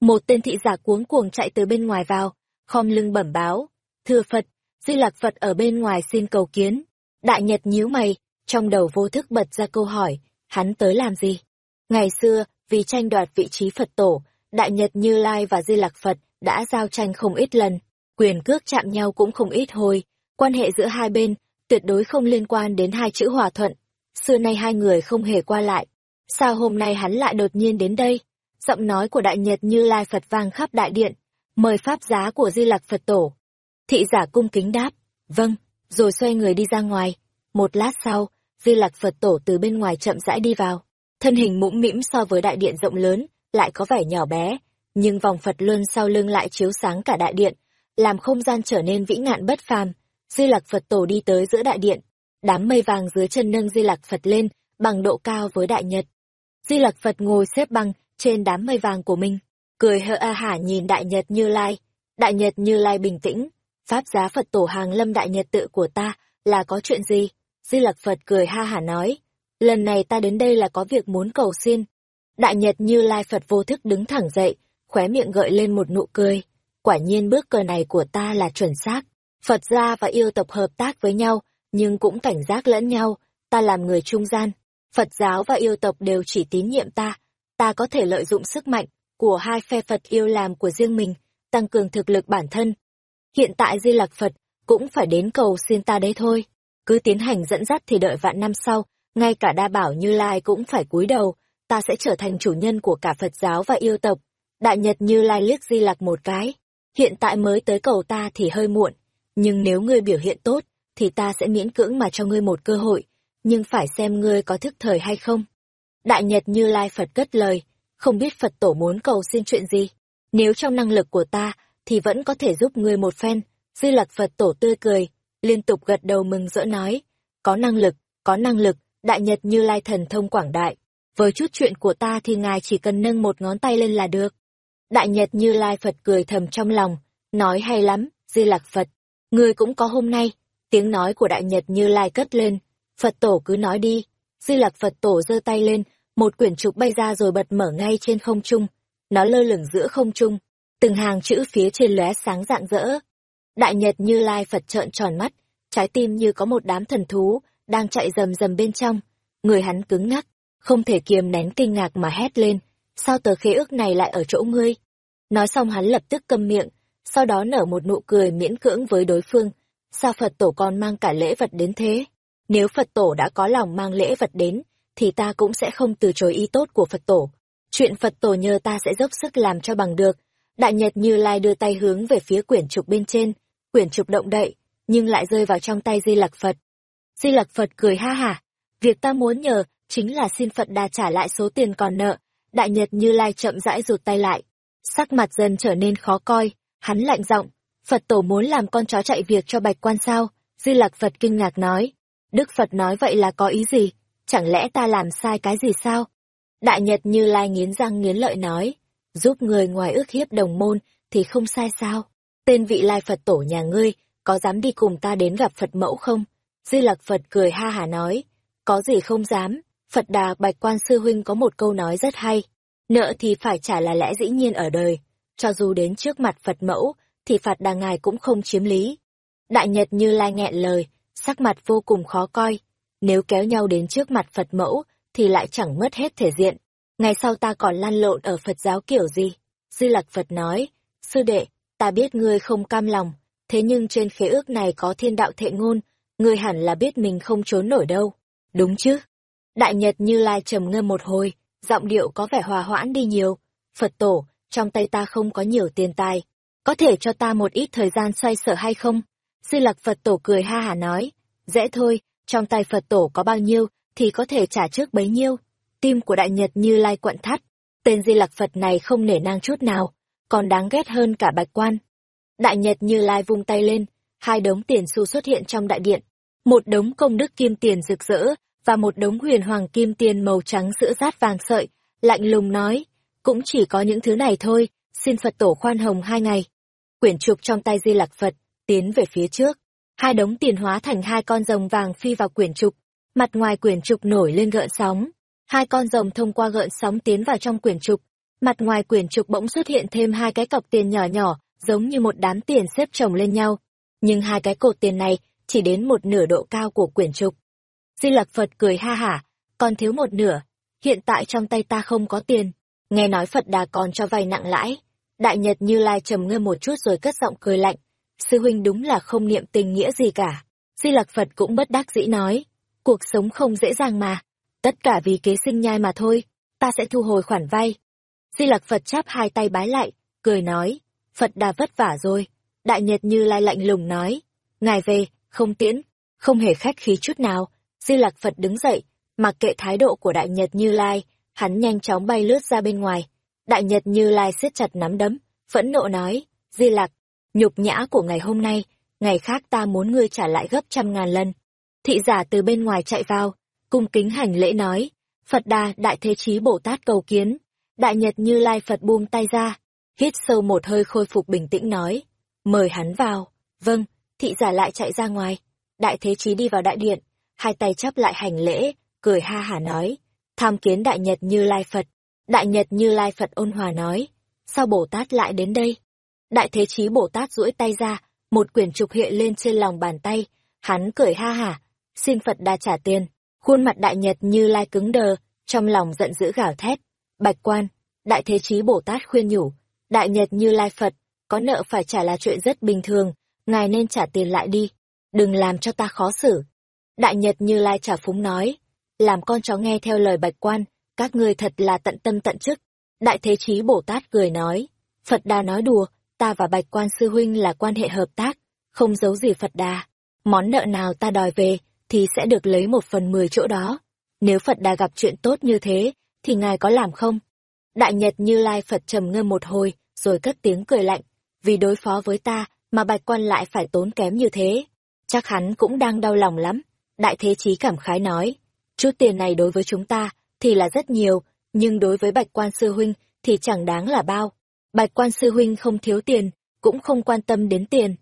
Một tên thị giả cuống cuồng chạy từ bên ngoài vào, khom lưng bẩm báo. Thưa Phật, Di Lạc Phật ở bên ngoài xin cầu kiến. Đại Nhật nhíu mày, trong đầu vô thức bật ra câu hỏi, hắn tới làm gì? Ngày xưa, vì tranh đoạt vị trí Phật tổ, Đại Nhật Như Lai và Di Lạc Phật đã giao tranh không ít lần, quyền cước chạm nhau cũng không ít hồi, quan hệ giữa hai bên tuyệt đối không liên quan đến hai chữ hòa thuận. Xưa nay hai người không hề qua lại, sao hôm nay hắn lại đột nhiên đến đây? giọng nói của Đại Nhật Như Lai Phật vang khắp đại điện, mời pháp giá của Di Lặc Phật Tổ. Thị giả cung kính đáp, vâng, rồi xoay người đi ra ngoài. Một lát sau, Di Lặc Phật Tổ từ bên ngoài chậm rãi đi vào. Thân hình mũm mĩm so với đại điện rộng lớn, lại có vẻ nhỏ bé, nhưng vòng Phật luân sau lưng lại chiếu sáng cả đại điện, làm không gian trở nên vĩ ngạn bất phàm. Di Lặc Phật Tổ đi tới giữa đại điện, đám mây vàng dưới chân nâng Di Lặc Phật lên, bằng độ cao với đại nhật. Di Lặc Phật ngồi xếp bằng trên đám mây vàng của mình, cười hơ a hả nhìn đại nhật Như Lai. Đại nhật Như Lai bình tĩnh, pháp giá Phật Tổ hàng lâm đại nhật tự của ta là có chuyện gì? Di Lặc Phật cười ha hả nói, lần này ta đến đây là có việc muốn cầu xin. Đại Nhật Như Lai Phật vô thức đứng thẳng dậy, khóe miệng gợi lên một nụ cười. Quả nhiên bước cờ này của ta là chuẩn xác. Phật gia và yêu tộc hợp tác với nhau, nhưng cũng cảnh giác lẫn nhau, ta làm người trung gian. Phật giáo và yêu tộc đều chỉ tín nhiệm ta, ta có thể lợi dụng sức mạnh của hai phe Phật yêu làm của riêng mình, tăng cường thực lực bản thân. Hiện tại Di Lặc Phật cũng phải đến cầu xin ta đấy thôi. Cứ tiến hành dẫn dắt thì đợi vạn năm sau, ngay cả đa bảo Như Lai cũng phải cúi đầu, ta sẽ trở thành chủ nhân của cả Phật giáo và yêu tộc. Đại Nhật Như Lai liếc Di Lặc một cái, hiện tại mới tới cầu ta thì hơi muộn, nhưng nếu ngươi biểu hiện tốt, thì ta sẽ miễn cưỡng mà cho ngươi một cơ hội, nhưng phải xem ngươi có thức thời hay không. Đại Nhật Như Lai Phật cất lời, không biết Phật tổ muốn cầu xin chuyện gì. Nếu trong năng lực của ta, thì vẫn có thể giúp ngươi một phen. Di Lặc Phật tổ tươi cười, liên tục gật đầu mừng rỡ nói, có năng lực, có năng lực, Đại Nhật Như Lai thần thông quảng đại. Với chút chuyện của ta thì ngài chỉ cần nâng một ngón tay lên là được. Đại Nhật Như Lai Phật cười thầm trong lòng, nói hay lắm, Di Lặc Phật, ngươi cũng có hôm nay. Tiếng nói của Đại Nhật Như Lai cất lên, Phật tổ cứ nói đi. Di Lặc Phật tổ giơ tay lên, một quyển trục bay ra rồi bật mở ngay trên không trung. Nó lơ lửng giữa không trung, từng hàng chữ phía trên lóe sáng rạng rỡ. Đại Nhật Như Lai Phật trợn tròn mắt, trái tim như có một đám thần thú đang chạy rầm rầm bên trong. Người hắn cứng ngắc, không thể kiềm nén kinh ngạc mà hét lên, sao tờ khế ước này lại ở chỗ ngươi? Nói xong hắn lập tức câm miệng, sau đó nở một nụ cười miễn cưỡng với đối phương. Sao Phật tổ còn mang cả lễ vật đến thế? Nếu Phật tổ đã có lòng mang lễ vật đến, thì ta cũng sẽ không từ chối ý tốt của Phật tổ. Chuyện Phật tổ nhờ ta sẽ dốc sức làm cho bằng được. Đại Nhật Như Lai đưa tay hướng về phía quyển trục bên trên, quyển trục động đậy, nhưng lại rơi vào trong tay Di Lặc Phật. Di Lặc Phật cười ha hả, việc ta muốn nhờ chính là xin Phật đà trả lại số tiền còn nợ. Đại Nhật Như Lai chậm rãi rụt tay lại, sắc mặt dần trở nên khó coi, hắn lạnh giọng, Phật tổ muốn làm con chó chạy việc cho bạch quan sao? Di Lặc Phật kinh ngạc nói, Đức Phật nói vậy là có ý gì? Chẳng lẽ ta làm sai cái gì sao? Đại Nhật Như Lai nghiến răng nghiến lợi nói, giúp người ngoài ước hiếp đồng môn thì không sai sao? Tên vị Lai Phật tổ nhà ngươi, có dám đi cùng ta đến gặp Phật mẫu không? Di Lặc Phật cười ha hả nói, có gì không dám, Phật Đà Bạch Quan Sư Huynh có một câu nói rất hay, nợ thì phải trả là lẽ dĩ nhiên ở đời, cho dù đến trước mặt Phật mẫu, thì Phật Đà Ngài cũng không chiếm lý. Đại Nhật như lai nghẹn lời, sắc mặt vô cùng khó coi, nếu kéo nhau đến trước mặt Phật mẫu, thì lại chẳng mất hết thể diện. Ngày sau ta còn lan lộn ở Phật giáo kiểu gì? Di Lặc Phật nói, sư đệ, ta biết ngươi không cam lòng, thế nhưng trên khế ước này có thiên đạo thệ ngôn, ngươi hẳn là biết mình không trốn nổi đâu. Đúng chứ? Đại Nhật Như Lai trầm ngâm một hồi, giọng điệu có vẻ hòa hoãn đi nhiều. Phật tổ, trong tay ta không có nhiều tiền tài, có thể cho ta một ít thời gian xoay sở hay không? Di Lặc Phật tổ cười ha hả nói, dễ thôi, trong tay Phật tổ có bao nhiêu thì có thể trả trước bấy nhiêu. Tim của Đại Nhật Như Lai quặn thắt, tên Di Lặc Phật này không nể nang chút nào, còn đáng ghét hơn cả bạch quan. Đại Nhật Như Lai vung tay lên, hai đống tiền xu xuất hiện trong đại điện, một đống công đức kim tiền rực rỡ và một đống huyền hoàng kim tiền màu trắng sữa rát vàng sợi, lạnh lùng nói, cũng chỉ có những thứ này thôi, xin Phật tổ khoan hồng hai ngày. Quyển trục trong tay Di Lặc Phật, tiến về phía trước, hai đống tiền hóa thành hai con rồng vàng phi vào quyển trục, mặt ngoài quyển trục nổi lên gợn sóng, hai con rồng thông qua gợn sóng tiến vào trong quyển trục, mặt ngoài quyển trục bỗng xuất hiện thêm hai cái cọc tiền nhỏ nhỏ, giống như một đám tiền xếp chồng lên nhau, nhưng hai cái cột tiền này chỉ đến một nửa độ cao của quyển trục. Di Lặc Phật cười ha hả, còn thiếu một nửa, hiện tại trong tay ta không có tiền, nghe nói Phật Đà còn cho vay nặng lãi. Đại Nhật Như Lai trầm ngâm một chút rồi cất giọng cười lạnh, sư huynh đúng là không niệm tình nghĩa gì cả. Di Lặc Phật cũng bất đắc dĩ nói, cuộc sống không dễ dàng mà, tất cả vì kế sinh nhai mà thôi, ta sẽ thu hồi khoản vay. Di Lặc Phật chắp hai tay bái lại, cười nói, Phật đà vất vả rồi. Đại Nhật Như Lai lạnh lùng nói, ngài về, không tiễn, không hề khách khí chút nào. Di Lặc Phật đứng dậy, mặc kệ thái độ của Đại Nhật Như Lai, hắn nhanh chóng bay lướt ra bên ngoài. Đại Nhật Như Lai siết chặt nắm đấm, phẫn nộ nói, Di Lặc, nhục nhã của ngày hôm nay, ngày khác ta muốn ngươi trả lại gấp trăm ngàn lần. Thị giả từ bên ngoài chạy vào, cung kính hành lễ nói, Phật đà đại thế chí Bồ Tát cầu kiến. Đại Nhật Như Lai Phật buông tay ra, hít sâu một hơi khôi phục bình tĩnh nói, mời hắn vào. Vâng, thị giả lại chạy ra ngoài. Đại thế chí đi vào đại điện, hai tay chắp lại hành lễ, cười ha hả nói, tham kiến Đại Nhật Như Lai Phật. Đại Nhật Như Lai Phật ôn hòa nói, sao Bồ Tát lại đến đây? Đại Thế Chí Bồ Tát duỗi tay ra, một quyển trục hiện lên trên lòng bàn tay, hắn cười ha hả, xin Phật Đà trả tiền. Khuôn mặt Đại Nhật Như Lai cứng đờ, trong lòng giận dữ gào thét. Bạch quan, Đại Thế Chí Bồ Tát khuyên nhủ, Đại Nhật Như Lai Phật, có nợ phải trả là chuyện rất bình thường, ngài nên trả tiền lại đi, đừng làm cho ta khó xử. Đại Nhật Như Lai trả phúng nói, làm con chó nghe theo lời bạch quan, các ngươi thật là tận tâm tận chức. Đại Thế Chí Bồ Tát cười nói, Phật Đà nói đùa, ta và bạch quan sư huynh là quan hệ hợp tác, không giấu gì Phật Đà. Món nợ nào ta đòi về, thì sẽ được lấy một phần mười chỗ đó. Nếu Phật đã gặp chuyện tốt như thế, thì ngài có làm không? Đại Nhật Như Lai Phật trầm ngâm một hồi, rồi cất tiếng cười lạnh, vì đối phó với ta, mà bạch quan lại phải tốn kém như thế. Chắc hắn cũng đang đau lòng lắm. Đại Thế Chí cảm khái nói, chút tiền này đối với chúng ta, thì là rất nhiều, nhưng đối với bạch quan sư huynh, thì chẳng đáng là bao. Bạch quan sư huynh không thiếu tiền, cũng không quan tâm đến tiền.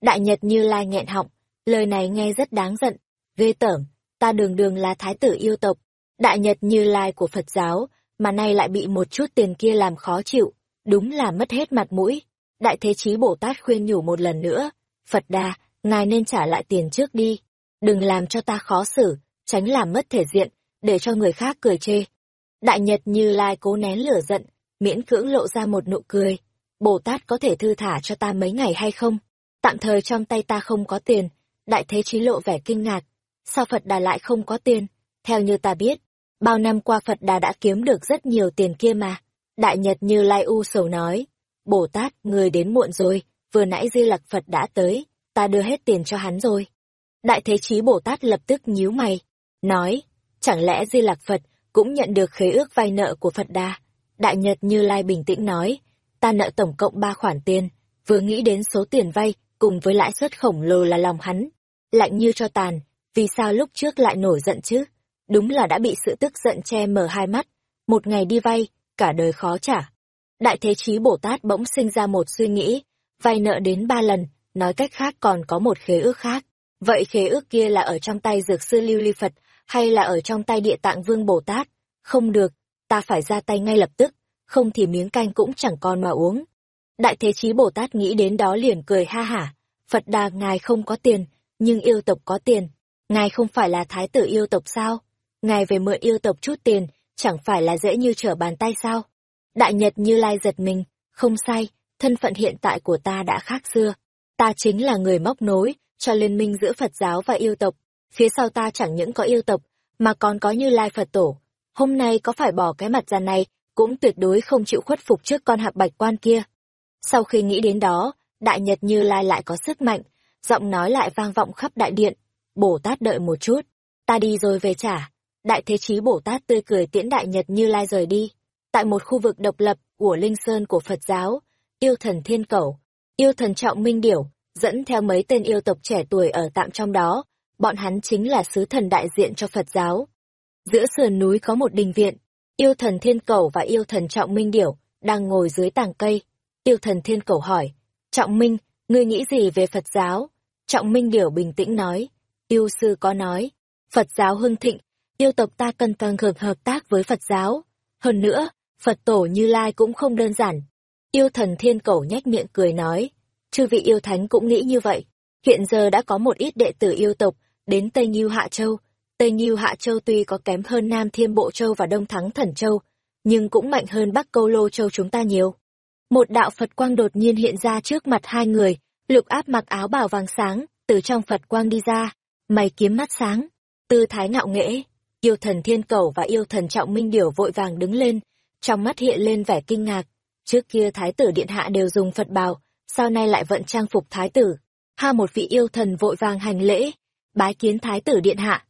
Đại Nhật Như Lai nghẹn họng, lời này nghe rất đáng giận, ghê tởm, ta đường đường là thái tử yêu tộc, Đại Nhật Như Lai của Phật giáo, mà nay lại bị một chút tiền kia làm khó chịu, đúng là mất hết mặt mũi. Đại Thế Chí Bồ Tát khuyên nhủ một lần nữa, Phật đà, ngài nên trả lại tiền trước đi, đừng làm cho ta khó xử, tránh làm mất thể diện, để cho người khác cười chê. Đại Nhật Như Lai cố nén lửa giận, miễn cưỡng lộ ra một nụ cười. Bồ Tát có thể thư thả cho ta mấy ngày hay không? Tạm thời trong tay ta không có tiền. Đại Thế Chí lộ vẻ kinh ngạc. Sao Phật Đà lại không có tiền? Theo như ta biết, bao năm qua Phật Đà đã kiếm được rất nhiều tiền kia mà. Đại Nhật Như Lai U sầu nói. Bồ Tát, người đến muộn rồi, vừa nãy Di Lặc Phật đã tới, ta đưa hết tiền cho hắn rồi. Đại Thế Chí Bồ Tát lập tức nhíu mày, nói, chẳng lẽ Di Lặc Phật cũng nhận được khế ước vay nợ của Phật Đà? Đại Nhật Như Lai bình tĩnh nói, ta nợ tổng cộng ba khoản tiền, vừa nghĩ đến số tiền vay, cùng với lãi suất khổng lồ là lòng hắn. Lạnh như cho tàn, vì sao lúc trước lại nổi giận chứ? Đúng là đã bị sự tức giận che mờ hai mắt, một ngày đi vay, cả đời khó trả. Đại Thế Chí Bồ Tát bỗng sinh ra một suy nghĩ, vay nợ đến ba lần, nói cách khác còn có một khế ước khác. Vậy khế ước kia là ở trong tay Dược Sư Lưu Ly Phật, hay là ở trong tay Địa Tạng Vương Bồ Tát? Không được, ta phải ra tay ngay lập tức, không thì miếng canh cũng chẳng còn mà uống. Đại Thế Chí Bồ Tát nghĩ đến đó liền cười ha hả, Phật đà ngài không có tiền, nhưng yêu tộc có tiền, ngài không phải là thái tử yêu tộc sao? Ngài về mượn yêu tộc chút tiền, chẳng phải là dễ như trở bàn tay sao? Đại Nhật Như Lai giật mình, không sai, thân phận hiện tại của ta đã khác xưa. Ta chính là người móc nối cho liên minh giữa Phật giáo và yêu tộc. Phía sau ta chẳng những có yêu tộc, mà còn có Như Lai Phật Tổ, hôm nay có phải bỏ cái mặt ra này, cũng tuyệt đối không chịu khuất phục trước con hạc bạch quan kia. Sau khi nghĩ đến đó, đại nhật như lai lại có sức mạnh, giọng nói lại vang vọng khắp đại điện. Bồ Tát đợi một chút, ta đi rồi về trả. Đại Thế Chí Bồ Tát tươi cười tiễn đại nhật như lai rời đi. Tại một khu vực độc lập của Linh Sơn của Phật giáo, yêu thần thiên cẩu, yêu thần trọng minh điểu, dẫn theo mấy tên yêu tộc trẻ tuổi ở tạm trong đó, bọn hắn chính là sứ thần đại diện cho Phật giáo. Giữa sườn núi có một đình viện, yêu thần thiên cầu và yêu thần trọng minh điểu đang ngồi dưới tàng cây. Yêu thần thiên cầu hỏi, Trọng minh, ngươi nghĩ gì về Phật giáo? Trọng minh điểu bình tĩnh nói, yêu sư có nói, Phật giáo hưng thịnh, yêu tộc ta cần tăng cường hợp tác với Phật giáo. Hơn nữa, Phật tổ Như Lai cũng không đơn giản. Yêu thần thiên cầu nhếch miệng cười nói, chư vị yêu thánh cũng nghĩ như vậy. Hiện giờ đã có một ít đệ tử yêu tộc đến Tây Nhiêu Hạ Châu, Tây Nhiêu Hạ Châu tuy có kém hơn Nam Thiên Bộ Châu và Đông Thắng Thần Châu, nhưng cũng mạnh hơn Bắc Câu Lô Châu chúng ta nhiều. Một đạo Phật quang đột nhiên hiện ra trước mặt hai người, lục áp mặc áo bào vàng sáng, từ trong Phật quang đi ra, mày kiếm mắt sáng, tư thái ngạo nghễ. Yêu thần thiên cầu và yêu thần trọng minh điểu vội vàng đứng lên, trong mắt hiện lên vẻ kinh ngạc. Trước kia thái tử điện hạ đều dùng Phật bào, sau nay lại vận trang phục thái tử. Ha một vị yêu thần vội vàng hành lễ, bái kiến thái tử điện hạ.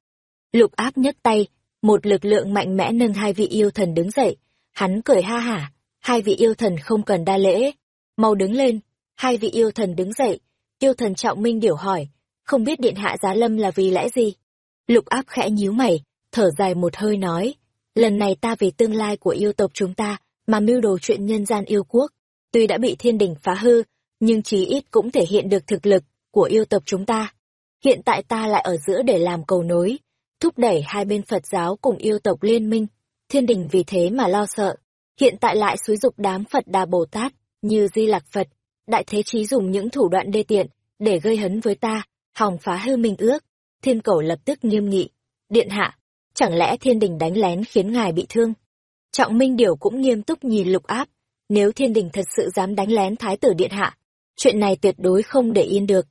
Lục áp nhấc tay, một lực lượng mạnh mẽ nâng hai vị yêu thần đứng dậy. Hắn cười ha hả, hai vị yêu thần không cần đa lễ. Mau đứng lên, hai vị yêu thần đứng dậy. Yêu thần trọng minh điểu hỏi, không biết điện hạ giá lâm là vì lẽ gì? Lục áp khẽ nhíu mày, thở dài một hơi nói, lần này ta vì tương lai của yêu tộc chúng ta, mà mưu đồ chuyện nhân gian yêu quốc. Tuy đã bị thiên đình phá hư, nhưng chí ít cũng thể hiện được thực lực của yêu tộc chúng ta. Hiện tại ta lại ở giữa để làm cầu nối, thúc đẩy hai bên Phật giáo cùng yêu tộc liên minh. Thiên đình vì thế mà lo sợ. Hiện tại lại xúi dục đám Phật Đà Bồ Tát, như Di Lạc Phật, Đại Thế Chí dùng những thủ đoạn đê tiện, để gây hấn với ta, hòng phá hư minh ước. Thiên cầu lập tức nghiêm nghị. Điện hạ, chẳng lẽ thiên đình đánh lén khiến ngài bị thương? Trọng Minh điều cũng nghiêm túc nhìn lục áp. Nếu thiên đình thật sự dám đánh lén thái tử điện hạ, chuyện này tuyệt đối không để yên được.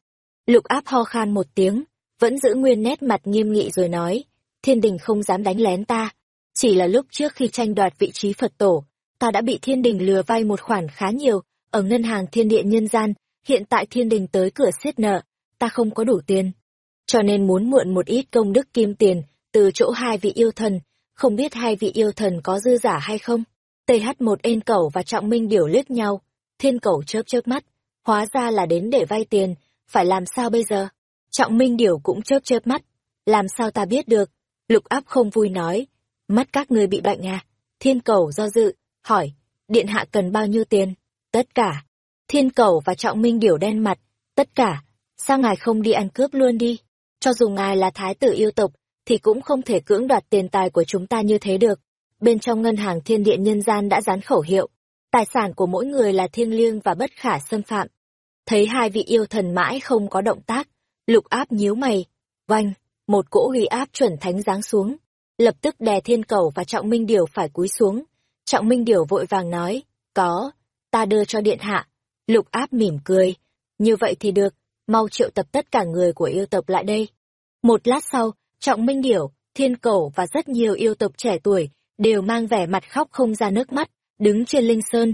Lục áp ho khan một tiếng, vẫn giữ nguyên nét mặt nghiêm nghị rồi nói, thiên đình không dám đánh lén ta. Chỉ là lúc trước khi tranh đoạt vị trí Phật tổ, ta đã bị thiên đình lừa vay một khoản khá nhiều, ở ngân hàng thiên địa nhân gian, hiện tại thiên đình tới cửa siết nợ, ta không có đủ tiền. Cho nên muốn mượn một ít công đức kim tiền từ chỗ hai vị yêu thần, không biết hai vị yêu thần có dư giả hay không. TH1 ên cẩu và trọng minh điểu liếc nhau, thiên cẩu chớp chớp mắt, hóa ra là đến để vay tiền, phải làm sao bây giờ? Trọng minh điểu cũng chớp chớp mắt, làm sao ta biết được? Lục áp không vui nói, mắt các người bị bệnh à? Thiên cẩu do dự, hỏi, điện hạ cần bao nhiêu tiền? Tất cả. Thiên cẩu và trọng minh điểu đen mặt, tất cả. Sao ngài không đi ăn cướp luôn đi? Cho dù ngài là thái tử yêu tộc, thì cũng không thể cưỡng đoạt tiền tài của chúng ta như thế được. Bên trong ngân hàng thiên địa nhân gian đã dán khẩu hiệu, tài sản của mỗi người là thiêng liêng và bất khả xâm phạm. Thấy hai vị yêu thần mãi không có động tác, lục áp nhíu mày, oanh, một cỗ uy áp chuẩn thánh giáng xuống, lập tức đè thiên cầu và trọng minh điều phải cúi xuống. Trọng minh điều vội vàng nói, có, ta đưa cho điện hạ. Lục áp mỉm cười, như vậy thì được, mau triệu tập tất cả người của yêu tộc lại đây. Một lát sau, Trọng Minh Điểu, Thiên Cổ và rất nhiều yêu tộc trẻ tuổi đều mang vẻ mặt khóc không ra nước mắt, đứng trên linh sơn.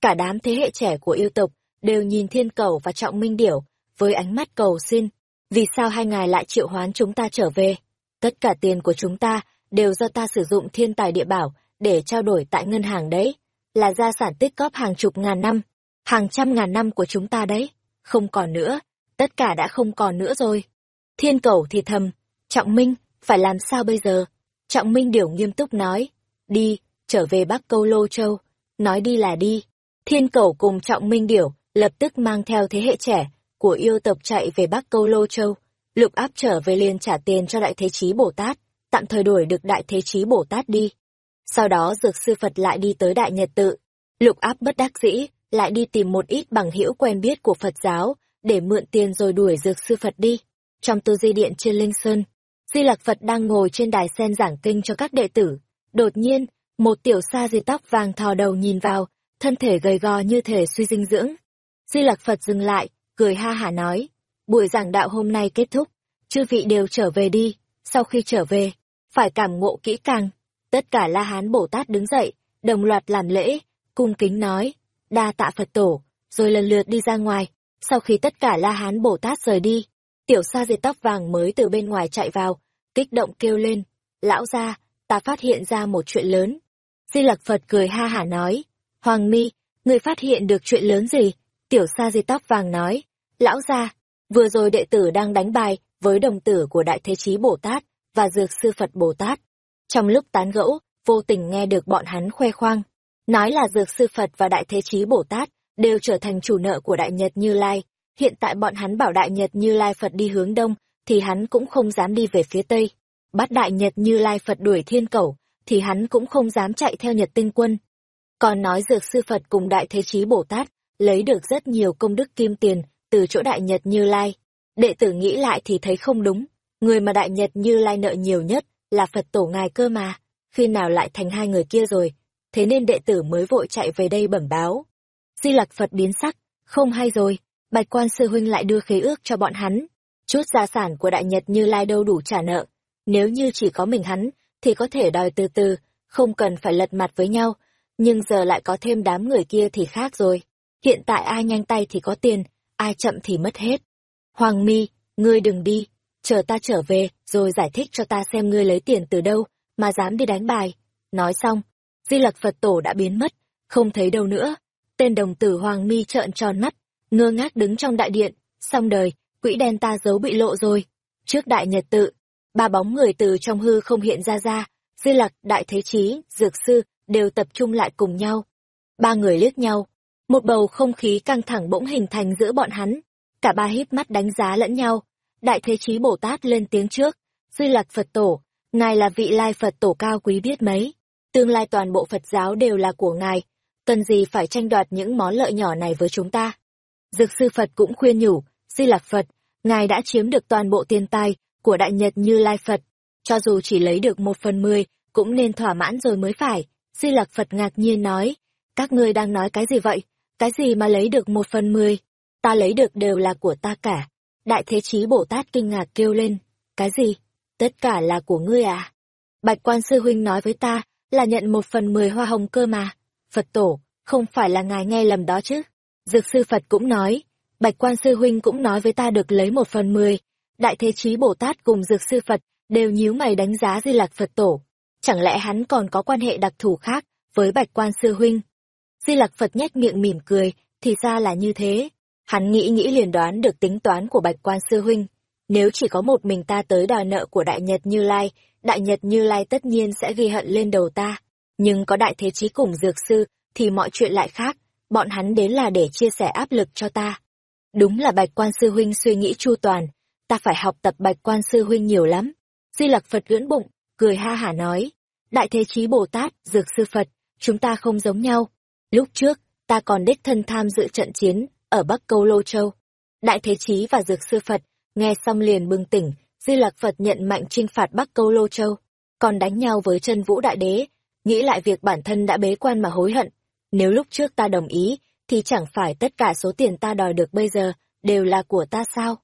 Cả đám thế hệ trẻ của yêu tộc đều nhìn Thiên Cổ và Trọng Minh Điểu với ánh mắt cầu xin. Vì sao hai ngài lại triệu hoán chúng ta trở về? Tất cả tiền của chúng ta đều do ta sử dụng thiên tài địa bảo để trao đổi tại ngân hàng đấy. Là gia sản tích góp hàng chục ngàn năm, hàng trăm ngàn năm của chúng ta đấy. Không còn nữa, tất cả đã không còn nữa rồi. Thiên cầu thì thầm, Trọng Minh, phải làm sao bây giờ? Trọng Minh điều nghiêm túc nói, đi, trở về Bắc Câu Lô Châu. Nói đi là đi. Thiên cầu cùng Trọng Minh Điểu lập tức mang theo thế hệ trẻ của yêu tộc chạy về Bắc Câu Lô Châu. Lục áp trở về liền trả tiền cho Đại Thế Chí Bồ Tát, tạm thời đuổi được Đại Thế Chí Bồ Tát đi. Sau đó Dược Sư Phật lại đi tới Đại Nhật Tự. Lục áp bất đắc dĩ, lại đi tìm một ít bằng hữu quen biết của Phật giáo, để mượn tiền rồi đuổi Dược Sư Phật đi. Trong tư di điện trên Linh Sơn, Di Lạc Phật đang ngồi trên đài sen giảng kinh cho các đệ tử. Đột nhiên, một tiểu sa di tóc vàng thò đầu nhìn vào, thân thể gầy gò như thể suy dinh dưỡng. Di Lạc Phật dừng lại, cười ha hả nói, buổi giảng đạo hôm nay kết thúc, chư vị đều trở về đi, sau khi trở về, phải cảm ngộ kỹ càng. Tất cả La Hán Bồ Tát đứng dậy, đồng loạt làm lễ, cung kính nói, đa tạ Phật tổ, rồi lần lượt đi ra ngoài. Sau khi tất cả La Hán Bồ Tát rời đi, Tiểu sa diệt tóc vàng mới từ bên ngoài chạy vào, kích động kêu lên. Lão gia, ta phát hiện ra một chuyện lớn. Di Lặc Phật cười ha hả nói. Hoàng mi, người phát hiện được chuyện lớn gì? Tiểu sa diệt tóc vàng nói. Lão gia, vừa rồi đệ tử đang đánh bài với đồng tử của Đại Thế Chí Bồ Tát và Dược Sư Phật Bồ Tát. Trong lúc tán gẫu, vô tình nghe được bọn hắn khoe khoang. Nói là Dược Sư Phật và Đại Thế Chí Bồ Tát đều trở thành chủ nợ của Đại Nhật Như Lai, Hiện tại bọn hắn bảo Đại Nhật Như Lai Phật đi hướng đông, thì hắn cũng không dám đi về phía tây. Bắt Đại Nhật Như Lai Phật đuổi thiên cẩu, thì hắn cũng không dám chạy theo Nhật tinh quân. Còn nói dược sư Phật cùng Đại Thế Chí Bồ Tát, lấy được rất nhiều công đức kim tiền từ chỗ Đại Nhật Như Lai. Đệ tử nghĩ lại thì thấy không đúng, người mà Đại Nhật Như Lai nợ nhiều nhất là Phật tổ ngài cơ mà, khi nào lại thành hai người kia rồi, thế nên đệ tử mới vội chạy về đây bẩm báo. Di Lặc Phật biến sắc, không hay rồi, Bạch quan sư huynh lại đưa khế ước cho bọn hắn. Chút gia sản của đại nhật như lai đâu đủ trả nợ. Nếu như chỉ có mình hắn, thì có thể đòi từ từ, không cần phải lật mặt với nhau. Nhưng giờ lại có thêm đám người kia thì khác rồi. Hiện tại ai nhanh tay thì có tiền, ai chậm thì mất hết. Hoàng mi, ngươi đừng đi, chờ ta trở về, rồi giải thích cho ta xem ngươi lấy tiền từ đâu, mà dám đi đánh bài. Nói xong, Di Lặc Phật Tổ đã biến mất, không thấy đâu nữa. Tên đồng tử Hoàng mi trợn tròn mắt, ngơ ngác đứng trong đại điện, xong đời, quỹ đen ta giấu bị lộ rồi. Trước đại nhật tự, ba bóng người từ trong hư không hiện ra ra, Di Lặc, Đại Thế Chí, Dược Sư, đều tập trung lại cùng nhau. Ba người liếc nhau, một bầu không khí căng thẳng bỗng hình thành giữa bọn hắn. Cả ba híp mắt đánh giá lẫn nhau. Đại Thế Chí Bồ Tát lên tiếng trước, Di Lặc Phật Tổ, Ngài là vị lai Phật Tổ cao quý biết mấy. Tương lai toàn bộ Phật giáo đều là của Ngài, cần gì phải tranh đoạt những món lợi nhỏ này với chúng ta. Dược sư Phật cũng khuyên nhủ, Di Lặc Phật, Ngài đã chiếm được toàn bộ tiền tài của Đại Nhật Như Lai Phật, cho dù chỉ lấy được một phần mười, cũng nên thỏa mãn rồi mới phải. Di Lặc Phật ngạc nhiên nói, các ngươi đang nói cái gì vậy? Cái gì mà lấy được một phần mười? Ta lấy được đều là của ta cả. Đại Thế Chí Bồ Tát kinh ngạc kêu lên, cái gì? Tất cả là của ngươi à? Bạch Quan Sư Huynh nói với ta, là nhận một phần mười hoa hồng cơ mà. Phật Tổ, không phải là ngài nghe lầm đó chứ? Dược Sư Phật cũng nói, Bạch Quan Sư Huynh cũng nói với ta được lấy một phần mười. Đại Thế Chí Bồ Tát cùng Dược Sư Phật đều nhíu mày đánh giá Di Lạc Phật Tổ. Chẳng lẽ hắn còn có quan hệ đặc thù khác với Bạch Quan Sư Huynh? Di Lạc Phật nhếch miệng mỉm cười, thì ra là như thế. Hắn nghĩ nghĩ liền đoán được tính toán của Bạch Quan Sư Huynh. Nếu chỉ có một mình ta tới đòi nợ của Đại Nhật Như Lai, Đại Nhật Như Lai tất nhiên sẽ ghi hận lên đầu ta. Nhưng có Đại Thế Chí cùng Dược Sư, thì mọi chuyện lại khác, bọn hắn đến là để chia sẻ áp lực cho ta. Đúng là Bạch Quan Sư Huynh suy nghĩ chu toàn, ta phải học tập Bạch Quan Sư Huynh nhiều lắm. Di Lặc Phật gưỡn bụng, cười ha hả nói, Đại Thế Chí Bồ Tát, Dược Sư Phật, chúng ta không giống nhau. Lúc trước, ta còn đích thân tham dự trận chiến ở Bắc Câu Lô Châu. Đại Thế Chí và Dược Sư Phật nghe xong liền bừng tỉnh, Di Lặc Phật nhận mạnh trinh phạt Bắc Câu Lô Châu, còn đánh nhau với chân Vũ Đại Đế, nghĩ lại việc bản thân đã bế quan mà hối hận. Nếu lúc trước ta đồng ý, thì chẳng phải tất cả số tiền ta đòi được bây giờ đều là của ta sao?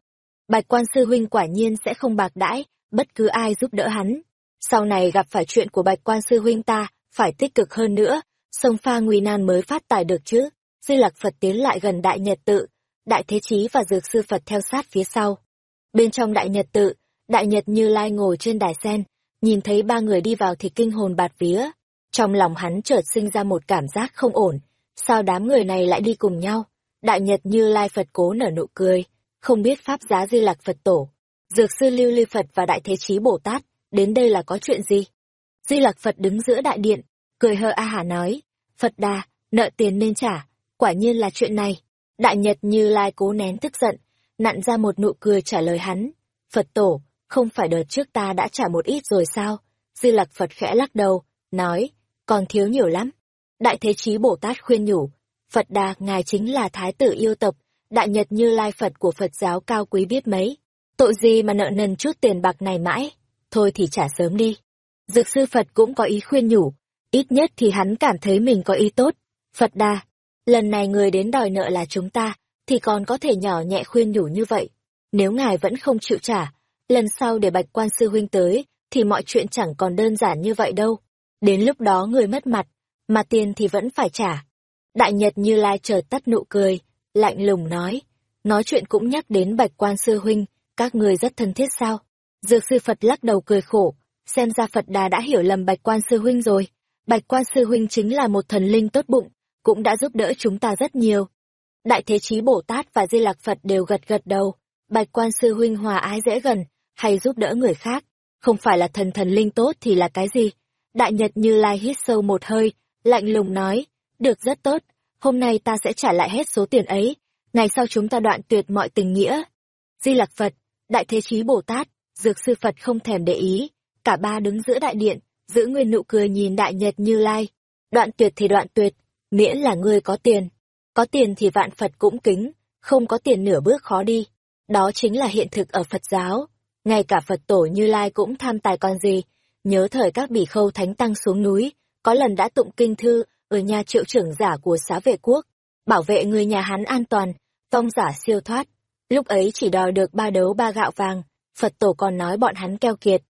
Bạch quan sư huynh quả nhiên sẽ không bạc đãi, bất cứ ai giúp đỡ hắn. Sau này gặp phải chuyện của bạch quan sư huynh ta, phải tích cực hơn nữa, sông pha nguy nan mới phát tài được chứ. Di lạc Phật tiến lại gần đại nhật tự, đại thế chí và dược sư Phật theo sát phía sau. Bên trong đại nhật tự, đại nhật như lai ngồi trên đài sen, nhìn thấy ba người đi vào thì kinh hồn bạt vía. Trong lòng hắn chợt sinh ra một cảm giác không ổn, sao đám người này lại đi cùng nhau? Đại nhật như lai Phật cố nở nụ cười, không biết pháp giá di lạc Phật tổ. Dược sư lưu ly Phật và đại thế chí Bồ Tát, đến đây là có chuyện gì? Di lạc Phật đứng giữa đại điện, cười hơ a hả nói, Phật đà, nợ tiền nên trả, quả nhiên là chuyện này. Đại Nhật như lai cố nén tức giận, nặn ra một nụ cười trả lời hắn. Phật tổ, không phải đợt trước ta đã trả một ít rồi sao? Di Lặc Phật khẽ lắc đầu, nói, còn thiếu nhiều lắm. Đại Thế Chí Bồ Tát khuyên nhủ, Phật Đà, ngài chính là Thái tử yêu tộc, Đại Nhật Như Lai Phật của Phật giáo cao quý biết mấy. Tội gì mà nợ nần chút tiền bạc này mãi, thôi thì trả sớm đi. Dược sư Phật cũng có ý khuyên nhủ, ít nhất thì hắn cảm thấy mình có ý tốt. Phật Đà, lần này người đến đòi nợ là chúng ta, thì còn có thể nhỏ nhẹ khuyên nhủ như vậy. Nếu ngài vẫn không chịu trả, lần sau để bạch quan sư huynh tới, thì mọi chuyện chẳng còn đơn giản như vậy đâu. Đến lúc đó người mất mặt, mà tiền thì vẫn phải trả. Đại Nhật Như Lai chợt tắt nụ cười, lạnh lùng nói, nói chuyện cũng nhắc đến bạch quan sư huynh, các người rất thân thiết sao? Dược sư Phật lắc đầu cười khổ, xem ra Phật Đà đã hiểu lầm bạch quan sư huynh rồi. Bạch quan sư huynh chính là một thần linh tốt bụng, cũng đã giúp đỡ chúng ta rất nhiều. Đại Thế Chí Bồ Tát và Di Lạc Phật đều gật gật đầu, bạch quan sư huynh hòa ái dễ gần, hay giúp đỡ người khác, không phải là thần thần linh tốt thì là cái gì? Đại Nhật Như Lai hít sâu một hơi, lạnh lùng nói, được rất tốt, hôm nay ta sẽ trả lại hết số tiền ấy, ngày sau chúng ta đoạn tuyệt mọi tình nghĩa. Di Lặc Phật, Đại Thế Chí Bồ Tát, Dược Sư Phật không thèm để ý, cả ba đứng giữa đại điện, giữ nguyên nụ cười nhìn Đại Nhật Như Lai. Đoạn tuyệt thì đoạn tuyệt, miễn là ngươi có tiền. Có tiền thì vạn Phật cũng kính, không có tiền nửa bước khó đi. Đó chính là hiện thực ở Phật giáo. Ngay cả Phật tổ Như Lai cũng tham tài còn gì, nhớ thời các bỉ khâu thánh tăng xuống núi, có lần đã tụng kinh thư ở nhà triệu trưởng giả của xá vệ quốc, bảo vệ người nhà hắn an toàn, phong giả siêu thoát. Lúc ấy chỉ đòi được ba đấu ba gạo vàng, Phật tổ còn nói bọn hắn keo kiệt.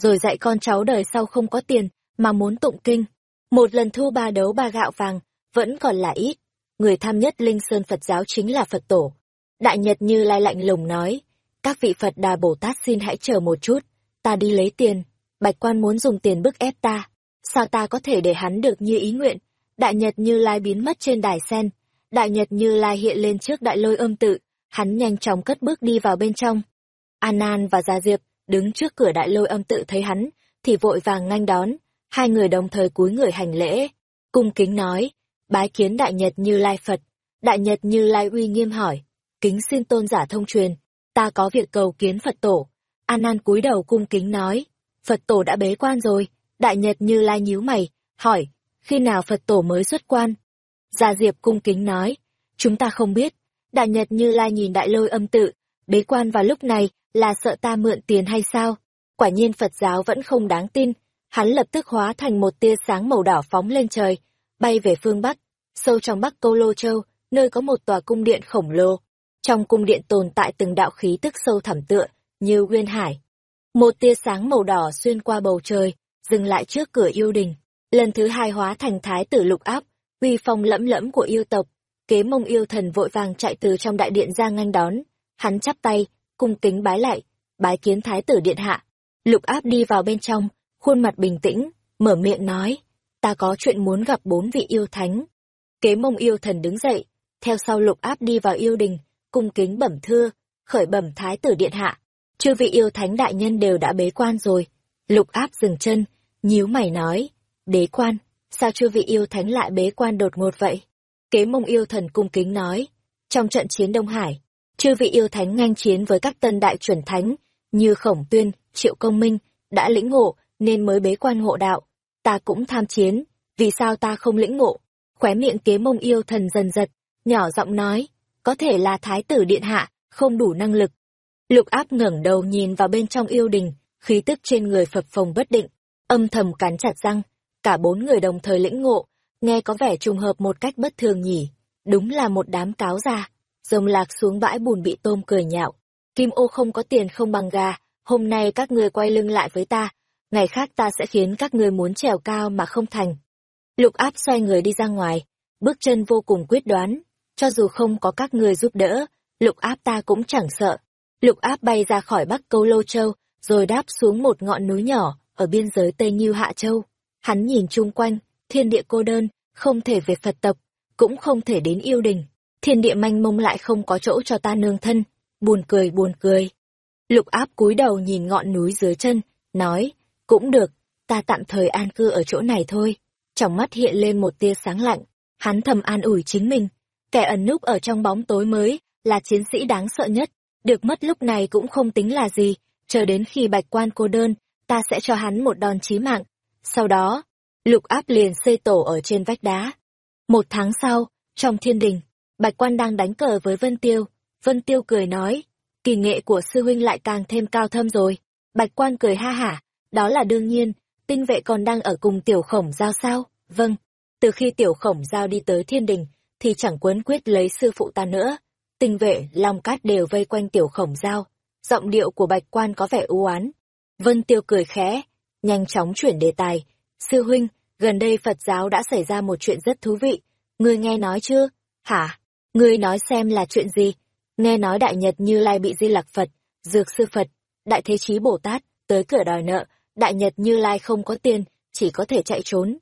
Rồi dạy con cháu đời sau không có tiền, mà muốn tụng kinh. Một lần thu ba đấu ba gạo vàng, vẫn còn là ít. Người tham nhất Linh Sơn Phật giáo chính là Phật tổ. Đại Nhật Như Lai lạnh lùng nói, các vị Phật Đà Bồ Tát xin hãy chờ một chút, ta đi lấy tiền. Bạch quan muốn dùng tiền bức ép ta, sao ta có thể để hắn được như ý nguyện? Đại Nhật Như Lai biến mất trên đài sen, Đại Nhật Như Lai hiện lên trước đại lôi âm tự, hắn nhanh chóng cất bước đi vào bên trong. An An và Gia Diệp đứng trước cửa đại lôi âm tự thấy hắn, thì vội vàng nganh đón, hai người đồng thời cúi người hành lễ, cung kính nói, bái kiến Đại Nhật Như Lai Phật. Đại Nhật Như Lai uy nghiêm hỏi, kính xin tôn giả thông truyền, ta có việc cầu kiến Phật tổ. An An cúi đầu cung kính nói, Phật tổ đã bế quan rồi, Đại Nhật Như Lai nhíu mày, hỏi, khi nào Phật tổ mới xuất quan? Gia Diệp cung kính nói, chúng ta không biết. Đại Nhật Như Lai nhìn đại lôi âm tự, bế quan vào lúc này là sợ ta mượn tiền hay sao? Quả nhiên Phật giáo vẫn không đáng tin, hắn lập tức hóa thành một tia sáng màu đỏ phóng lên trời, bay về phương Bắc, sâu trong Bắc Cô Lô Châu, nơi có một tòa cung điện khổng lồ. Trong cung điện tồn tại từng đạo khí tức sâu thẳm tựa, như nguyên hải. Một tia sáng màu đỏ xuyên qua bầu trời, dừng lại trước cửa yêu đình. Lần thứ hai hóa thành thái tử lục áp, uy phong lẫm lẫm của yêu tộc. Kế mông yêu thần vội vàng chạy từ trong đại điện ra ngăn đón. Hắn chắp tay, cung kính bái lại, bái kiến thái tử điện hạ. Lục áp đi vào bên trong, khuôn mặt bình tĩnh, mở miệng nói, ta có chuyện muốn gặp bốn vị yêu thánh. Kế mông yêu thần đứng dậy, theo sau lục áp đi vào yêu đình, cung kính bẩm thưa, khởi bẩm thái tử điện hạ. Chư vị yêu thánh đại nhân đều đã bế quan rồi. Lục áp dừng chân, nhíu mày nói, đế quan, sao chư vị yêu thánh lại bế quan đột ngột vậy? Kế mông yêu thần cung kính nói, trong trận chiến Đông Hải, chư vị yêu thánh ngang chiến với các tân đại chuẩn thánh, như Khổng Tuyên, Triệu Công Minh, đã lĩnh ngộ, nên mới bế quan hộ đạo. Ta cũng tham chiến, vì sao ta không lĩnh ngộ? Khóe miệng kế mông yêu thần dần giật, nhỏ giọng nói, có thể là thái tử điện hạ, không đủ năng lực. Lục áp ngẩng đầu nhìn vào bên trong yêu đình, khí tức trên người phập phồng bất định, âm thầm cắn chặt răng, cả bốn người đồng thời lĩnh ngộ, nghe có vẻ trùng hợp một cách bất thường nhỉ, đúng là một đám cáo già. Rồng lạc xuống bãi bùn bị tôm cười nhạo, kim ô không có tiền không bằng gà, hôm nay các ngươi quay lưng lại với ta, ngày khác ta sẽ khiến các ngươi muốn trèo cao mà không thành. Lục áp xoay người đi ra ngoài, bước chân vô cùng quyết đoán, cho dù không có các ngươi giúp đỡ, lục áp ta cũng chẳng sợ. Lục áp bay ra khỏi Bắc Câu Lô Châu, rồi đáp xuống một ngọn núi nhỏ, ở biên giới Tây Nhiêu Hạ Châu. Hắn nhìn chung quanh, thiên địa cô đơn, không thể về Phật tộc, cũng không thể đến yêu đình. Thiên địa manh mông lại không có chỗ cho ta nương thân, buồn cười buồn cười. Lục áp cúi đầu nhìn ngọn núi dưới chân, nói, cũng được, ta tạm thời an cư ở chỗ này thôi. Trong mắt hiện lên một tia sáng lạnh, hắn thầm an ủi chính mình. Kẻ ẩn núp ở trong bóng tối mới, là chiến sĩ đáng sợ nhất, được mất lúc này cũng không tính là gì, chờ đến khi bạch quan cô đơn, ta sẽ cho hắn một đòn chí mạng. Sau đó, lục áp liền xây tổ ở trên vách đá. Một tháng sau, trong thiên đình, bạch quan đang đánh cờ với Vân Tiêu. Vân Tiêu cười nói, kỳ nghệ của sư huynh lại càng thêm cao thâm rồi. Bạch quan cười ha hả, đó là đương nhiên, tinh vệ còn đang ở cùng tiểu khổng giao sao? Vâng, từ khi tiểu khổng giao đi tới thiên đình, thì chẳng quấn quyết lấy sư phụ ta nữa. Tinh vệ, long cát đều vây quanh tiểu khổng giao. Giọng điệu của bạch quan có vẻ u oán Vân tiêu cười khẽ, nhanh chóng chuyển đề tài. Sư huynh, gần đây Phật giáo đã xảy ra một chuyện rất thú vị. Ngươi nghe nói chưa? Hả? Ngươi nói xem là chuyện gì? Nghe nói Đại Nhật Như Lai bị Di lạc Phật, Dược Sư Phật, Đại Thế Chí Bồ Tát, tới cửa đòi nợ, Đại Nhật Như Lai không có tiền, chỉ có thể chạy trốn.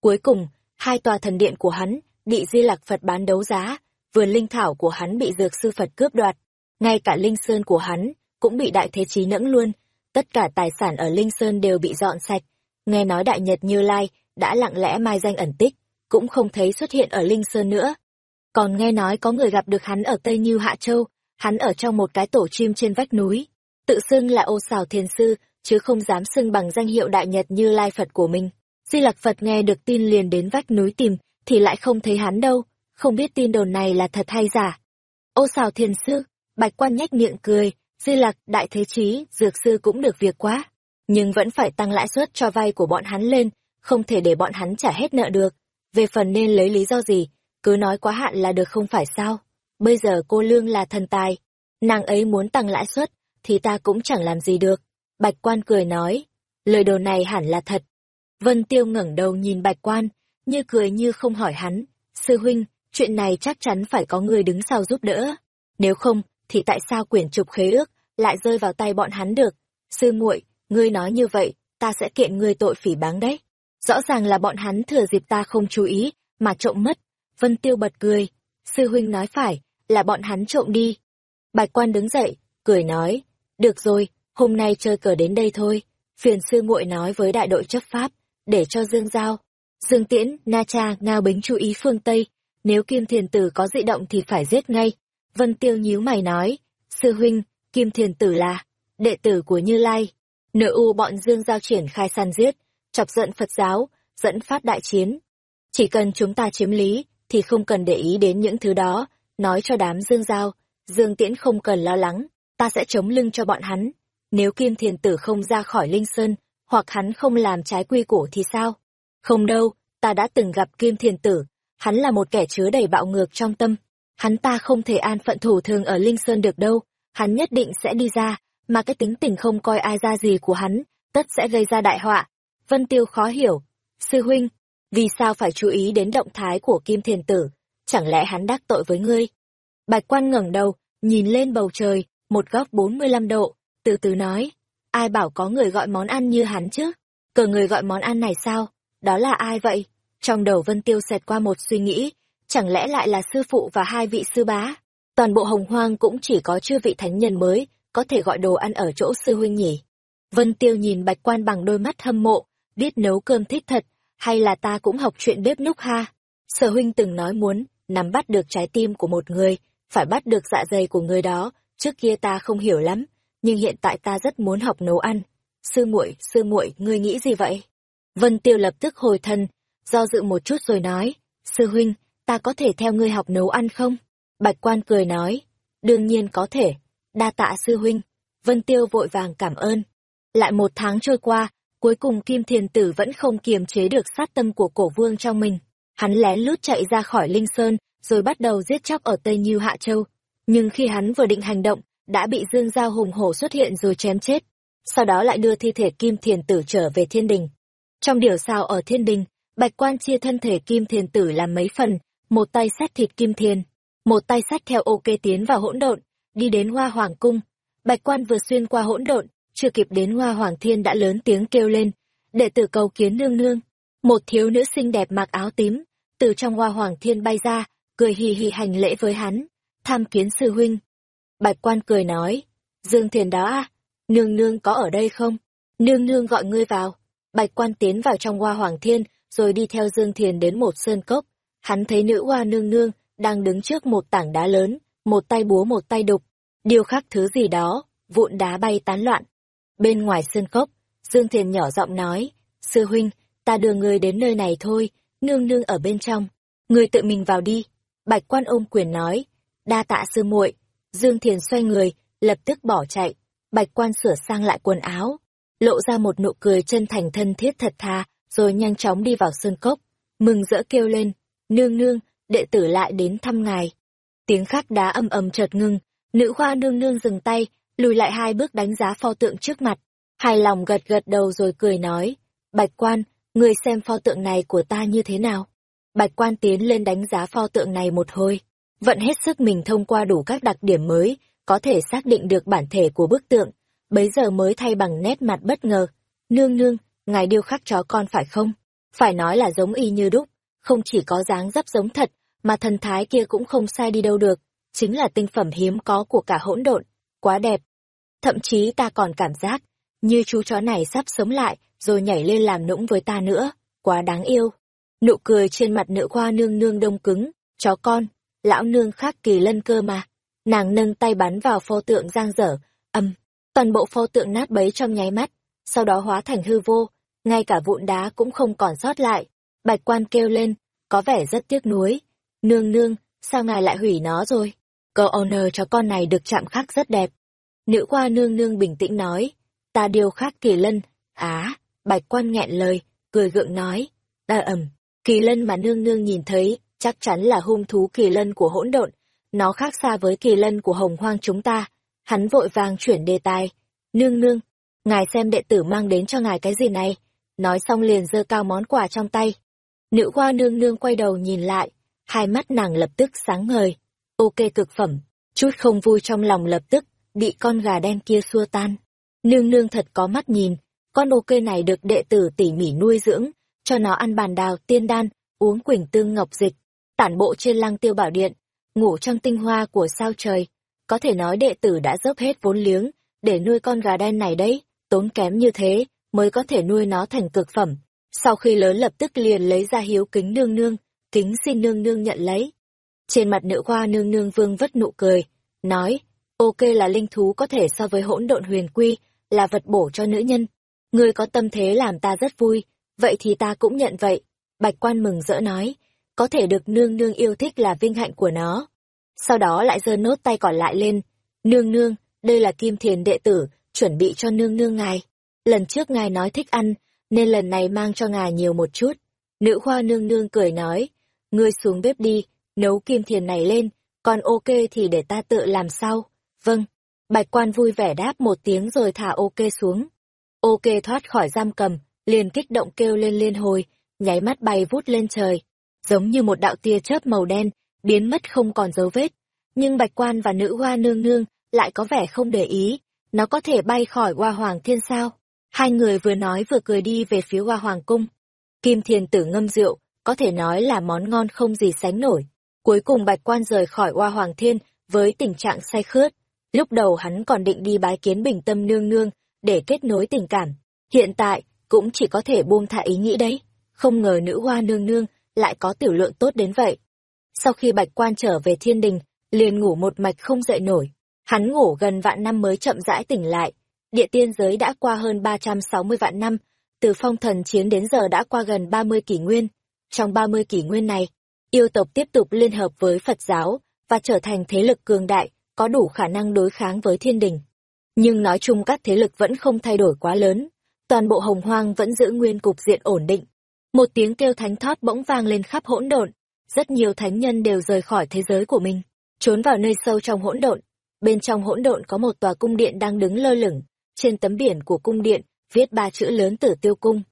Cuối cùng, hai tòa thần điện của hắn bị Di lạc Phật bán đấu giá, vườn linh thảo của hắn bị Dược Sư Phật cướp đoạt, ngay cả linh sơn của hắn cũng bị Đại Thế Chí nẫng luôn, tất cả tài sản ở linh sơn đều bị dọn sạch. Nghe nói Đại Nhật Như Lai đã lặng lẽ mai danh ẩn tích, cũng không thấy xuất hiện ở linh sơn nữa. Còn nghe nói có người gặp được hắn ở Tây Như Hạ Châu, hắn ở trong một cái tổ chim trên vách núi, tự xưng là ô xào thiền sư, chứ không dám xưng bằng danh hiệu đại nhật như lai Phật của mình. Di Lặc Phật nghe được tin liền đến vách núi tìm, thì lại không thấy hắn đâu, không biết tin đồn này là thật hay giả. Ô xào thiền sư, bạch quan nhách miệng cười, Di lạc đại thế chí, dược sư cũng được việc quá. Nhưng vẫn phải tăng lãi suất cho vay của bọn hắn lên, không thể để bọn hắn trả hết nợ được. Về phần nên lấy lý do gì, cứ nói quá hạn là được không phải sao. Bây giờ cô Lương là thần tài, nàng ấy muốn tăng lãi suất, thì ta cũng chẳng làm gì được. Bạch quan cười nói, lời đồ này hẳn là thật. Vân Tiêu ngẩng đầu nhìn bạch quan, như cười như không hỏi hắn. Sư huynh, chuyện này chắc chắn phải có người đứng sau giúp đỡ. Nếu không, thì tại sao quyển trục khế ước lại rơi vào tay bọn hắn được? Sư muội, ngươi nói như vậy, ta sẽ kiện ngươi tội phỉ báng đấy. Rõ ràng là bọn hắn thừa dịp ta không chú ý, mà trộm mất. Vân Tiêu bật cười. Sư huynh nói phải, là bọn hắn trộm đi. Bạch quan đứng dậy, cười nói. Được rồi, hôm nay chơi cờ đến đây thôi. Phiền sư muội nói với đại đội chấp pháp, để cho Dương Giao. Dương Tiễn, Na Cha, Ngao Bính chú ý phương Tây. Nếu Kim Thiền Tử có dị động thì phải giết ngay. Vân Tiêu nhíu mày nói. Sư huynh, Kim Thiền Tử là đệ tử của Như Lai. Nữ u bọn Dương Giao triển khai săn giết, chọc giận Phật giáo, dẫn phát đại chiến. Chỉ cần chúng ta chiếm lý, thì không cần để ý đến những thứ đó, nói cho đám Dương Giao, Dương Tiễn không cần lo lắng, ta sẽ chống lưng cho bọn hắn. Nếu Kim Thiền Tử không ra khỏi Linh Sơn, hoặc hắn không làm trái quy củ thì sao? Không đâu, ta đã từng gặp Kim Thiền Tử, hắn là một kẻ chứa đầy bạo ngược trong tâm. Hắn ta không thể an phận thủ thường ở Linh Sơn được đâu, hắn nhất định sẽ đi ra, mà cái tính tình không coi ai ra gì của hắn, tất sẽ gây ra đại họa. Vân Tiêu khó hiểu. Sư huynh, vì sao phải chú ý đến động thái của Kim Thiền Tử? Chẳng lẽ hắn đắc tội với ngươi? Bạch quan ngẩng đầu, nhìn lên bầu trời, một góc 45 độ, từ từ nói. Ai bảo có người gọi món ăn như hắn chứ? Cờ người gọi món ăn này sao? Đó là ai vậy? Trong đầu Vân Tiêu xẹt qua một suy nghĩ, chẳng lẽ lại là sư phụ và hai vị sư bá? Toàn bộ hồng hoang cũng chỉ có chưa vị thánh nhân mới, có thể gọi đồ ăn ở chỗ sư huynh nhỉ. Vân Tiêu nhìn bạch quan bằng đôi mắt hâm mộ, biết nấu cơm thích thật, hay là ta cũng học chuyện bếp núc ha. Sở huynh từng nói muốn, nắm bắt được trái tim của một người, phải bắt được dạ dày của người đó, trước kia ta không hiểu lắm, nhưng hiện tại ta rất muốn học nấu ăn. Sư muội, sư muội, ngươi nghĩ gì vậy? Vân Tiêu lập tức hồi thân, do dự một chút rồi nói, sư huynh, ta có thể theo ngươi học nấu ăn không? Bạch quan cười nói, đương nhiên có thể, đa tạ sư huynh. Vân Tiêu vội vàng cảm ơn. Lại một tháng trôi qua, cuối cùng Kim Thiền Tử vẫn không kiềm chế được sát tâm của cổ vương trong mình. Hắn lén lút chạy ra khỏi Linh Sơn, rồi bắt đầu giết chóc ở Tây Nhiêu Hạ Châu. Nhưng khi hắn vừa định hành động, đã bị Dương Giao hùng hổ xuất hiện rồi chém chết. Sau đó lại đưa thi thể Kim Thiền Tử trở về Thiên Đình. Trong điều sao ở Thiên Đình, Bạch Quan chia thân thể Kim Thiền Tử làm mấy phần, một tay sát thịt Kim Thiền, một tay sát theo ô kê tiến vào hỗn độn, đi đến Hoa Hoàng cung. Bạch Quan vừa xuyên qua hỗn độn, chưa kịp đến Hoa Hoàng Thiên đã lớn tiếng kêu lên, đệ tử cầu kiến nương nương. Một thiếu nữ xinh đẹp mặc áo tím, từ trong Hoa Hoàng Thiên bay ra, cười hì hì hành lễ với hắn, tham kiến sư huynh. Bạch Quan cười nói, Dương Thiền đó à, nương nương có ở đây không? Nương nương gọi ngươi vào. Bạch Quan tiến vào trong Hoa Hoàng Thiên, rồi đi theo Dương Thiền đến một sơn cốc. Hắn thấy nữ hoa nương nương đang đứng trước một tảng đá lớn, một tay búa một tay đục, điêu khắc thứ gì đó, vụn đá bay tán loạn. Bên ngoài sơn cốc, Dương Thiền nhỏ giọng nói, Sư huynh, ta đưa người đến nơi này thôi, nương nương ở bên trong. Người tự mình vào đi. Bạch quan ôm quyền nói, đa tạ sư muội. Dương Thiền xoay người, lập tức bỏ chạy. Bạch quan sửa sang lại quần áo, lộ ra một nụ cười chân thành thân thiết thật thà, rồi nhanh chóng đi vào sơn cốc, mừng rỡ kêu lên, nương nương, đệ tử lại đến thăm ngài. Tiếng khắc đá âm ầm chợt ngưng, nữ khoa nương nương dừng tay, lùi lại hai bước đánh giá pho tượng trước mặt. Hài lòng gật gật đầu rồi cười nói, Bạch quan, người xem pho tượng này của ta như thế nào? Bạch quan tiến lên đánh giá pho tượng này một hồi, vận hết sức mình thông qua đủ các đặc điểm mới, có thể xác định được bản thể của bức tượng, bấy giờ mới thay bằng nét mặt bất ngờ. Nương nương, ngài điêu khắc chó con phải không? Phải nói là giống y như đúc, không chỉ có dáng dấp giống thật, mà thần thái kia cũng không sai đi đâu được, chính là tinh phẩm hiếm có của cả hỗn độn, quá đẹp. Thậm chí ta còn cảm giác, như chú chó này sắp sống lại, rồi nhảy lên làm nũng với ta nữa, quá đáng yêu. Nụ cười trên mặt nữ khoa nương nương đông cứng, chó con, lão nương khác kỳ lân cơ mà. Nàng nâng tay bắn vào pho tượng giang dở, âm, toàn bộ pho tượng nát bấy trong nháy mắt, sau đó hóa thành hư vô, ngay cả vụn đá cũng không còn sót lại. Bạch quan kêu lên, có vẻ rất tiếc nuối. Nương nương, sao ngài lại hủy nó rồi? Cậu owner cho con này được chạm khắc rất đẹp. Nữ qua nương nương bình tĩnh nói, ta điều khắc kỳ lân. Á, bạch quan nghẹn lời, cười gượng nói, ta ẩm, kỳ lân mà nương nương nhìn thấy, chắc chắn là hung thú kỳ lân của hỗn độn. Nó khác xa với kỳ lân của hồng hoang chúng ta. Hắn vội vàng chuyển đề tài. Nương nương, ngài xem đệ tử mang đến cho ngài cái gì này? nói xong liền giơ cao món quà trong tay. Nữ hoa nương nương quay đầu nhìn lại, hai mắt nàng lập tức sáng ngời. Ok cực phẩm, chút không vui trong lòng lập tức, bị con gà đen kia xua tan. Nương nương thật có mắt nhìn, con ok này được đệ tử tỉ mỉ nuôi dưỡng, cho nó ăn bàn đào tiên đan, uống quỳnh tương ngọc dịch, tản bộ trên lăng tiêu bảo điện, ngủ trong tinh hoa của sao trời. Có thể nói đệ tử đã dốc hết vốn liếng, để nuôi con gà đen này đấy, tốn kém như thế, mới có thể nuôi nó thành cực phẩm. Sau khi lớn lập tức liền lấy ra hiếu kính nương nương, kính xin nương nương nhận lấy. Trên mặt nữ hoa nương nương vương vất nụ cười, nói, ok là linh thú có thể so với hỗn độn huyền quy, là vật bổ cho nữ nhân. Ngươi có tâm thế làm ta rất vui, vậy thì ta cũng nhận vậy. Bạch quan mừng rỡ nói, có thể được nương nương yêu thích là vinh hạnh của nó. Sau đó lại giơ nốt tay còn lại lên, nương nương, đây là kim thiền đệ tử, chuẩn bị cho nương nương ngài. Lần trước ngài nói thích ăn, nên lần này mang cho ngài nhiều một chút. Nữ khoa nương nương cười nói, ngươi xuống bếp đi, nấu kim thiền này lên, còn ok thì để ta tự làm sau. Vâng. Bạch quan vui vẻ đáp một tiếng rồi thả ok xuống. Ok thoát khỏi giam cầm, liền kích động kêu lên liên hồi, nháy mắt bay vút lên trời, giống như một đạo tia chớp màu đen, biến mất không còn dấu vết. Nhưng bạch quan và nữ hoa nương nương lại có vẻ không để ý, nó có thể bay khỏi hoa hoàng thiên sao. Hai người vừa nói vừa cười đi về phía hoa hoàng cung. Kim thiền tử ngâm rượu, có thể nói là món ngon không gì sánh nổi. Cuối cùng bạch quan rời khỏi hoa hoàng thiên với tình trạng say khướt. Lúc đầu hắn còn định đi bái kiến bình tâm nương nương để kết nối tình cảm. Hiện tại, cũng chỉ có thể buông thả ý nghĩ đấy. Không ngờ nữ hoa nương nương lại có tiểu lượng tốt đến vậy. Sau khi bạch quan trở về thiên đình, liền ngủ một mạch không dậy nổi. Hắn ngủ gần vạn năm mới chậm rãi tỉnh lại. Địa tiên giới đã qua hơn 360 vạn năm, từ phong thần chiến đến giờ đã qua gần 30 kỷ nguyên. Trong 30 kỷ nguyên này, yêu tộc tiếp tục liên hợp với Phật giáo và trở thành thế lực cường đại, có đủ khả năng đối kháng với thiên đình. Nhưng nói chung các thế lực vẫn không thay đổi quá lớn, toàn bộ hồng hoang vẫn giữ nguyên cục diện ổn định. Một tiếng kêu thánh thót bỗng vang lên khắp hỗn độn, rất nhiều thánh nhân đều rời khỏi thế giới của mình, trốn vào nơi sâu trong hỗn độn. Bên trong hỗn độn có một tòa cung điện đang đứng lơ lửng, trên tấm biển của cung điện viết ba chữ lớn Tử Tiêu cung.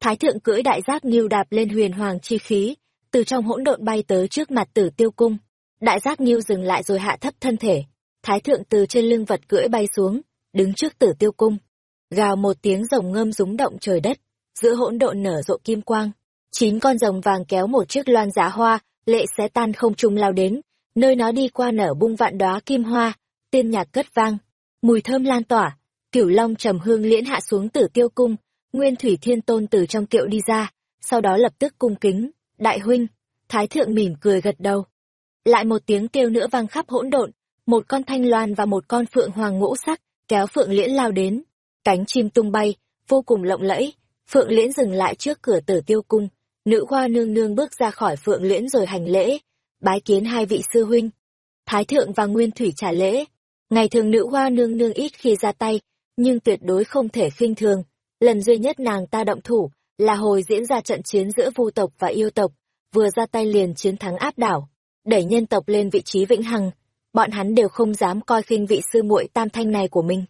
Thái thượng cưỡi đại giác nghiêu đạp lên huyền hoàng chi khí, từ trong hỗn độn bay tới trước mặt Tử Tiêu cung. Đại giác nghiêu dừng lại rồi hạ thấp thân thể, Thái thượng từ trên lưng vật cưỡi bay xuống, đứng trước Tử Tiêu cung. Gào một tiếng rồng ngâm rúng động trời đất, giữa hỗn độn nở rộ kim quang, chín con rồng vàng kéo một chiếc loan giá hoa, lệ xé tan không trung lao đến, nơi nó đi qua nở bung vạn đóa kim hoa, tiên nhạc cất vang, mùi thơm lan tỏa, cửu long trầm hương liễn hạ xuống tử tiêu cung, nguyên thủy thiên tôn từ trong kiệu đi ra, sau đó lập tức cung kính, đại huynh, thái thượng mỉm cười gật đầu. Lại một tiếng kêu nữa vang khắp hỗn độn, một con thanh loan và một con phượng hoàng ngũ sắc, kéo phượng liễn lao đến, cánh chim tung bay, vô cùng lộng lẫy, phượng liễn dừng lại trước cửa tử tiêu cung, nữ hoa nương nương bước ra khỏi phượng liễn rồi hành lễ, bái kiến hai vị sư huynh. Thái thượng và nguyên thủy trả lễ, ngày thường nữ hoa nương nương ít khi ra tay, nhưng tuyệt đối không thể khinh thường. Lần duy nhất nàng ta động thủ là hồi diễn ra trận chiến giữa vu tộc và yêu tộc, vừa ra tay liền chiến thắng áp đảo, đẩy nhân tộc lên vị trí vĩnh hằng. Bọn hắn đều không dám coi khinh vị sư muội tam thanh này của mình.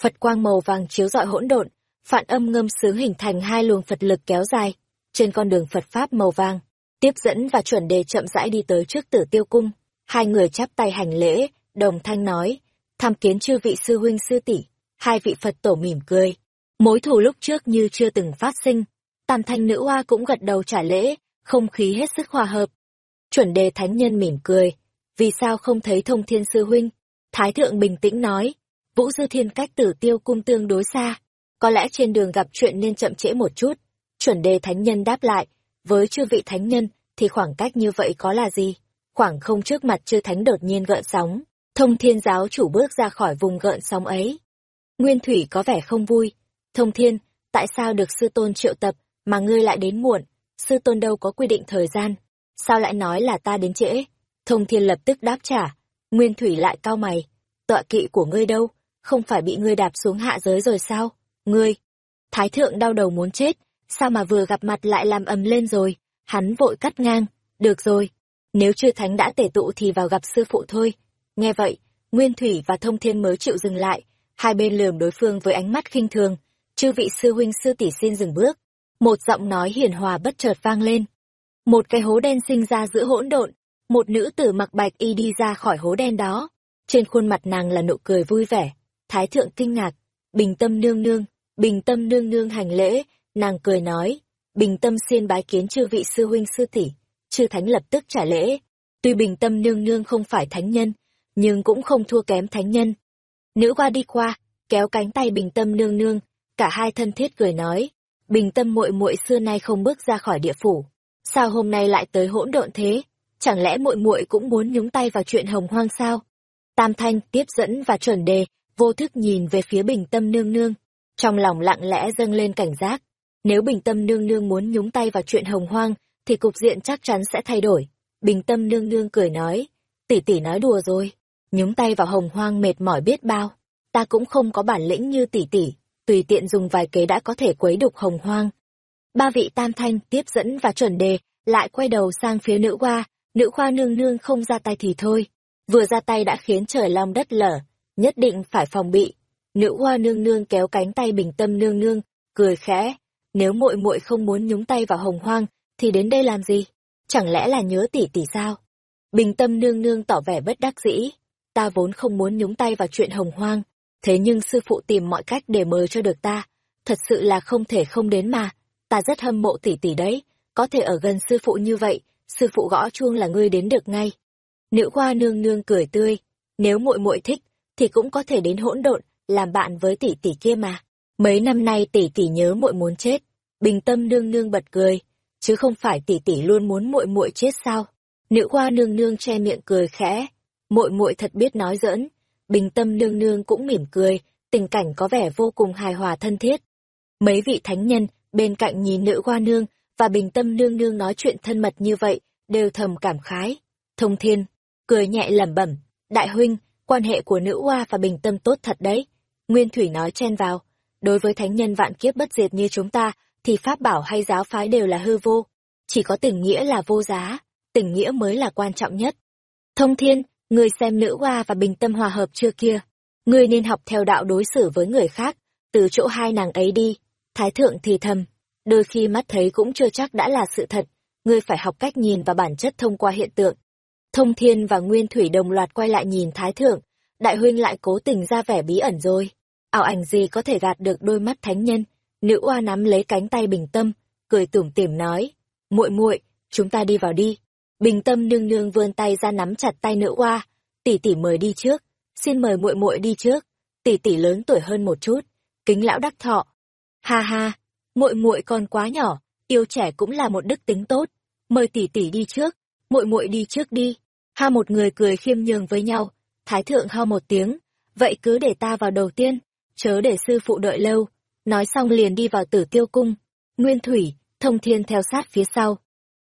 Phật quang màu vàng chiếu rọi hỗn độn, phản âm ngâm sướng hình thành hai luồng Phật lực kéo dài trên con đường Phật pháp màu vàng. Tiếp dẫn và chuẩn đề chậm rãi đi tới trước Tử Tiêu cung, hai người chắp tay hành lễ, đồng thanh nói: "Tham kiến chư vị sư huynh sư tỷ." Hai vị Phật tổ mỉm cười. Mối thù lúc trước như chưa từng phát sinh. Tam thanh nữ hoa cũng gật đầu trả lễ, không khí hết sức hòa hợp. Chuẩn đề thánh nhân mỉm cười. Vì sao không thấy thông thiên sư huynh? Thái thượng bình tĩnh nói. Vũ dư thiên cách tử tiêu cung tương đối xa. Có lẽ trên đường gặp chuyện nên chậm trễ một chút. Chuẩn đề thánh nhân đáp lại. Với chư vị thánh nhân, thì khoảng cách như vậy có là gì? Khoảng không trước mặt chư thánh đột nhiên gợn sóng. Thông thiên giáo chủ bước ra khỏi vùng gợn sóng ấy Nguyên Thủy có vẻ không vui. Thông thiên, tại sao được sư tôn triệu tập, mà ngươi lại đến muộn? Sư tôn đâu có quy định thời gian. Sao lại nói là ta đến trễ? Thông thiên lập tức đáp trả. Nguyên Thủy lại cao mày. Tọa kỵ của ngươi đâu? Không phải bị ngươi đạp xuống hạ giới rồi sao? Ngươi! Thái thượng đau đầu muốn chết. Sao mà vừa gặp mặt lại làm ầm lên rồi? Hắn vội cắt ngang. Được rồi. Nếu chư thánh đã tể tụ thì vào gặp sư phụ thôi. Nghe vậy, Nguyên Thủy và Thông Thiên mới chịu dừng lại hai bên lườm đối phương với ánh mắt khinh thường chư vị sư huynh sư tỷ xin dừng bước Một giọng nói hiền hòa bất chợt vang lên. Một cái hố đen sinh ra giữa hỗn độn, một nữ tử mặc bạch y đi ra khỏi hố đen đó. Trên khuôn mặt nàng là nụ cười vui vẻ. Thái thượng kinh ngạc, bình tâm nương nương, bình tâm nương nương hành lễ, nàng cười nói, bình tâm xin bái kiến chư vị sư huynh sư tỷ chư thánh lập tức trả lễ. Tuy bình tâm nương nương không phải thánh nhân, nhưng cũng không thua kém thánh nhân. Nữ qua đi qua, kéo cánh tay bình tâm nương nương, cả hai thân thiết cười nói, bình tâm muội muội xưa nay không bước ra khỏi địa phủ, sao hôm nay lại tới hỗn độn thế? Chẳng lẽ muội muội cũng muốn nhúng tay vào chuyện hồng hoang sao? Tam Thanh tiếp dẫn và chuẩn đề, vô thức nhìn về phía bình tâm nương nương, trong lòng lặng lẽ dâng lên cảnh giác. Nếu bình tâm nương nương muốn nhúng tay vào chuyện hồng hoang, thì cục diện chắc chắn sẽ thay đổi. Bình tâm nương nương cười nói, tỷ tỷ nói đùa rồi, nhúng tay vào hồng hoang mệt mỏi biết bao. Ta cũng không có bản lĩnh như tỷ tỷ, tùy tiện dùng vài kế đã có thể quấy đục hồng hoang. Ba vị tam thanh tiếp dẫn và chuẩn đề, lại quay đầu sang phía nữ hoa, nữ khoa nương nương không ra tay thì thôi. Vừa ra tay đã khiến trời long đất lở, nhất định phải phòng bị. Nữ hoa nương nương kéo cánh tay bình tâm nương nương, cười khẽ. Nếu muội muội không muốn nhúng tay vào hồng hoang, thì đến đây làm gì? Chẳng lẽ là nhớ tỷ tỷ sao? Bình tâm nương nương tỏ vẻ bất đắc dĩ. Ta vốn không muốn nhúng tay vào chuyện hồng hoang, thế nhưng sư phụ tìm mọi cách để mời cho được ta. Thật sự là không thể không đến mà. Ta rất hâm mộ tỷ tỷ đấy, có thể ở gần sư phụ như vậy, sư phụ gõ chuông là ngươi đến được ngay. Nữ khoa nương nương cười tươi, nếu muội muội thích, thì cũng có thể đến hỗn độn, làm bạn với tỷ tỷ kia mà. Mấy năm nay tỷ tỷ nhớ muội muốn chết. Bình tâm nương nương bật cười, chứ không phải tỷ tỷ luôn muốn muội muội chết sao? Nữ hoa nương nương che miệng cười khẽ, muội muội thật biết nói giỡn. Bình tâm nương nương cũng mỉm cười, tình cảnh có vẻ vô cùng hài hòa thân thiết. Mấy vị thánh nhân bên cạnh nhìn nữ hoa nương và bình tâm nương nương nói chuyện thân mật như vậy, đều thầm cảm khái. Thông thiên, cười nhẹ lẩm bẩm, đại huynh, quan hệ của nữ hoa và bình tâm tốt thật đấy. Nguyên Thủy nói chen vào, đối với thánh nhân vạn kiếp bất diệt như chúng ta, thì pháp bảo hay giáo phái đều là hư vô. Chỉ có tình nghĩa là vô giá, tình nghĩa mới là quan trọng nhất. Thông thiên, người xem nữ hoa và bình tâm hòa hợp chưa kia. Ngươi nên học theo đạo đối xử với người khác, từ chỗ hai nàng ấy đi. Thái thượng thì thầm, đôi khi mắt thấy cũng chưa chắc đã là sự thật, ngươi phải học cách nhìn vào bản chất thông qua hiện tượng. Thông thiên và Nguyên Thủy đồng loạt quay lại nhìn Thái thượng, đại huynh lại cố tình ra vẻ bí ẩn rồi. Ảo ảnh gì có thể gạt được đôi mắt thánh nhân, Nữ oa nắm lấy cánh tay Bình Tâm, cười tủm tỉm nói, muội muội, chúng ta đi vào đi. Bình Tâm nương nương vươn tay ra nắm chặt tay nữ oa, tỷ tỷ mời đi trước, xin mời muội muội đi trước, tỷ tỷ lớn tuổi hơn một chút, kính lão đắc thọ. Ha ha, muội muội còn quá nhỏ, yêu trẻ cũng là một đức tính tốt, mời tỷ tỷ đi trước, muội muội đi trước đi. Ha một người cười khiêm nhường với nhau, thái thượng ho một tiếng, vậy cứ để ta vào đầu tiên, chớ để sư phụ đợi lâu nói xong liền đi vào tử tiêu cung. Nguyên Thủy, Thông Thiên theo sát phía sau.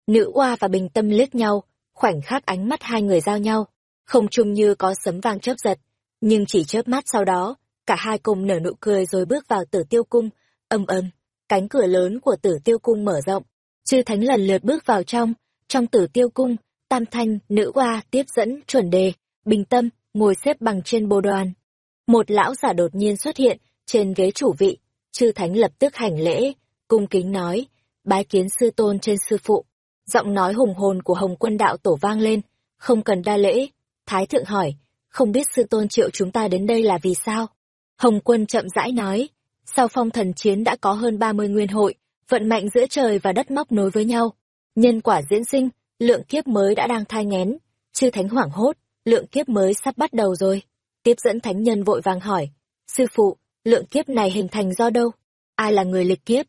Nữ oa và bình tâm liếc nhau, khoảnh khắc ánh mắt hai người giao nhau. Không chung như có sấm vang chớp giật, nhưng chỉ chớp mắt sau đó, cả hai cùng nở nụ cười rồi bước vào tử tiêu cung, âm âm, cánh cửa lớn của tử tiêu cung mở rộng. Chư thánh lần lượt bước vào trong, trong tử tiêu cung, tam thanh, nữ oa tiếp dẫn, chuẩn đề, bình tâm, ngồi xếp bằng trên bồ đoàn. Một lão giả đột nhiên xuất hiện, trên ghế chủ vị, chư thánh lập tức hành lễ, cung kính nói, bái kiến sư tôn trên sư phụ. Giọng nói hùng hồn của Hồng quân đạo tổ vang lên, không cần đa lễ. Thái thượng hỏi, không biết sư tôn triệu chúng ta đến đây là vì sao? Hồng quân chậm rãi nói, sau phong thần chiến đã có hơn 30 nguyên hội, vận mạnh giữa trời và đất móc nối với nhau. Nhân quả diễn sinh, lượng kiếp mới đã đang thai ngén. Chư thánh hoảng hốt, lượng kiếp mới sắp bắt đầu rồi. Tiếp dẫn thánh nhân vội vàng hỏi, sư phụ, lượng kiếp này hình thành do đâu? Ai là người lịch kiếp?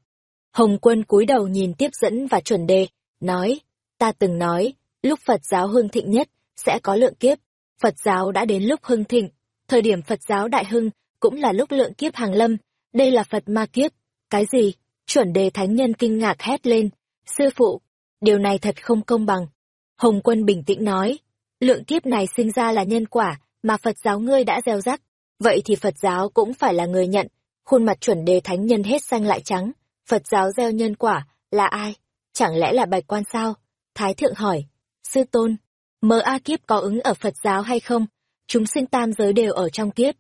Hồng quân cúi đầu nhìn tiếp dẫn và chuẩn đề, nói, ta từng nói, lúc Phật giáo hưng thịnh nhất, sẽ có lượng kiếp. Phật giáo đã đến lúc hưng thịnh, thời điểm Phật giáo đại hưng, cũng là lúc lượng kiếp hàng lâm, đây là Phật ma kiếp. Cái gì? Chuẩn đề thánh nhân kinh ngạc hét lên, sư phụ, điều này thật không công bằng. Hồng quân bình tĩnh nói, lượng kiếp này sinh ra là nhân quả, mà Phật giáo ngươi đã gieo rắc, Vậy thì Phật giáo cũng phải là người nhận, khuôn mặt chuẩn đề thánh nhân hết xanh lại trắng, Phật giáo gieo nhân quả, là ai? Chẳng lẽ là bạch quan sao? Thái thượng hỏi, sư tôn, mơ A kiếp có ứng ở Phật giáo hay không? Chúng sinh tam giới đều ở trong kiếp.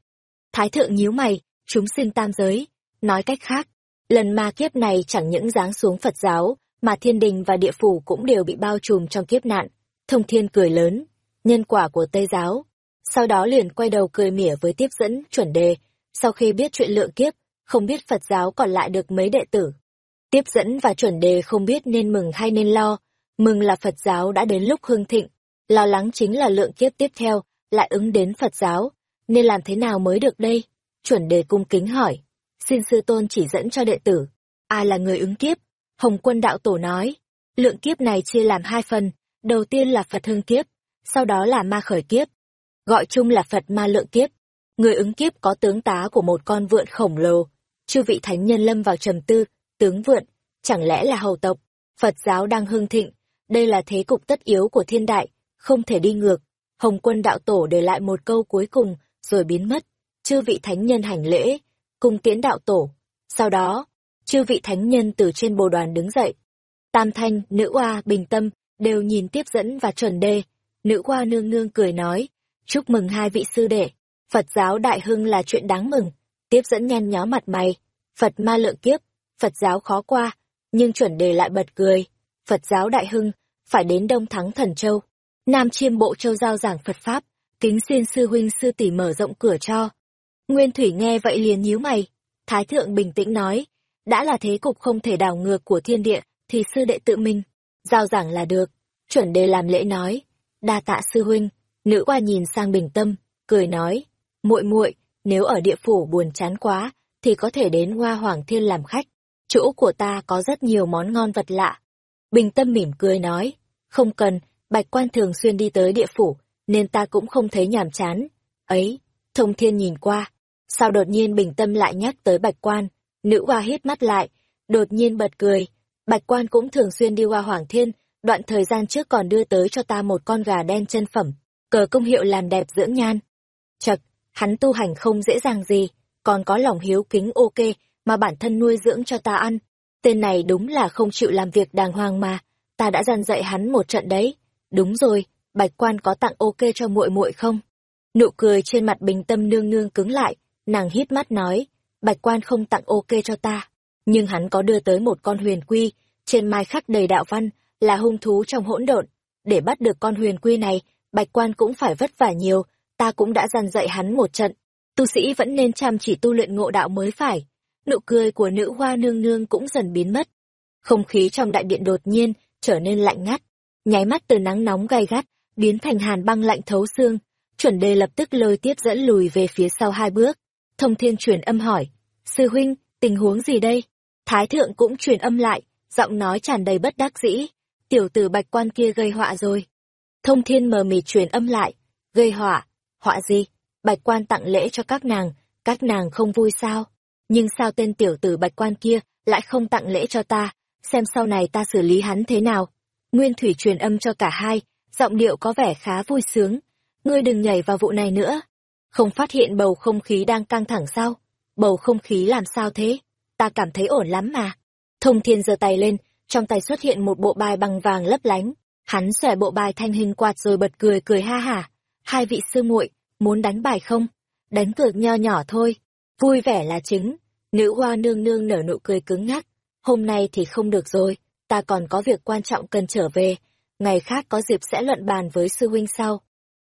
Thái thượng nhíu mày, chúng sinh tam giới, nói cách khác, Lần ma kiếp này chẳng những giáng xuống Phật giáo, mà thiên đình và địa phủ cũng đều bị bao trùm trong kiếp nạn. Thông thiên cười lớn, nhân quả của Tây giáo. Sau đó liền quay đầu cười mỉa với tiếp dẫn, chuẩn đề. Sau khi biết chuyện lượng kiếp, không biết Phật giáo còn lại được mấy đệ tử. Tiếp dẫn và chuẩn đề không biết nên mừng hay nên lo. Mừng là Phật giáo đã đến lúc hương thịnh. Lo lắng chính là lượng kiếp tiếp theo, lại ứng đến Phật giáo. Nên làm thế nào mới được đây? Chuẩn đề cung kính hỏi. Xin sư tôn chỉ dẫn cho đệ tử. Ai là người ứng kiếp? Hồng quân đạo tổ nói. Lượng kiếp này chia làm hai phần. Đầu tiên là Phật hưng kiếp, sau đó là ma khởi kiếp. Gọi chung là Phật ma lượng kiếp. Người ứng kiếp có tướng tá của một con vượn khổng lồ. Chư vị thánh nhân lâm vào trầm tư, tướng vượn, chẳng lẽ là hầu tộc, Phật giáo đang hưng thịnh, đây là thế cục tất yếu của thiên đại, không thể đi ngược. Hồng quân đạo tổ để lại một câu cuối cùng, rồi biến mất. Chư vị thánh nhân hành lễ, cùng tiễn đạo tổ. Sau đó, chư vị thánh nhân từ trên bồ đoàn đứng dậy. Tam thanh, nữ oa, bình tâm, đều nhìn tiếp dẫn và chuẩn đê Nữ oa nương nương cười nói, chúc mừng hai vị sư đệ. Phật giáo đại hưng là chuyện đáng mừng. Tiếp dẫn nhăn nhó mặt mày. Phật ma lượng kiếp, Phật giáo khó qua, nhưng chuẩn đề lại bật cười. Phật giáo đại hưng, phải đến Đông Thắng Thần Châu. Nam chiêm bộ châu giao giảng Phật Pháp, kính xin sư huynh sư tỷ mở rộng cửa cho. Nguyên Thủy nghe vậy liền nhíu mày. Thái thượng bình tĩnh nói, đã là thế cục không thể đảo ngược của thiên địa, thì sư đệ tự mình. Giao giảng là được. Chuẩn đề làm lễ nói, đa tạ sư huynh. Nữ qua nhìn sang bình tâm, cười nói, muội muội nếu ở địa phủ buồn chán quá, thì có thể đến Hoa Hoàng Thiên làm khách. Chỗ của ta có rất nhiều món ngon vật lạ. Bình tâm mỉm cười nói, không cần, bạch quan thường xuyên đi tới địa phủ, nên ta cũng không thấy nhàm chán. Ấy, thông thiên nhìn qua, sao đột nhiên bình tâm lại nhắc tới bạch quan, nữ hoa hít mắt lại, đột nhiên bật cười. Bạch quan cũng thường xuyên đi qua Hoàng Thiên, đoạn thời gian trước còn đưa tới cho ta một con gà đen chân phẩm, cờ công hiệu làm đẹp dưỡng nhan. Chật, hắn tu hành không dễ dàng gì, còn có lòng hiếu kính ok mà bản thân nuôi dưỡng cho ta ăn. Tên này đúng là không chịu làm việc đàng hoàng mà, ta đã dằn dạy hắn một trận đấy. Đúng rồi, bạch quan có tặng ok cho muội muội không? Nụ cười trên mặt bình tâm nương nương cứng lại, nàng hít mắt nói, bạch quan không tặng ok cho ta. Nhưng hắn có đưa tới một con huyền quy, trên mai khắc đầy đạo văn, là hung thú trong hỗn độn. Để bắt được con huyền quy này, bạch quan cũng phải vất vả nhiều, ta cũng đã dằn dạy hắn một trận. Tu sĩ vẫn nên chăm chỉ tu luyện ngộ đạo mới phải. Nụ cười của nữ hoa nương nương cũng dần biến mất. Không khí trong đại điện đột nhiên trở nên lạnh ngắt, nháy mắt từ nắng nóng gay gắt, biến thành hàn băng lạnh thấu xương. Chuẩn đề lập tức lôi tiếp dẫn lùi về phía sau hai bước. Thông thiên truyền âm hỏi, sư huynh, tình huống gì đây? Thái thượng cũng truyền âm lại, giọng nói tràn đầy bất đắc dĩ. Tiểu tử bạch quan kia gây họa rồi. Thông thiên mờ mịt truyền âm lại, gây họa, họa gì? Bạch quan tặng lễ cho các nàng, các nàng không vui sao? Nhưng sao tên tiểu tử bạch quan kia lại không tặng lễ cho ta, xem sau này ta xử lý hắn thế nào? Nguyên thủy truyền âm cho cả hai, giọng điệu có vẻ khá vui sướng. Ngươi đừng nhảy vào vụ này nữa. Không phát hiện bầu không khí đang căng thẳng sao? Bầu không khí làm sao thế? Ta cảm thấy ổn lắm mà. Thông thiên giơ tay lên, trong tay xuất hiện một bộ bài bằng vàng lấp lánh. Hắn xòe bộ bài thanh hình quạt rồi bật cười cười ha hả. Hai vị sư muội muốn đánh bài không? Đánh cược nho nhỏ thôi. Vui vẻ là chính. Nữ hoa nương nương nở nụ cười cứng ngắc. Hôm nay thì không được rồi, ta còn có việc quan trọng cần trở về. Ngày khác có dịp sẽ luận bàn với sư huynh sau.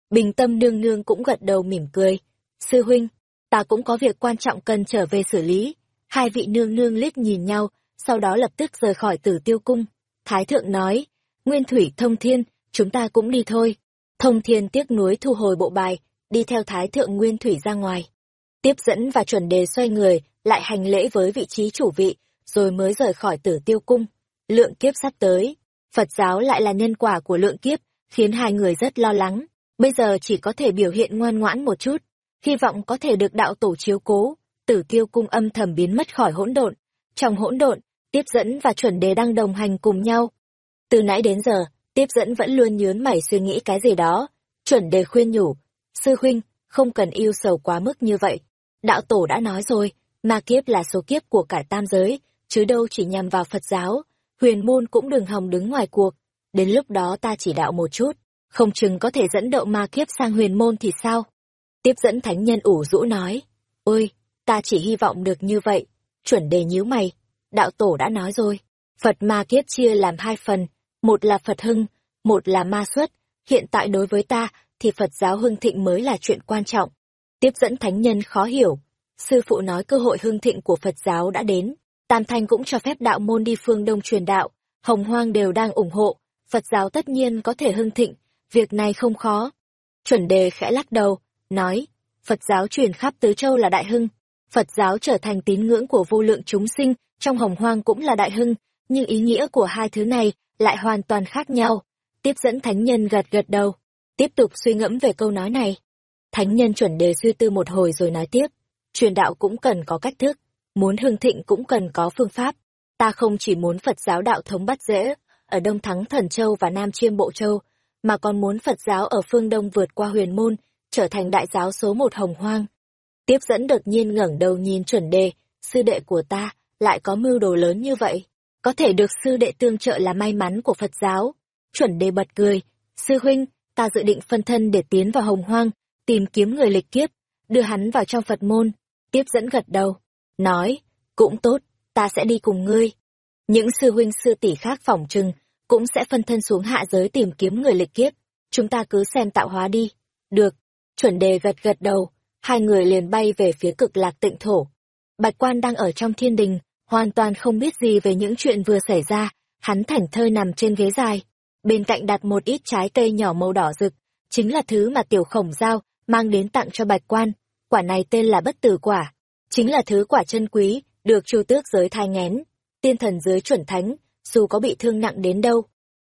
Bình tâm nương nương cũng gật đầu mỉm cười. Sư huynh, ta cũng có việc quan trọng cần trở về xử lý. Hai vị nương nương liếc nhìn nhau, sau đó lập tức rời khỏi tử tiêu cung. Thái thượng nói, Nguyên Thủy Thông Thiên, chúng ta cũng đi thôi. Thông Thiên tiếc nuối thu hồi bộ bài, đi theo Thái thượng Nguyên Thủy ra ngoài. Tiếp dẫn và chuẩn đề xoay người, lại hành lễ với vị trí chủ vị, rồi mới rời khỏi tử tiêu cung. Lượng kiếp sắp tới, Phật giáo lại là nhân quả của lượng kiếp, khiến hai người rất lo lắng. Bây giờ chỉ có thể biểu hiện ngoan ngoãn một chút, hy vọng có thể được đạo tổ chiếu cố. Tử tiêu cung âm thầm biến mất khỏi hỗn độn. Trong hỗn độn, tiếp dẫn và chuẩn đề đang đồng hành cùng nhau. Từ nãy đến giờ, tiếp dẫn vẫn luôn nhớn mày suy nghĩ cái gì đó. Chuẩn đề khuyên nhủ, sư huynh, không cần yêu sầu quá mức như vậy. Đạo tổ đã nói rồi, ma kiếp là số kiếp của cả tam giới, chứ đâu chỉ nhằm vào Phật giáo, huyền môn cũng đừng hòng đứng ngoài cuộc. Đến lúc đó ta chỉ đạo một chút, không chừng có thể dẫn đậu ma kiếp sang huyền môn thì sao? Tiếp dẫn thánh nhân ủ rũ nói, ôi, ta chỉ hy vọng được như vậy. Chuẩn đề nhíu mày, đạo tổ đã nói rồi, Phật ma kiếp chia làm hai phần, một là Phật hưng, một là ma xuất, hiện tại đối với ta thì Phật giáo hưng thịnh mới là chuyện quan trọng. Tiếp dẫn thánh nhân khó hiểu, sư phụ nói cơ hội hưng thịnh của Phật giáo đã đến, Tam Thanh cũng cho phép đạo môn đi phương Đông truyền đạo, Hồng Hoang đều đang ủng hộ, Phật giáo tất nhiên có thể hưng thịnh, việc này không khó. Chuẩn đề khẽ lắc đầu, nói, Phật giáo truyền khắp tứ châu là đại hưng, Phật giáo trở thành tín ngưỡng của vô lượng chúng sinh, trong hồng hoang cũng là đại hưng, nhưng ý nghĩa của hai thứ này lại hoàn toàn khác nhau. Tiếp dẫn thánh nhân gật gật đầu, tiếp tục suy ngẫm về câu nói này. Thánh nhân chuẩn đề suy tư một hồi rồi nói tiếp, truyền đạo cũng cần có cách thức, muốn hưng thịnh cũng cần có phương pháp. Ta không chỉ muốn Phật giáo đạo thống bắt dễ, ở Đông Thắng Thần Châu và Nam Chiêm Bộ Châu, mà còn muốn Phật giáo ở phương Đông vượt qua huyền môn, trở thành đại giáo số một hồng hoang. Tiếp dẫn đột nhiên ngẩng đầu nhìn chuẩn đề, sư đệ của ta, lại có mưu đồ lớn như vậy. Có thể được sư đệ tương trợ là may mắn của Phật giáo. Chuẩn đề bật cười, sư huynh, ta dự định phân thân để tiến vào hồng hoang, tìm kiếm người lịch kiếp, đưa hắn vào trong Phật môn. Tiếp dẫn gật đầu, nói, cũng tốt, ta sẽ đi cùng ngươi. Những sư huynh sư tỷ khác phỏng chừng cũng sẽ phân thân xuống hạ giới tìm kiếm người lịch kiếp. Chúng ta cứ xem tạo hóa đi. Được. Chuẩn đề gật gật đầu, hai người liền bay về phía cực lạc tịnh thổ. Bạch quan đang ở trong thiên đình, hoàn toàn không biết gì về những chuyện vừa xảy ra, hắn thảnh thơi nằm trên ghế dài. Bên cạnh đặt một ít trái cây nhỏ màu đỏ rực, chính là thứ mà tiểu khổng giao mang đến tặng cho bạch quan. Quả này tên là bất tử quả, chính là thứ quả chân quý, được chu tước giới thai ngén. Tiên thần giới chuẩn thánh, dù có bị thương nặng đến đâu.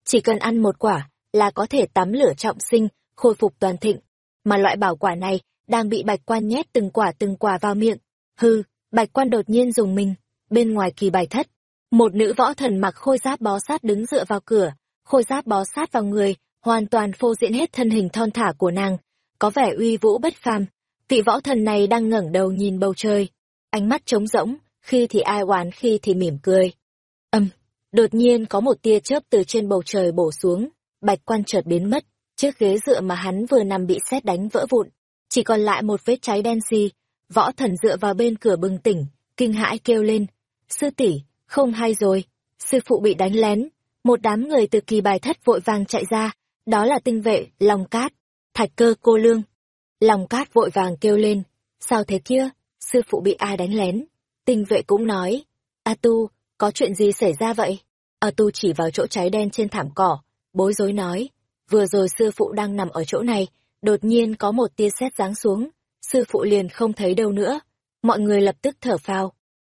Chỉ cần ăn một quả, là có thể tắm lửa trọng sinh, khôi phục toàn thịnh. Mà loại bảo quả này, đang bị bạch quan nhét từng quả từng quả vào miệng. Hư, bạch quan đột nhiên dùng mình, bên ngoài kỳ bài thất. Một nữ võ thần mặc khôi giáp bó sát đứng dựa vào cửa, khôi giáp bó sát vào người, hoàn toàn phô diễn hết thân hình thon thả của nàng, có vẻ uy vũ bất phàm. Vị võ thần này đang ngẩng đầu nhìn bầu trời, ánh mắt trống rỗng, khi thì ai oán khi thì mỉm cười. Âm, Đột nhiên có một tia chớp từ trên bầu trời bổ xuống, bạch quan chợt biến mất, chiếc ghế dựa mà hắn vừa nằm bị sét đánh vỡ vụn, chỉ còn lại một vết cháy đen xì. Võ thần dựa vào bên cửa bừng tỉnh, kinh hãi kêu lên, sư tỷ, không hay rồi, sư phụ bị đánh lén. Một đám người từ kỳ bài thất vội vàng chạy ra, đó là tinh vệ, lòng cát, thạch cơ cô lương. Lòng cát vội vàng kêu lên, sao thế kia, sư phụ bị ai đánh lén? Tinh vệ cũng nói, A tu, có chuyện gì xảy ra vậy? A tu chỉ vào chỗ cháy đen trên thảm cỏ, bối rối nói, vừa rồi sư phụ đang nằm ở chỗ này, đột nhiên có một tia sét giáng xuống, sư phụ liền không thấy đâu nữa. Mọi người lập tức thở phào.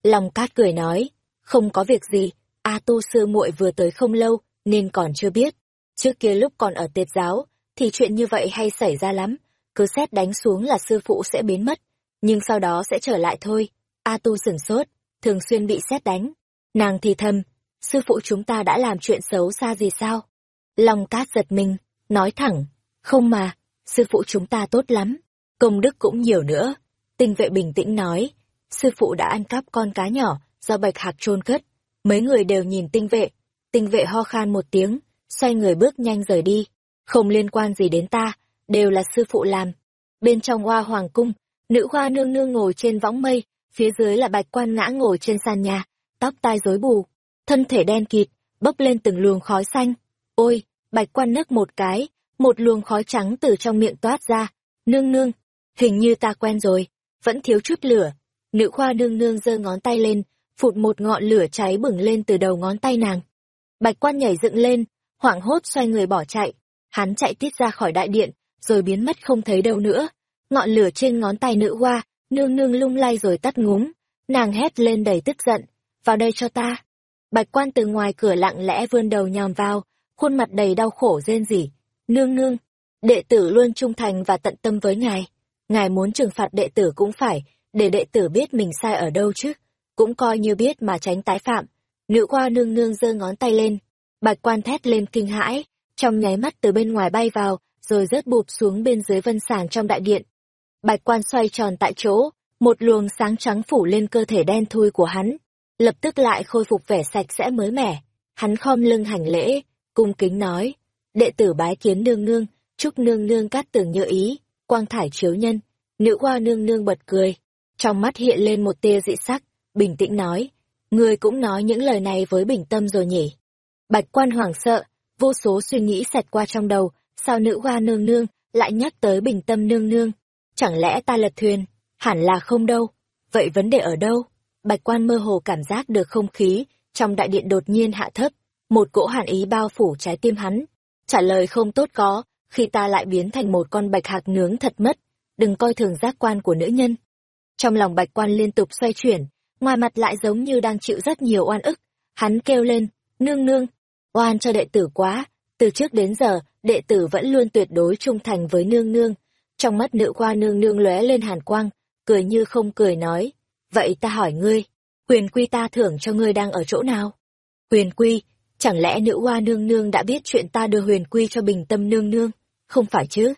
Lòng cát cười nói, không có việc gì, A tu sư muội vừa tới không lâu, nên còn chưa biết. Trước kia lúc còn ở tiệt giáo, thì chuyện như vậy hay xảy ra lắm, cứ xét đánh xuống là sư phụ sẽ biến mất, nhưng sau đó sẽ trở lại thôi. A tu sửng sốt, thường xuyên bị xét đánh, Nàng thì thầm, sư phụ chúng ta đã làm chuyện xấu xa gì sao? Long cát giật mình, nói thẳng, không mà, sư phụ chúng ta tốt lắm, công đức cũng nhiều nữa. Tinh vệ bình tĩnh nói, sư phụ đã ăn cắp con cá nhỏ do bạch hạc chôn cất. Mấy người đều nhìn tinh vệ, tinh vệ ho khan một tiếng, xoay người bước nhanh rời đi. Không liên quan gì đến ta, đều là sư phụ làm. Bên trong hoa hoàng cung, nữ hoa nương nương ngồi trên võng mây, phía dưới là bạch quan ngã ngồi trên sàn nhà tóc tai rối bù, thân thể đen kịt, bốc lên từng luồng khói xanh. Ôi, bạch quan nức một cái, một luồng khói trắng từ trong miệng toát ra. Nương nương, hình như ta quen rồi, vẫn thiếu chút lửa. Nữ khoa nương nương giơ ngón tay lên, phụt một ngọn lửa cháy bừng lên từ đầu ngón tay nàng. Bạch quan nhảy dựng lên, hoảng hốt xoay người bỏ chạy. Hắn chạy tít ra khỏi đại điện, rồi biến mất không thấy đâu nữa. Ngọn lửa trên ngón tay nữ hoa, nương nương lung lay rồi tắt ngúm. Nàng hét lên đầy tức giận vào đây cho ta. Bạch quan từ ngoài cửa lặng lẽ vươn đầu nhòm vào, khuôn mặt đầy đau khổ rên rỉ. Nương nương, đệ tử luôn trung thành và tận tâm với ngài. Ngài muốn trừng phạt đệ tử cũng phải, để đệ tử biết mình sai ở đâu chứ. Cũng coi như biết mà tránh tái phạm. Nữ qua nương nương giơ ngón tay lên. Bạch quan thét lên kinh hãi, trong nháy mắt từ bên ngoài bay vào, rồi rớt bụp xuống bên dưới vân sàng trong đại điện. Bạch quan xoay tròn tại chỗ, một luồng sáng trắng phủ lên cơ thể đen thui của hắn lập tức lại khôi phục vẻ sạch sẽ mới mẻ. Hắn khom lưng hành lễ, cung kính nói, đệ tử bái kiến nương nương, chúc nương nương cát tường nhựa ý, quang thải chiếu nhân. Nữ hoa nương nương bật cười, trong mắt hiện lên một tia dị sắc, bình tĩnh nói, Ngươi cũng nói những lời này với bình tâm rồi nhỉ? Bạch quan hoảng sợ, vô số suy nghĩ xẹt qua trong đầu, sao nữ hoa nương nương lại nhắc tới bình tâm nương nương? Chẳng lẽ ta lật thuyền? Hẳn là không đâu. Vậy vấn đề ở đâu? Bạch quan mơ hồ cảm giác được không khí, trong đại điện đột nhiên hạ thấp, một cỗ hàn ý bao phủ trái tim hắn. Trả lời không tốt có, khi ta lại biến thành một con bạch hạc nướng thật mất, đừng coi thường giác quan của nữ nhân. Trong lòng bạch quan liên tục xoay chuyển, ngoài mặt lại giống như đang chịu rất nhiều oan ức. Hắn kêu lên, nương nương, oan cho đệ tử quá, từ trước đến giờ, đệ tử vẫn luôn tuyệt đối trung thành với nương nương. Trong mắt nữ qua nương nương lóe lên hàn quang, cười như không cười nói, vậy ta hỏi ngươi, huyền quy ta thưởng cho ngươi đang ở chỗ nào? Huyền quy, chẳng lẽ nữ hoa nương nương đã biết chuyện ta đưa huyền quy cho bình tâm nương nương? Không phải chứ?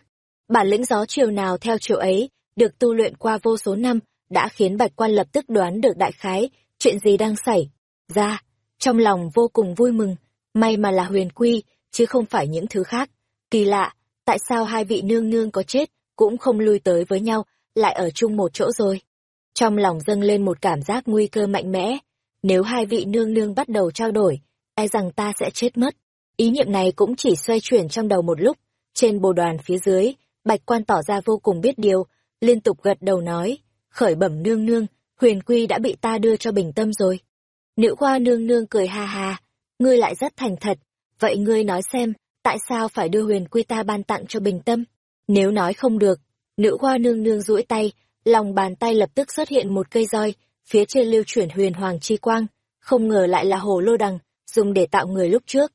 Bản lĩnh gió chiều nào theo chiều ấy, được tu luyện qua vô số năm, đã khiến bạch quan lập tức đoán được đại khái, chuyện gì đang xảy ra. Trong lòng vô cùng vui mừng, may mà là huyền quy, chứ không phải những thứ khác. Kỳ lạ, tại sao hai vị nương nương có chết, cũng không lui tới với nhau, lại ở chung một chỗ rồi. Trong lòng dâng lên một cảm giác nguy cơ mạnh mẽ. Nếu hai vị nương nương bắt đầu trao đổi, e rằng ta sẽ chết mất. Ý niệm này cũng chỉ xoay chuyển trong đầu một lúc. Trên bồ đoàn phía dưới, bạch quan tỏ ra vô cùng biết điều, liên tục gật đầu nói, khởi bẩm nương nương, huyền quy đã bị ta đưa cho bình tâm rồi. Nữ khoa nương nương cười ha ha, ngươi lại rất thành thật, vậy ngươi nói xem, tại sao phải đưa huyền quy ta ban tặng cho bình tâm? Nếu nói không được, nữ khoa nương nương duỗi tay, lòng bàn tay lập tức xuất hiện một cây roi, phía trên lưu chuyển huyền hoàng chi quang, không ngờ lại là hồ lô đằng, dùng để tạo người lúc trước.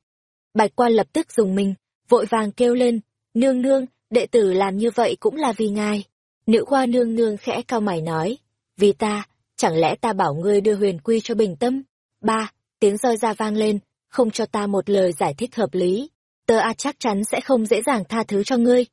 Bạch quan lập tức dùng mình, vội vàng kêu lên, nương nương, đệ tử làm như vậy cũng là vì ngài. Nữ khoa nương nương khẽ cao mày nói, vì ta, chẳng lẽ ta bảo ngươi đưa huyền quy cho bình tâm? Ba, tiếng roi ra vang lên, không cho ta một lời giải thích hợp lý. Tơ A chắc chắn sẽ không dễ dàng tha thứ cho ngươi.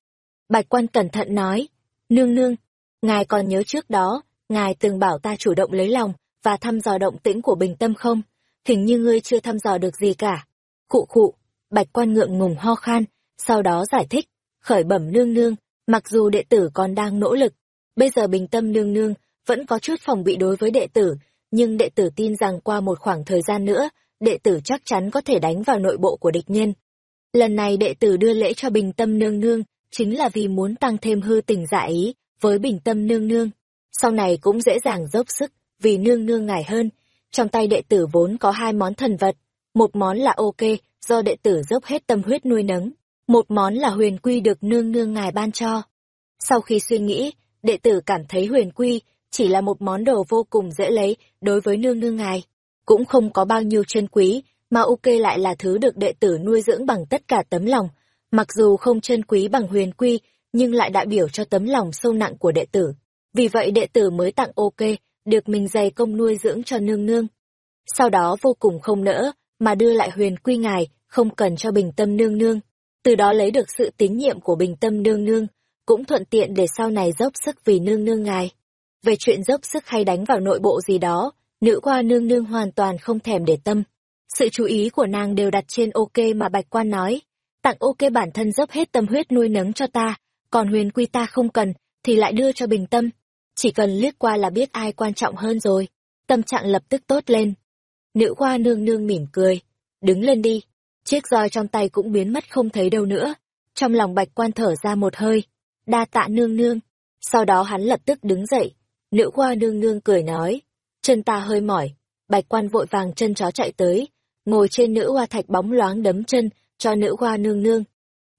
Bạch quan cẩn thận nói, nương nương, ngài còn nhớ trước đó, ngài từng bảo ta chủ động lấy lòng và thăm dò động tĩnh của bình tâm không? Hình như ngươi chưa thăm dò được gì cả. Khụ khụ, bạch quan ngượng ngùng ho khan, sau đó giải thích, khởi bẩm nương nương, mặc dù đệ tử còn đang nỗ lực, bây giờ bình tâm nương nương vẫn có chút phòng bị đối với đệ tử, nhưng đệ tử tin rằng qua một khoảng thời gian nữa, đệ tử chắc chắn có thể đánh vào nội bộ của địch nhân. Lần này đệ tử đưa lễ cho bình tâm nương nương, chính là vì muốn tăng thêm hư tình dạ ý với bình tâm nương nương. Sau này cũng dễ dàng dốc sức, vì nương nương ngài hơn. Trong tay đệ tử vốn có hai món thần vật, một món là ok, do đệ tử dốc hết tâm huyết nuôi nấng, một món là huyền quy được nương nương ngài ban cho. Sau khi suy nghĩ, đệ tử cảm thấy huyền quy chỉ là một món đồ vô cùng dễ lấy đối với nương nương ngài. Cũng không có bao nhiêu chân quý, mà ok lại là thứ được đệ tử nuôi dưỡng bằng tất cả tấm lòng. Mặc dù không chân quý bằng huyền quy, nhưng lại đại biểu cho tấm lòng sâu nặng của đệ tử. Vì vậy đệ tử mới tặng ok, được mình dày công nuôi dưỡng cho nương nương. Sau đó vô cùng không nỡ, mà đưa lại huyền quy ngài, không cần cho bình tâm nương nương. Từ đó lấy được sự tín nhiệm của bình tâm nương nương, cũng thuận tiện để sau này dốc sức vì nương nương ngài. Về chuyện dốc sức hay đánh vào nội bộ gì đó, nữ qua nương nương hoàn toàn không thèm để tâm. Sự chú ý của nàng đều đặt trên ok mà bạch quan nói. Tặng ok bản thân dốc hết tâm huyết nuôi nấng cho ta, còn huyền quy ta không cần, thì lại đưa cho bình tâm. Chỉ cần liếc qua là biết ai quan trọng hơn rồi. Tâm trạng lập tức tốt lên. Nữ qua nương nương mỉm cười. Đứng lên đi. Chiếc roi trong tay cũng biến mất không thấy đâu nữa. Trong lòng bạch quan thở ra một hơi. Đa tạ nương nương. Sau đó hắn lập tức đứng dậy. Nữ qua nương nương cười nói. Chân ta hơi mỏi. Bạch quan vội vàng chân chó chạy tới. Ngồi trên nữ hoa thạch bóng loáng đấm chân cho nữ hoa nương nương.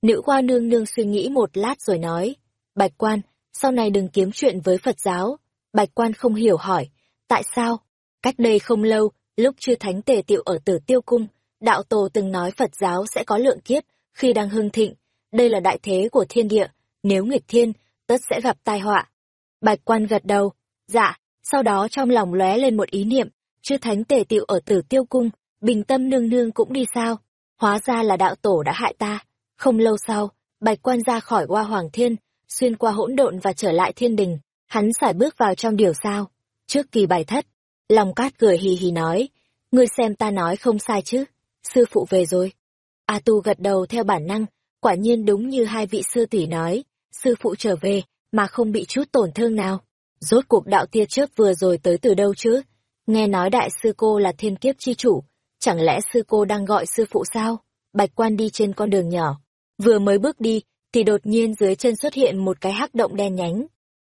Nữ hoa nương nương suy nghĩ một lát rồi nói. Bạch quan, sau này đừng kiếm chuyện với Phật giáo. Bạch quan không hiểu hỏi, tại sao? Cách đây không lâu, lúc chưa thánh tề tiệu ở tử tiêu cung, đạo tổ từng nói Phật giáo sẽ có lượng kiếp khi đang hưng thịnh. Đây là đại thế của thiên địa, nếu nghịch thiên, tất sẽ gặp tai họa. Bạch quan gật đầu, dạ, sau đó trong lòng lóe lên một ý niệm, chư thánh tề tiệu ở tử tiêu cung, bình tâm nương nương cũng đi sao? Hóa ra là đạo tổ đã hại ta. Không lâu sau, bạch quan ra khỏi hoa hoàng thiên, xuyên qua hỗn độn và trở lại thiên đình, hắn sải bước vào trong điều sao. Trước kỳ bài thất, lòng cát cười hì hì nói, ngươi xem ta nói không sai chứ, sư phụ về rồi. A tu gật đầu theo bản năng, quả nhiên đúng như hai vị sư tỷ nói, sư phụ trở về, mà không bị chút tổn thương nào. Rốt cuộc đạo tia chớp vừa rồi tới từ đâu chứ? nghe nói đại sư cô là thiên kiếp chi chủ, chẳng lẽ sư cô đang gọi sư phụ sao? Bạch quan đi trên con đường nhỏ, vừa mới bước đi, thì đột nhiên dưới chân xuất hiện một cái hắc động đen nhánh.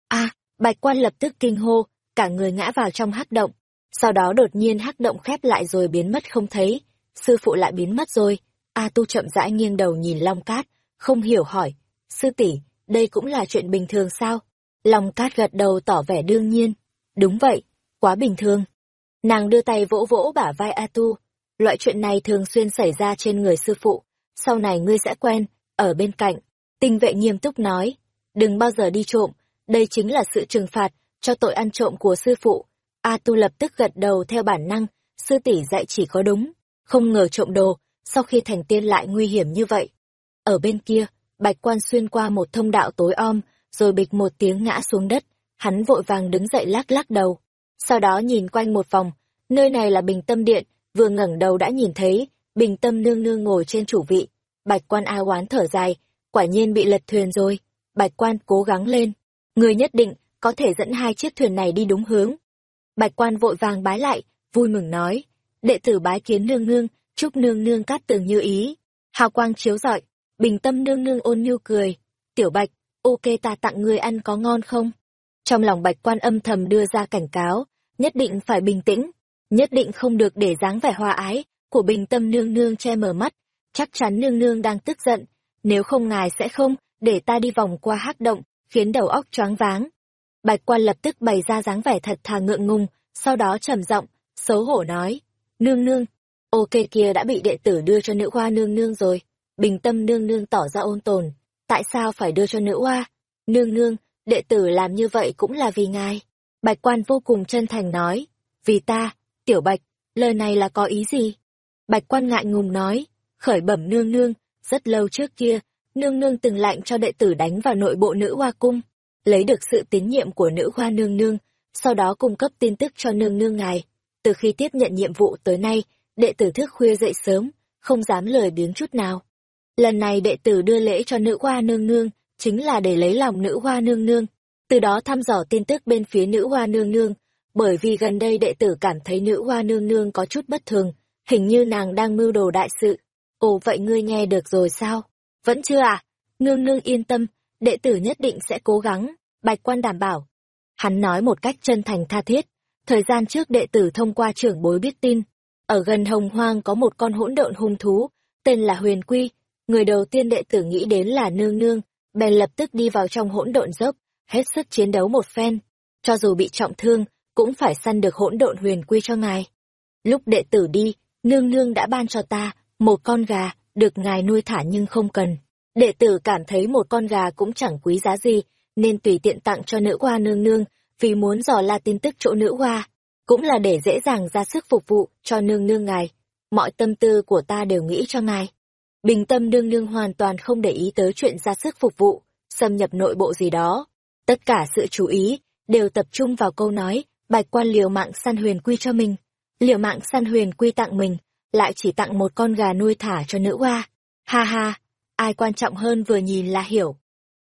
A, bạch quan lập tức kinh hô, cả người ngã vào trong hắc động, sau đó đột nhiên hắc động khép lại rồi biến mất không thấy, sư phụ lại biến mất rồi. A tu chậm rãi nghiêng đầu nhìn Long Cát, không hiểu hỏi, sư tỷ, đây cũng là chuyện bình thường sao? Long Cát gật đầu tỏ vẻ đương nhiên, đúng vậy, quá bình thường. Nàng đưa tay vỗ vỗ bả vai A tu, loại chuyện này thường xuyên xảy ra trên người sư phụ, sau này ngươi sẽ quen, ở bên cạnh. Tinh vệ nghiêm túc nói, đừng bao giờ đi trộm, đây chính là sự trừng phạt cho tội ăn trộm của sư phụ. A tu lập tức gật đầu theo bản năng, sư tỷ dạy chỉ có đúng, không ngờ trộm đồ, sau khi thành tiên lại nguy hiểm như vậy. Ở bên kia, bạch quan xuyên qua một thông đạo tối om, rồi bịch một tiếng ngã xuống đất, hắn vội vàng đứng dậy lắc lắc đầu. Sau đó nhìn quanh một vòng, nơi này là bình tâm điện, vừa ngẩng đầu đã nhìn thấy, bình tâm nương nương ngồi trên chủ vị. Bạch quan a oán thở dài, quả nhiên bị lật thuyền rồi. Bạch quan cố gắng lên, người nhất định có thể dẫn hai chiếc thuyền này đi đúng hướng. Bạch quan vội vàng bái lại, vui mừng nói, đệ tử bái kiến nương nương, chúc nương nương cát tường như ý. Hào quang chiếu rọi, bình tâm nương nương ôn nhu cười, tiểu bạch, ok ta tặng ngươi ăn có ngon không? Trong lòng bạch quan âm thầm đưa ra cảnh cáo, nhất định phải bình tĩnh, nhất định không được để dáng vẻ hoa ái của bình tâm nương nương che mở mắt, chắc chắn nương nương đang tức giận, nếu không ngài sẽ không để ta đi vòng qua hắc động, khiến đầu óc choáng váng. Bạch quan lập tức bày ra dáng vẻ thật thà ngượng ngùng, sau đó trầm giọng, xấu hổ nói, nương nương, ok kia đã bị đệ tử đưa cho nữ hoa nương nương rồi. Bình tâm nương nương tỏ ra ôn tồn, tại sao phải đưa cho nữ oa? Nương nương, đệ tử làm như vậy cũng là vì ngài. Bạch quan vô cùng chân thành nói, vì ta, tiểu bạch, lời này là có ý gì? Bạch quan ngại ngùng nói, khởi bẩm nương nương, rất lâu trước kia, nương nương từng lạnh cho đệ tử đánh vào nội bộ nữ hoa cung, lấy được sự tín nhiệm của nữ hoa nương nương, sau đó cung cấp tin tức cho nương nương ngài. Từ khi tiếp nhận nhiệm vụ tới nay, đệ tử thức khuya dậy sớm, không dám lời biếng chút nào. Lần này đệ tử đưa lễ cho nữ hoa nương nương, chính là để lấy lòng nữ hoa nương nương, từ đó thăm dò tin tức bên phía nữ hoa nương nương, bởi vì gần đây đệ tử cảm thấy nữ hoa nương nương có chút bất thường, hình như nàng đang mưu đồ đại sự. Ồ vậy ngươi nghe được rồi sao? Vẫn chưa à? Nương nương yên tâm, đệ tử nhất định sẽ cố gắng, bạch quan đảm bảo. Hắn nói một cách chân thành tha thiết, thời gian trước đệ tử thông qua trưởng bối biết tin, ở gần hồng hoang có một con hỗn độn hung thú, tên là huyền quy, người đầu tiên đệ tử nghĩ đến là nương nương, bèn lập tức đi vào trong hỗn độn dốc, hết sức chiến đấu một phen, cho dù bị trọng thương, cũng phải săn được hỗn độn huyền quy cho ngài. Lúc đệ tử đi, nương nương đã ban cho ta một con gà, được ngài nuôi thả nhưng không cần. Đệ tử cảm thấy một con gà cũng chẳng quý giá gì, nên tùy tiện tặng cho nữ hoa nương nương, vì muốn dò la tin tức chỗ nữ hoa, cũng là để dễ dàng ra sức phục vụ cho nương nương ngài. Mọi tâm tư của ta đều nghĩ cho ngài. Bình tâm nương nương hoàn toàn không để ý tới chuyện ra sức phục vụ, xâm nhập nội bộ gì đó. Tất cả sự chú ý đều tập trung vào câu nói, bạch quan liều mạng săn huyền quy cho mình. Liều mạng săn huyền quy tặng mình, lại chỉ tặng một con gà nuôi thả cho nữ hoa. Ha ha, ai quan trọng hơn vừa nhìn là hiểu.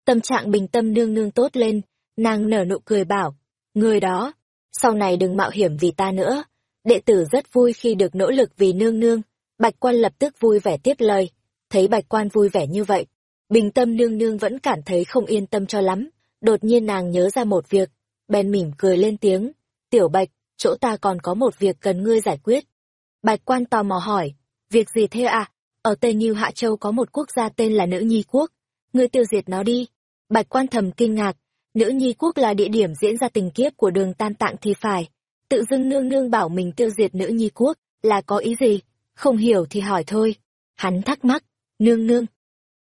Tâm trạng bình tâm nương nương tốt lên, nàng nở nụ cười bảo, người đó, sau này đừng mạo hiểm vì ta nữa. Đệ tử rất vui khi được nỗ lực vì nương nương. Bạch quan lập tức vui vẻ tiếp lời. Thấy bạch quan vui vẻ như vậy, bình tâm nương nương vẫn cảm thấy không yên tâm cho lắm. Đột nhiên nàng nhớ ra một việc, bèn mỉm cười lên tiếng. Tiểu bạch, chỗ ta còn có một việc cần ngươi giải quyết. Bạch quan tò mò hỏi, việc gì thế à? Ở Tây Nhiêu Hạ Châu có một quốc gia tên là Nữ Nhi Quốc. Ngươi tiêu diệt nó đi. Bạch quan thầm kinh ngạc, Nữ Nhi Quốc là địa điểm diễn ra tình kiếp của đường tan tạng thì phải. Tự dưng nương nương bảo mình tiêu diệt Nữ Nhi Quốc là có ý gì? Không hiểu thì hỏi thôi. Hắn thắc mắc, nương nương.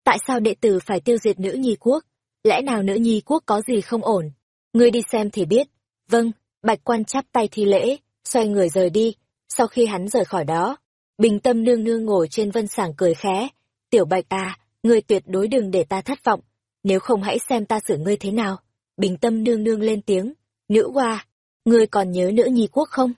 Tại sao đệ tử phải tiêu diệt Nữ Nhi Quốc? Lẽ nào Nữ Nhi Quốc có gì không ổn? Ngươi đi xem thì biết. Vâng, Bạch quan chắp tay thi lễ, xoay người rời đi. Sau khi hắn rời khỏi đó, bình tâm nương nương ngồi trên vân sảng cười khẽ. Tiểu Bạch à, ngươi tuyệt đối đừng để ta thất vọng. Nếu không hãy xem ta xử ngươi thế nào. Bình tâm nương nương lên tiếng, nữ hoa, ngươi còn nhớ nữ nhi quốc không?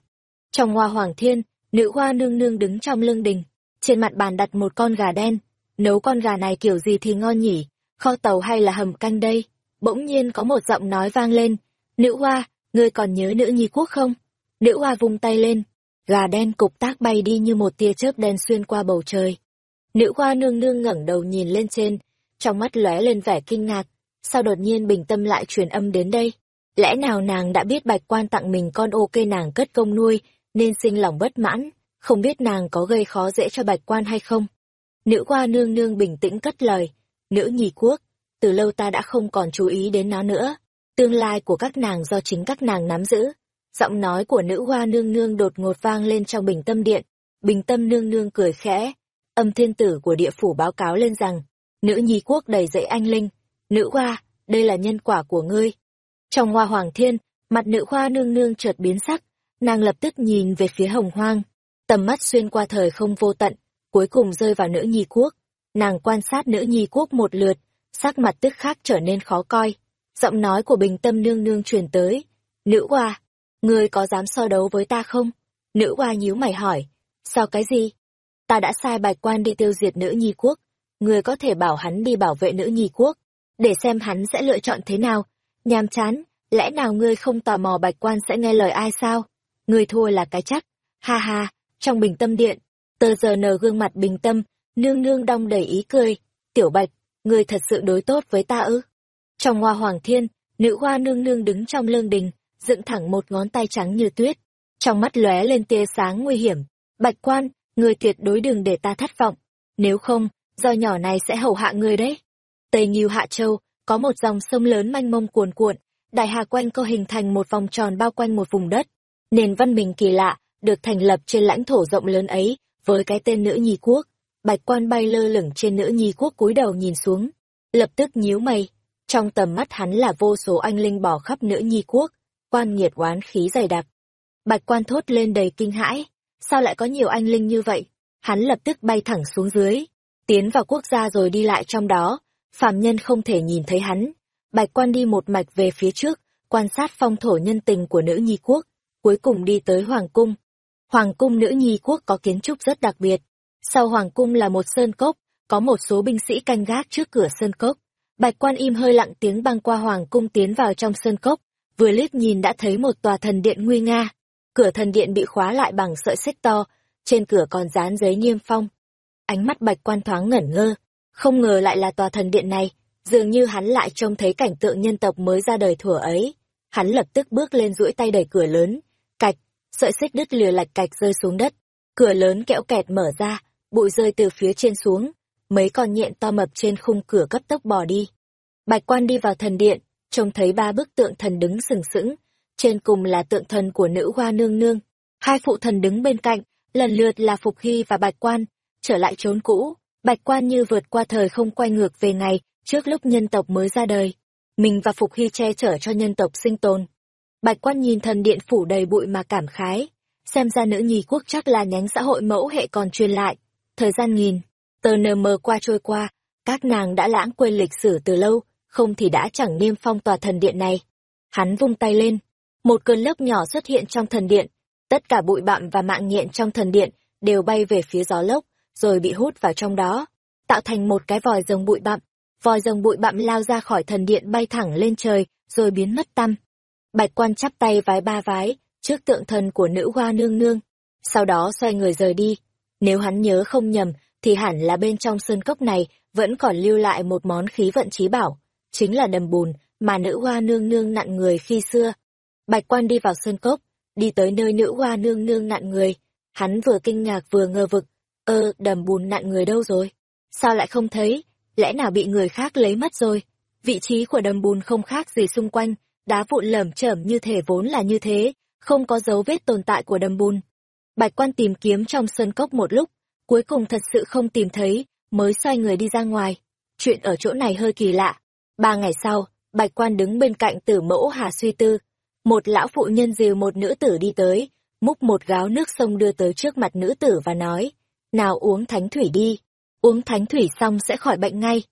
Trong hoa hoàng thiên, nữ hoa nương nương đứng trong lưng đình, trên mặt bàn đặt một con gà đen, nấu con gà này kiểu gì thì ngon nhỉ, kho tàu hay là hầm canh đây? Bỗng nhiên có một giọng nói vang lên, nữ hoa, ngươi còn nhớ nữ nhi quốc không? Nữ hoa vung tay lên, gà đen cục tác bay đi như một tia chớp đen xuyên qua bầu trời. Nữ hoa nương nương ngẩng đầu nhìn lên trên, trong mắt lóe lên vẻ kinh ngạc, sao đột nhiên bình tâm lại truyền âm đến đây? Lẽ nào nàng đã biết bạch quan tặng mình con ok nàng cất công nuôi, nên sinh lòng bất mãn, không biết nàng có gây khó dễ cho bạch quan hay không? Nữ hoa nương nương bình tĩnh cất lời, nữ nhì quốc, từ lâu ta đã không còn chú ý đến nó nữa, tương lai của các nàng do chính các nàng nắm giữ. Giọng nói của nữ hoa nương nương đột ngột vang lên trong bình tâm điện, bình tâm nương nương cười khẽ, âm thiên tử của địa phủ báo cáo lên rằng, nữ nhi quốc đầy dậy anh linh, nữ hoa, đây là nhân quả của ngươi. Trong hoa hoàng thiên, mặt nữ hoa nương nương chợt biến sắc, nàng lập tức nhìn về phía hồng hoang, tầm mắt xuyên qua thời không vô tận, cuối cùng rơi vào nữ nhi quốc. Nàng quan sát nữ nhi quốc một lượt, sắc mặt tức khắc trở nên khó coi. Giọng nói của bình tâm nương nương truyền tới. Nữ hoa, ngươi có dám so đấu với ta không? Nữ hoa nhíu mày hỏi. Sao cái gì? Ta đã sai bạch quan đi tiêu diệt nữ nhi quốc. Ngươi có thể bảo hắn đi bảo vệ nữ nhi quốc. Để xem hắn sẽ lựa chọn thế nào. Nhàm chán, lẽ nào ngươi không tò mò bạch quan sẽ nghe lời ai sao? Ngươi thua là cái chắc. Ha ha, trong bình tâm điện, tờ giờ nờ gương mặt bình tâm, nương nương đong đầy ý cười. Tiểu bạch, ngươi thật sự đối tốt với ta ư? Trong hoa hoàng thiên, nữ hoa nương nương đứng trong lương đình, dựng thẳng một ngón tay trắng như tuyết. Trong mắt lóe lên tia sáng nguy hiểm. Bạch quan, ngươi tuyệt đối đừng để ta thất vọng. Nếu không, do nhỏ này sẽ hầu hạ ngươi đấy. Tây Nghiêu Hạ Châu, có một dòng sông lớn manh mông cuồn cuộn, đại hà quanh co hình thành một vòng tròn bao quanh một vùng đất. Nền văn minh kỳ lạ, được thành lập trên lãnh thổ rộng lớn ấy, với cái tên nữ nhi quốc. Bạch quan bay lơ lửng trên nữ nhi quốc cúi đầu nhìn xuống, lập tức nhíu mày. Trong tầm mắt hắn là vô số anh linh bỏ khắp nữ nhi quốc, quan nghiệt oán khí dày đặc. Bạch quan thốt lên đầy kinh hãi, sao lại có nhiều anh linh như vậy? Hắn lập tức bay thẳng xuống dưới, tiến vào quốc gia rồi đi lại trong đó, phàm nhân không thể nhìn thấy hắn. Bạch quan đi một mạch về phía trước, quan sát phong thổ nhân tình của nữ nhi quốc, cuối cùng đi tới Hoàng cung. Hoàng cung nữ nhi quốc có kiến trúc rất đặc biệt. Sau Hoàng cung là một sơn cốc, có một số binh sĩ canh gác trước cửa sơn cốc. Bạch quan im hơi lặng tiếng băng qua Hoàng cung tiến vào trong sơn cốc, vừa liếc nhìn đã thấy một tòa thần điện nguy nga. Cửa thần điện bị khóa lại bằng sợi xích to, trên cửa còn dán giấy niêm phong. Ánh mắt bạch quan thoáng ngẩn ngơ, không ngờ lại là tòa thần điện này, dường như hắn lại trông thấy cảnh tượng nhân tộc mới ra đời thuở ấy. Hắn lập tức bước lên duỗi tay đẩy cửa lớn, sợi xích đứt lìa lạch cạch rơi xuống đất. Cửa lớn kẽo kẹt mở ra, bụi rơi từ phía trên xuống, mấy con nhện to mập trên khung cửa cấp tốc bò đi. Bạch quan đi vào thần điện, trông thấy ba bức tượng thần đứng sừng sững, trên cùng là tượng thần của nữ hoa nương nương. Hai phụ thần đứng bên cạnh, lần lượt là Phục Hy và Bạch quan, trở lại trốn cũ, Bạch quan như vượt qua thời không quay ngược về ngày, trước lúc nhân tộc mới ra đời. Mình và Phục Hy che chở cho nhân tộc sinh tồn. Bạch quan nhìn thần điện phủ đầy bụi mà cảm khái. Xem ra nữ nhi quốc chắc là nhánh xã hội mẫu hệ còn truyền lại. Thời gian nghìn, tờ nờ mờ qua trôi qua, các nàng đã lãng quên lịch sử từ lâu, không thì đã chẳng niêm phong tòa thần điện này. Hắn vung tay lên, một cơn lốc nhỏ xuất hiện trong thần điện. Tất cả bụi bặm và mạng nhện trong thần điện đều bay về phía gió lốc, rồi bị hút vào trong đó, tạo thành một cái vòi rồng bụi bặm. Vòi rồng bụi bặm lao ra khỏi thần điện bay thẳng lên trời, rồi biến mất tăm. Bạch quan chắp tay vái ba vái, trước tượng thần của nữ hoa nương nương. Sau đó xoay người rời đi. Nếu hắn nhớ không nhầm, thì hẳn là bên trong sơn cốc này vẫn còn lưu lại một món khí vận trí bảo. Chính là đầm bùn mà nữ hoa nương nương nặn người khi xưa. Bạch quan đi vào sơn cốc, đi tới nơi nữ hoa nương nương nặn người. Hắn vừa kinh ngạc vừa ngờ vực. Ơ, đầm bùn nặn người đâu rồi? Sao lại không thấy? Lẽ nào bị người khác lấy mất rồi? Vị trí của đầm bùn không khác gì xung quanh, đá vụn lởm chởm như thể vốn là như thế, không có dấu vết tồn tại của đầm bùn. Bạch quan tìm kiếm trong sân cốc một lúc, cuối cùng thật sự không tìm thấy, mới xoay người đi ra ngoài. Chuyện ở chỗ này hơi kỳ lạ. Ba ngày sau, bạch quan đứng bên cạnh tử mẫu Hà Suy Tư. Một lão phụ nhân dìu một nữ tử đi tới, múc một gáo nước sông đưa tới trước mặt nữ tử và nói, nào uống thánh thủy đi, uống thánh thủy xong sẽ khỏi bệnh ngay.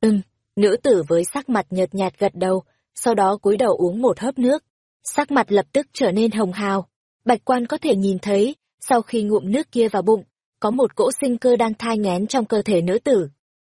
Ừm, nữ tử với sắc mặt nhợt nhạt gật đầu, sau đó cúi đầu uống một hớp nước. Sắc mặt lập tức trở nên hồng hào. Bạch quan có thể nhìn thấy, sau khi ngụm nước kia vào bụng, có một cỗ sinh cơ đang thai ngén trong cơ thể nữ tử.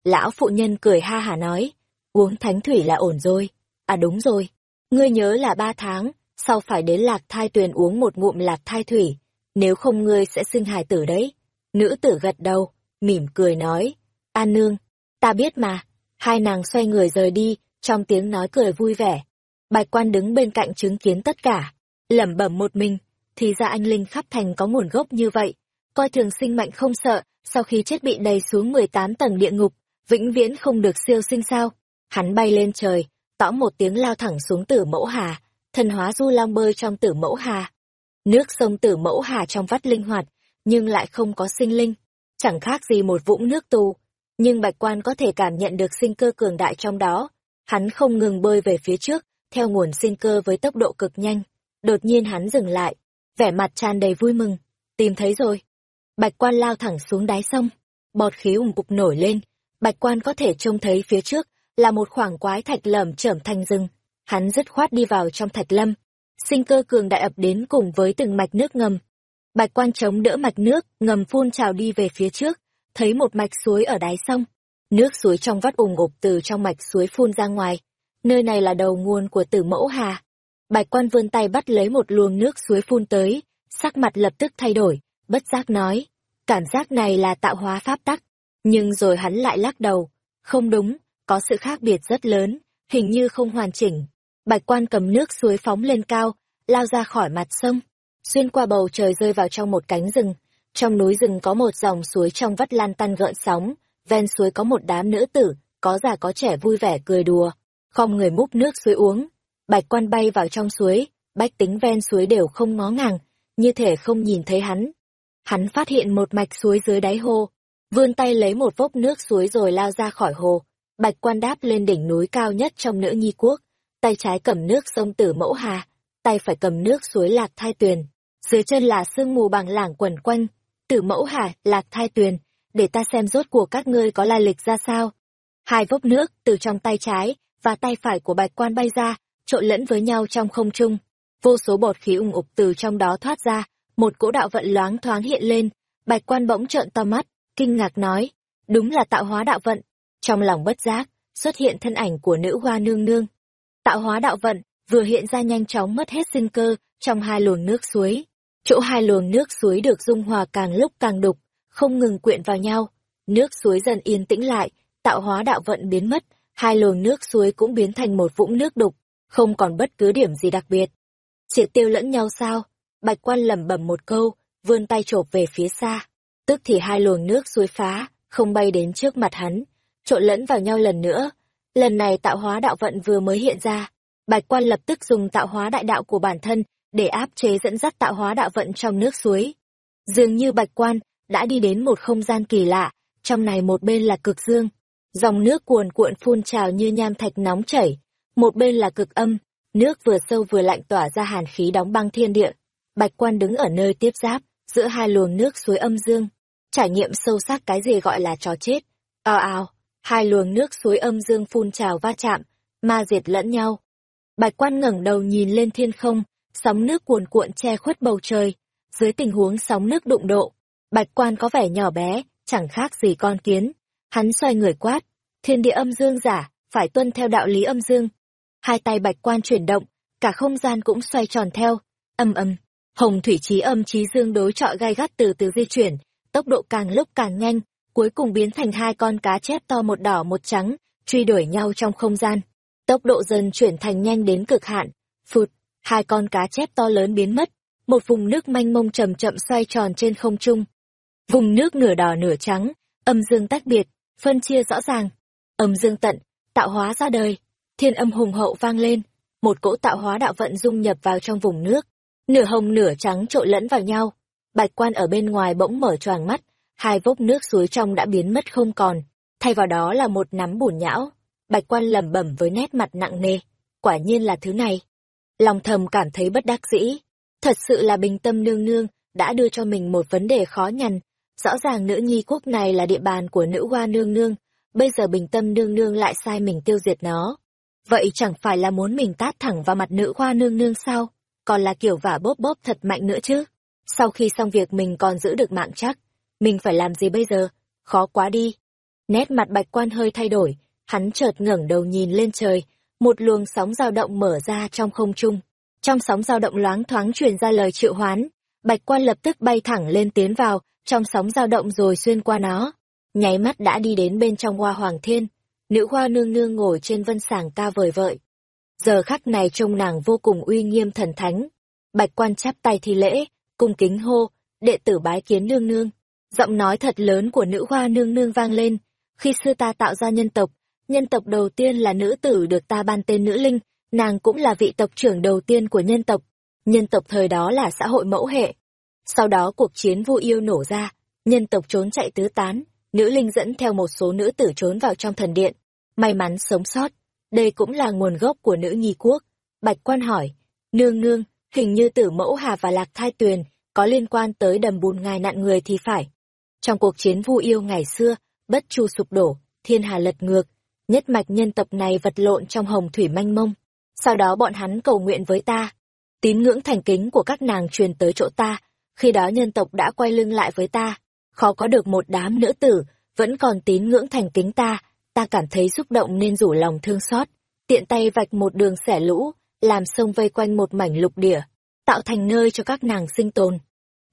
Lão phụ nhân cười ha hả nói, uống thánh thủy là ổn rồi. À đúng rồi, ngươi nhớ là ba tháng, sau phải đến lạc thai tuyền uống một ngụm lạc thai thủy, nếu không ngươi sẽ sinh hài tử đấy. Nữ tử gật đầu, mỉm cười nói, An nương, ta biết mà. Hai nàng xoay người rời đi, trong tiếng nói cười vui vẻ. Bạch quan đứng bên cạnh chứng kiến tất cả, lẩm bẩm một mình, thì ra anh Linh khắp thành có nguồn gốc như vậy. Coi thường sinh mệnh không sợ, sau khi chết bị đầy xuống 18 tầng địa ngục, vĩnh viễn không được siêu sinh sao. Hắn bay lên trời, tõ một tiếng lao thẳng xuống tử mẫu hà, thần hóa du long bơi trong tử mẫu hà. Nước sông tử mẫu hà trong vắt linh hoạt, nhưng lại không có sinh linh, chẳng khác gì một vũng nước tù. Nhưng bạch quan có thể cảm nhận được sinh cơ cường đại trong đó. Hắn không ngừng bơi về phía trước, theo nguồn sinh cơ với tốc độ cực nhanh. Đột nhiên hắn dừng lại, vẻ mặt tràn đầy vui mừng. Tìm thấy rồi. Bạch quan lao thẳng xuống đáy sông. Bọt khí ủng cục nổi lên. Bạch quan có thể trông thấy phía trước là một khoảng quái thạch lởm chởm thành rừng. Hắn dứt khoát đi vào trong thạch lâm. Sinh cơ cường đại ập đến cùng với từng mạch nước ngầm. Bạch quan chống đỡ mạch nước, ngầm phun trào đi về phía trước, thấy một mạch suối ở đáy sông. Nước suối trong vắt ủng ngục từ trong mạch suối phun ra ngoài. Nơi này là đầu nguồn của tử mẫu hà. Bạch quan vươn tay bắt lấy một luồng nước suối phun tới, sắc mặt lập tức thay đổi, bất giác nói. Cảm giác này là tạo hóa pháp tắc. Nhưng rồi hắn lại lắc đầu. Không đúng, có sự khác biệt rất lớn, hình như không hoàn chỉnh. Bạch quan cầm nước suối phóng lên cao, lao ra khỏi mặt sông, xuyên qua bầu trời rơi vào trong một cánh rừng. Trong núi rừng có một dòng suối trong vắt lan tăn gợn sóng, ven suối có một đám nữ tử, có già có trẻ vui vẻ cười đùa, không người múc nước suối uống. Bạch quan bay vào trong suối, bách tính ven suối đều không ngó ngàng, như thể không nhìn thấy hắn. Hắn phát hiện một mạch suối dưới đáy hồ, vươn tay lấy một vốc nước suối rồi lao ra khỏi hồ. Bạch quan đáp lên đỉnh núi cao nhất trong nữ nhi quốc, tay trái cầm nước sông Tử Mẫu Hà, tay phải cầm nước suối Lạc Thai Tuyền. Dưới chân là sương mù bằng lảng quẩn quanh, Tử Mẫu Hà, Lạc Thai Tuyền, để ta xem rốt của các ngươi có lai lịch ra sao. Hai vốc nước từ trong tay trái và tay phải của bạch quan bay ra, trộn lẫn với nhau trong không trung. Vô số bọt khí ung ục từ trong đó thoát ra, một cỗ đạo vận loáng thoáng hiện lên, bạch quan bỗng trợn to mắt, kinh ngạc nói, đúng là tạo hóa đạo vận. Trong lòng bất giác, xuất hiện thân ảnh của nữ hoa nương nương. Tạo hóa đạo vận, vừa hiện ra nhanh chóng mất hết sinh cơ trong hai luồng nước suối. Chỗ hai luồng nước suối được dung hòa càng lúc càng đục, không ngừng quyện vào nhau. Nước suối dần yên tĩnh lại, tạo hóa đạo vận biến mất, hai luồng nước suối cũng biến thành một vũng nước đục, không còn bất cứ điểm gì đặc biệt. Triệt tiêu lẫn nhau sao? Bạch quan lẩm bẩm một câu, vươn tay chộp về phía xa. Tức thì hai luồng nước suối phá, không bay đến trước mặt hắn, trộn lẫn vào nhau lần nữa. Lần này tạo hóa đạo vận vừa mới hiện ra, Bạch quan lập tức dùng tạo hóa đại đạo của bản thân để áp chế dẫn dắt tạo hóa đạo vận trong nước suối. Dường như bạch quan đã đi đến một không gian kỳ lạ, trong này một bên là cực dương, dòng nước cuồn cuộn phun trào như nham thạch nóng chảy, một bên là cực âm, nước vừa sâu vừa lạnh tỏa ra hàn khí đóng băng thiên địa. Bạch quan đứng ở nơi tiếp giáp, giữa hai luồng nước suối âm dương, trải nghiệm sâu sắc cái gì gọi là chó chết. Ao ao, hai luồng nước suối âm dương phun trào va chạm, ma diệt lẫn nhau. Bạch quan ngẩng đầu nhìn lên thiên không, sóng nước cuồn cuộn che khuất bầu trời. Dưới tình huống sóng nước đụng độ, bạch quan có vẻ nhỏ bé, chẳng khác gì con kiến. Hắn xoay người quát, thiên địa âm dương giả, phải tuân theo đạo lý âm dương. Hai tay bạch quan chuyển động, cả không gian cũng xoay tròn theo, âm âm. Hồng thủy trí âm trí dương đối trọi gai gắt từ từ di chuyển, tốc độ càng lúc càng nhanh, cuối cùng biến thành hai con cá chép to một đỏ một trắng, truy đuổi nhau trong không gian. Tốc độ dần chuyển thành nhanh đến cực hạn, phụt, hai con cá chép to lớn biến mất, một vùng nước manh mông chậm chậm xoay tròn trên không trung. Vùng nước nửa đỏ nửa trắng, âm dương tách biệt, phân chia rõ ràng. Âm dương tận, tạo hóa ra đời, thiên âm hùng hậu vang lên, một cỗ tạo hóa đạo vận dung nhập vào trong vùng nước, nửa hồng nửa trắng trộn lẫn vào nhau. Bạch quan ở bên ngoài bỗng mở choàng mắt, hai vốc nước suối trong đã biến mất không còn, thay vào đó là một nắm bùn nhão. Bạch quan lẩm bẩm với nét mặt nặng nề, quả nhiên là thứ này. Lòng thầm cảm thấy bất đắc dĩ, thật sự là bình tâm nương nương đã đưa cho mình một vấn đề khó nhằn. Rõ ràng nữ nhi quốc này là địa bàn của nữ hoa nương nương, bây giờ bình tâm nương nương lại sai mình tiêu diệt nó. Vậy chẳng phải là muốn mình tát thẳng vào mặt nữ hoa nương nương sao? Còn là kiểu vả bốp bốp thật mạnh nữa chứ? Sau khi xong việc mình còn giữ được mạng chắc, mình phải làm gì bây giờ? Khó quá đi. Nét mặt bạch quan hơi thay đổi, hắn chợt ngẩng đầu nhìn lên trời, một luồng sóng dao động mở ra trong không trung. Trong sóng dao động loáng thoáng truyền ra lời triệu hoán, Bạch Quan lập tức bay thẳng lên tiến vào, trong sóng dao động rồi xuyên qua nó. Nháy mắt đã đi đến bên trong hoa hoàng thiên, nữ hoa nương nương ngồi trên vân sàng ca vời vợi. Giờ khắc này trông nàng vô cùng uy nghiêm thần thánh. Bạch Quan chắp tay thi lễ, cung kính hô, đệ tử bái kiến nương nương. Giọng nói thật lớn của nữ hoa nương nương vang lên, khi xưa ta tạo ra nhân tộc, nhân tộc đầu tiên là nữ tử được ta ban tên nữ linh, nàng cũng là vị tộc trưởng đầu tiên của nhân tộc. Nhân tộc thời đó là xã hội mẫu hệ. Sau đó cuộc chiến vu yêu nổ ra, nhân tộc trốn chạy tứ tán, nữ linh dẫn theo một số nữ tử trốn vào trong thần điện. May mắn sống sót, đây cũng là nguồn gốc của nữ nhi quốc. Bạch quan hỏi, nương nương, hình như tử mẫu hà và lạc thai tuyền, có liên quan tới đầm bùn ngài nạn người thì phải. Trong cuộc chiến vu yêu ngày xưa, bất chu sụp đổ, thiên hà lật ngược, nhất mạch nhân tộc này vật lộn trong hồng thủy manh mông. Sau đó bọn hắn cầu nguyện với ta. Tín ngưỡng thành kính của các nàng truyền tới chỗ ta, khi đó nhân tộc đã quay lưng lại với ta. Khó có được một đám nữ tử, vẫn còn tín ngưỡng thành kính ta, ta cảm thấy xúc động nên rủ lòng thương xót. Tiện tay vạch một đường xẻ lũ, làm sông vây quanh một mảnh lục địa, tạo thành nơi cho các nàng sinh tồn.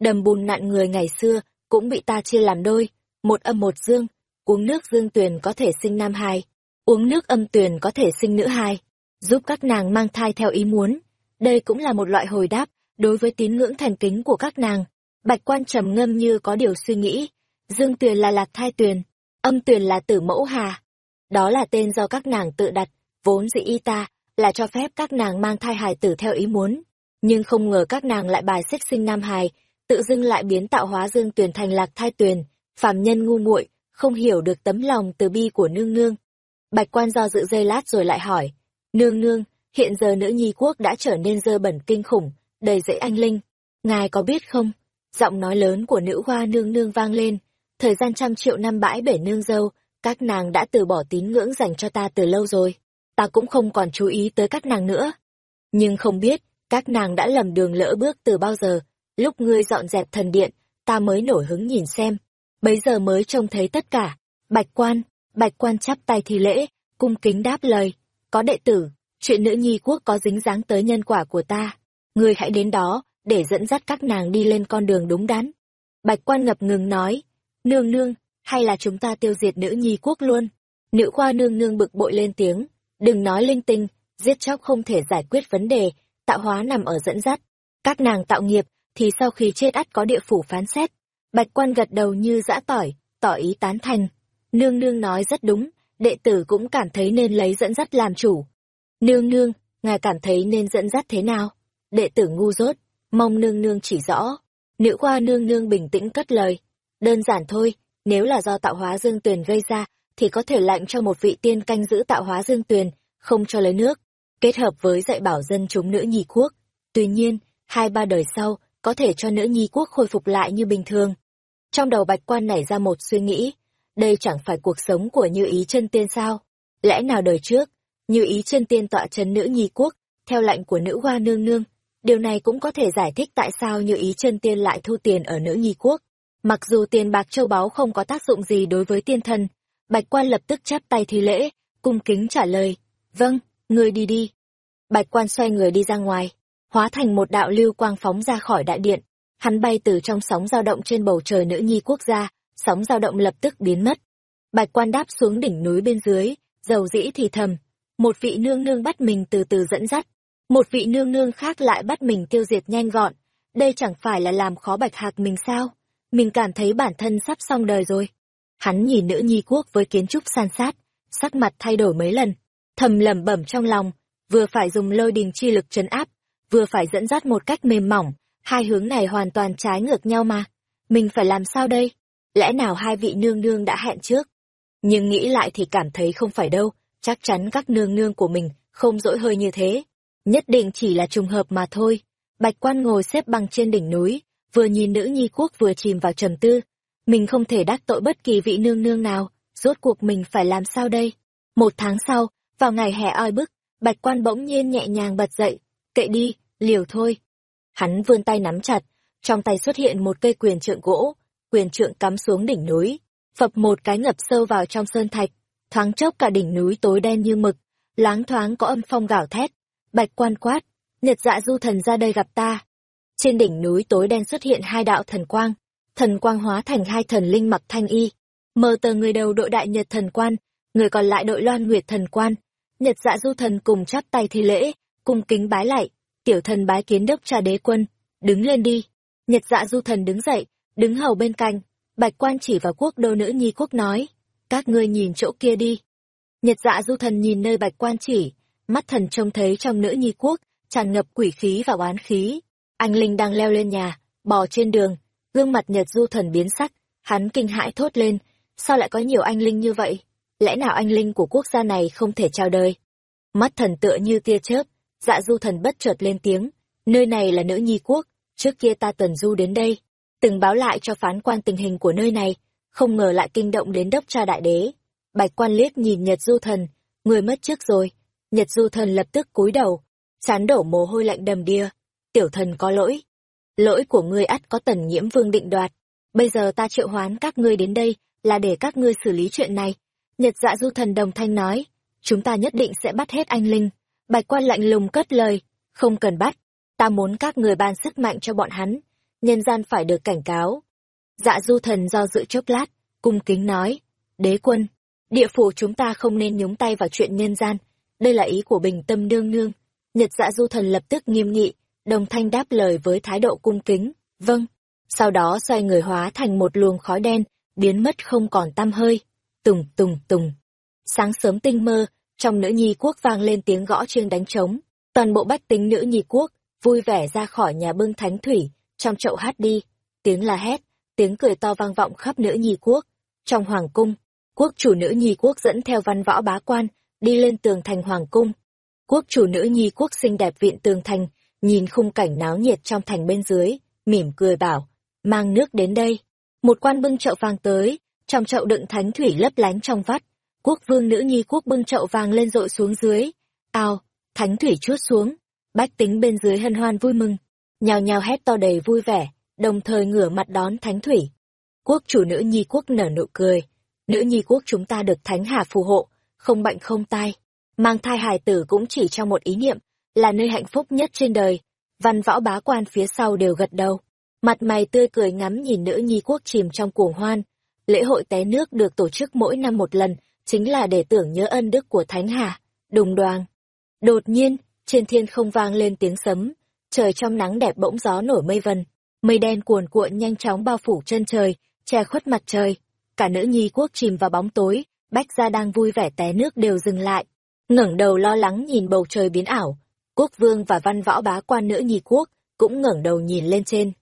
Đầm bùn nạn người ngày xưa cũng bị ta chia làm đôi, một âm một dương, uống nước dương tuyền có thể sinh nam hài, uống nước âm tuyền có thể sinh nữ hài, giúp các nàng mang thai theo ý muốn. Đây cũng là một loại hồi đáp đối với tín ngưỡng thành kính của các nàng. Bạch quan trầm ngâm như có điều suy nghĩ, dương tuyền là lạc thai tuyền, âm tuyền là tử mẫu hà. Đó là tên do các nàng tự đặt, vốn dĩ y ta là cho phép các nàng mang thai hài tử theo ý muốn. Nhưng không ngờ các nàng lại bài xích sinh nam hài, tự dưng lại biến tạo hóa dương tuyền thành lạc thai tuyền, phàm nhân ngu muội không hiểu được tấm lòng từ bi của nương nương. Bạch quan do dự dây lát rồi lại hỏi, nương nương, hiện giờ nữ nhi quốc đã trở nên dơ bẩn kinh khủng, đầy dẫy anh linh. Ngài có biết không? Giọng nói lớn của nữ hoa nương nương vang lên, thời gian trăm triệu năm bãi bể nương dâu, các nàng đã từ bỏ tín ngưỡng dành cho ta từ lâu rồi. Ta cũng không còn chú ý tới các nàng nữa. Nhưng không biết, các nàng đã lầm đường lỡ bước từ bao giờ, lúc ngươi dọn dẹp thần điện, ta mới nổi hứng nhìn xem, bấy giờ mới trông thấy tất cả. Bạch quan, bạch quan chắp tay thi lễ, cung kính đáp lời, có đệ tử, chuyện nữ nhi quốc có dính dáng tới nhân quả của ta. Ngươi hãy đến đó, để dẫn dắt các nàng đi lên con đường đúng đắn. Bạch quan ngập ngừng nói, nương nương, hay là chúng ta tiêu diệt nữ nhi quốc luôn? Nữ khoa nương nương bực bội lên tiếng, đừng nói linh tinh, giết chóc không thể giải quyết vấn đề, tạo hóa nằm ở dẫn dắt. Các nàng tạo nghiệp, thì sau khi chết ắt có địa phủ phán xét. Bạch quan gật đầu như dã tỏi, tỏ ý tán thành. Nương nương nói rất đúng, đệ tử cũng cảm thấy nên lấy dẫn dắt làm chủ. Nương nương, ngài cảm thấy nên dẫn dắt thế nào? Đệ tử ngu dốt, mong nương nương chỉ rõ. Nữ khoa nương nương bình tĩnh cất lời. Đơn giản thôi, nếu là do tạo hóa dương tuyền gây ra, thì có thể lệnh cho một vị tiên canh giữ tạo hóa dương tuyền, không cho lấy nước, kết hợp với dạy bảo dân chúng nữ nhi quốc. Tuy nhiên, hai ba đời sau, có thể cho nữ nhi quốc khôi phục lại như bình thường. Trong đầu bạch quan nảy ra một suy nghĩ, đây chẳng phải cuộc sống của như ý chân tiên sao? Lẽ nào đời trước, như ý chân tiên tọa trấn nữ nhi quốc, theo lệnh của nữ hoa nương nương, điều này cũng có thể giải thích tại sao như ý chân tiên lại thu tiền ở nữ nhi quốc. Mặc dù tiền bạc châu báu không có tác dụng gì đối với tiên thần, bạch quan lập tức chắp tay thi lễ, cung kính trả lời, vâng, người đi đi. Bạch quan xoay người đi ra ngoài, hóa thành một đạo lưu quang phóng ra khỏi đại điện. Hắn bay từ trong sóng dao động trên bầu trời nữ nhi quốc gia, sóng dao động lập tức biến mất. Bạch quan đáp xuống đỉnh núi bên dưới, dầu dĩ thì thầm. Một vị nương nương bắt mình từ từ dẫn dắt, một vị nương nương khác lại bắt mình tiêu diệt nhanh gọn. Đây chẳng phải là làm khó bạch hạc mình sao? Mình cảm thấy bản thân sắp xong đời rồi. Hắn nhìn nữ nhi quốc với kiến trúc san sát, sắc mặt thay đổi mấy lần, thầm lẩm bẩm trong lòng, vừa phải dùng lôi đình chi lực trấn áp, vừa phải dẫn dắt một cách mềm mỏng, hai hướng này hoàn toàn trái ngược nhau mà. Mình phải làm sao đây? Lẽ nào hai vị nương nương đã hẹn trước? Nhưng nghĩ lại thì cảm thấy không phải đâu, chắc chắn các nương nương của mình không dỗi hơi như thế. Nhất định chỉ là trùng hợp mà thôi. Bạch quan ngồi xếp bằng trên đỉnh núi, vừa nhìn nữ nhi quốc vừa chìm vào trầm tư. Mình không thể đắc tội bất kỳ vị nương nương nào, rốt cuộc mình phải làm sao đây? Một tháng sau, vào ngày hè oi bức, bạch quan bỗng nhiên nhẹ nhàng bật dậy, kệ đi, liều thôi. Hắn vươn tay nắm chặt, trong tay xuất hiện một cây quyền trượng gỗ, quyền trượng cắm xuống đỉnh núi, phập một cái ngập sâu vào trong sơn thạch, thoáng chốc cả đỉnh núi tối đen như mực, láng thoáng có âm phong gào thét. Bạch quan quát, Nhật dạ du thần ra đây gặp ta. Trên đỉnh núi tối đen xuất hiện hai đạo thần quang, thần quang hóa thành hai thần linh mặc thanh y. Mờ tờ người đầu đội đại nhật thần quan, người còn lại đội loan nguyệt thần quan. Nhật dạ du thần cùng chắp tay thi lễ, cung kính bái lại, tiểu thần bái kiến đốc cha đế quân, đứng lên đi. Nhật dạ du thần đứng dậy, đứng hầu bên cạnh, bạch quan chỉ vào quốc đô nữ nhi quốc nói, các ngươi nhìn chỗ kia đi. Nhật dạ du thần nhìn nơi bạch quan chỉ, mắt thần trông thấy trong nữ nhi quốc, tràn ngập quỷ khí và oán khí. Anh Linh đang leo lên nhà, bò trên đường, gương mặt Nhật du thần biến sắc, hắn kinh hãi thốt lên, sao lại có nhiều anh Linh như vậy? Lẽ nào anh Linh của quốc gia này không thể chào đời? Mắt thần tựa như tia chớp, dạ du thần bất chợt lên tiếng, nơi này là nữ nhi quốc, trước kia ta tuần du đến đây, từng báo lại cho phán quan tình hình của nơi này, không ngờ lại kinh động đến đốc cha đại đế. Bạch quan liếc nhìn Nhật du thần, người mất trước rồi, Nhật du thần lập tức cúi đầu, chán đổ mồ hôi lạnh đầm đìa, tiểu thần có lỗi. Lỗi của ngươi ắt có tần nhiễm vương định đoạt, bây giờ ta triệu hoán các ngươi đến đây, là để các ngươi xử lý chuyện này. Nhật dạ du thần đồng thanh nói, chúng ta nhất định sẽ bắt hết anh Linh. Bạch quan lạnh lùng cất lời, không cần bắt, ta muốn các người ban sức mạnh cho bọn hắn, nhân gian phải được cảnh cáo. Dạ du thần do dự chốc lát, cung kính nói, đế quân, địa phủ chúng ta không nên nhúng tay vào chuyện nhân gian, đây là ý của bình tâm nương nương. Nhật dạ du thần lập tức nghiêm nghị, đồng thanh đáp lời với thái độ cung kính, vâng. Sau đó xoay người hóa thành một luồng khói đen, biến mất không còn tăm hơi. Tùng tùng tùng. Sáng sớm tinh mơ, trong nữ nhi quốc vang lên tiếng gõ chiêng đánh trống. Toàn bộ bách tính nữ nhi quốc, vui vẻ ra khỏi nhà bưng thánh thủy, trong chậu hát đi. Tiếng la hét, tiếng cười to vang vọng khắp nữ nhi quốc. Trong hoàng cung, quốc chủ nữ nhi quốc dẫn theo văn võ bá quan, đi lên tường thành hoàng cung. Quốc chủ nữ nhi quốc xinh đẹp viện tường thành, nhìn khung cảnh náo nhiệt trong thành bên dưới, mỉm cười bảo, mang nước đến đây. Một quan bưng chậu vàng tới, trong chậu đựng thánh thủy lấp lánh trong vắt. Quốc vương nữ nhi quốc bưng chậu vàng lên rội xuống dưới. Ao, thánh thủy chút xuống. Bách tính bên dưới hân hoan vui mừng. Nhào nhào hét to đầy vui vẻ, đồng thời ngửa mặt đón thánh thủy. Quốc chủ nữ nhi quốc nở nụ cười. Nữ nhi quốc chúng ta được thánh hà phù hộ, không bệnh không tai. Mang thai hài tử cũng chỉ trong một ý niệm, là nơi hạnh phúc nhất trên đời. Văn võ bá quan phía sau đều gật đầu. Mặt mày tươi cười ngắm nhìn nữ nhi quốc chìm trong cuồng hoan. Lễ hội té nước được tổ chức mỗi năm một lần, chính là để tưởng nhớ ân đức của Thánh Hà. Đùng đoàng. Đột nhiên, trên thiên không vang lên tiếng sấm, trời trong nắng đẹp bỗng gió nổi mây vần, mây đen cuồn cuộn nhanh chóng bao phủ chân trời, che khuất mặt trời. Cả nữ nhi quốc chìm vào bóng tối, Bách gia đang vui vẻ té nước đều dừng lại, ngẩng đầu lo lắng nhìn bầu trời biến ảo. Quốc vương và văn võ bá quan nữ nhi quốc cũng ngẩng đầu nhìn lên trên.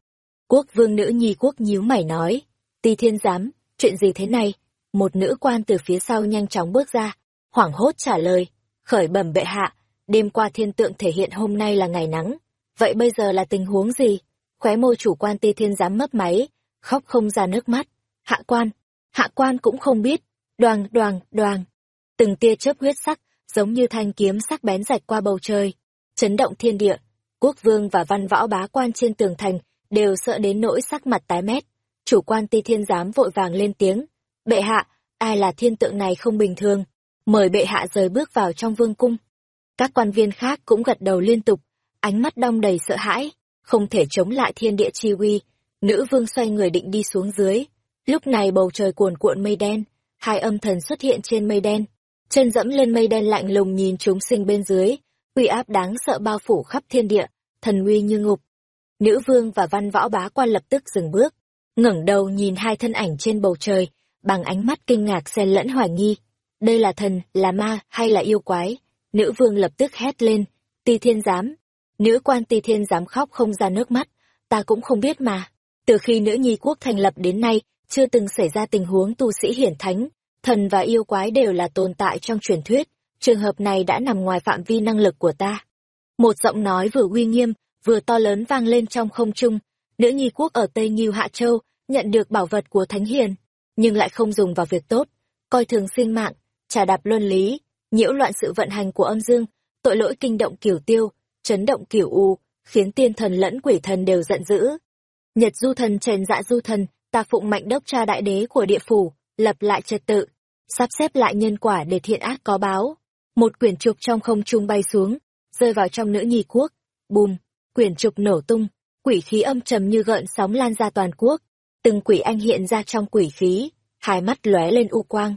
Quốc vương nữ nhi quốc nhíu mày nói, ti thiên giám, chuyện gì thế này? Một nữ quan từ phía sau nhanh chóng bước ra, hoảng hốt trả lời, khởi bẩm bệ hạ, đêm qua thiên tượng thể hiện hôm nay là ngày nắng. Vậy bây giờ là tình huống gì? Khóe môi chủ quan ti thiên giám mấp máy, khóc không ra nước mắt. Hạ quan, hạ quan cũng không biết, đoàn đoàn đoàn Từng tia chớp huyết sắc, giống như thanh kiếm sắc bén rạch qua bầu trời, chấn động thiên địa. Quốc vương và văn võ bá quan trên tường thành đều sợ đến nỗi sắc mặt tái mét. Chủ quan ti thiên giám vội vàng lên tiếng. Bệ hạ, ai là thiên tượng này không bình thường? Mời bệ hạ rời bước vào trong vương cung. Các quan viên khác cũng gật đầu liên tục, ánh mắt đong đầy sợ hãi, không thể chống lại thiên địa chi uy. Nữ vương xoay người định đi xuống dưới. Lúc này bầu trời cuồn cuộn mây đen, hai âm thần xuất hiện trên mây đen. Chân dẫm lên mây đen lạnh lùng nhìn chúng sinh bên dưới, uy áp đáng sợ bao phủ khắp thiên địa, thần uy như ngục. Nữ vương và văn võ bá quan lập tức dừng bước, ngẩng đầu nhìn hai thân ảnh trên bầu trời, bằng ánh mắt kinh ngạc xen lẫn hoài nghi. Đây là thần, là ma hay là yêu quái? Nữ vương lập tức hét lên, ti thiên giám. Nữ quan ti thiên giám khóc không ra nước mắt, ta cũng không biết mà. Từ khi nữ nhi quốc thành lập đến nay, chưa từng xảy ra tình huống tu sĩ hiển thánh, thần và yêu quái đều là tồn tại trong truyền thuyết, trường hợp này đã nằm ngoài phạm vi năng lực của ta. Một giọng nói vừa uy nghiêm, vừa to lớn vang lên trong không trung, nữ nhi quốc ở Tây Nghiêu Hạ Châu nhận được bảo vật của Thánh Hiền, nhưng lại không dùng vào việc tốt, coi thường sinh mạng, trả đạp luân lý, nhiễu loạn sự vận hành của âm dương, tội lỗi kinh động cửu tiêu, chấn động cửu u, khiến tiên thần lẫn quỷ thần đều giận dữ. Nhật du thần trền dạ du thần, ta phụng mạnh đốc cha đại đế của địa phủ, lập lại trật tự, sắp xếp lại nhân quả để thiện ác có báo. Một quyển trục trong không trung bay xuống, rơi vào trong nữ nhi quốc. Bùm, quyển trục nổ tung, quỷ khí âm trầm như gợn sóng lan ra toàn quốc. Từng quỷ anh hiện ra trong quỷ khí, hai mắt lóe lên u quang.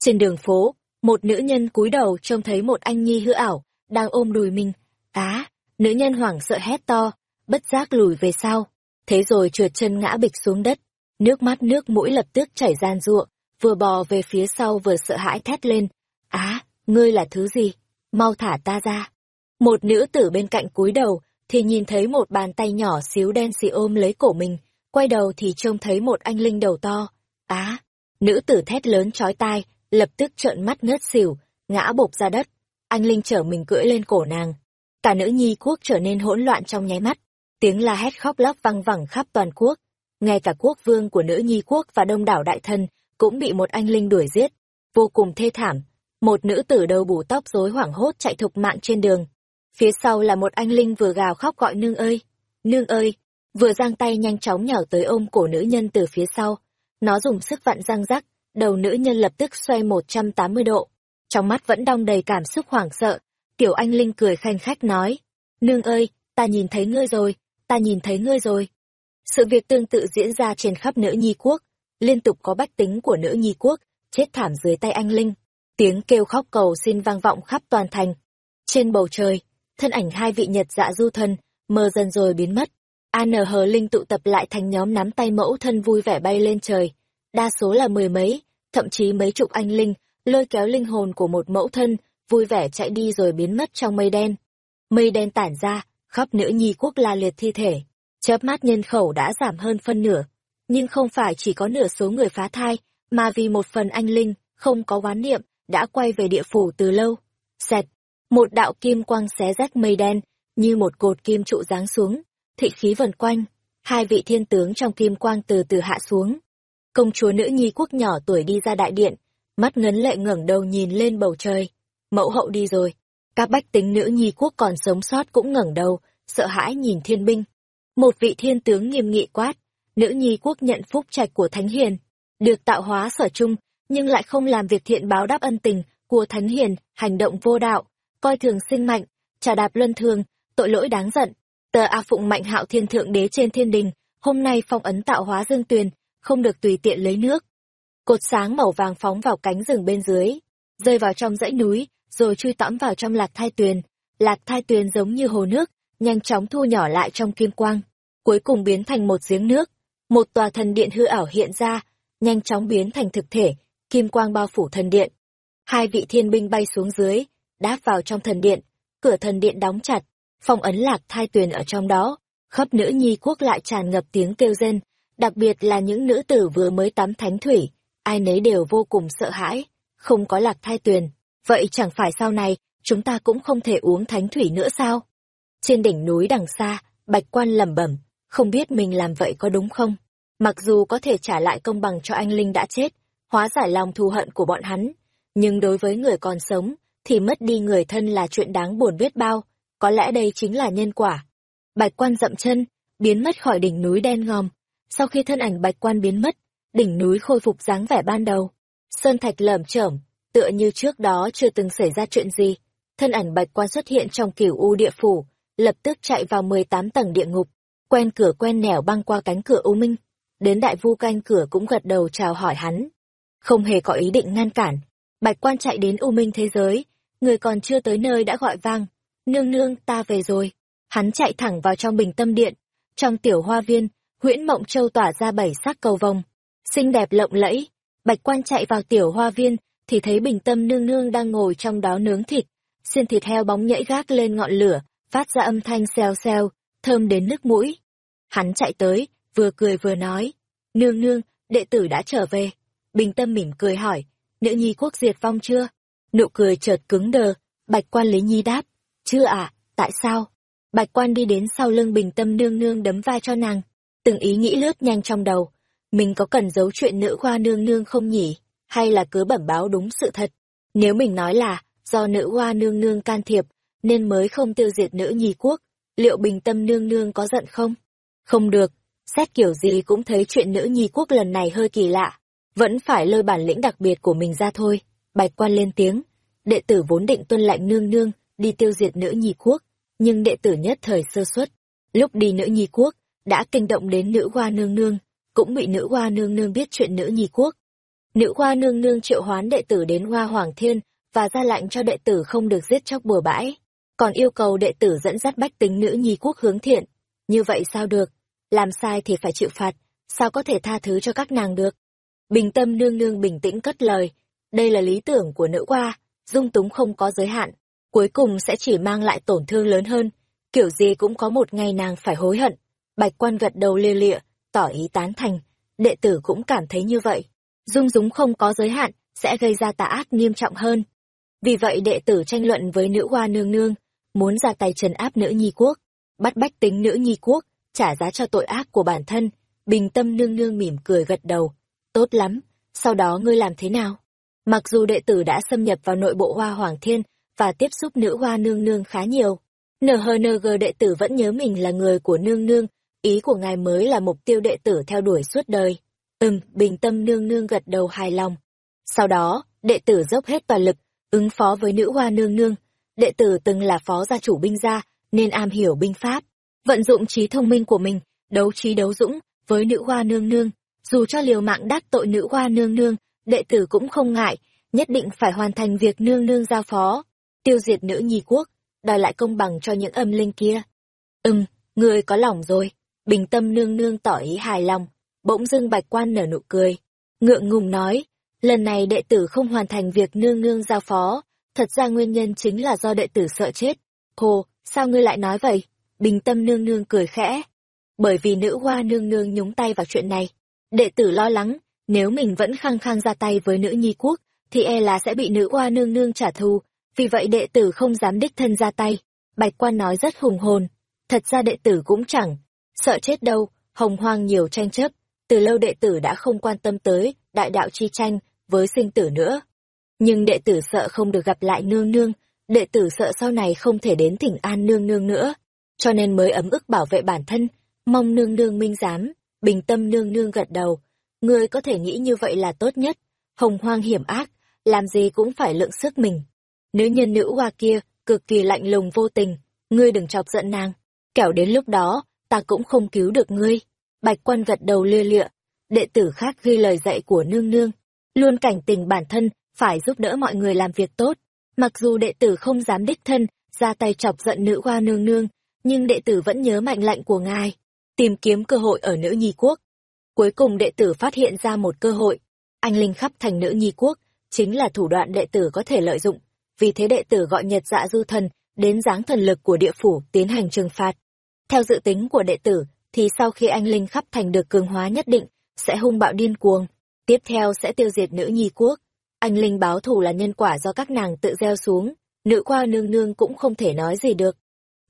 Trên đường phố, một nữ nhân cúi đầu trông thấy một anh nhi hư ảo, đang ôm đùi mình. Á, nữ nhân hoảng sợ hét to, bất giác lùi về sau. Thế rồi trượt chân ngã bịch xuống đất. Nước mắt nước mũi lập tức chảy gian ruộng, vừa bò về phía sau vừa sợ hãi thét lên. Á, ngươi là thứ gì? Mau thả ta ra. Một nữ tử bên cạnh cúi đầu, thì nhìn thấy một bàn tay nhỏ xíu đen xì ôm lấy cổ mình, quay đầu thì trông thấy một anh linh đầu to. Á, nữ tử thét lớn chói tai, lập tức trợn mắt ngất xỉu, ngã bộp ra đất. Anh linh chở mình cưỡi lên cổ nàng. Cả nữ nhi quốc trở nên hỗn loạn trong nháy mắt, tiếng la hét khóc lóc văng vẳng khắp toàn quốc. Ngay cả quốc vương của nữ nhi quốc và đông đảo đại thân cũng bị một anh linh đuổi giết, vô cùng thê thảm. Một nữ tử đầu bù tóc rối hoảng hốt chạy thục mạng trên đường, Phía sau là một anh linh vừa gào khóc gọi nương ơi, nương ơi, vừa giang tay nhanh chóng nhào tới ôm cổ nữ nhân từ phía sau. Nó dùng sức vặn răng rắc, đầu nữ nhân lập tức xoay 180 độ. Trong mắt vẫn đong đầy cảm xúc hoảng sợ, tiểu anh linh cười khanh khách nói, nương ơi, ta nhìn thấy ngươi rồi, ta nhìn thấy ngươi rồi. Sự việc tương tự diễn ra trên khắp nữ nhi quốc, liên tục có bách tính của nữ nhi quốc, chết thảm dưới tay anh linh. Tiếng kêu khóc cầu xin vang vọng khắp toàn thành. Trên bầu trời, thân ảnh hai vị nhật dạ du thân, mờ dần rồi biến mất. An hờ linh tụ tập lại thành nhóm nắm tay mẫu thân vui vẻ bay lên trời. Đa số là mười mấy, thậm chí mấy chục anh linh, lôi kéo linh hồn của một mẫu thân, vui vẻ chạy đi rồi biến mất trong mây đen. Mây đen tản ra, khắp nữ nhi quốc la liệt thi thể. Chớp mắt nhân khẩu đã giảm hơn phân nửa. Nhưng không phải chỉ có nửa số người phá thai, mà vì một phần anh linh, không có quán niệm, đã quay về địa phủ từ lâu. Xẹt, một đạo kim quang xé rách mây đen, như một cột kim trụ giáng xuống, thị khí vần quanh, hai vị thiên tướng trong kim quang từ từ hạ xuống. Công chúa nữ nhi quốc nhỏ tuổi đi ra đại điện, mắt ngấn lệ ngẩng đầu nhìn lên bầu trời. Mẫu hậu đi rồi, các bách tính nữ nhi quốc còn sống sót cũng ngẩng đầu, sợ hãi nhìn thiên binh. Một vị thiên tướng nghiêm nghị quát, nữ nhi quốc nhận phúc trạch của Thánh Hiền, được tạo hóa sở chung, nhưng lại không làm việc thiện báo đáp ân tình của Thánh Hiền, hành động vô đạo, coi thường sinh mạnh, trà đạp luân thường, tội lỗi đáng giận. Tờ A Phụng Mạnh Hạo Thiên Thượng Đế trên thiên đình, hôm nay phong ấn tạo hóa dương tuyền, không được tùy tiện lấy nước. Cột sáng màu vàng phóng vào cánh rừng bên dưới, rơi vào trong dãy núi, rồi chui tõm vào trong lạc thai tuyền. Lạc thai tuyền giống như hồ nước, nhanh chóng thu nhỏ lại trong kim quang, cuối cùng biến thành một giếng nước. Một tòa thần điện hư ảo hiện ra, nhanh chóng biến thành thực thể, kim quang bao phủ thần điện. Hai vị thiên binh bay xuống dưới, đáp vào trong thần điện, cửa thần điện đóng chặt, phong ấn lạc thai tuyền ở trong đó, khắp nữ nhi quốc lại tràn ngập tiếng kêu rên, đặc biệt là những nữ tử vừa mới tắm thánh thủy, ai nấy đều vô cùng sợ hãi, không có lạc thai tuyền, vậy chẳng phải sau này, chúng ta cũng không thể uống thánh thủy nữa sao? Trên đỉnh núi đằng xa, bạch quan lẩm bẩm, không biết mình làm vậy có đúng không? Mặc dù có thể trả lại công bằng cho anh Linh đã chết, hóa giải lòng thù hận của bọn hắn, nhưng đối với người còn sống, thì mất đi người thân là chuyện đáng buồn biết bao, có lẽ đây chính là nhân quả. Bạch quan dậm chân, biến mất khỏi đỉnh núi đen ngòm. Sau khi thân ảnh bạch quan biến mất, đỉnh núi khôi phục dáng vẻ ban đầu. Sơn thạch lởm chởm, tựa như trước đó chưa từng xảy ra chuyện gì. Thân ảnh bạch quan xuất hiện trong kiểu u địa phủ, lập tức chạy vào 18 tầng địa ngục, quen cửa quen nẻo băng qua cánh cửa u minh. Đến đại vu canh cửa cũng gật đầu chào hỏi hắn. Không hề có ý định ngăn cản. Bạch quan chạy đến u minh thế giới, người còn chưa tới nơi đã gọi vang, nương nương ta về rồi. Hắn chạy thẳng vào trong bình tâm điện, trong tiểu hoa viên, huyễn mộng châu tỏa ra bảy sắc cầu vồng, xinh đẹp lộng lẫy. Bạch quan chạy vào tiểu hoa viên, thì thấy bình tâm nương nương đang ngồi trong đó nướng thịt, xiên thịt heo bóng nhảy gác lên ngọn lửa, phát ra âm thanh xèo xèo, thơm đến nước mũi. Hắn chạy tới, vừa cười vừa nói, nương nương, đệ tử đã trở về. Bình tâm mỉm cười hỏi, nữ nhi quốc diệt vong chưa? Nụ cười chợt cứng đờ, bạch quan Lý Nhi đáp, chưa ạ, tại sao? Bạch quan đi đến sau lưng bình tâm nương nương đấm vai cho nàng, từng ý nghĩ lướt nhanh trong đầu. Mình có cần giấu chuyện nữ hoa nương nương không nhỉ? Hay là cứ bẩm báo đúng sự thật? Nếu mình nói là, do nữ hoa nương nương can thiệp, nên mới không tiêu diệt nữ nhi quốc, liệu bình tâm nương nương có giận không? Không được, xét kiểu gì cũng thấy chuyện nữ nhi quốc lần này hơi kỳ lạ. Vẫn phải lôi bản lĩnh đặc biệt của mình ra thôi. Bạch quan lên tiếng, đệ tử vốn định tuân lệnh nương nương, đi tiêu diệt nữ nhi quốc, nhưng đệ tử nhất thời sơ suất. Lúc đi nữ nhi quốc, đã kinh động đến nữ hoa nương nương, cũng bị nữ hoa nương nương biết chuyện nữ nhi quốc. Nữ hoa nương nương triệu hoán đệ tử đến hoa hoàng thiên, và ra lệnh cho đệ tử không được giết chóc bừa bãi, còn yêu cầu đệ tử dẫn dắt bách tính nữ nhi quốc hướng thiện. Như vậy sao được? Làm sai thì phải chịu phạt, sao có thể tha thứ cho các nàng được? Bình tâm nương nương bình tĩnh cất lời, đây là lý tưởng của nữ hoa, dung túng không có giới hạn, cuối cùng sẽ chỉ mang lại tổn thương lớn hơn, kiểu gì cũng có một ngày nàng phải hối hận. Bạch quan gật đầu lia lịa, tỏ ý tán thành, đệ tử cũng cảm thấy như vậy. Dung dúng không có giới hạn, sẽ gây ra tà ác nghiêm trọng hơn. Vì vậy đệ tử tranh luận với nữ hoa nương nương, muốn ra tay trấn áp nữ nhi quốc, bắt bách tính nữ nhi quốc, trả giá cho tội ác của bản thân. Bình tâm nương nương mỉm cười gật đầu. Tốt lắm, sau đó ngươi làm thế nào? Mặc dù đệ tử đã xâm nhập vào nội bộ hoa hoàng thiên và tiếp xúc nữ hoa nương nương khá nhiều, NHNG đệ tử vẫn nhớ mình là người của nương nương, ý của ngài mới là mục tiêu đệ tử theo đuổi suốt đời. Ừm, bình tâm nương nương gật đầu hài lòng. Sau đó, đệ tử dốc hết toàn lực, ứng phó với nữ hoa nương nương. Đệ tử từng là phó gia chủ binh gia, nên am hiểu binh pháp. Vận dụng trí thông minh của mình, đấu trí đấu dũng, với nữ hoa nương nương. Dù cho liều mạng đắc tội nữ hoa nương nương, đệ tử cũng không ngại, nhất định phải hoàn thành việc nương nương giao phó. Tiêu diệt nữ nhi quốc, đòi lại công bằng cho những âm linh kia. Ừm, người có lòng rồi. Bình tâm nương nương tỏ ý hài lòng. Bỗng dưng bạch quan nở nụ cười. Ngượng ngùng nói, lần này đệ tử không hoàn thành việc nương nương giao phó. Thật ra nguyên nhân chính là do đệ tử sợ chết. Hồ, sao ngươi lại nói vậy? Bình tâm nương nương cười khẽ. Bởi vì nữ hoa nương nương nhúng tay vào chuyện này. Đệ tử lo lắng, nếu mình vẫn khăng khăng ra tay với nữ nhi quốc, thì e là sẽ bị nữ hoa nương nương trả thù, vì vậy đệ tử không dám đích thân ra tay. Bạch quan nói rất hùng hồn. Thật ra đệ tử cũng chẳng, sợ chết đâu, hồng hoang nhiều tranh chấp. Từ lâu đệ tử đã không quan tâm tới đại đạo chi tranh với sinh tử nữa. Nhưng đệ tử sợ không được gặp lại nương nương, đệ tử sợ sau này không thể đến thỉnh an nương nương nữa. Cho nên mới ấm ức bảo vệ bản thân, mong nương nương minh giám, bình tâm nương nương gật đầu. Ngươi có thể nghĩ như vậy là tốt nhất, hồng hoang hiểm ác, làm gì cũng phải lượng sức mình. Nữ nhân nữ hoa kia, cực kỳ lạnh lùng vô tình, ngươi đừng chọc giận nàng. Kẻo đến lúc đó, ta cũng không cứu được ngươi. Bạch quan gật đầu lia lịa, đệ tử khác ghi lời dạy của nương nương. Luôn cảnh tình bản thân, phải giúp đỡ mọi người làm việc tốt. Mặc dù đệ tử không dám đích thân, ra tay chọc giận nữ hoa nương nương, nhưng đệ tử vẫn nhớ mệnh lệnh của ngài, tìm kiếm cơ hội ở nữ nhi quốc. Cuối cùng đệ tử phát hiện ra một cơ hội, anh linh khắp thành nữ nhi quốc, chính là thủ đoạn đệ tử có thể lợi dụng vì thế đệ tử gọi Nhật Dạ Du Thần đến giáng thần lực của địa phủ tiến hành trừng phạt. Theo dự tính của đệ tử, thì sau khi anh linh khắp thành được cường hóa nhất định, sẽ hung bạo điên cuồng, tiếp theo sẽ tiêu diệt nữ nhi quốc. Anh linh báo thù là nhân quả do các nàng tự gieo xuống, nữ khoa nương nương cũng không thể nói gì được.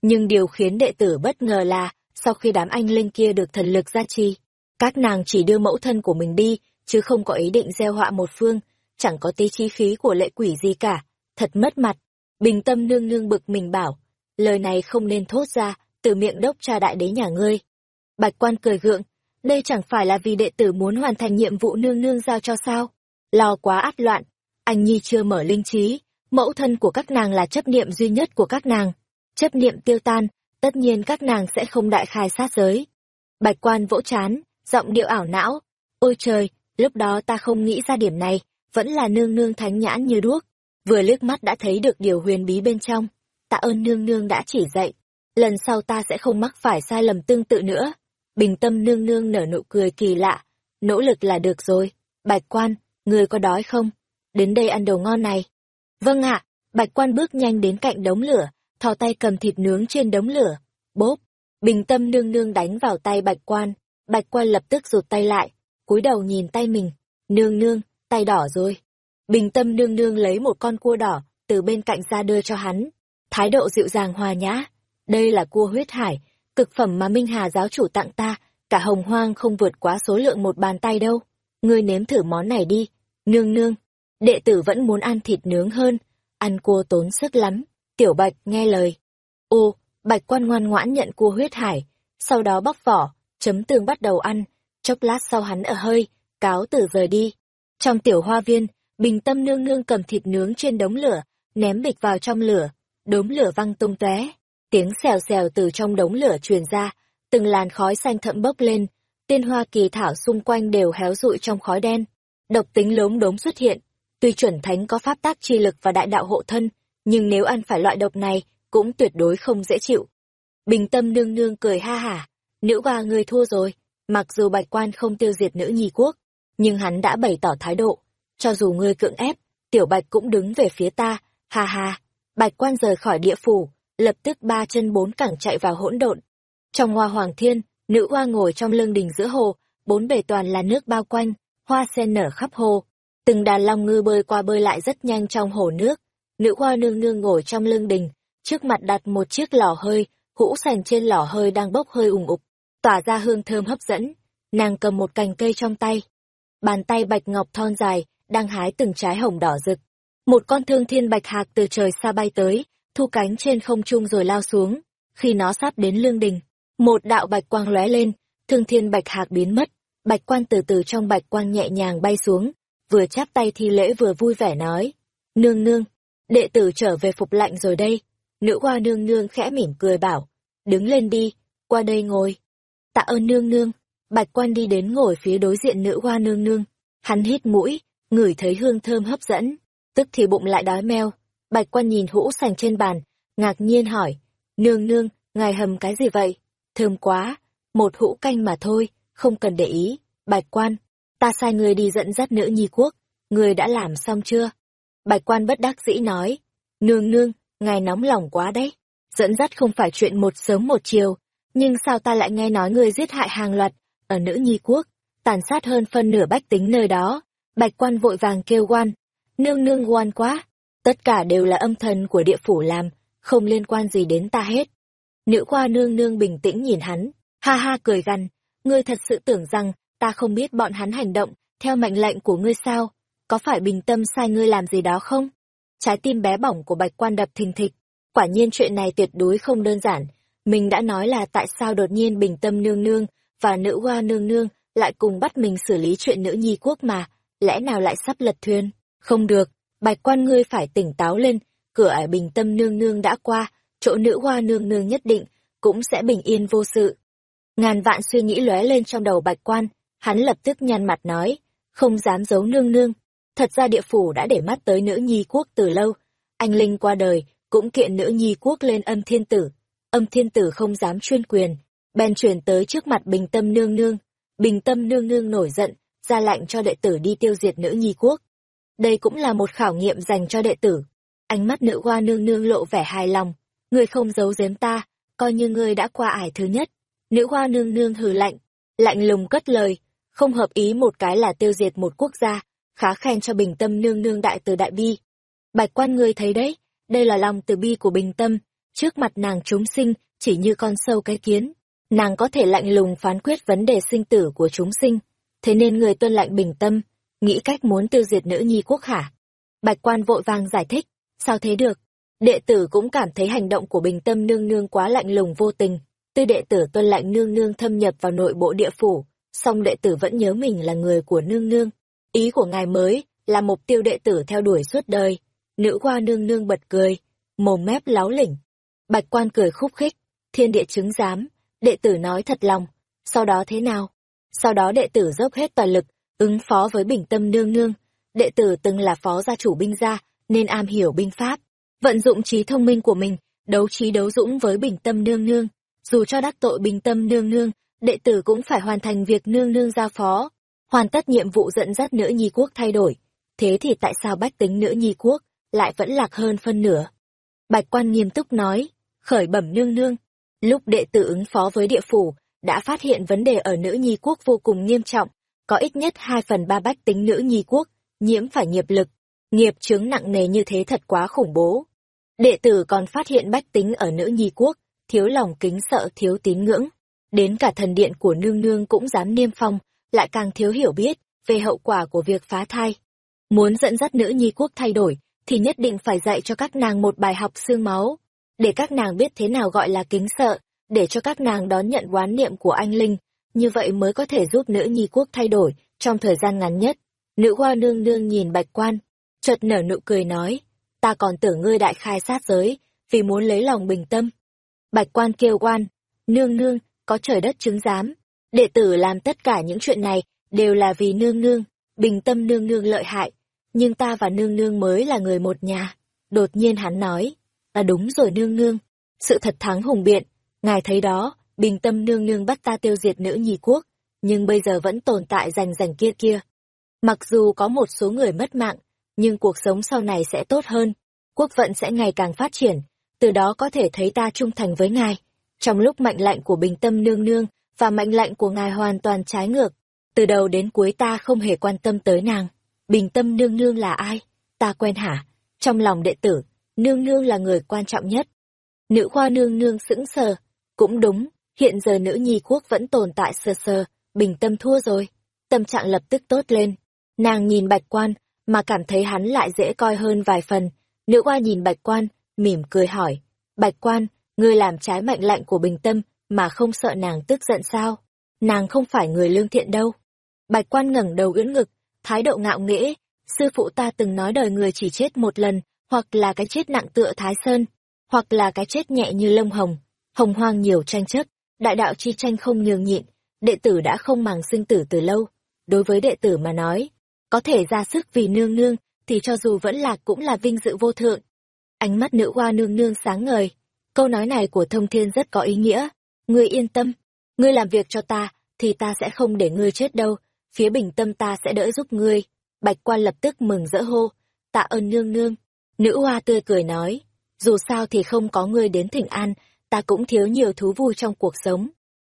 Nhưng điều khiến đệ tử bất ngờ là, sau khi đám anh linh kia được thần lực gia trì, các nàng chỉ đưa mẫu thân của mình đi, chứ không có ý định gieo họa một phương, chẳng có tí chi phí của lệ quỷ gì cả thật mất mặt. Bình tâm nương nương bực mình bảo, lời này không nên thốt ra, từ miệng đốc cha đại đế nhà ngươi. Bạch quan cười gượng, đây chẳng phải là vì đệ tử muốn hoàn thành nhiệm vụ nương nương giao cho sao. Lo quá át loạn, anh Nhi chưa mở linh trí, mẫu thân của các nàng là chấp niệm duy nhất của các nàng. Chấp niệm tiêu tan, tất nhiên các nàng sẽ không đại khai sát giới. Bạch quan vỗ chán, giọng điệu ảo não. Ôi trời, lúc đó ta không nghĩ ra điểm này, vẫn là nương nương thánh nhãn như đuốc vừa liếc mắt đã thấy được điều huyền bí bên trong. Tạ ơn nương nương đã chỉ dạy, lần sau ta sẽ không mắc phải sai lầm tương tự nữa. Bình tâm nương nương nở nụ cười kỳ lạ, nỗ lực là được rồi. Bạch quan, người có đói không? Đến đây ăn đồ ngon này. Vâng ạ, bạch quan bước nhanh đến cạnh đống lửa, thò tay cầm thịt nướng trên đống lửa. Bốp, bình tâm nương nương đánh vào tay bạch quan. Bạch quan lập tức rụt tay lại, cúi đầu nhìn tay mình. Nương nương, tay đỏ rồi. Bình tâm nương nương lấy một con cua đỏ, từ bên cạnh ra đưa cho hắn. Thái độ dịu dàng hòa nhã. Đây là cua huyết hải, cực phẩm mà Minh Hà giáo chủ tặng ta, cả hồng hoang không vượt quá số lượng một bàn tay đâu. Ngươi nếm thử món này đi, nương nương. Đệ tử vẫn muốn ăn thịt nướng hơn, ăn cua tốn sức lắm. Tiểu Bạch nghe lời. Ô, Bạch quan ngoan ngoãn nhận cua huyết hải, sau đó bóc vỏ, chấm tương bắt đầu ăn, chốc lát sau hắn ở hơi, cáo tử rời đi. Trong tiểu hoa viên, Bình tâm nương nương cầm thịt nướng trên đống lửa, ném bịch vào trong lửa, đốm lửa văng tung tóe. Tiếng xèo xèo từ trong đống lửa truyền ra, từng làn khói xanh thẫm bốc lên, tiên hoa kỳ thảo xung quanh đều héo rụi trong khói đen. Độc tính lốm đốm xuất hiện, tuy chuẩn thánh có pháp tác chi lực và đại đạo hộ thân, nhưng nếu ăn phải loại độc này, cũng tuyệt đối không dễ chịu. Bình tâm nương nương cười ha hả, nữ hoa ngươi thua rồi, mặc dù bạch quan không tiêu diệt nữ nhi quốc, nhưng hắn đã bày tỏ thái độ, cho dù ngươi cưỡng ép, tiểu bạch cũng đứng về phía ta, ha ha. Bạch quan rời khỏi địa phủ, lập tức ba chân bốn cẳng chạy vào hỗn độn. Trong hoa hoàng thiên, nữ hoa ngồi trong lưng đình giữa hồ, bốn bề toàn là nước bao quanh, hoa sen nở khắp hồ. Từng đàn long ngư bơi qua bơi lại rất nhanh trong hồ nước. Nữ hoa nương nương ngồi trong lưng đình, trước mặt đặt một chiếc lò hơi, hũ sành trên lò hơi đang bốc hơi ủng ục, tỏa ra hương thơm hấp dẫn. Nàng cầm một cành cây trong tay. Bàn tay bạch ngọc thon dài, đang hái từng trái hồng đỏ rực. Một con thương thiên bạch hạc từ trời xa bay tới, thu cánh trên không trung rồi lao xuống. Khi nó sắp đến lương đình, một đạo bạch quang lóe lên, thương thiên bạch hạc biến mất, bạch quan từ từ trong bạch quang nhẹ nhàng bay xuống, vừa chắp tay thi lễ vừa vui vẻ nói. Nương nương, đệ tử trở về phục lạnh rồi đây. Nữ hoa nương nương khẽ mỉm cười bảo, đứng lên đi, qua đây ngồi. Tạ ơn nương nương, bạch quan đi đến ngồi phía đối diện nữ hoa nương nương. Hắn hít mũi, ngửi thấy hương thơm hấp dẫn, tức thì bụng lại đói meo. Bạch quan nhìn hũ sành trên bàn, ngạc nhiên hỏi, nương nương, ngài hầm cái gì vậy? Thơm quá, một hũ canh mà thôi, không cần để ý. Bạch quan, ta sai người đi dẫn dắt nữ nhi quốc, người đã làm xong chưa? Bạch quan bất đắc dĩ nói, nương nương, ngài nóng lòng quá đấy. Dẫn dắt không phải chuyện một sớm một chiều, nhưng sao ta lại nghe nói người giết hại hàng loạt ở nữ nhi quốc, tàn sát hơn phân nửa bách tính nơi đó. Bạch quan vội vàng kêu quan, nương nương quan quá, tất cả đều là âm thần của địa phủ làm, không liên quan gì đến ta hết. Nữ khoa nương nương bình tĩnh nhìn hắn, ha ha cười gằn, ngươi thật sự tưởng rằng ta không biết bọn hắn hành động theo mệnh lệnh của ngươi sao? Có phải bình tâm sai ngươi làm gì đó không? Trái tim bé bỏng của bạch quan đập thình thịch, quả nhiên chuyện này tuyệt đối không đơn giản. Mình đã nói là tại sao đột nhiên bình tâm nương nương và nữ hoa nương nương lại cùng bắt mình xử lý chuyện nữ nhi quốc mà, lẽ nào lại sắp lật thuyền? Không được, bạch quan ngươi phải tỉnh táo lên, cửa ải bình tâm nương nương đã qua, chỗ nữ hoa nương nương nhất định, cũng sẽ bình yên vô sự. Ngàn vạn suy nghĩ lóe lên trong đầu bạch quan, hắn lập tức nhăn mặt nói, không dám giấu nương nương. Thật ra địa phủ đã để mắt tới nữ nhi quốc từ lâu, anh Linh qua đời, cũng kiện nữ nhi quốc lên âm thiên tử. Âm thiên tử không dám chuyên quyền, bèn chuyển tới trước mặt bình tâm nương nương. Bình tâm nương nương nổi giận, ra lệnh cho đệ tử đi tiêu diệt nữ nhi quốc. Đây cũng là một khảo nghiệm dành cho đệ tử. Ánh mắt nữ hoa nương nương lộ vẻ hài lòng. Người không giấu giếm ta, coi như ngươi đã qua ải thứ nhất. Nữ hoa nương nương hừ lạnh, lạnh lùng cất lời, không hợp ý một cái là tiêu diệt một quốc gia, khá khen cho bình tâm nương nương đại từ đại bi. Bạch quan ngươi thấy đấy, đây là lòng từ bi của bình tâm, trước mặt nàng chúng sinh, chỉ như con sâu cái kiến. Nàng có thể lạnh lùng phán quyết vấn đề sinh tử của chúng sinh, thế nên người tuân lạnh bình tâm, nghĩ cách muốn tiêu diệt nữ nhi quốc hả? Bạch quan vội vàng giải thích, sao thế được? Đệ tử cũng cảm thấy hành động của bình tâm nương nương quá lạnh lùng vô tình, tư đệ tử tuân lạnh nương nương thâm nhập vào nội bộ địa phủ, song đệ tử vẫn nhớ mình là người của nương nương. Ý của ngài mới là mục tiêu đệ tử theo đuổi suốt đời. Nữ hoa nương nương bật cười, mồm mép láo lỉnh. Bạch quan cười khúc khích, thiên địa chứng giám, đệ tử nói thật lòng. Sau đó thế nào? Sau đó đệ tử dốc hết toàn lực, ứng phó với bình tâm nương nương. Đệ tử từng là phó gia chủ binh gia, nên am hiểu binh pháp. Vận dụng trí thông minh của mình, đấu trí đấu dũng với bình tâm nương nương. Dù cho đắc tội bình tâm nương nương, đệ tử cũng phải hoàn thành việc nương nương giao phó. Hoàn tất nhiệm vụ dẫn dắt nữ nhi quốc thay đổi. Thế thì tại sao bách tính nữ nhi quốc lại vẫn lạc hơn phân nửa? Bạch quan nghiêm túc nói, khởi bẩm nương nương. Lúc đệ tử ứng phó với địa phủ, đã phát hiện vấn đề ở nữ nhi quốc vô cùng nghiêm trọng, có ít nhất hai phần ba bách tính nữ nhi quốc, nhiễm phải nghiệp lực. Nghiệp chướng nặng nề như thế thật quá khủng bố. Đệ tử còn phát hiện bách tính ở nữ nhi quốc, thiếu lòng kính sợ thiếu tín ngưỡng. Đến cả thần điện của nương nương cũng dám niêm phong, lại càng thiếu hiểu biết về hậu quả của việc phá thai. Muốn dẫn dắt nữ nhi quốc thay đổi, thì nhất định phải dạy cho các nàng một bài học xương máu, để các nàng biết thế nào gọi là kính sợ, để cho các nàng đón nhận quán niệm của anh Linh, như vậy mới có thể giúp nữ nhi quốc thay đổi trong thời gian ngắn nhất. Nữ hoa nương nương nhìn bạch quan, chợt nở nụ cười nói, ta còn tưởng ngươi đại khai sát giới, vì muốn lấy lòng bình tâm. Bạch quan kêu oan, nương nương, có trời đất chứng giám. Đệ tử làm tất cả những chuyện này đều là vì nương nương, bình tâm nương nương lợi hại, nhưng ta và nương nương mới là người một nhà. Đột nhiên hắn nói, à đúng rồi nương nương, sự thật thắng hùng biện, ngài thấy đó, bình tâm nương nương bắt ta tiêu diệt nữ nhi quốc, nhưng bây giờ vẫn tồn tại rành rành kia kia. Mặc dù có một số người mất mạng, nhưng cuộc sống sau này sẽ tốt hơn, quốc vận sẽ ngày càng phát triển, từ đó có thể thấy ta trung thành với ngài. Trong lúc mạnh lạnh của bình tâm nương nương và mạnh lạnh của ngài hoàn toàn trái ngược, từ đầu đến cuối ta không hề quan tâm tới nàng. Bình tâm nương nương là ai? Ta quen hả? Trong lòng đệ tử, nương nương là người quan trọng nhất. Nữ khoa nương nương sững sờ. Cũng đúng, hiện giờ nữ nhi quốc vẫn tồn tại sờ sờ bình tâm thua rồi. Tâm trạng lập tức tốt lên. Nàng nhìn bạch quan, mà cảm thấy hắn lại dễ coi hơn vài phần. Nữ khoa nhìn bạch quan, mỉm cười hỏi. Bạch quan, ngươi làm trái mệnh lệnh của bình tâm, mà không sợ nàng tức giận sao? Nàng không phải người lương thiện đâu. Bạch quan ngẩng đầu ưỡn ngực, thái độ ngạo nghễ. Sư phụ ta từng nói đời người chỉ chết một lần, hoặc là cái chết nặng tựa Thái Sơn, hoặc là cái chết nhẹ như lông hồng. Hồng hoang nhiều tranh chấp, đại đạo chi tranh không nhường nhịn, đệ tử đã không màng sinh tử từ lâu. Đối với đệ tử mà nói, có thể ra sức vì nương nương, thì cho dù vẫn lạc cũng là vinh dự vô thượng. Ánh mắt nữ hoa nương nương sáng ngời. Câu nói này của thông thiên rất có ý nghĩa. Ngươi yên tâm, ngươi làm việc cho ta, thì ta sẽ không để ngươi chết đâu, phía bình tâm ta sẽ đỡ giúp ngươi. Bạch quan lập tức mừng rỡ hô, tạ ơn nương nương. Nữ hoa tươi cười nói, dù sao thì không có ngươi đến thỉnh an, ta cũng thiếu nhiều thú vui trong cuộc sống.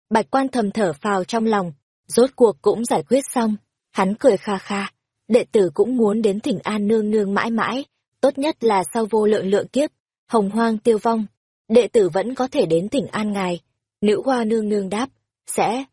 Bạch quan thầm thở phào trong lòng, rốt cuộc cũng giải quyết xong. Hắn cười kha kha, đệ tử cũng muốn đến thỉnh an nương nương mãi mãi, tốt nhất là sau vô lượng lượng kiếp, hồng hoang tiêu vong. Đệ tử vẫn có thể đến thỉnh an ngài. Nữ hoa nương nương đáp, sẽ.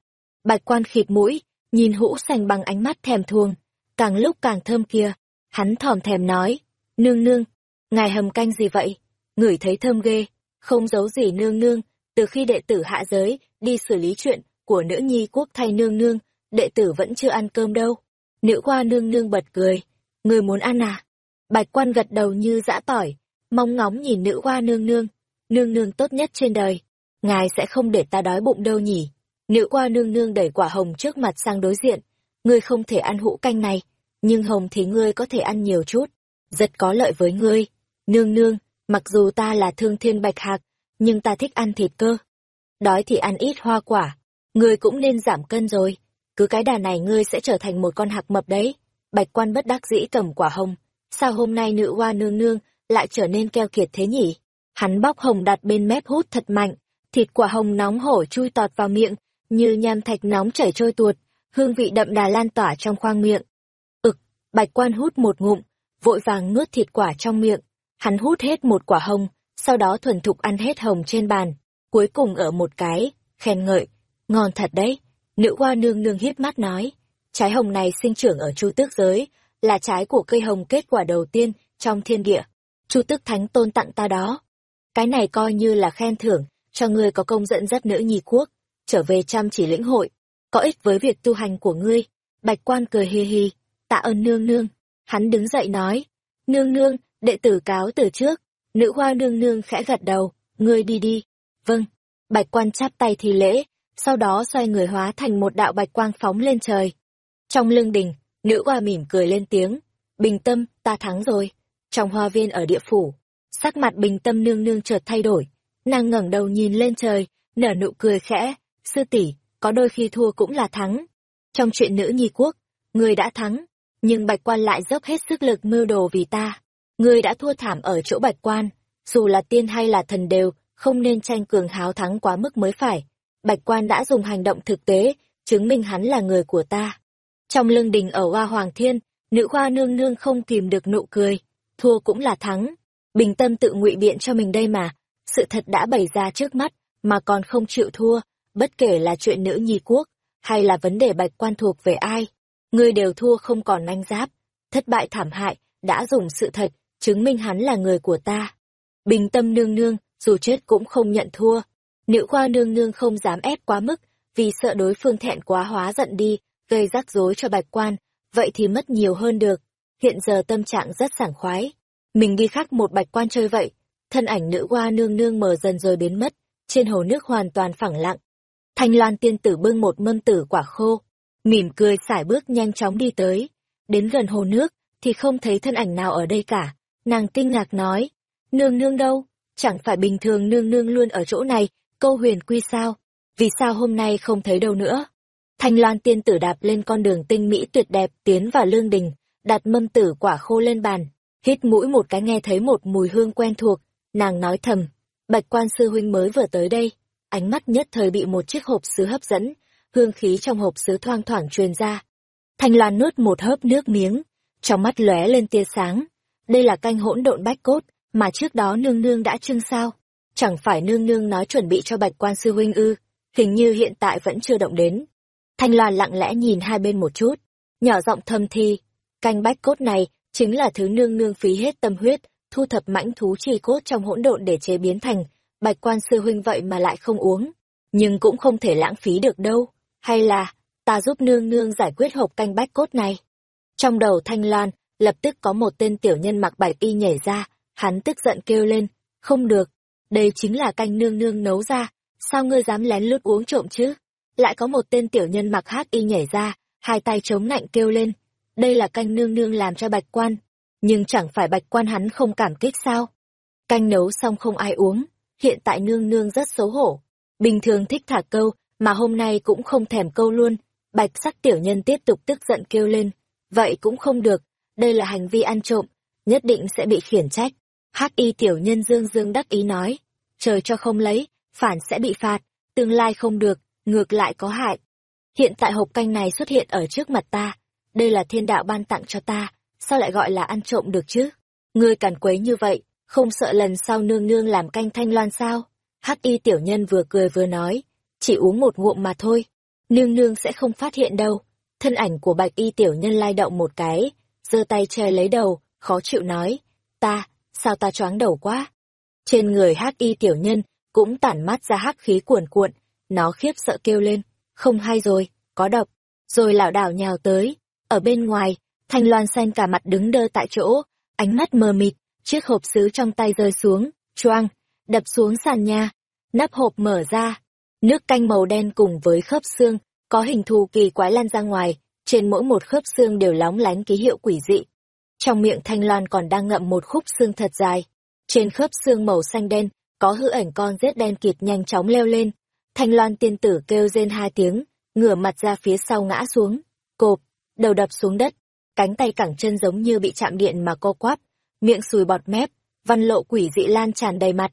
Bạch quan khịt mũi, nhìn hũ sành bằng ánh mắt thèm thuồng, càng lúc càng thơm kia. Hắn thòm thèm nói, nương nương, ngài hầm canh gì vậy? Ngửi thấy thơm ghê, không giấu gì nương nương, từ khi đệ tử hạ giới, đi xử lý chuyện của nữ nhi quốc thay nương nương, đệ tử vẫn chưa ăn cơm đâu. Nữ hoa nương nương bật cười, người muốn ăn à? Bạch quan gật đầu như dã tỏi, mong ngóng nhìn nữ hoa nương nương, nương nương tốt nhất trên đời. Ngài sẽ không để ta đói bụng đâu nhỉ? Nữ qua nương nương đẩy quả hồng trước mặt sang đối diện. Ngươi không thể ăn hũ canh này, nhưng hồng thì ngươi có thể ăn nhiều chút. Rất có lợi với ngươi. Nương nương, mặc dù ta là thương thiên bạch hạc, nhưng ta thích ăn thịt cơ. Đói thì ăn ít hoa quả. Ngươi cũng nên giảm cân rồi. Cứ cái đà này ngươi sẽ trở thành một con hạc mập đấy. Bạch quan bất đắc dĩ cầm quả hồng. Sao hôm nay nữ hoa nương nương lại trở nên keo kiệt thế nhỉ? Hắn bóc hồng đặt bên mép hút thật mạnh, thịt quả hồng nóng hổi chui tọt vào miệng, như nham thạch nóng chảy trôi tuột, hương vị đậm đà lan tỏa trong khoang miệng. Ực, bạch quan hút một ngụm, vội vàng nuốt thịt quả trong miệng. Hắn hút hết một quả hồng, sau đó thuần thục ăn hết hồng trên bàn, cuối cùng ở một cái, khen ngợi, ngon thật đấy. Nữ hoa nương nương hiếp mắt nói, trái hồng này sinh trưởng ở chu tước giới, là trái của cây hồng kết quả đầu tiên trong thiên địa. Chu Tức thánh tôn tặng ta đó. Cái này coi như là khen thưởng, cho ngươi có công dẫn dắt nữ nhi quốc, trở về chăm chỉ lĩnh hội, có ích với việc tu hành của ngươi. Bạch quan cười hi hi, tạ ơn nương nương. Hắn đứng dậy nói, nương nương, đệ tử cáo từ trước. Nữ hoa nương nương khẽ gật đầu, ngươi đi đi. Vâng, bạch quan chắp tay thi lễ, sau đó xoay người hóa thành một đạo bạch quang phóng lên trời. Trong lương đình, nữ hoa mỉm cười lên tiếng, bình tâm, ta thắng rồi. Trong hoa viên ở địa phủ, sắc mặt bình tâm nương nương chợt thay đổi, nàng ngẩng đầu nhìn lên trời, nở nụ cười khẽ, sư tỷ có đôi khi thua cũng là thắng. Trong chuyện nữ nhi quốc, ngươi đã thắng, nhưng bạch quan lại dốc hết sức lực mưu đồ vì ta. Ngươi đã thua thảm ở chỗ bạch quan, dù là tiên hay là thần đều, không nên tranh cường háo thắng quá mức mới phải. Bạch quan đã dùng hành động thực tế, chứng minh hắn là người của ta. Trong lưng đình ở Hoa Hoàng Thiên, nữ khoa nương nương không kìm được nụ cười, thua cũng là thắng. Bình tâm tự ngụy biện cho mình đây mà, sự thật đã bày ra trước mắt, mà còn không chịu thua, bất kể là chuyện nữ nhi quốc, hay là vấn đề bạch quan thuộc về ai, ngươi đều thua không còn nanh giáp, thất bại thảm hại, đã dùng sự thật, chứng minh hắn là người của ta. Bình tâm nương nương, dù chết cũng không nhận thua, nữ khoa nương nương không dám ép quá mức, vì sợ đối phương thẹn quá hóa giận đi, gây rắc rối cho bạch quan, vậy thì mất nhiều hơn được. Hiện giờ tâm trạng rất sảng khoái. Mình đi khắc một bạch quan chơi vậy, thân ảnh nữ hoa nương nương mờ dần rồi biến mất, trên hồ nước hoàn toàn phẳng lặng. Thanh Loan tiên tử bưng một mâm tử quả khô, mỉm cười sải bước nhanh chóng đi tới. Đến gần hồ nước, thì không thấy thân ảnh nào ở đây cả. Nàng kinh ngạc nói, nương nương đâu, chẳng phải bình thường nương nương luôn ở chỗ này, câu huyền quy sao, vì sao hôm nay không thấy đâu nữa. Thanh Loan tiên tử đạp lên con đường tinh mỹ tuyệt đẹp tiến vào lương đình, đặt mâm tử quả khô lên bàn, hít mũi một cái nghe thấy một mùi hương quen thuộc, nàng nói thầm, bạch quan sư huynh mới vừa tới đây, ánh mắt nhất thời bị một chiếc hộp sứ hấp dẫn, hương khí trong hộp sứ thoang thoảng truyền ra. Thanh Loan nuốt một hớp nước miếng, trong mắt lóe lên tia sáng. Đây là canh hỗn độn bách cốt, mà trước đó nương nương đã trưng sao? Chẳng phải nương nương nói chuẩn bị cho bạch quan sư huynh ư, hình như hiện tại vẫn chưa động đến. Thanh Loan lặng lẽ nhìn hai bên một chút, nhỏ giọng thầm thi, canh bách cốt này chính là thứ nương nương phí hết tâm huyết, thu thập mãnh thú chi cốt trong hỗn độn để chế biến thành, bạch quan sư huynh vậy mà lại không uống, nhưng cũng không thể lãng phí được đâu, hay là, ta giúp nương nương giải quyết hộp canh bách cốt này. Trong đầu Thanh Loan, lập tức có một tên tiểu nhân mặc bạch y nhảy ra, hắn tức giận kêu lên, không được, đây chính là canh nương nương nấu ra, sao ngươi dám lén lút uống trộm chứ? Lại có một tên tiểu nhân mặc hát y nhảy ra, hai tay chống nạnh kêu lên, đây là canh nương nương làm cho bạch quan, nhưng chẳng phải bạch quan hắn không cảm kích sao? Canh nấu xong không ai uống, hiện tại nương nương rất xấu hổ, bình thường thích thả câu, mà hôm nay cũng không thèm câu luôn, bạch sắc tiểu nhân tiếp tục tức giận kêu lên, vậy cũng không được, đây là hành vi ăn trộm, nhất định sẽ bị khiển trách. Hắc y tiểu nhân dương dương đắc ý nói, trời cho không lấy, phản sẽ bị phạt, tương lai không được, ngược lại có hại. Hiện tại hộp canh này xuất hiện ở trước mặt ta, đây là thiên đạo ban tặng cho ta, sao lại gọi là ăn trộm được chứ? Ngươi càn quấy như vậy, không sợ lần sau nương nương làm canh thanh loan sao? Hắc y tiểu nhân vừa cười vừa nói, chỉ uống một ngụm mà thôi, nương nương sẽ không phát hiện đâu. Thân ảnh của bạch y tiểu nhân lai động một cái, giơ tay che lấy đầu, khó chịu nói, ta, sao ta choáng đầu quá. Trên người hắc y tiểu nhân cũng tản mát ra hắc khí cuồn cuộn, nó khiếp sợ kêu lên, không hay rồi, có độc, rồi lảo đảo nhào tới. Ở bên ngoài, thanh loan xanh cả mặt đứng đơ tại chỗ, ánh mắt mờ mịt, chiếc hộp sứ trong tay rơi xuống, choang, đập xuống sàn nhà, nắp hộp mở ra, nước canh màu đen cùng với khớp xương, có hình thù kỳ quái lan ra ngoài, trên mỗi một khớp xương đều lóng lánh ký hiệu quỷ dị. Trong miệng Thanh Loan còn đang ngậm một khúc xương thật dài. Trên khớp xương màu xanh đen, có hư ảnh con rết đen kịt nhanh chóng leo lên. Thanh Loan tiên tử kêu rên hai tiếng, ngửa mặt ra phía sau ngã xuống. Cộp, đầu đập xuống đất, cánh tay cẳng chân giống như bị chạm điện mà co quắp, miệng sùi bọt mép, văn lộ quỷ dị lan tràn đầy mặt.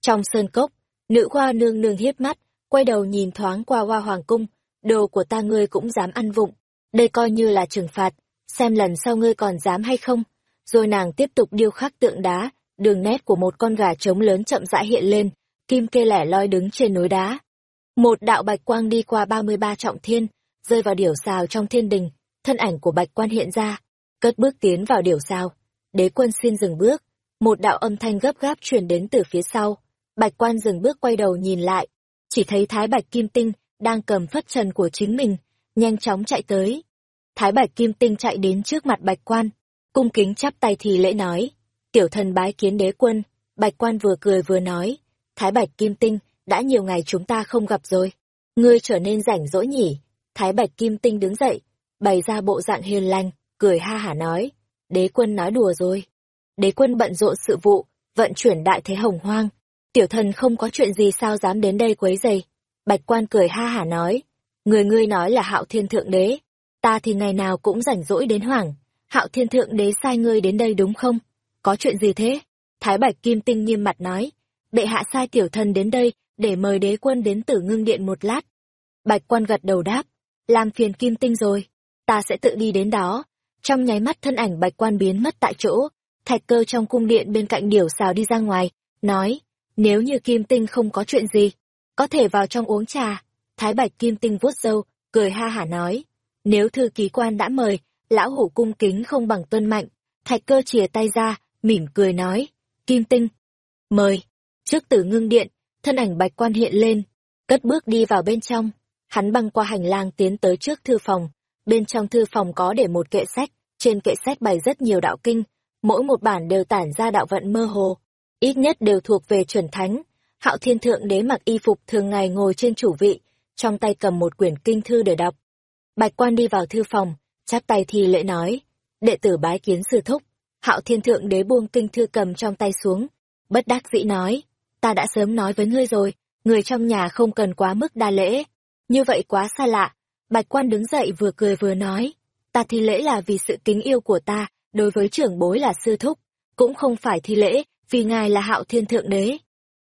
Trong sơn cốc, nữ hoa nương nương hiếp mắt, quay đầu nhìn thoáng qua hoa hoàng cung, đồ của ta ngươi cũng dám ăn vụng, đây coi như là trừng phạt, xem lần sau ngươi còn dám hay không. Rồi nàng tiếp tục điêu khắc tượng đá, đường nét của một con gà trống lớn chậm rãi hiện lên, kim kê lẻ loi đứng trên núi đá. Một đạo bạch quang đi qua ba mươi ba trọng thiên, rơi vào điểu xào trong thiên đình, thân ảnh của bạch quan hiện ra, cất bước tiến vào điểu xào. Đế quân xin dừng bước, một đạo âm thanh gấp gáp truyền đến từ phía sau. Bạch quan dừng bước quay đầu nhìn lại, chỉ thấy thái bạch kim tinh đang cầm phất trần của chính mình, nhanh chóng chạy tới. Thái Bạch Kim Tinh chạy đến trước mặt Bạch Quan, cung kính chắp tay thì lễ nói, tiểu thần bái kiến đế quân, Bạch Quan vừa cười vừa nói, Thái Bạch Kim Tinh, đã nhiều ngày chúng ta không gặp rồi, ngươi trở nên rảnh rỗi nhỉ, Thái Bạch Kim Tinh đứng dậy, bày ra bộ dạng hiền lành, cười ha hả nói, đế quân nói đùa rồi. Đế quân bận rộn sự vụ, vận chuyển đại thế hồng hoang, tiểu thần không có chuyện gì sao dám đến đây quấy giày. Bạch quan cười ha hả nói, người ngươi nói là hạo thiên thượng đế, ta thì ngày nào cũng rảnh rỗi đến hoảng, hạo thiên thượng đế sai ngươi đến đây đúng không? Có chuyện gì thế? Thái Bạch Kim Tinh nghiêm mặt nói, bệ hạ sai tiểu thần đến đây, để mời đế quân đến tử ngưng điện một lát. Bạch quan gật đầu đáp, làm phiền Kim Tinh rồi, ta sẽ tự đi đến đó. Trong nháy mắt thân ảnh bạch quan biến mất tại chỗ, thạch cơ trong cung điện bên cạnh điểu xào đi ra ngoài, nói, nếu như Kim Tinh không có chuyện gì, có thể vào trong uống trà. Thái Bạch Kim Tinh vuốt râu, cười ha hả nói, nếu thư ký quan đã mời, lão hủ cung kính không bằng tuân mạnh. Thạch cơ chìa tay ra, mỉm cười nói, Kim Tinh, mời. Trước tử ngưng điện, thân ảnh bạch quan hiện lên, cất bước đi vào bên trong. Hắn băng qua hành lang tiến tới trước thư phòng. Bên trong thư phòng có để một kệ sách, trên kệ sách bày rất nhiều đạo kinh, mỗi một bản đều tản ra đạo vận mơ hồ, ít nhất đều thuộc về chuẩn thánh. Hạo Thiên Thượng Đế mặc y phục thường ngày ngồi trên chủ vị, trong tay cầm một quyển kinh thư để đọc. Bạch quan đi vào thư phòng, chắp tay thi lễ nói, đệ tử bái kiến sư thúc. Hạo Thiên Thượng Đế buông kinh thư cầm trong tay xuống, bất đắc dĩ nói, ta đã sớm nói với ngươi rồi, người trong nhà không cần quá mức đa lễ. Như vậy quá xa lạ. Bạch quan đứng dậy vừa cười vừa nói, ta thi lễ là vì sự kính yêu của ta, đối với trưởng bối là sư thúc, cũng không phải thi lễ, vì ngài là hạo thiên thượng đế.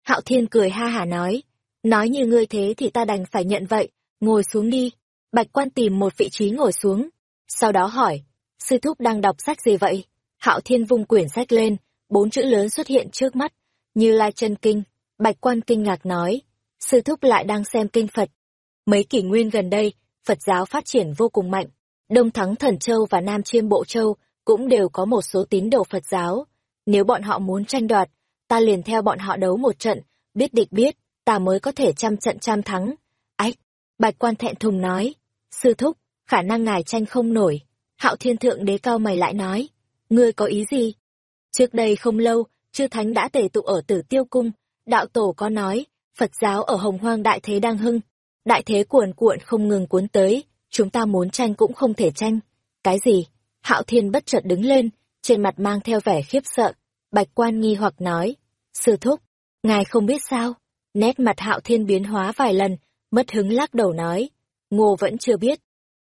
Hạo thiên cười ha hả nói, nói như ngươi thế thì ta đành phải nhận vậy, ngồi xuống đi. Bạch quan tìm một vị trí ngồi xuống, sau đó hỏi, sư thúc đang đọc sách gì vậy? Hạo thiên vung quyển sách lên, bốn chữ lớn xuất hiện trước mắt, như lai chân kinh. Bạch quan kinh ngạc nói, sư thúc lại đang xem kinh Phật. Mấy kỷ nguyên gần đây, Phật giáo phát triển vô cùng mạnh. Đông Thắng Thần Châu và Nam Chiêm Bộ Châu cũng đều có một số tín đồ Phật giáo. Nếu bọn họ muốn tranh đoạt, ta liền theo bọn họ đấu một trận, biết địch biết, ta mới có thể trăm trận trăm thắng. Ách! Bạch quan thẹn thùng nói. Sư thúc, khả năng ngài tranh không nổi. Hạo thiên thượng đế cao mày lại nói. Ngươi có ý gì? Trước đây không lâu, chư thánh đã tề tụ ở tử tiêu cung. Đạo tổ có nói, Phật giáo ở hồng hoang đại thế đang hưng. Đại thế cuồn cuộn không ngừng cuốn tới, chúng ta muốn tranh cũng không thể tranh. Cái gì? Hạo Thiên bất chợt đứng lên, trên mặt mang theo vẻ khiếp sợ. Bạch quan nghi hoặc nói, sư thúc, ngài không biết sao? Nét mặt Hạo Thiên biến hóa vài lần, mất hứng lắc đầu nói, ngô vẫn chưa biết.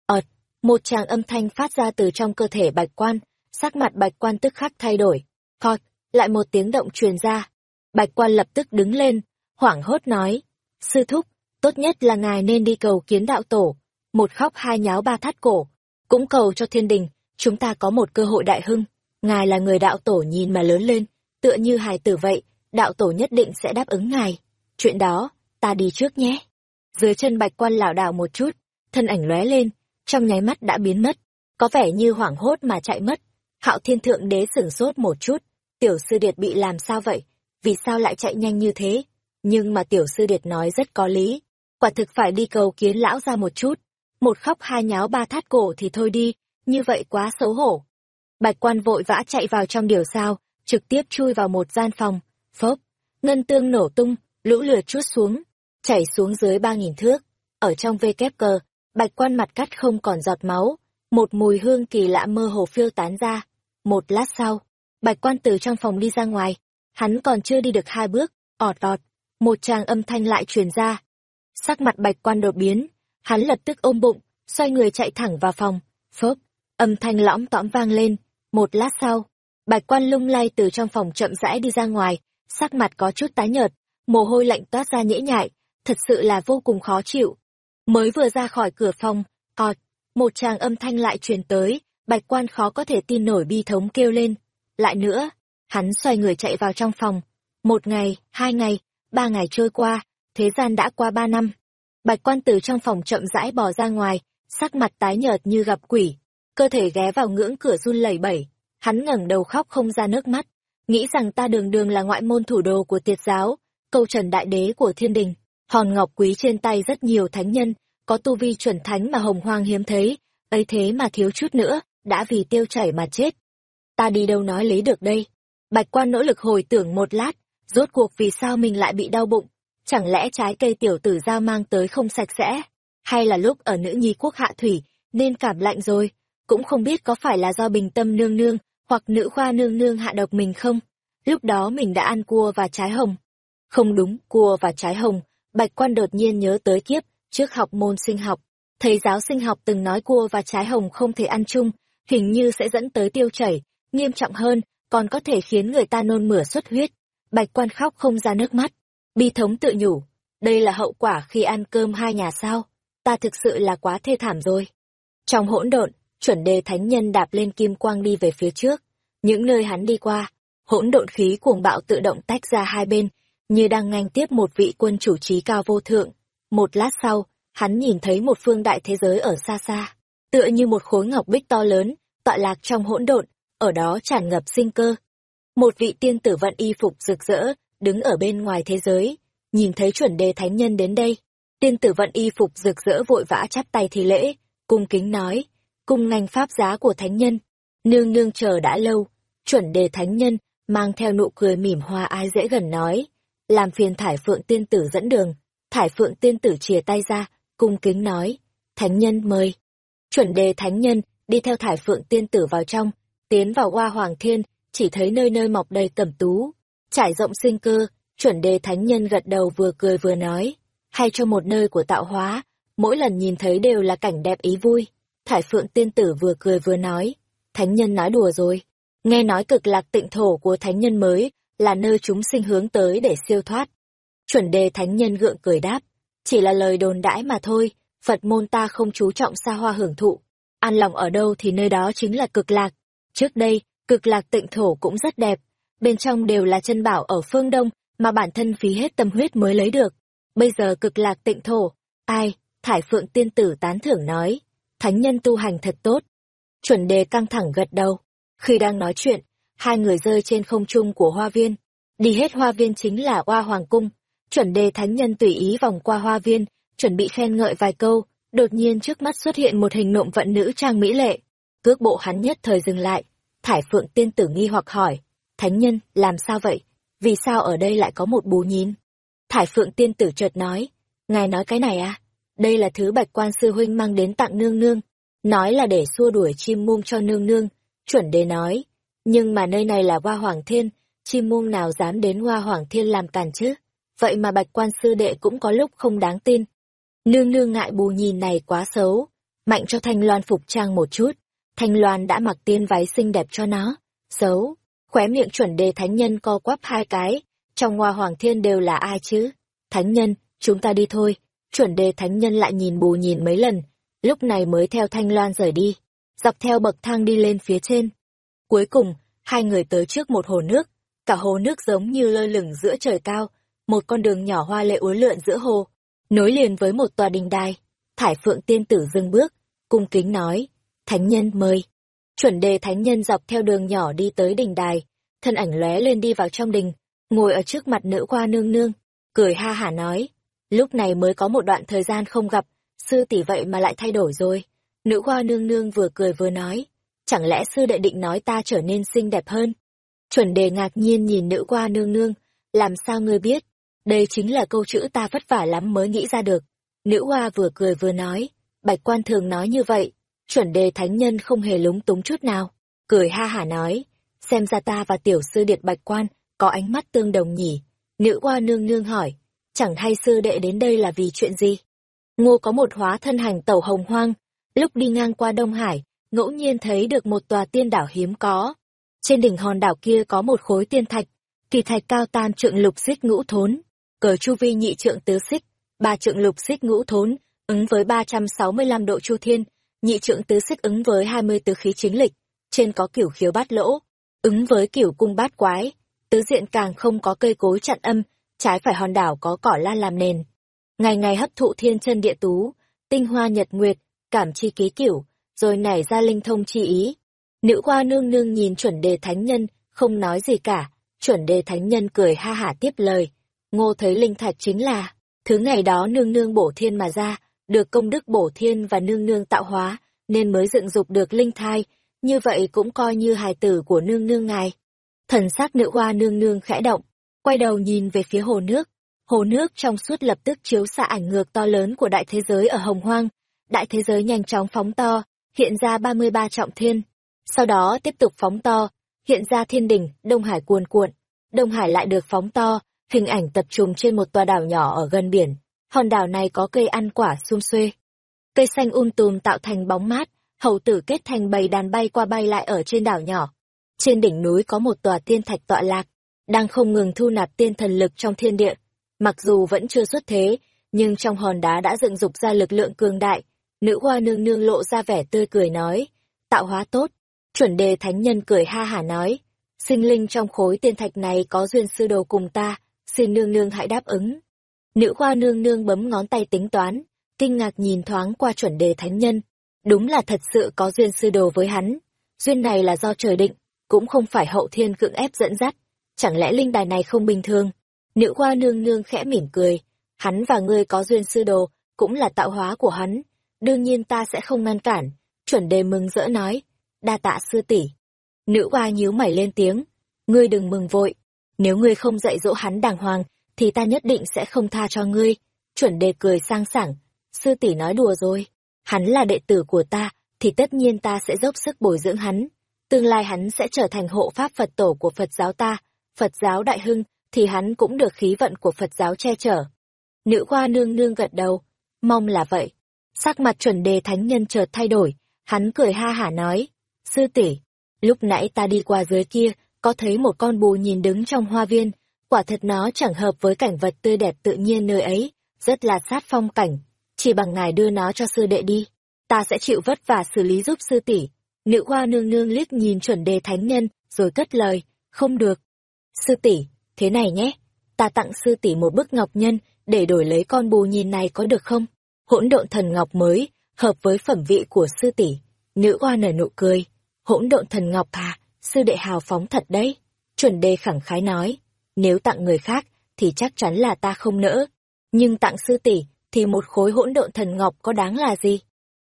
ợt, một tràng âm thanh phát ra từ trong cơ thể bạch quan, sắc mặt bạch quan tức khắc thay đổi. Khọt, lại một tiếng động truyền ra. Bạch quan lập tức đứng lên, hoảng hốt nói, sư thúc, tốt nhất là ngài nên đi cầu kiến đạo tổ, một khóc hai nháo ba thắt cổ, cũng cầu cho thiên đình, chúng ta có một cơ hội đại hưng. Ngài là người đạo tổ nhìn mà lớn lên, tựa như hài tử vậy, đạo tổ nhất định sẽ đáp ứng ngài. Chuyện đó, ta đi trước nhé. Dưới chân bạch quan lảo đảo một chút, thân ảnh lóe lên, trong nháy mắt đã biến mất, có vẻ như hoảng hốt mà chạy mất. Hạo thiên thượng đế sửng sốt một chút, tiểu sư điệt bị làm sao vậy? Vì sao lại chạy nhanh như thế? Nhưng mà tiểu sư điệt nói rất có lý, quả thực phải đi cầu kiến lão ra một chút. Một khóc hai nháo ba thắt cổ thì thôi đi, như vậy quá xấu hổ. Bạch quan vội vã chạy vào trong điều sao, trực tiếp chui vào một gian phòng, phốp, ngân tương nổ tung, lũ lửa chút xuống, chảy xuống dưới ba nghìn thước. Ở trong vê kép cờ, bạch quan mặt cắt không còn giọt máu, một mùi hương kỳ lạ mơ hồ phiêu tán ra. Một lát sau, bạch quan từ trong phòng đi ra ngoài, hắn còn chưa đi được hai bước, ọt ọt, một tràng âm thanh lại truyền ra. Sắc mặt bạch quan đột biến, hắn lập tức ôm bụng, xoay người chạy thẳng vào phòng, phớp, âm thanh lõm tõm vang lên, một lát sau, bạch quan lung lay từ trong phòng chậm rãi đi ra ngoài, sắc mặt có chút tái nhợt, mồ hôi lạnh toát ra nhễ nhại, thật sự là vô cùng khó chịu. Mới vừa ra khỏi cửa phòng, ọt, một tràng âm thanh lại truyền tới, bạch quan khó có thể tin nổi bi thống kêu lên. Lại nữa, hắn xoay người chạy vào trong phòng. Một ngày, hai ngày, ba ngày trôi qua, thế gian đã qua ba năm. Bạch quan từ trong phòng chậm rãi bò ra ngoài, sắc mặt tái nhợt như gặp quỷ, cơ thể ghé vào ngưỡng cửa run lẩy bẩy. Hắn ngẩng đầu khóc không ra nước mắt, nghĩ rằng ta đường đường là ngoại môn thủ đồ của tiệt giáo, câu trần đại đế của thiên đình, hòn ngọc quý trên tay rất nhiều thánh nhân, có tu vi chuẩn thánh mà hồng hoang hiếm thấy, ấy thế mà thiếu chút nữa, đã vì tiêu chảy mà chết. Ta đi đâu nói lấy được đây? Bạch quan nỗ lực hồi tưởng một lát, rốt cuộc vì sao mình lại bị đau bụng, chẳng lẽ trái cây tiểu tử giao mang tới không sạch sẽ, hay là lúc ở nữ nhi quốc hạ thủy, nên cảm lạnh rồi, cũng không biết có phải là do bình tâm nương nương, hoặc nữ khoa nương nương hạ độc mình không? Lúc đó mình đã ăn cua và trái hồng. Không đúng, cua và trái hồng, bạch quan đột nhiên nhớ tới kiếp, trước học môn sinh học. Thầy giáo sinh học từng nói cua và trái hồng không thể ăn chung, hình như sẽ dẫn tới tiêu chảy, nghiêm trọng hơn, còn có thể khiến người ta nôn mửa xuất huyết. Bạch quan khóc không ra nước mắt. Bi thống tự nhủ, đây là hậu quả khi ăn cơm hai nhà sao, ta thực sự là quá thê thảm rồi. Trong hỗn độn, chuẩn đề thánh nhân đạp lên kim quang đi về phía trước, những nơi hắn đi qua, hỗn độn khí cuồng bạo tự động tách ra hai bên, như đang nghênh tiếp một vị quân chủ trí cao vô thượng. Một lát sau, hắn nhìn thấy một phương đại thế giới ở xa xa, tựa như một khối ngọc bích to lớn, tọa lạc trong hỗn độn, ở đó tràn ngập sinh cơ. Một vị tiên tử vận y phục rực rỡ, đứng ở bên ngoài thế giới, nhìn thấy chuẩn đề thánh nhân đến đây. Tiên tử vận y phục rực rỡ vội vã chắp tay thì lễ, cung kính nói, cung ngành pháp giá của thánh nhân. Nương nương chờ đã lâu, chuẩn đề thánh nhân, mang theo nụ cười mỉm hoa ai dễ gần nói, làm phiền thải phượng tiên tử dẫn đường. Thải phượng tiên tử chìa tay ra, cung kính nói, thánh nhân mời. Chuẩn đề thánh nhân, đi theo thải phượng tiên tử vào trong, tiến vào hoa hoàng thiên, chỉ thấy nơi nơi mọc đầy cẩm tú, trải rộng sinh cơ, chuẩn đề thánh nhân gật đầu vừa cười vừa nói, hay cho một nơi của tạo hóa, mỗi lần nhìn thấy đều là cảnh đẹp ý vui. Thải phượng tiên tử vừa cười vừa nói, thánh nhân nói đùa rồi, nghe nói cực lạc tịnh thổ của thánh nhân mới, là nơi chúng sinh hướng tới để siêu thoát. Chuẩn đề thánh nhân gượng cười đáp, chỉ là lời đồn đãi mà thôi, Phật môn ta không chú trọng xa hoa hưởng thụ, an lòng ở đâu thì nơi đó chính là cực lạc. Trước đây, cực lạc tịnh thổ cũng rất đẹp, bên trong đều là chân bảo ở phương Đông mà bản thân phí hết tâm huyết mới lấy được. Bây giờ cực lạc tịnh thổ, ai, Thải Phượng tiên tử tán thưởng nói, thánh nhân tu hành thật tốt. Chuẩn đề căng thẳng gật đầu, khi đang nói chuyện, hai người rơi trên không trung của hoa viên. Đi hết hoa viên chính là hoa hoàng cung, chuẩn đề thánh nhân tùy ý vòng qua hoa viên, chuẩn bị khen ngợi vài câu, đột nhiên trước mắt xuất hiện một hình nộm vận nữ trang mỹ lệ. Cước bộ hắn nhất thời dừng lại, thải phượng tiên tử nghi hoặc hỏi, thánh nhân, làm sao vậy? Vì sao ở đây lại có một bù nhìn? Thải phượng tiên tử chợt nói, ngài nói cái này à? Đây là thứ bạch quan sư huynh mang đến tặng nương nương. Nói là để xua đuổi chim muông cho nương nương. Chuẩn đề nói, nhưng mà nơi này là hoa hoàng thiên, chim muông nào dám đến hoa hoàng thiên làm càn chứ? Vậy mà bạch quan sư đệ cũng có lúc không đáng tin. Nương nương ngại bù nhìn này quá xấu. Mạnh cho Thanh Loan phục trang một chút. Thanh Loan đã mặc tiên váy xinh đẹp cho nó. Xấu. Khóe miệng chuẩn đề thánh nhân co quắp hai cái. Trong hoa hoàng thiên đều là ai chứ? Thánh nhân, chúng ta đi thôi. Chuẩn đề thánh nhân lại nhìn bù nhìn mấy lần. Lúc này mới theo Thanh Loan rời đi. Dọc theo bậc thang đi lên phía trên. Cuối cùng, hai người tới trước một hồ nước. Cả hồ nước giống như lơ lửng giữa trời cao. Một con đường nhỏ hoa lệ uốn lượn giữa hồ nối liền với một tòa đình đài. Thải Phượng tiên tử dừng bước, cung kính nói, thánh nhân mời. Chuẩn đề thánh nhân dọc theo đường nhỏ đi tới đình đài, thân ảnh lóe lên đi vào trong đình, ngồi ở trước mặt nữ qua nương nương, cười ha hả nói, lúc này mới có một đoạn thời gian không gặp, sư tỷ vậy mà lại thay đổi rồi. Nữ khoa nương nương vừa cười vừa nói, chẳng lẽ sư đệ định nói ta trở nên xinh đẹp hơn? Chuẩn đề ngạc nhiên nhìn nữ khoa nương nương, làm sao ngươi biết? Đây chính là câu chữ ta vất vả lắm mới nghĩ ra được. Nữ hoa vừa cười vừa nói, bạch quan thường nói như vậy, chuẩn đề thánh nhân không hề lúng túng chút nào. Cười ha hả nói, xem ra ta và tiểu sư điệt bạch quan, có ánh mắt tương đồng nhỉ. Nữ hoa nương nương hỏi, chẳng hay sư đệ đến đây là vì chuyện gì? Ngô có một hóa thân hành tẩu hồng hoang, lúc đi ngang qua Đông Hải, ngẫu nhiên thấy được một tòa tiên đảo hiếm có. Trên đỉnh hòn đảo kia có một khối tiên thạch, kỳ thạch cao tam trượng lục xích ngũ thốn, cờ chu vi nhị trượng tứ xích, ba trượng lục xích ngũ thốn, ứng với 365 độ chu thiên, nhị trượng tứ xích ứng với 20 tứ khí chính lịch, trên có kiểu khiếu bát lỗ, ứng với kiểu cung bát quái, tứ diện càng không có cây cối chặn âm, trái phải hòn đảo có cỏ lan làm nền. Ngày ngày hấp thụ thiên chân địa tú, tinh hoa nhật nguyệt, cảm chi ký kiểu, rồi nảy ra linh thông chi ý. Nữ hoa nương nương nhìn chuẩn đề thánh nhân, không nói gì cả, chuẩn đề thánh nhân cười ha hả tiếp lời, Ngô thấy linh thạch chính là, thứ ngày đó nương nương bổ thiên mà ra, được công đức bổ thiên và nương nương tạo hóa, nên mới dựng dục được linh thai, như vậy cũng coi như hài tử của nương nương ngài. Thần sắc nữ hoa nương nương khẽ động, quay đầu nhìn về phía hồ nước. Hồ nước trong suốt lập tức chiếu xạ ảnh ngược to lớn của đại thế giới ở hồng hoang. Đại thế giới nhanh chóng phóng to, hiện ra 33 trọng thiên. Sau đó tiếp tục phóng to, hiện ra thiên đỉnh, Đông Hải cuồn cuộn. Đông Hải lại được phóng to, Hình ảnh tập trung trên một tòa đảo nhỏ ở gần biển. Hòn đảo này có cây ăn quả xum xuê. Cây xanh um tùm tạo thành bóng mát, hầu tử kết thành bầy đàn bay qua bay lại ở trên đảo nhỏ. Trên đỉnh núi có một tòa tiên thạch tọa lạc, đang không ngừng thu nạp tiên thần lực trong thiên địa. Mặc dù vẫn chưa xuất thế, nhưng trong hòn đá đã dựng dục ra lực lượng cường đại. Nữ hoa nương nương lộ ra vẻ tươi cười nói, tạo hóa tốt. Chuẩn đề thánh nhân cười ha hả nói, sinh linh trong khối tiên thạch này có duyên sư đồ cùng ta, xin nương nương hãy đáp ứng. Nữ khoa nương nương bấm ngón tay tính toán, kinh ngạc nhìn thoáng qua chuẩn đề thánh nhân. Đúng là thật sự có duyên sư đồ với hắn. Duyên này là do trời định, cũng không phải hậu thiên cưỡng ép dẫn dắt. Chẳng lẽ linh đài này không bình thường? Nữ khoa nương nương khẽ mỉm cười. Hắn và ngươi có duyên sư đồ, cũng là tạo hóa của hắn. Đương nhiên ta sẽ không ngăn cản. Chuẩn đề mừng rỡ nói. Đa tạ sư tỷ. Nữ hoa nhíu mày lên tiếng. Ngươi đừng mừng vội nếu ngươi không dạy dỗ hắn đàng hoàng, thì ta nhất định sẽ không tha cho ngươi. Chuẩn đề cười sang sảng, sư tỷ nói đùa rồi. Hắn là đệ tử của ta, thì tất nhiên ta sẽ dốc sức bồi dưỡng hắn. Tương lai hắn sẽ trở thành hộ pháp Phật tổ của Phật giáo ta, Phật giáo đại hưng, thì hắn cũng được khí vận của Phật giáo che chở. Nữ hoa nương nương gật đầu, mong là vậy. Sắc mặt chuẩn đề thánh nhân chợt thay đổi, hắn cười ha hả nói, sư tỷ, lúc nãy ta đi qua dưới kia, có thấy một con bù nhìn đứng trong hoa viên, quả thật nó chẳng hợp với cảnh vật tươi đẹp tự nhiên nơi ấy, rất là sát phong cảnh, chỉ bằng ngài đưa nó cho sư đệ đi, ta sẽ chịu vất vả xử lý giúp sư tỷ. Nữ hoa nương nương liếc nhìn chuẩn đề thánh nhân, rồi cất lời, không được. Sư tỷ, thế này nhé, ta tặng sư tỷ một bức ngọc nhân, để đổi lấy con bù nhìn này có được không? Hỗn độn thần ngọc mới, hợp với phẩm vị của sư tỷ. Nữ hoa nở nụ cười, hỗn độn thần ngọc à, sư đệ hào phóng thật đấy. Chuẩn đề khẳng khái nói, nếu tặng người khác, thì chắc chắn là ta không nỡ. Nhưng tặng sư tỷ, thì một khối hỗn độn thần ngọc có đáng là gì?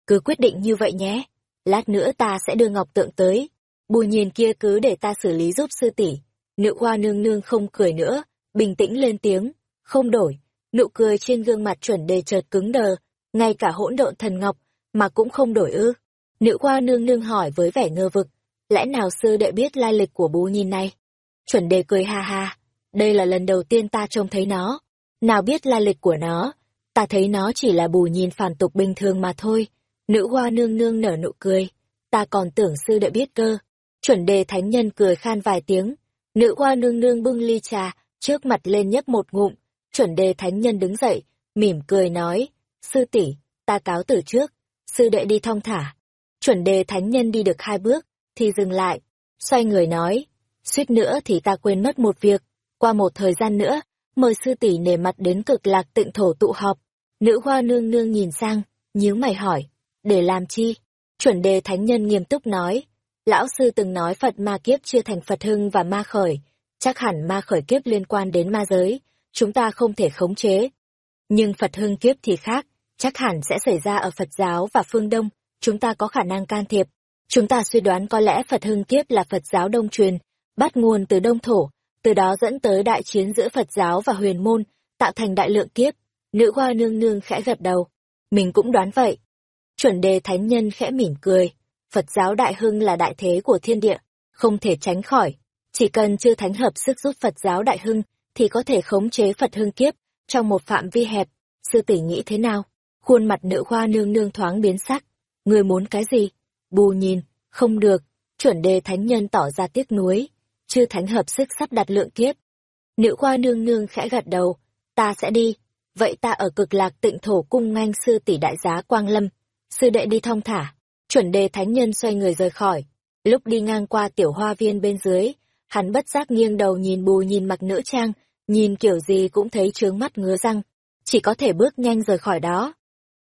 Cứ quyết định như vậy nhé. Lát nữa ta sẽ đưa ngọc tượng tới. Bùi nhìn kia cứ để ta xử lý giúp sư tỷ. Nữ hoa nương nương không cười nữa, bình tĩnh lên tiếng, không đổi. Nụ cười trên gương mặt chuẩn đề chợt cứng đờ, ngay cả hỗn độn thần ngọc, mà cũng không đổi ư. Nữ hoa nương nương hỏi với vẻ ngơ vực, lẽ nào sư đệ biết lai lịch của bù nhìn này? Chuẩn đề cười ha ha, đây là lần đầu tiên ta trông thấy nó. Nào biết lai lịch của nó, ta thấy nó chỉ là bù nhìn phản tục bình thường mà thôi. Nữ hoa nương nương nở nụ cười, ta còn tưởng sư đệ biết cơ. Chuẩn đề thánh nhân cười khan vài tiếng, nữ hoa nương nương bưng ly trà, trước mặt lên nhấp một ngụm, chuẩn đề thánh nhân đứng dậy, mỉm cười nói, sư tỷ ta cáo từ trước, sư đệ đi thong thả. Chuẩn đề thánh nhân đi được hai bước, thì dừng lại, xoay người nói, suýt nữa thì ta quên mất một việc, qua một thời gian nữa, mời sư tỷ nề mặt đến cực lạc tịnh thổ tụ họp. Nữ hoa nương nương nhìn sang, nhíu mày hỏi, để làm chi? Chuẩn đề thánh nhân nghiêm túc nói, lão sư từng nói Phật ma kiếp chưa thành Phật hưng và ma khởi, chắc hẳn ma khởi kiếp liên quan đến ma giới, chúng ta không thể khống chế. Nhưng Phật hưng kiếp thì khác, chắc hẳn sẽ xảy ra ở Phật giáo và phương Đông, chúng ta có khả năng can thiệp. Chúng ta suy đoán có lẽ Phật hưng kiếp là Phật giáo Đông truyền, bắt nguồn từ Đông Thổ, từ đó dẫn tới đại chiến giữa Phật giáo và huyền môn, tạo thành đại lượng kiếp. Nữ hoa nương nương khẽ gật đầu. Mình cũng đoán vậy. Chuẩn đề thánh nhân khẽ mỉm cười. Phật giáo đại hưng là đại thế của thiên địa, không thể tránh khỏi. Chỉ cần chưa thánh hợp sức giúp Phật giáo đại hưng, thì có thể khống chế Phật hưng kiếp, trong một phạm vi hẹp. Sư tỷ nghĩ thế nào? Khuôn mặt nữ hoa nương nương thoáng biến sắc. Người muốn cái gì? Bù nhìn, không được. Chuẩn đề thánh nhân tỏ ra tiếc nuối. Chư thánh hợp sức sắp đặt lượng kiếp. Nữ khoa nương nương khẽ gật đầu. Ta sẽ đi. Vậy ta ở cực lạc tịnh thổ cung nganh sư tỷ đại giá Quang Lâm. Sư đệ đi thong thả. Chuẩn đề thánh nhân xoay người rời khỏi. Lúc đi ngang qua tiểu hoa viên bên dưới, hắn bất giác nghiêng đầu nhìn bù nhìn mặc nữ trang, nhìn kiểu gì cũng thấy trướng mắt ngứa răng, chỉ có thể bước nhanh rời khỏi đó.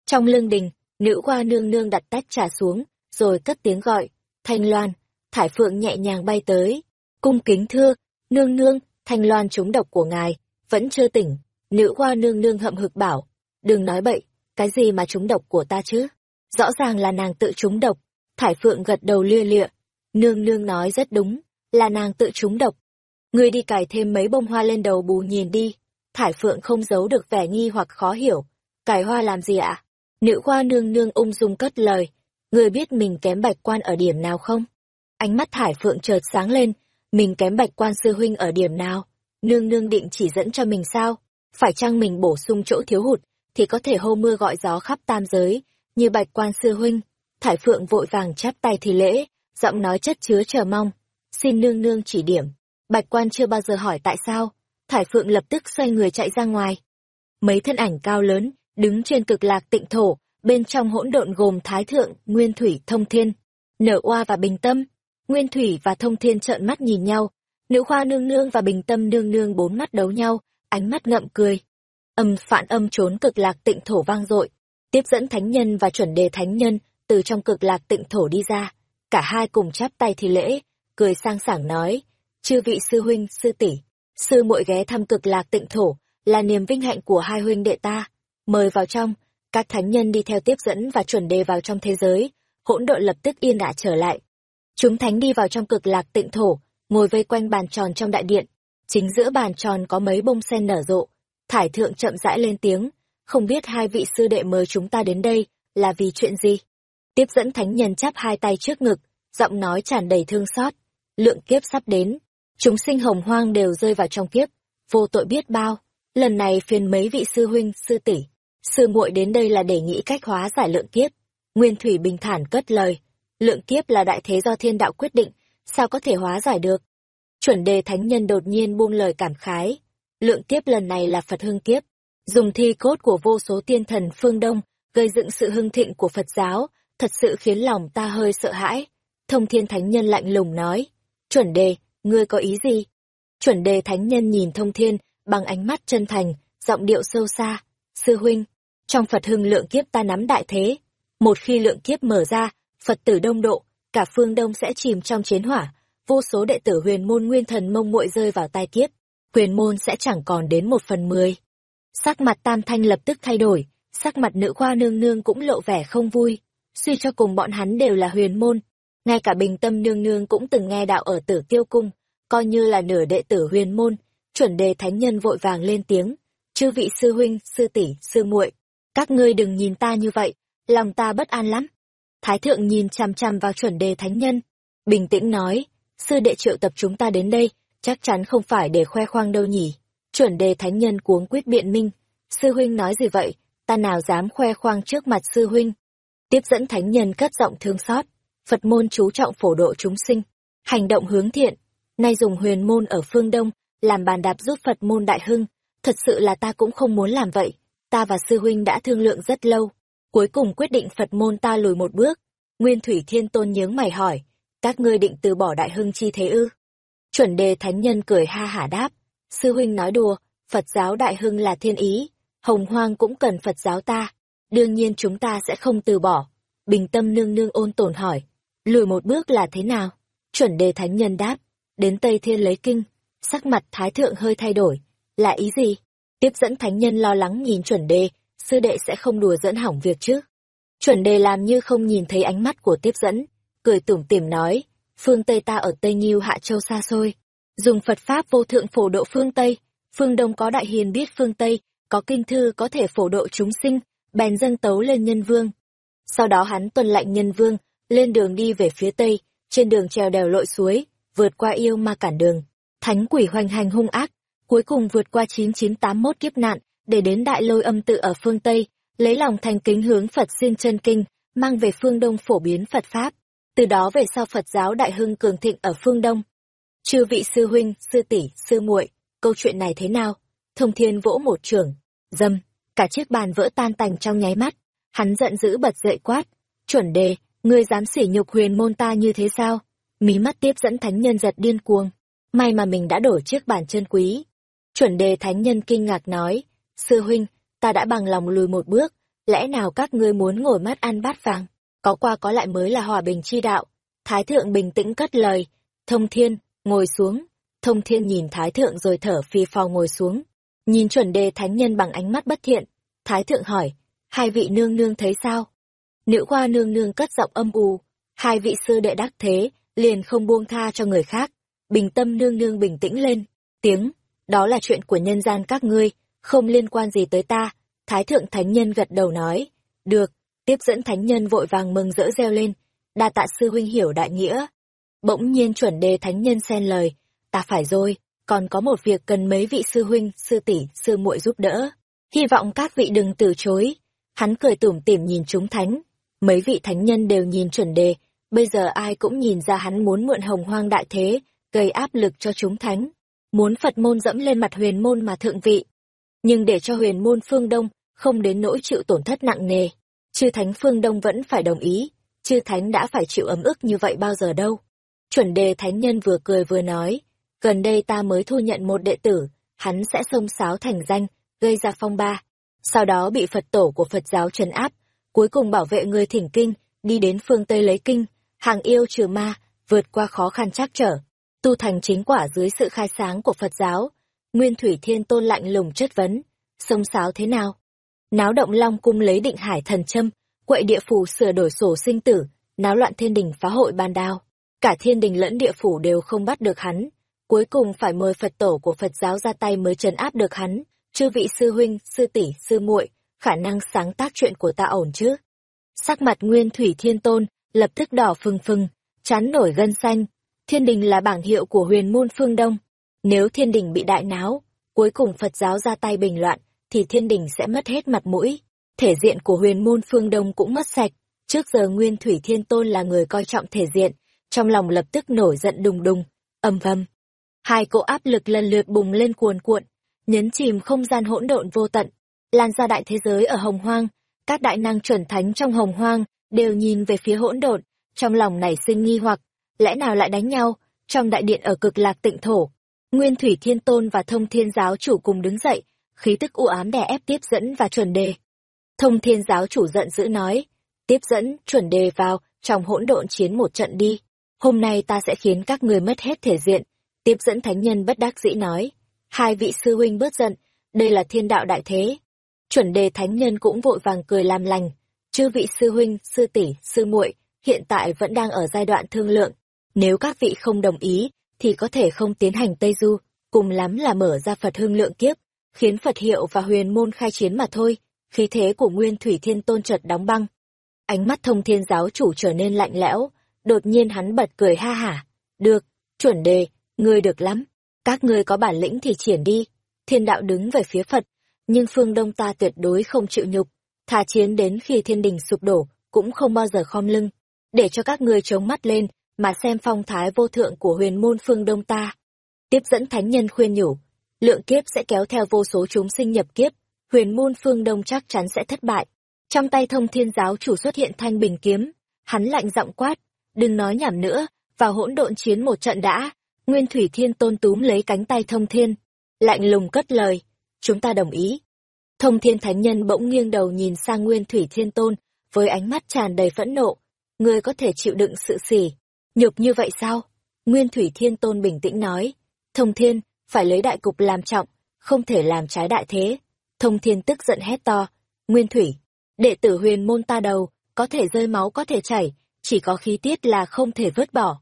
Trong lưng đình, nữ hoa nương nương đặt tách trà xuống, rồi cất tiếng gọi, Thanh Loan, Thải Phượng nhẹ nhàng bay tới, cung kính thưa, nương nương, Thanh Loan trúng độc của ngài, vẫn chưa tỉnh, nữ hoa nương nương hậm hực bảo, đừng nói bậy, cái gì mà trúng độc của ta chứ, rõ ràng là nàng tự trúng độc, Thải Phượng gật đầu lia lịa, nương nương nói rất đúng, là nàng tự trúng độc. Ngươi đi cài thêm mấy bông hoa lên đầu bù nhìn đi. Thải Phượng không giấu được vẻ nghi hoặc khó hiểu. Cài hoa làm gì ạ? Nữ hoa nương nương ung dung cất lời. Ngươi biết mình kém bạch quan ở điểm nào không? Ánh mắt Thải Phượng chợt sáng lên. Mình kém bạch quan sư huynh ở điểm nào? Nương nương định chỉ dẫn cho mình sao? Phải chăng mình bổ sung chỗ thiếu hụt, thì có thể hô mưa gọi gió khắp tam giới, như bạch quan sư huynh. Thải Phượng vội vàng chắp tay thì lễ, giọng nói chất chứa chờ mong xin nương nương chỉ điểm. Bạch quan chưa bao giờ hỏi tại sao, Thải Phượng lập tức xoay người chạy ra ngoài. Mấy thân ảnh cao lớn, đứng trên cực lạc tịnh thổ, bên trong hỗn độn gồm Thái Thượng, Nguyên Thủy, Thông Thiên, Nở Oa và Bình Tâm. Nguyên Thủy và Thông Thiên trợn mắt nhìn nhau, nữ khoa nương nương và Bình Tâm nương nương bốn mắt đấu nhau, ánh mắt ngậm cười. Âm phản âm trốn cực lạc tịnh thổ vang dội, tiếp dẫn thánh nhân và chuẩn đề thánh nhân từ trong cực lạc tịnh thổ đi ra, cả hai cùng chắp tay thì lễ, cười sang sảng nói, chư vị sư huynh, sư tỷ, sư muội ghé thăm cực lạc tịnh thổ, là niềm vinh hạnh của hai huynh đệ ta. Mời vào trong, các thánh nhân đi theo tiếp dẫn và chuẩn đề vào trong thế giới, hỗn độn lập tức yên ả trở lại. Chúng thánh đi vào trong cực lạc tịnh thổ, ngồi vây quanh bàn tròn trong đại điện. Chính giữa bàn tròn có mấy bông sen nở rộ, Thải thượng chậm rãi lên tiếng, không biết hai vị sư đệ mời chúng ta đến đây là vì chuyện gì? Tiếp dẫn thánh nhân chắp hai tay trước ngực, giọng nói tràn đầy thương xót. Lượng kiếp sắp đến, chúng sinh hồng hoang đều rơi vào trong kiếp, vô tội biết bao. Lần này phiền mấy vị sư huynh, sư tỷ, sư muội đến đây là để nghĩ cách hóa giải lượng kiếp. Nguyên Thủy bình thản cất lời, lượng kiếp là đại thế do thiên đạo quyết định, sao có thể hóa giải được? Chuẩn đề thánh nhân đột nhiên buông lời cảm khái. Lượng kiếp lần này là Phật hưng kiếp, dùng thi cốt của vô số tiên thần phương Đông, gây dựng sự hưng thịnh của Phật giáo, thật sự khiến lòng ta hơi sợ hãi. Thông thiên thánh nhân lạnh lùng nói, chuẩn đề, ngươi có ý gì? Chuẩn đề thánh nhân nhìn thông thiên, bằng ánh mắt chân thành, giọng điệu sâu xa, sư huynh, trong Phật hưng lượng kiếp ta nắm đại thế. Một khi lượng kiếp mở ra, Phật tử đông độ, cả phương Đông sẽ chìm trong chiến hỏa, vô số đệ tử huyền môn nguyên thần mông muội rơi vào tai kiếp, huyền môn sẽ chẳng còn đến một phần mười. Sắc mặt tam thanh lập tức thay đổi, sắc mặt nữ khoa nương nương cũng lộ vẻ không vui, suy cho cùng bọn hắn đều là huyền môn. Ngay cả bình tâm nương nương cũng từng nghe đạo ở tử tiêu cung, coi như là nửa đệ tử huyền môn, chuẩn đề thánh nhân vội vàng lên tiếng, chư vị sư huynh, sư tỷ, sư muội, các ngươi đừng nhìn ta như vậy, lòng ta bất an lắm. Thái thượng nhìn chằm chằm vào chuẩn đề thánh nhân, bình tĩnh nói, sư đệ triệu tập chúng ta đến đây, chắc chắn không phải để khoe khoang đâu nhỉ. Chuẩn đề thánh nhân cuống quyết biện minh, sư huynh nói gì vậy, ta nào dám khoe khoang trước mặt sư huynh. Tiếp dẫn thánh nhân cất giọng thương xót, Phật môn chú trọng phổ độ chúng sinh, hành động hướng thiện, nay dùng huyền môn ở phương Đông, làm bàn đạp giúp Phật môn đại hưng, thật sự là ta cũng không muốn làm vậy, ta và sư huynh đã thương lượng rất lâu, cuối cùng quyết định Phật môn ta lùi một bước. Nguyên Thủy Thiên Tôn nhướng mày hỏi, các ngươi định từ bỏ đại hưng chi thế ư? Chuẩn đề thánh nhân cười ha hả đáp, sư huynh nói đùa, Phật giáo đại hưng là thiên ý, hồng hoang cũng cần Phật giáo ta, đương nhiên chúng ta sẽ không từ bỏ. Bình tâm nương nương ôn tồn hỏi, lùi một bước là thế nào? Chuẩn đề thánh nhân đáp, đến Tây Thiên lấy kinh, sắc mặt thái thượng hơi thay đổi, là ý gì? Tiếp dẫn thánh nhân lo lắng nhìn chuẩn đề, sư đệ sẽ không đùa dẫn hỏng việc chứ. Chuẩn đề làm như không nhìn thấy ánh mắt của tiếp dẫn, cười tủm tỉm nói, phương Tây ta ở Tây Nhiêu Hạ Châu xa xôi, dùng Phật Pháp vô thượng phổ độ phương Tây, phương Đông có đại hiền biết phương Tây, có kinh thư có thể phổ độ chúng sinh, bèn dâng tấu lên nhân vương. Sau đó hắn tuân lệnh nhân vương, lên đường đi về phía Tây, trên đường trèo đèo lội suối, vượt qua yêu ma cản đường. Thánh quỷ hoành hành hung ác, cuối cùng vượt qua 9981 kiếp nạn, để đến đại lôi âm tự ở phương Tây, lấy lòng thành kính hướng Phật xin chân kinh, mang về phương Đông phổ biến Phật Pháp. Từ đó về sau Phật giáo đại hưng cường thịnh ở phương Đông. Chư vị sư huynh, sư tỷ, sư muội, câu chuyện này thế nào? Thông thiên vỗ một trưởng, dâm, cả chiếc bàn vỡ tan tành trong nháy mắt. Hắn giận dữ bật dậy quát, chuẩn đề, ngươi dám sỉ nhục huyền môn ta như thế sao? Mí mắt tiếp dẫn thánh nhân giật điên cuồng. May mà mình đã đổi chiếc bàn chân quý. Chuẩn đề thánh nhân kinh ngạc nói, sư huynh, ta đã bằng lòng lùi một bước, lẽ nào các ngươi muốn ngồi mắt ăn bát vàng? Có qua có lại mới là hòa bình chi đạo. Thái thượng bình tĩnh cất lời, thông thiên, ngồi xuống. Thông thiên nhìn thái thượng rồi thở phi phò ngồi xuống. Nhìn chuẩn đề thánh nhân bằng ánh mắt bất thiện. Thái thượng hỏi, hai vị nương nương thấy sao? Nữ khoa nương nương cất giọng âm u, hai vị sư đệ đắc thế, liền không buông tha cho người khác. Bình tâm nương nương bình tĩnh lên, tiếng, đó là chuyện của nhân gian các ngươi, không liên quan gì tới ta. Thái thượng thánh nhân gật đầu nói, được, tiếp dẫn thánh nhân vội vàng mừng rỡ reo lên, đa tạ sư huynh hiểu đại nghĩa. Bỗng nhiên chuẩn đề thánh nhân xen lời, ta phải rồi, còn có một việc cần mấy vị sư huynh, sư tỷ, sư muội giúp đỡ. Hy vọng các vị đừng từ chối. Hắn cười tủm tỉm nhìn chúng thánh. Mấy vị thánh nhân đều nhìn chuẩn đề, bây giờ ai cũng nhìn ra hắn muốn mượn hồng hoang đại thế, gây áp lực cho chúng thánh. Muốn Phật môn dẫm lên mặt huyền môn mà thượng vị. Nhưng để cho huyền môn phương Đông không đến nỗi chịu tổn thất nặng nề, chư thánh phương Đông vẫn phải đồng ý, chư thánh đã phải chịu ấm ức như vậy bao giờ đâu. Chuẩn đề thánh nhân vừa cười vừa nói, gần đây ta mới thu nhận một đệ tử, hắn sẽ xông sáo thành danh, gây ra phong ba. Sau đó bị Phật tổ của Phật giáo trấn áp, cuối cùng bảo vệ người thỉnh kinh, đi đến phương Tây lấy kinh, hàng yêu trừ ma, vượt qua khó khăn trắc trở, tu thành chính quả dưới sự khai sáng của Phật giáo. Nguyên Thủy Thiên Tôn lạnh lùng chất vấn, sông sáo thế nào? Náo động Long Cung lấy định hải thần châm, quậy địa phủ sửa đổi sổ sinh tử, náo loạn thiên đình phá hội ban đao. Cả thiên đình lẫn địa phủ đều không bắt được hắn, cuối cùng phải mời Phật tổ của Phật giáo ra tay mới trấn áp được hắn, chư vị sư huynh, sư tỷ, sư muội, khả năng sáng tác chuyện của ta ổn chứ? Sắc mặt Nguyên Thủy Thiên Tôn lập tức đỏ phừng phừng, chán nổi gân xanh. Thiên đình là bảng hiệu của huyền môn phương Đông. Nếu thiên đình bị đại náo, cuối cùng Phật giáo ra tay bình loạn, thì thiên đình sẽ mất hết mặt mũi. Thể diện của huyền môn phương Đông cũng mất sạch. Trước giờ Nguyên Thủy Thiên Tôn là người coi trọng thể diện, trong lòng lập tức nổi giận đùng đùng, ầm vầm. Hai cỗ áp lực lần lượt bùng lên cuồn cuộn, nhấn chìm không gian hỗn độn vô tận, lan ra đại thế giới ở Hồng Hoang. Các đại năng chuẩn thánh trong Hồng Hoang đều nhìn về phía hỗn độn, trong lòng nảy sinh nghi hoặc, lẽ nào lại đánh nhau? Trong đại điện ở cực lạc tịnh thổ, Nguyên Thủy Thiên Tôn và Thông Thiên Giáo chủ cùng đứng dậy, khí tức u ám đè ép tiếp dẫn và chuẩn đề. Thông Thiên Giáo chủ giận dữ nói, tiếp dẫn, chuẩn đề vào, trong hỗn độn chiến một trận đi. Hôm nay ta sẽ khiến các người mất hết thể diện. Tiếp dẫn thánh nhân bất đắc dĩ nói, hai vị sư huynh bớt giận, đây là thiên đạo đại thế. Chuẩn đề thánh nhân cũng vội vàng cười làm lành, chư vị sư huynh, sư tỷ, sư muội hiện tại vẫn đang ở giai đoạn thương lượng. Nếu các vị không đồng ý, thì có thể không tiến hành Tây Du, cùng lắm là mở ra Phật hương lượng kiếp, khiến Phật hiệu và huyền môn khai chiến mà thôi. Khí thế của Nguyên Thủy Thiên Tôn chợt đóng băng. Ánh mắt thông thiên giáo chủ trở nên lạnh lẽo, đột nhiên hắn bật cười ha hả. Được, chuẩn đề, ngươi được lắm. Các ngươi có bản lĩnh thì triển đi. Thiên đạo đứng về phía Phật, nhưng phương Đông ta tuyệt đối không chịu nhục. Thà chiến đến khi thiên đình sụp đổ, cũng không bao giờ khom lưng. Để cho các ngươi chống mắt lên, mà xem phong thái vô thượng của huyền môn phương Đông ta. Tiếp dẫn thánh nhân khuyên nhủ, lượng kiếp sẽ kéo theo vô số chúng sinh nhập kiếp, huyền môn phương Đông chắc chắn sẽ thất bại. Trong tay thông thiên giáo chủ xuất hiện thanh bình kiếm, hắn lạnh giọng quát, đừng nói nhảm nữa, vào hỗn độn chiến một trận đã. Nguyên Thủy Thiên Tôn túm lấy cánh tay thông thiên, lạnh lùng cất lời, chúng ta đồng ý. Thông thiên thánh nhân bỗng nghiêng đầu nhìn sang Nguyên Thủy Thiên Tôn, với ánh mắt tràn đầy phẫn nộ, ngươi có thể chịu đựng sự sỉ, nhục như vậy sao? Nguyên Thủy Thiên Tôn bình tĩnh nói, thông thiên, phải lấy đại cục làm trọng, không thể làm trái đại thế. Thông thiên tức giận hét to, Nguyên Thủy, đệ tử huyền môn ta đầu, có thể rơi máu có thể chảy, chỉ có khí tiết là không thể vứt bỏ.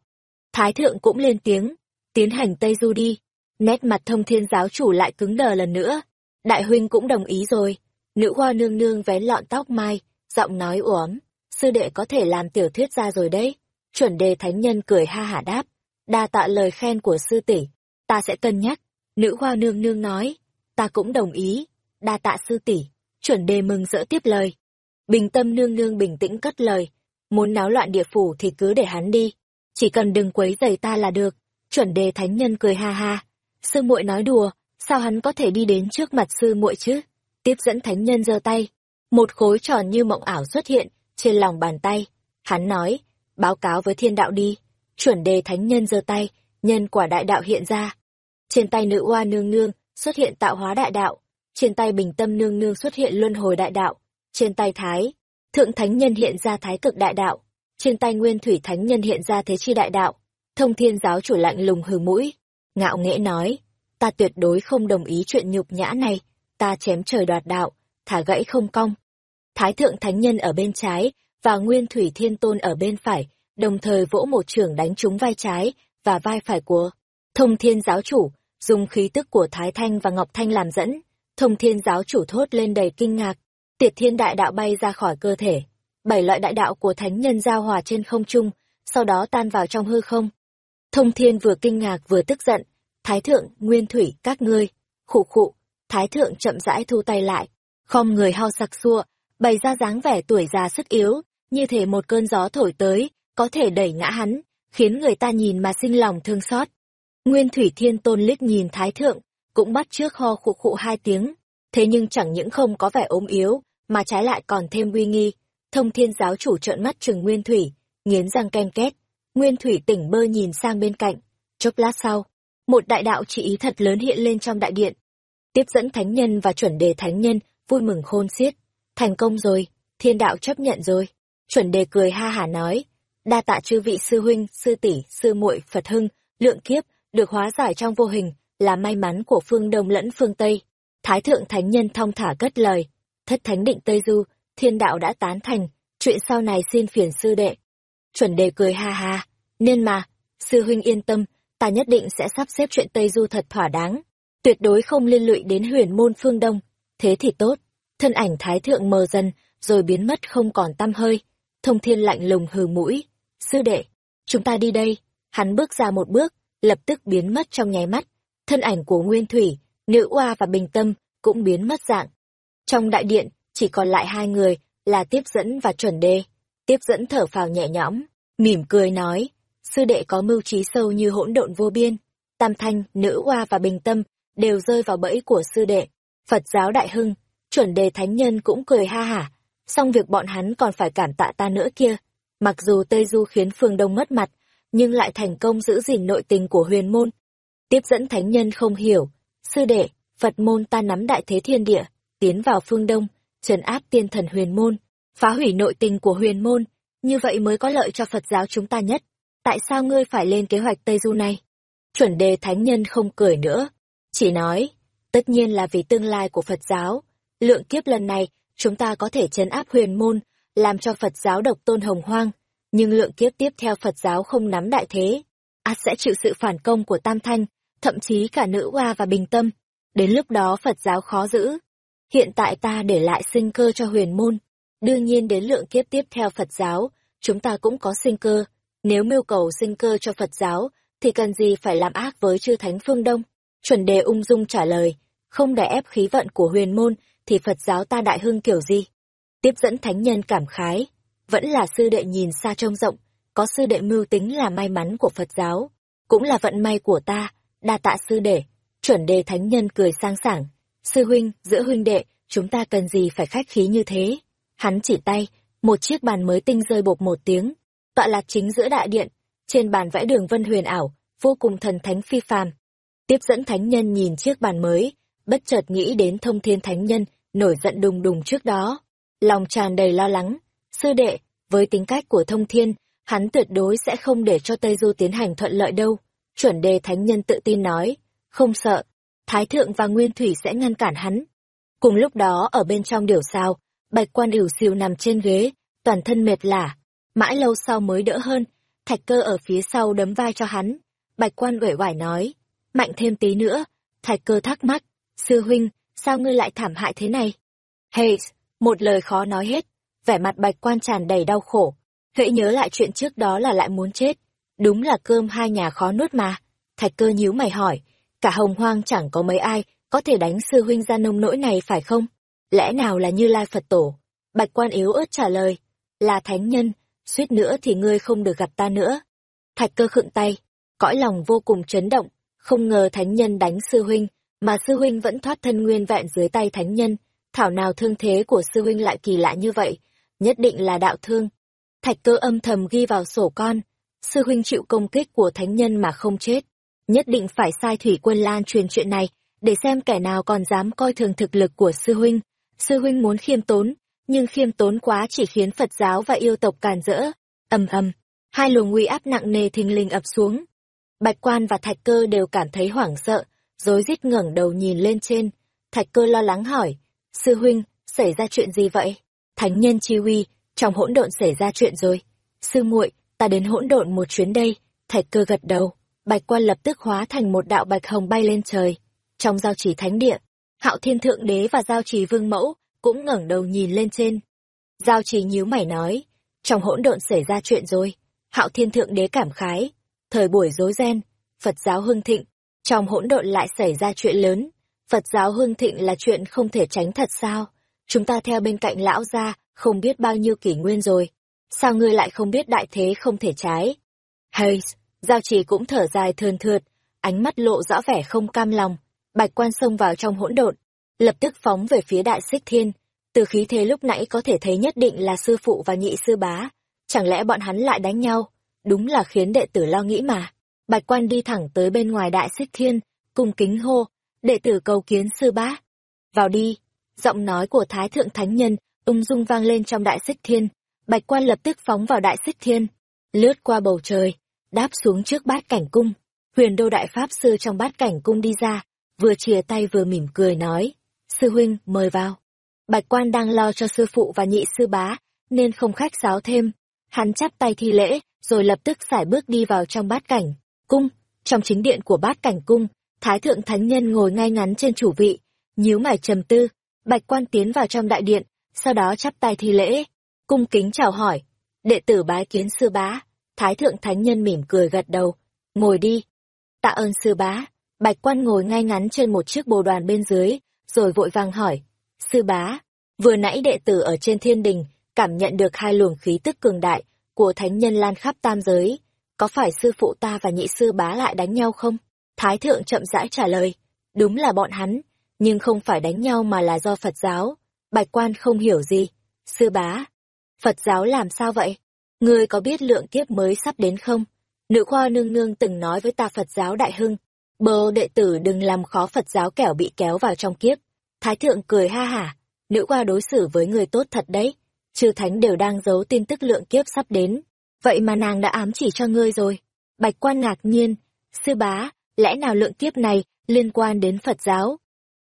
Thái thượng cũng lên tiếng, tiến hành Tây Du đi. Nét mặt thông thiên giáo chủ lại cứng đờ lần nữa. Đại huynh cũng đồng ý rồi. Nữ hoa nương nương vén lọn tóc mai, giọng nói uống. Sư đệ có thể làm tiểu thuyết ra rồi đấy. Chuẩn đề thánh nhân cười ha hả đáp. Đa tạ lời khen của sư tỷ, ta sẽ cân nhắc. Nữ hoa nương nương nói, ta cũng đồng ý. Đa tạ sư tỷ, chuẩn đề mừng rỡ tiếp lời. Bình tâm nương nương bình tĩnh cất lời, muốn náo loạn địa phủ thì cứ để hắn đi, chỉ cần đừng quấy rầy ta là được. Chuẩn đề thánh nhân cười ha ha, sư muội nói đùa, sao hắn có thể đi đến trước mặt sư muội chứ? Tiếp dẫn thánh nhân giơ tay, một khối tròn như mộng ảo xuất hiện trên lòng bàn tay. Hắn nói, báo cáo với thiên đạo đi. Chuẩn đề thánh nhân giơ tay, nhân quả đại đạo hiện ra. Trên tay nữ oa nương nương xuất hiện tạo hóa đại đạo, trên tay bình tâm nương nương xuất hiện luân hồi đại đạo, trên tay thái, thượng thánh nhân hiện ra thái cực đại đạo, trên tay nguyên thủy thánh nhân hiện ra thế chi đại đạo. Thông thiên giáo chủ lạnh lùng hừ mũi, ngạo nghễ nói, ta tuyệt đối không đồng ý chuyện nhục nhã này, ta chém trời đoạt đạo, thả gãy không cong. Thái thượng thánh nhân ở bên trái, và nguyên thủy thiên tôn ở bên phải, đồng thời vỗ một trường đánh trúng vai trái và vai phải của thông thiên giáo chủ, dùng khí tức của Thái Thanh và Ngọc Thanh làm dẫn. Thông thiên giáo chủ thốt lên đầy kinh ngạc, tiệt thiên đại đạo bay ra khỏi cơ thể. Bảy loại đại đạo của thánh nhân giao hòa trên không trung, sau đó tan vào trong hư không. Thông thiên vừa kinh ngạc vừa tức giận, Thái thượng, nguyên thủy, các ngươi, khụ khụ, Thái thượng chậm rãi thu tay lại, khom người hao sặc xua, bày ra dáng vẻ tuổi già sức yếu, như thể một cơn gió thổi tới, có thể đẩy ngã hắn, khiến người ta nhìn mà sinh lòng thương xót. Nguyên Thủy Thiên Tôn liếc nhìn Thái Thượng, cũng bắt trước ho khụ khụ hai tiếng, thế nhưng chẳng những không có vẻ ốm yếu, mà trái lại còn thêm uy nghi. Thông Thiên giáo chủ trợn mắt chừng Nguyên Thủy, nghiến răng ken két. Nguyên Thủy tỉnh bơ nhìn sang bên cạnh, chốc lát sau, một đại đạo chỉ ý thật lớn hiện lên trong đại điện. Tiếp dẫn thánh nhân và chuẩn đề thánh nhân vui mừng khôn xiết. Thành công rồi, thiên đạo chấp nhận rồi. Chuẩn đề cười ha hả nói, đa tạ chư vị sư huynh, sư tỷ, sư muội, Phật hưng, lượng kiếp, được hóa giải trong vô hình, là may mắn của phương Đông lẫn phương Tây. Thái thượng thánh nhân thong thả cất lời, thất thánh định Tây Du, thiên đạo đã tán thành, chuyện sau này xin phiền sư đệ. Chuẩn đề cười ha ha, nên mà, sư huynh yên tâm, ta nhất định sẽ sắp xếp chuyện Tây Du thật thỏa đáng. tuyệt đối không liên lụy đến huyền môn phương đông. Thế thì tốt, thân ảnh thái thượng mờ dần, rồi biến mất không còn tăm hơi. Thông thiên lạnh lùng hừ mũi. Sư đệ, chúng ta đi đây. Hắn bước ra một bước, lập tức biến mất trong nháy mắt. Thân ảnh của Nguyên Thủy, Nữ Oa và Bình Tâm cũng biến mất dạng. Trong đại điện, chỉ còn lại hai người, là Tiếp Dẫn và Chuẩn Đê. Tiếp Dẫn thở phào nhẹ nhõm, mỉm cười nói, sư đệ có mưu trí sâu như hỗn độn vô biên. Tam Thanh, Nữ Oa và Bình Tâm đều rơi vào bẫy của sư đệ. Phật giáo đại hưng, chuẩn đề thánh nhân cũng cười ha hả. Xong việc bọn hắn còn phải cảm tạ ta nữa kia. Mặc dù Tây Du khiến phương Đông mất mặt, nhưng lại thành công giữ gìn nội tình của huyền môn. Tiếp dẫn thánh nhân không hiểu, sư đệ, Phật môn ta nắm đại thế thiên địa, tiến vào phương Đông, trấn áp tiên thần huyền môn, phá hủy nội tình của huyền môn, như vậy mới có lợi cho Phật giáo chúng ta nhất. Tại sao ngươi phải lên kế hoạch Tây Du này? Chuẩn đề thánh nhân không cười nữa, chỉ nói, tất nhiên là vì tương lai của Phật giáo. Lượng kiếp lần này, chúng ta có thể chấn áp huyền môn, làm cho Phật giáo độc tôn hồng hoang, nhưng lượng kiếp tiếp theo Phật giáo không nắm đại thế. ắt sẽ chịu sự phản công của Tam Thanh, thậm chí cả nữ hoa và bình tâm. Đến lúc đó Phật giáo khó giữ. Hiện tại ta để lại sinh cơ cho huyền môn. Đương nhiên đến lượng kiếp tiếp theo Phật giáo, chúng ta cũng có sinh cơ. Nếu mưu cầu sinh cơ cho Phật giáo, thì cần gì phải làm ác với chư thánh phương Đông? Chuẩn đề ung dung trả lời, không để ép khí vận của huyền môn, thì Phật giáo ta đại hưng kiểu gì? Tiếp dẫn thánh nhân cảm khái, vẫn là sư đệ nhìn xa trông rộng, có sư đệ mưu tính là may mắn của Phật giáo, cũng là vận may của ta, đa tạ sư đệ. Chuẩn đề thánh nhân cười sang sảng, sư huynh, giữa huynh đệ, chúng ta cần gì phải khách khí như thế? Hắn chỉ tay, một chiếc bàn mới tinh rơi bột một tiếng, tọa lạc chính giữa đại điện, trên bàn vẽ đường vân huyền ảo, vô cùng thần thánh phi phàm. Tiếp dẫn thánh nhân nhìn chiếc bàn mới, bất chợt nghĩ đến thông thiên thánh nhân, nổi giận đùng đùng trước đó. Lòng tràn đầy lo lắng, sư đệ, với tính cách của thông thiên, hắn tuyệt đối sẽ không để cho Tây Du tiến hành thuận lợi đâu. Chuẩn đề thánh nhân tự tin nói, không sợ, Thái Thượng và Nguyên Thủy sẽ ngăn cản hắn. Cùng lúc đó ở bên trong điều sao, bạch quan ỉu xìu nằm trên ghế, toàn thân mệt lả, mãi lâu sau mới đỡ hơn, thạch cơ ở phía sau đấm vai cho hắn. Bạch quan uể oải nói, mạnh thêm tí nữa, thạch cơ thắc mắc, sư huynh, sao ngươi lại thảm hại thế này? hayes một lời khó nói hết, vẻ mặt bạch quan tràn đầy đau khổ. Hãy nhớ lại chuyện trước đó là lại muốn chết. Đúng là cơm hai nhà khó nuốt mà. Thạch cơ nhíu mày hỏi, cả hồng hoang chẳng có mấy ai có thể đánh sư huynh ra nông nỗi này phải không? Lẽ nào là như lai Phật tổ? Bạch quan yếu ớt trả lời, là thánh nhân, suýt nữa thì ngươi không được gặp ta nữa. Thạch cơ khựng tay, cõi lòng vô cùng chấn động, không ngờ thánh nhân đánh sư huynh, mà sư huynh vẫn thoát thân nguyên vẹn dưới tay thánh nhân, thảo nào thương thế của sư huynh lại kỳ lạ như vậy, nhất định là đạo thương. Thạch cơ âm thầm ghi vào sổ con, sư huynh chịu công kích của thánh nhân mà không chết. Nhất định phải sai thủy quân lan truyền chuyện này, để xem kẻ nào còn dám coi thường thực lực của sư huynh. Sư huynh muốn khiêm tốn, nhưng khiêm tốn quá chỉ khiến Phật giáo và yêu tộc càn rỡ. ầm ầm, hai luồng uy áp nặng nề thình lình ập xuống. Bạch quan và thạch cơ đều cảm thấy hoảng sợ, rối rít ngẩng đầu nhìn lên trên. Thạch cơ lo lắng hỏi, sư huynh, xảy ra chuyện gì vậy? Thánh nhân chi uy, trong hỗn độn xảy ra chuyện rồi. Sư muội, ta đến hỗn độn một chuyến đây. Thạch cơ gật đầu, bạch quan lập tức hóa thành một đạo bạch hồng bay lên trời. Trong giao chỉ thánh địa, hạo thiên thượng đế và giao chỉ vương mẫu cũng ngẩng đầu nhìn lên trên. Giao chỉ nhíu mày nói, trong hỗn độn xảy ra chuyện rồi. Hạo thiên thượng đế cảm khái, thời buổi rối ren, Phật giáo hưng thịnh, trong hỗn độn lại xảy ra chuyện lớn. Phật giáo hưng thịnh là chuyện không thể tránh thật sao? Chúng ta theo bên cạnh lão gia, không biết bao nhiêu kỷ nguyên rồi. Sao ngươi lại không biết đại thế không thể trái? Hayes, giao trì cũng thở dài thườn thượt, ánh mắt lộ rõ vẻ không cam lòng. Bạch quan xông vào trong hỗn độn, lập tức phóng về phía đại xích thiên. Từ khí thế lúc nãy có thể thấy nhất định là sư phụ và nhị sư bá. Chẳng lẽ bọn hắn lại đánh nhau? Đúng là khiến đệ tử lo nghĩ mà. Bạch quan đi thẳng tới bên ngoài đại xích thiên, cung kính hô, đệ tử cầu kiến sư bá. Vào đi, giọng nói của Thái Thượng Thánh Nhân, ung dung vang lên trong đại xích thiên. Bạch quan lập tức phóng vào đại xích thiên, lướt qua bầu trời, đáp xuống trước bát cảnh cung. Huyền đô đại pháp sư trong bát cảnh cung đi ra, vừa chìa tay vừa mỉm cười nói, sư huynh, mời vào. Bạch quan đang lo cho sư phụ và nhị sư bá, nên không khách sáo thêm. Hắn chắp tay thi lễ, rồi lập tức xài bước đi vào trong bát cảnh cung. Trong chính điện của bát cảnh cung, Thái thượng thánh nhân ngồi ngay ngắn trên chủ vị, nhíu mày trầm tư, bạch quan tiến vào trong đại điện, sau đó chắp tay thi lễ, cung kính chào hỏi, đệ tử bái kiến sư bá, thái thượng thánh nhân mỉm cười gật đầu, ngồi đi. Tạ ơn sư bá, bạch quan ngồi ngay ngắn trên một chiếc bồ đoàn bên dưới, rồi vội vàng hỏi, sư bá, vừa nãy đệ tử ở trên thiên đình, cảm nhận được hai luồng khí tức cường đại của thánh nhân lan khắp tam giới, có phải sư phụ ta và nhị sư bá lại đánh nhau không? Thái thượng chậm rãi trả lời, đúng là bọn hắn, nhưng không phải đánh nhau mà là do Phật giáo. Bạch quan không hiểu gì. Sư bá, Phật giáo làm sao vậy? Ngươi có biết lượng kiếp mới sắp đến không? Nữ khoa nương nương từng nói với ta Phật giáo đại hưng, bờ đệ tử đừng làm khó Phật giáo kẻo bị kéo vào trong kiếp. Thái thượng cười ha hả, nữ khoa đối xử với người tốt thật đấy. Chư thánh đều đang giấu tin tức lượng kiếp sắp đến. Vậy mà nàng đã ám chỉ cho ngươi rồi. Bạch quan ngạc nhiên, sư bá, lẽ nào lượng kiếp này liên quan đến Phật giáo?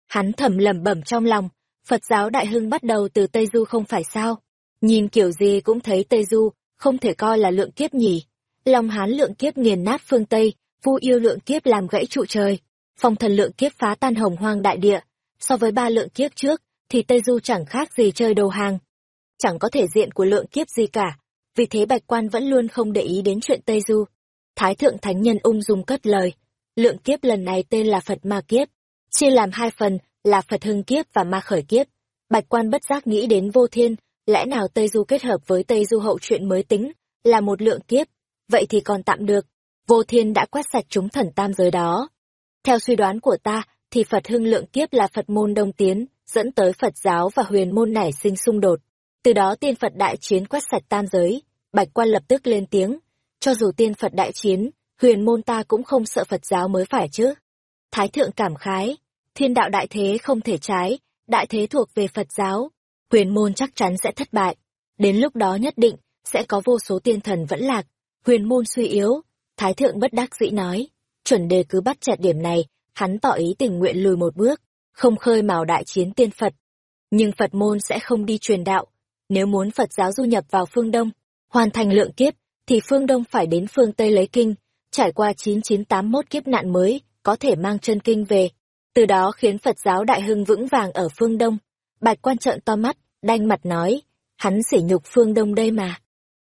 Hắn thầm lẩm bẩm trong lòng, Phật giáo đại hưng bắt đầu từ Tây Du không phải sao? Nhìn kiểu gì cũng thấy Tây Du, không thể coi là lượng kiếp nhỉ. Long hán lượng kiếp nghiền nát phương Tây, vu yêu lượng kiếp làm gãy trụ trời, phong thần lượng kiếp phá tan hồng hoang đại địa. So với ba lượng kiếp trước, thì Tây Du chẳng khác gì chơi đầu hàng. Chẳng có thể diện của lượng kiếp gì cả, vì thế bạch quan vẫn luôn không để ý đến chuyện Tây Du. Thái thượng thánh nhân ung dung cất lời, lượng kiếp lần này tên là Phật Ma Kiếp, chia làm hai phần là Phật Hưng Kiếp và Ma Khởi Kiếp. Bạch quan bất giác nghĩ đến vô thiên, lẽ nào Tây Du kết hợp với Tây Du hậu chuyện mới tính, là một lượng kiếp, vậy thì còn tạm được, vô thiên đã quét sạch chúng thần tam giới đó. Theo suy đoán của ta, thì Phật hưng lượng kiếp là Phật môn đông tiến, dẫn tới Phật giáo và huyền môn nảy sinh xung đột. Từ đó tiên Phật đại chiến quét sạch tam giới, bạch quan lập tức lên tiếng, cho dù tiên Phật đại chiến, huyền môn ta cũng không sợ Phật giáo mới phải chứ. Thái thượng cảm khái, thiên đạo đại thế không thể trái, đại thế thuộc về Phật giáo, huyền môn chắc chắn sẽ thất bại. Đến lúc đó nhất định, sẽ có vô số tiên thần vẫn lạc, huyền môn suy yếu. Thái thượng bất đắc dĩ nói, chuẩn đề cứ bắt chặt điểm này, hắn tỏ ý tình nguyện lùi một bước, không khơi mào đại chiến tiên Phật. Nhưng Phật môn sẽ không đi truyền đạo. Nếu muốn Phật giáo du nhập vào phương Đông, hoàn thành lượng kiếp, thì phương Đông phải đến phương Tây lấy kinh, trải qua 9981 kiếp nạn mới, có thể mang chân kinh về. Từ đó khiến Phật giáo đại hưng vững vàng ở phương Đông. Bạch quan trợn to mắt, đanh mặt nói, hắn sỉ nhục phương đông đây mà.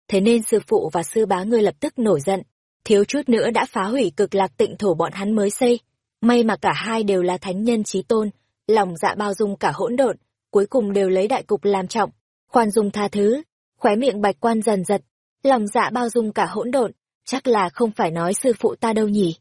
Thế nên sư phụ và sư bá ngươi lập tức nổi giận, thiếu chút nữa đã phá hủy cực lạc tịnh thổ bọn hắn mới xây. May mà cả hai đều là thánh nhân trí tôn, lòng dạ bao dung cả hỗn độn, cuối cùng đều lấy đại cục làm trọng, khoan dung tha thứ. Khóe miệng bạch quan dần giật, lòng dạ bao dung cả hỗn độn, chắc là không phải nói sư phụ ta đâu nhỉ.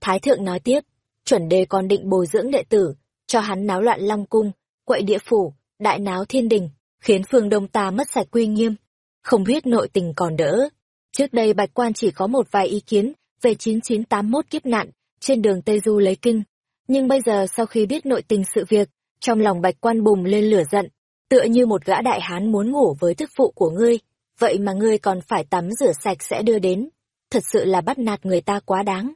Thái thượng nói tiếp, chuẩn đề còn định bồi dưỡng đệ tử, cho hắn náo loạn long cung, quậy địa phủ, đại náo thiên đình, khiến phương đông ta mất sạch quy nghiêm. Không biết nội tình còn đỡ. Trước đây Bạch Quan chỉ có một vài ý kiến về 9981 kiếp nạn trên đường Tây Du lấy kinh. Nhưng bây giờ sau khi biết nội tình sự việc, trong lòng Bạch Quan bùng lên lửa giận, tựa như một gã đại hán muốn ngủ với thức phụ của ngươi, vậy mà ngươi còn phải tắm rửa sạch sẽ đưa đến. Thật sự là bắt nạt người ta quá đáng.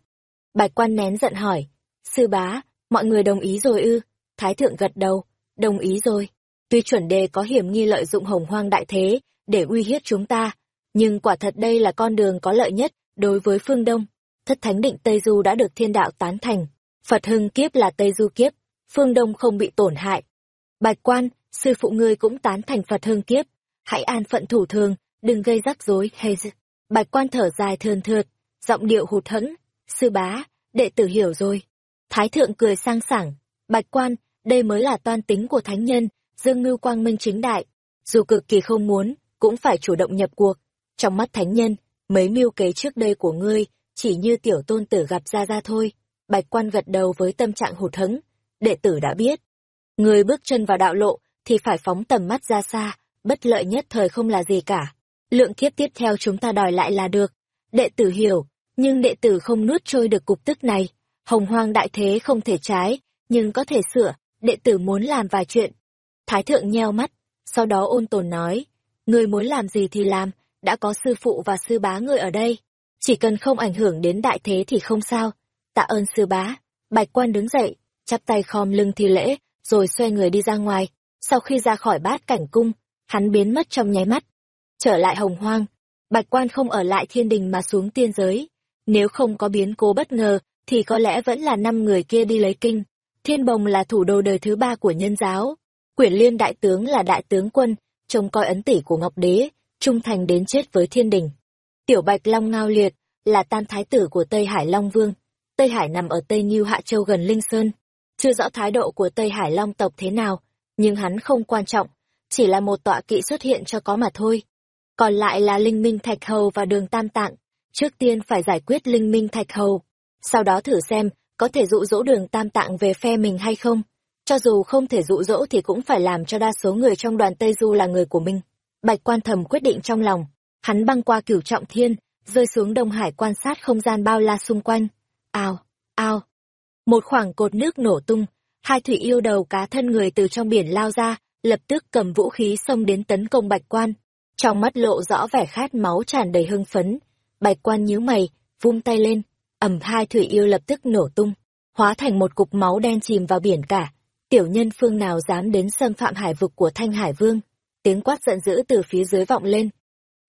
Bạch Quan nén giận hỏi, sư bá, mọi người đồng ý rồi ư? Thái thượng gật đầu, đồng ý rồi. Tuy chuẩn đề có hiểm nghi lợi dụng hồng hoang đại thế để uy hiếp chúng ta, nhưng quả thật đây là con đường có lợi nhất đối với phương Đông. Thất thánh định Tây Du đã được thiên đạo tán thành, Phật hưng kiếp là Tây Du kiếp, phương Đông không bị tổn hại. Bạch quan, sư phụ ngươi cũng tán thành Phật hương kiếp, hãy an phận thủ thường, đừng gây rắc rối hay. Bạch quan thở dài thườn thượt, giọng điệu hụt hẫng, sư bá, đệ tử hiểu rồi. Thái thượng cười sang sảng, bạch quan, đây mới là toan tính của thánh nhân, Dương Ngưu quang minh chính đại, dù cực kỳ không muốn, cũng phải chủ động nhập cuộc. Trong mắt thánh nhân, mấy mưu kế trước đây của ngươi, chỉ như tiểu tôn tử gặp ra ra thôi. Bạch quan gật đầu với tâm trạng hụt hẫng, đệ tử đã biết. người bước chân vào đạo lộ, thì phải phóng tầm mắt ra xa, bất lợi nhất thời không là gì cả. Lượng kiếp tiếp theo chúng ta đòi lại là được. Đệ tử hiểu, nhưng đệ tử không nuốt trôi được cục tức này. Hồng hoang đại thế không thể trái, nhưng có thể sửa, đệ tử muốn làm vài chuyện, Thái thượng nheo mắt, sau đó ôn tồn nói, người muốn làm gì thì làm, đã có sư phụ và sư bá người ở đây. Chỉ cần không ảnh hưởng đến đại thế thì không sao. Tạ ơn sư bá. Bạch quan đứng dậy, chắp tay khom lưng thi lễ, rồi xoay người đi ra ngoài. Sau khi ra khỏi bát cảnh cung, hắn biến mất trong nháy mắt. Trở lại hồng hoang, bạch quan không ở lại thiên đình mà xuống tiên giới. Nếu không có biến cố bất ngờ thì có lẽ vẫn là năm người kia đi lấy kinh. Thiên Bồng là thủ đô đời thứ ba của nhân giáo. Quyển Liên đại tướng là đại tướng quân, trông coi ấn tỷ của Ngọc Đế, trung thành đến chết với thiên đình. Tiểu Bạch Long Ngao Liệt là tam thái tử của Tây Hải Long Vương. Tây Hải nằm ở Tây Nhiêu Hạ Châu gần Linh Sơn. Chưa rõ thái độ của Tây Hải Long tộc thế nào, nhưng hắn không quan trọng, chỉ là một tọa kỵ xuất hiện cho có mà thôi. Còn lại là Linh Minh Thạch Hầu và Đường Tam Tạng. Trước tiên phải giải quyết Linh Minh Thạch Hầu, sau đó thử xem có thể dụ dỗ Đường Tam Tạng về phe mình hay không. Cho dù không thể dụ dỗ thì cũng phải làm cho đa số người trong đoàn Tây Du là người của mình. Bạch quan thầm quyết định trong lòng, hắn băng qua cửu trọng thiên, rơi xuống Đông Hải quan sát không gian bao la xung quanh. Ao, ao. Một khoảng cột nước nổ tung, hai thủy yêu đầu cá thân người từ trong biển lao ra, lập tức cầm vũ khí xông đến tấn công bạch quan. Trong mắt lộ rõ vẻ khát máu tràn đầy hưng phấn. Bạch quan nhíu mày, vung tay lên, ầm hai thủy yêu lập tức nổ tung, hóa thành một cục máu đen chìm vào biển cả. Tiểu nhân phương nào dám đến xâm phạm hải vực của Thanh Hải Vương? Tiếng quát giận dữ từ phía dưới vọng lên.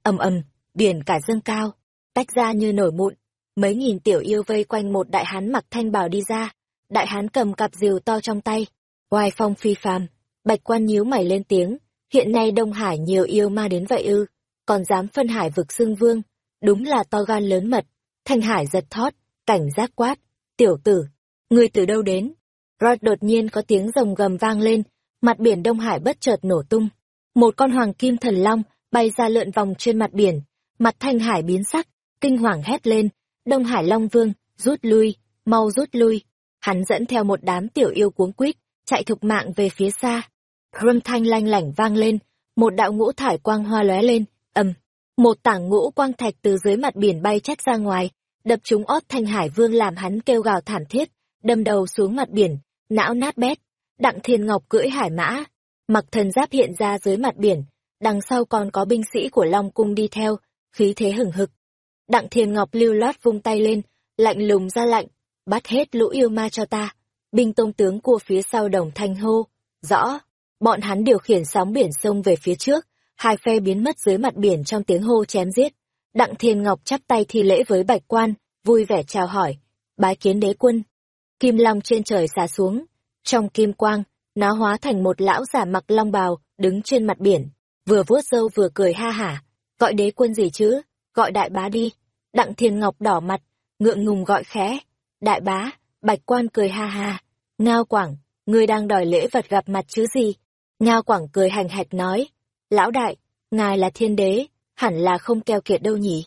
ầm ầm, biển cả dâng cao, tách ra như nổi mụn. Mấy nghìn tiểu yêu vây quanh một đại hán mặc thanh bào đi ra. Đại hán cầm cặp diều to trong tay, oai phong phi phàm. Bạch quan nhíu mày lên tiếng, hiện nay Đông Hải nhiều yêu ma đến vậy ư, còn dám phân hải vực xương vương, đúng là to gan lớn mật. Thanh Hải giật thót, cảnh giác quát, tiểu tử, người từ đâu đến? Rod đột nhiên có tiếng rồng gầm vang lên, mặt biển Đông Hải bất chợt nổ tung. Một con hoàng kim thần long bay ra lượn vòng trên mặt biển, mặt Thanh Hải biến sắc, kinh hoàng hét lên, Đông Hải Long Vương, rút lui, mau rút lui. Hắn dẫn theo một đám tiểu yêu cuống quýt, chạy thục mạng về phía xa. Râm thanh lanh lảnh vang lên, một đạo ngũ thải quang hoa lóe lên, ầm. Một tảng ngũ quang thạch từ dưới mặt biển bay chách ra ngoài, đập trúng ót thanh hải vương làm hắn kêu gào thảm thiết, đâm đầu xuống mặt biển, não nát bét. Đặng Thiên Ngọc cưỡi hải mã, mặc thần giáp hiện ra dưới mặt biển, đằng sau còn có binh sĩ của Long Cung đi theo, khí thế hừng hực. Đặng Thiên Ngọc lưu loát vung tay lên, lạnh lùng ra lạnh, bắt hết lũ yêu ma cho ta. Binh tông tướng cua phía sau đồng thanh hô, rõ, bọn hắn điều khiển sóng biển sông về phía trước, hai phe biến mất dưới mặt biển trong tiếng hô chém giết. Đặng Thiên Ngọc chắp tay thi lễ với bạch quan, vui vẻ chào hỏi, bái kiến đế quân. Kim long trên trời xả xuống, trong kim quang, nó hóa thành một lão giả mặc long bào, đứng trên mặt biển, vừa vuốt râu vừa cười ha hả, gọi đế quân gì chứ, gọi đại bá đi. Đặng Thiên Ngọc đỏ mặt, ngượng ngùng gọi khẽ, đại bá, bạch quan cười ha ha, ngao quảng, ngươi đang đòi lễ vật gặp mặt chứ gì. Ngao quảng cười hành hạch nói, lão đại, ngài là thiên đế, hẳn là không keo kiệt đâu nhỉ.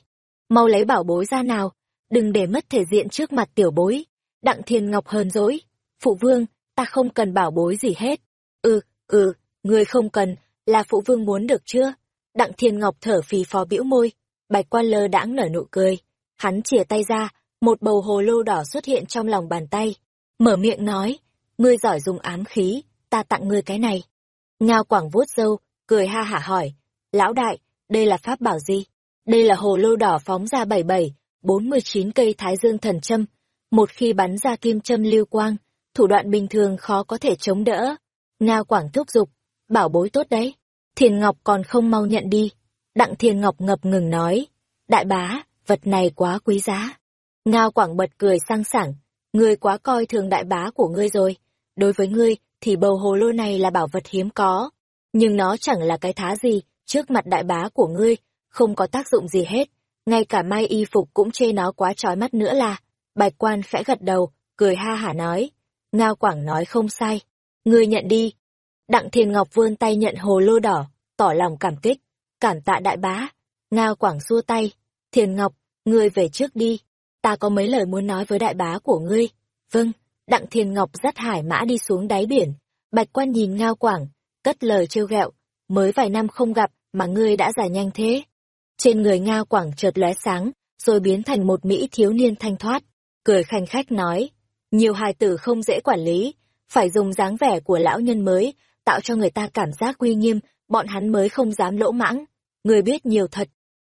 Mau lấy bảo bối ra nào, đừng để mất thể diện trước mặt tiểu bối. Đặng Thiên Ngọc hờn dỗi, phụ vương, ta không cần bảo bối gì hết. Ừ, ừ, ngươi không cần, là phụ vương muốn được chưa? Đặng Thiên Ngọc thở phì phò bĩu môi, bạch quan lơ đãng nở nụ cười. Hắn chìa tay ra, một bầu hồ lô đỏ xuất hiện trong lòng bàn tay. Mở miệng nói, ngươi giỏi dùng ám khí, ta tặng ngươi cái này. Ngao Quảng vuốt râu, cười ha hả hỏi, lão đại, đây là pháp bảo gì? Đây là hồ lô đỏ phóng ra bảy bảy, bốn mươi chín cây thái dương thần châm. Một khi bắn ra kim châm lưu quang, thủ đoạn bình thường khó có thể chống đỡ. Ngao Quảng thúc giục, bảo bối tốt đấy. Thiền Ngọc còn không mau nhận đi. Đặng Thiền Ngọc ngập ngừng nói, đại bá, vật này quá quý giá. Ngao Quảng bật cười sang sảng, ngươi quá coi thường đại bá của ngươi rồi. Đối với ngươi, thì bầu hồ lô này là bảo vật hiếm có. Nhưng nó chẳng là cái thá gì, trước mặt đại bá của ngươi, không có tác dụng gì hết. Ngay cả mai y phục cũng chê nó quá trói mắt nữa là. Bạch quan khẽ gật đầu, cười ha hả nói. Ngao Quảng nói không sai. Ngươi nhận đi. Đặng Thiên Ngọc vươn tay nhận hồ lô đỏ, tỏ lòng cảm kích. Cảm tạ đại bá. Ngao Quảng xua tay. Thiền Ngọc, ngươi về trước đi. Ta có mấy lời muốn nói với đại bá của ngươi. Vâng. Đặng Thiên Ngọc dắt hải mã đi xuống đáy biển. Bạch quan nhìn Ngao Quảng, cất lời trêu ghẹo. Mới vài năm không gặp mà ngươi đã già nhanh thế. Trên người Ngao Quảng chợt lóe sáng, rồi biến thành một Mỹ thiếu niên thanh thoát. Cười khanh khách nói, nhiều hài tử không dễ quản lý, phải dùng dáng vẻ của lão nhân mới, tạo cho người ta cảm giác uy nghiêm, bọn hắn mới không dám lỗ mãng. người biết nhiều thật.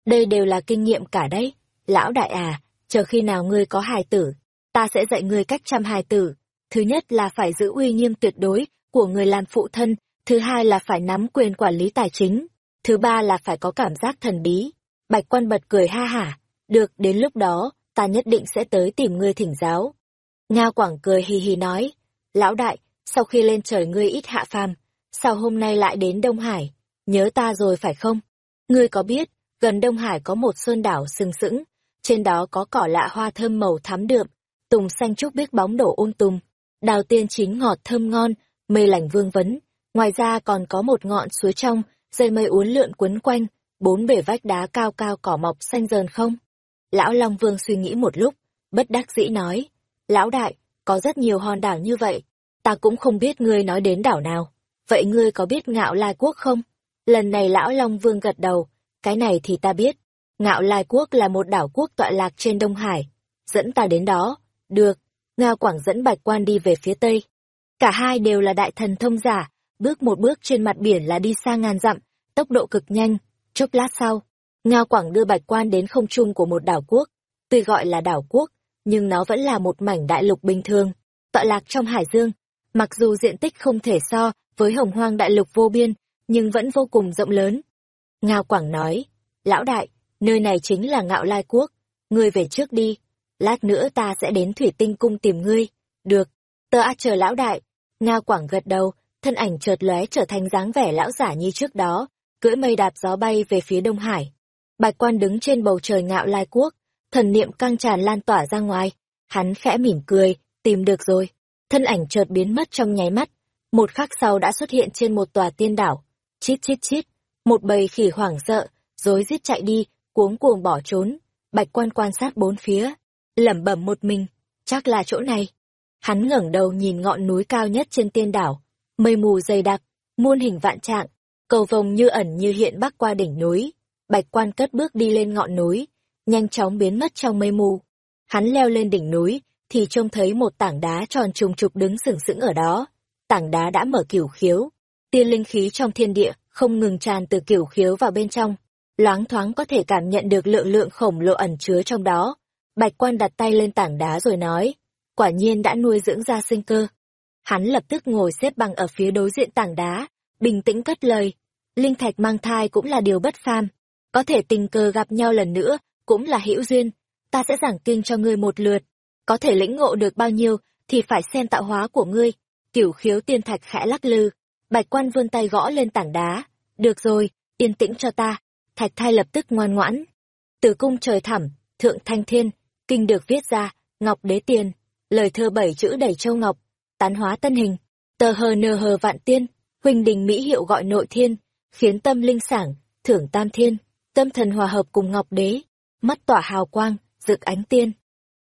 Đây đều là kinh nghiệm cả đấy. Lão đại à, chờ khi nào ngươi có hài tử, ta sẽ dạy ngươi cách chăm hài tử. Thứ nhất là phải giữ uy nghiêm tuyệt đối của người làm phụ thân, thứ hai là phải nắm quyền quản lý tài chính, thứ ba là phải có cảm giác thần bí. Bạch quan bật cười ha hả, được đến lúc đó, ta nhất định sẽ tới tìm ngươi thỉnh giáo. Ngao Quảng cười hì hì nói, lão đại, sau khi lên trời ngươi ít hạ phàm, sao hôm nay lại đến Đông Hải, nhớ ta rồi phải không? Ngươi có biết, gần Đông Hải có một sơn đảo sừng sững, trên đó có cỏ lạ hoa thơm màu thắm đượm, tùng xanh trúc biếc bóng đổ um ung tùng, đào tiên chín ngọt thơm ngon, mây lành vương vấn, ngoài ra còn có một ngọn suối trong, dây mây uốn lượn quấn quanh, bốn bể vách đá cao cao cỏ mọc xanh dờn không? Lão Long Vương suy nghĩ một lúc, bất đắc dĩ nói, Lão đại, có rất nhiều hòn đảo như vậy, ta cũng không biết ngươi nói đến đảo nào. Vậy ngươi có biết ngạo lai quốc không? Lần này Lão Long Vương gật đầu, cái này thì ta biết. Ngạo lai quốc là một đảo quốc tọa lạc trên Đông Hải. Dẫn ta đến đó. Được. Ngao Quảng dẫn Bạch Quan đi về phía Tây. Cả hai đều là đại thần thông giả, bước một bước trên mặt biển là đi xa ngàn dặm, tốc độ cực nhanh. Chốc lát sau, Ngao Quảng đưa Bạch Quan đến không trung của một đảo quốc. Tuy gọi là đảo quốc, nhưng nó vẫn là một mảnh đại lục bình thường, tọa lạc trong hải dương. Mặc dù diện tích không thể so với hồng hoang đại lục vô biên, nhưng vẫn vô cùng rộng lớn. Ngao Quảng nói, lão đại, nơi này chính là ngạo lai quốc, ngươi về trước đi, lát nữa ta sẽ đến thủy tinh cung tìm ngươi. Được, tớ a chờ lão đại. Ngao Quảng gật đầu, thân ảnh chợt lóe trở thành dáng vẻ lão giả như trước đó, cưỡi mây đạp gió bay về phía Đông Hải. Bạch quan đứng trên bầu trời ngạo lai quốc, thần niệm căng tràn lan tỏa ra ngoài. Hắn khẽ mỉm cười, tìm được rồi. Thân ảnh chợt biến mất trong nháy mắt. Một khắc sau đã xuất hiện trên một tòa tiên đảo. Chít chít chít. Một bầy khỉ hoảng sợ, rối rít chạy đi, cuống cuồng bỏ trốn. Bạch quan quan sát bốn phía. lẩm bẩm một mình. Chắc là chỗ này. Hắn ngẩng đầu nhìn ngọn núi cao nhất trên tiên đảo. Mây mù dày đặc, muôn hình vạn trạng. Cầu vồng như ẩn như hiện bắc qua đỉnh núi. Bạch quan cất bước đi lên ngọn núi nhanh chóng biến mất trong mây mù. Hắn leo lên đỉnh núi, thì trông thấy một tảng đá tròn trùng trục đứng sừng sững ở đó. Tảng đá đã mở kiểu khiếu. Tiên linh khí trong thiên địa không ngừng tràn từ kiểu khiếu vào bên trong. Loáng thoáng có thể cảm nhận được lượng lượng khổng lồ ẩn chứa trong đó. Bạch quan đặt tay lên tảng đá rồi nói, quả nhiên đã nuôi dưỡng ra sinh cơ. Hắn lập tức ngồi xếp bằng ở phía đối diện tảng đá, bình tĩnh cất lời. Linh thạch mang thai cũng là điều bất phàm. Có thể tình cờ gặp nhau lần nữa cũng là hữu duyên, ta sẽ giảng kinh cho ngươi một lượt, có thể lĩnh ngộ được bao nhiêu thì phải xem tạo hóa của ngươi. Tiểu khiếu tiên thạch khẽ lắc lư, bạch quan vươn tay gõ lên tảng đá. Được rồi, yên tĩnh cho ta. Thạch thai lập tức ngoan ngoãn. Từ cung trời thẳm, thượng thanh thiên, kinh được viết ra, ngọc đế tiền, lời thơ bảy chữ đầy châu ngọc, tán hóa tân hình, tờ hờ nờ hờ vạn tiên, huỳnh đình mỹ hiệu gọi nội thiên, khiến tâm linh sảng, thưởng tam thiên, tâm thần hòa hợp cùng ngọc đế, mắt tỏa hào quang, rực ánh tiên.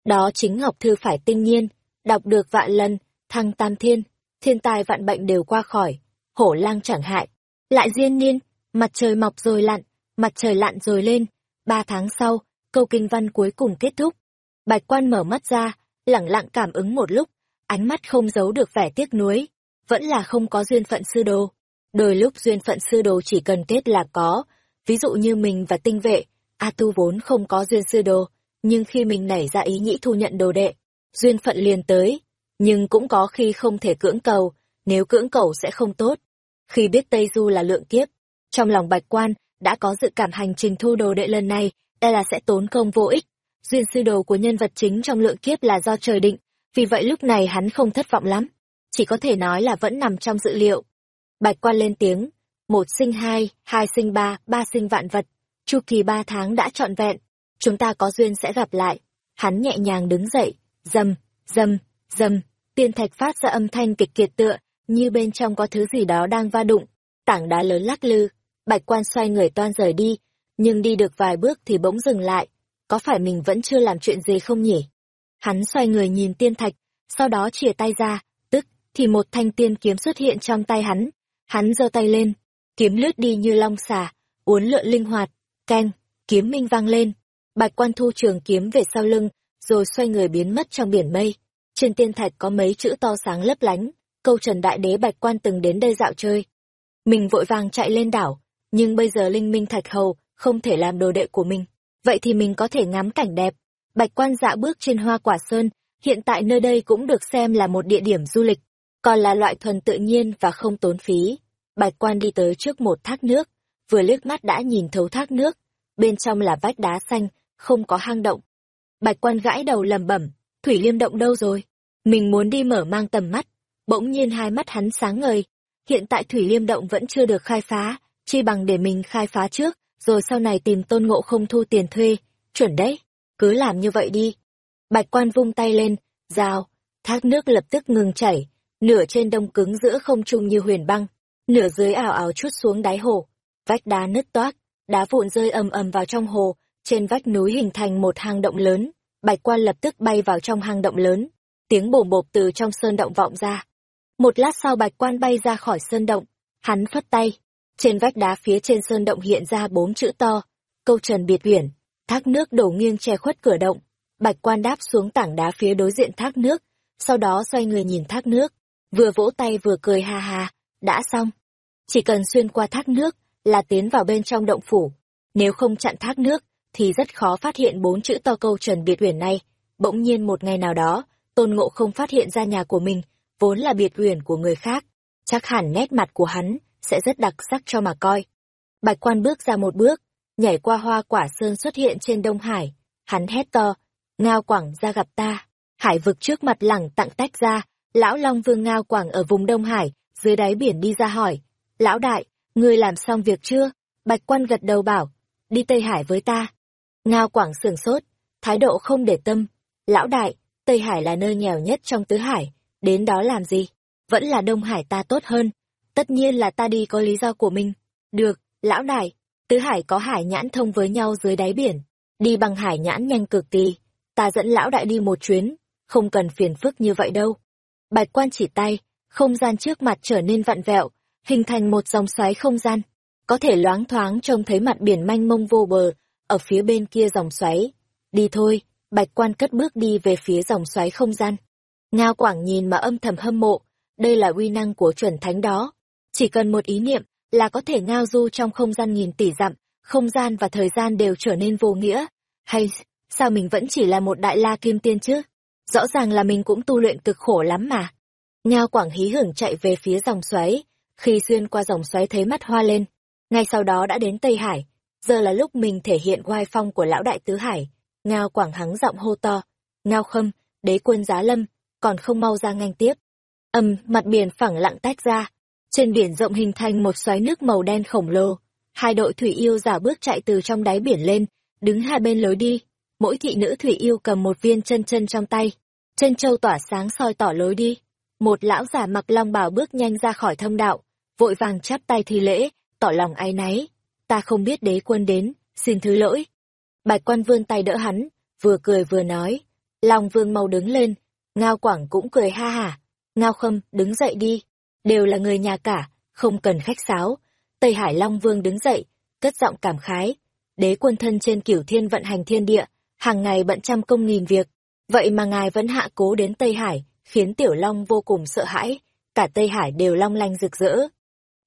Đó chính Ngọc Thư phải tinh nhiên, đọc được vạn lần, thăng tam thiên, thiên tai vạn bệnh đều qua khỏi, hổ lang chẳng hại. Lại diên niên, mặt trời mọc rồi lặn, mặt trời lặn rồi lên, ba tháng sau, câu kinh văn cuối cùng kết thúc. Bạch quan mở mắt ra, lẳng lặng cảm ứng một lúc, ánh mắt không giấu được vẻ tiếc nuối, vẫn là không có duyên phận sư đồ. Đôi lúc duyên phận sư đồ chỉ cần kết là có, ví dụ như mình và tinh vệ, A Tu vốn không có duyên sư đồ, nhưng khi mình nảy ra ý nghĩ thu nhận đồ đệ, duyên phận liền tới, nhưng cũng có khi không thể cưỡng cầu, nếu cưỡng cầu sẽ không tốt. Khi biết Tây Du là lượng kiếp, trong lòng bạch quan đã có dự cảm hành trình thu đồ đệ lần này, e là sẽ tốn công vô ích. Duyên sư đồ của nhân vật chính trong lượng kiếp là do trời định, vì vậy lúc này hắn không thất vọng lắm, chỉ có thể nói là vẫn nằm trong dự liệu. Bạch quan lên tiếng, một sinh hai, hai sinh ba, ba sinh vạn vật, chu kỳ ba tháng đã trọn vẹn, chúng ta có duyên sẽ gặp lại. Hắn nhẹ nhàng đứng dậy, dầm, dầm, dầm, tiên thạch phát ra âm thanh kịch kiệt tựa, như bên trong có thứ gì đó đang va đụng, tảng đá lớn lắc lư, bạch quan xoay người toan rời đi, nhưng đi được vài bước thì bỗng dừng lại, có phải mình vẫn chưa làm chuyện gì không nhỉ? Hắn xoay người nhìn tiên thạch, sau đó chìa tay ra, tức, thì một thanh tiên kiếm xuất hiện trong tay hắn, hắn giơ tay lên, kiếm lướt đi như long xà, uốn lượn linh hoạt, Keng, kiếm minh vang lên. Bạch quan thu trường kiếm về sau lưng, rồi xoay người biến mất trong biển mây. Trên tiên thạch có mấy chữ to sáng lấp lánh, câu trần đại đế bạch quan từng đến đây dạo chơi. Mình vội vàng chạy lên đảo, nhưng bây giờ linh minh thạch hầu không thể làm đồ đệ của mình. Vậy thì mình có thể ngắm cảnh đẹp. Bạch quan dạ bước trên hoa quả sơn, hiện tại nơi đây cũng được xem là một địa điểm du lịch, còn là loại thuần tự nhiên và không tốn phí. Bạch quan đi tới trước một thác nước, vừa liếc mắt đã nhìn thấu thác nước, bên trong là vách đá xanh, không có hang động. Bạch quan gãi đầu lầm bẩm, Thủy Liêm động đâu rồi? Mình muốn đi mở mang tầm mắt. Bỗng nhiên hai mắt hắn sáng ngời. Hiện tại Thủy Liêm động vẫn chưa được khai phá, chi bằng để mình khai phá trước, rồi sau này tìm tôn ngộ không thu tiền thuê. Chuẩn đấy, cứ làm như vậy đi. Bạch quan vung tay lên, rào, thác nước lập tức ngừng chảy, nửa trên đông cứng giữa không trung như huyền băng, nửa dưới ảo ảo chút xuống đáy hồ. Vách đá nứt toác, đá vụn rơi ầm ầm vào trong hồ, trên vách núi hình thành một hang động lớn, bạch quan lập tức bay vào trong hang động lớn, tiếng bổ bộp từ trong sơn động vọng ra. Một lát sau bạch quan bay ra khỏi sơn động, hắn phất tay, trên vách đá phía trên sơn động hiện ra bốn chữ to, câu trần biệt uyển, thác nước đổ nghiêng che khuất cửa động, bạch quan đáp xuống tảng đá phía đối diện thác nước, sau đó xoay người nhìn thác nước, vừa vỗ tay vừa cười ha ha, đã xong. Chỉ cần xuyên qua thác nước, là tiến vào bên trong động phủ. Nếu không chặn thác nước, thì rất khó phát hiện bốn chữ to câu Trần Biệt Uyển này. Bỗng nhiên một ngày nào đó, Tôn Ngộ không phát hiện ra nhà của mình, vốn là biệt uyển của người khác. Chắc hẳn nét mặt của hắn sẽ rất đặc sắc cho mà coi. Bạch quan bước ra một bước, nhảy qua hoa quả sơn xuất hiện trên Đông Hải. Hắn hét to, ngao quảng ra gặp ta. Hải vực trước mặt lẳng tặng tách ra, lão Long Vương ngao quảng ở vùng Đông Hải, dưới đáy biển đi ra hỏi. Lão đại, ngươi làm xong việc chưa? Bạch quan gật đầu bảo, đi Tây Hải với ta. Ngao Quảng sửng sốt, thái độ không để tâm. Lão đại, Tây Hải là nơi nghèo nhất trong tứ hải, đến đó làm gì? Vẫn là Đông Hải ta tốt hơn. Tất nhiên là ta đi có lý do của mình. Được, lão đại, tứ hải có hải nhãn thông với nhau dưới đáy biển. Đi bằng hải nhãn nhanh cực kỳ. Ta dẫn lão đại đi một chuyến, không cần phiền phức như vậy đâu. Bạch quan chỉ tay, không gian trước mặt trở nên vặn vẹo, hình thành một dòng xoáy không gian. Có thể loáng thoáng trông thấy mặt biển manh mông vô bờ, ở phía bên kia dòng xoáy. Đi thôi, bạch quan cất bước đi về phía dòng xoáy không gian. Ngao Quảng nhìn mà âm thầm hâm mộ, đây là uy năng của chuẩn thánh đó. Chỉ cần một ý niệm là có thể ngao du trong không gian nghìn tỷ dặm, không gian và thời gian đều trở nên vô nghĩa. Hay, sao mình vẫn chỉ là một đại la kim tiên chứ? Rõ ràng là mình cũng tu luyện cực khổ lắm mà. Ngao Quảng hí hưởng chạy về phía dòng xoáy, khi xuyên qua dòng xoáy thấy mắt hoa lên. Ngay sau đó đã đến Tây Hải, giờ là lúc mình thể hiện oai phong của lão đại tứ hải. Ngao quảng hắng giọng hô to, ngao khâm, đế quân giá lâm, còn không mau ra nganh tiếp. Âm, mặt biển phẳng lặng tách ra, trên biển rộng hình thành một xoáy nước màu đen khổng lồ. Hai đội thủy yêu giả bước chạy từ trong đáy biển lên, đứng hai bên lối đi. Mỗi thị nữ thủy yêu cầm một viên chân chân trong tay. Chân châu tỏa sáng soi tỏ lối đi. Một lão giả mặc long bào bước nhanh ra khỏi thông đạo, vội vàng chắp tay thi lễ, tỏ lòng áy náy ta không biết đế quân đến, xin thứ lỗi. Bạch quan vươn tay đỡ hắn, vừa cười vừa nói. Long vương mau đứng lên, Ngao Quảng cũng cười ha hả. Ngao Khâm, đứng dậy đi. Đều là người nhà cả, không cần khách sáo. Tây Hải Long Vương đứng dậy, cất giọng cảm khái. Đế quân thân trên cửu thiên vận hành thiên địa, hàng ngày bận trăm công nghìn việc. Vậy mà ngài vẫn hạ cố đến Tây Hải, khiến Tiểu Long vô cùng sợ hãi. Cả Tây Hải đều long lanh rực rỡ.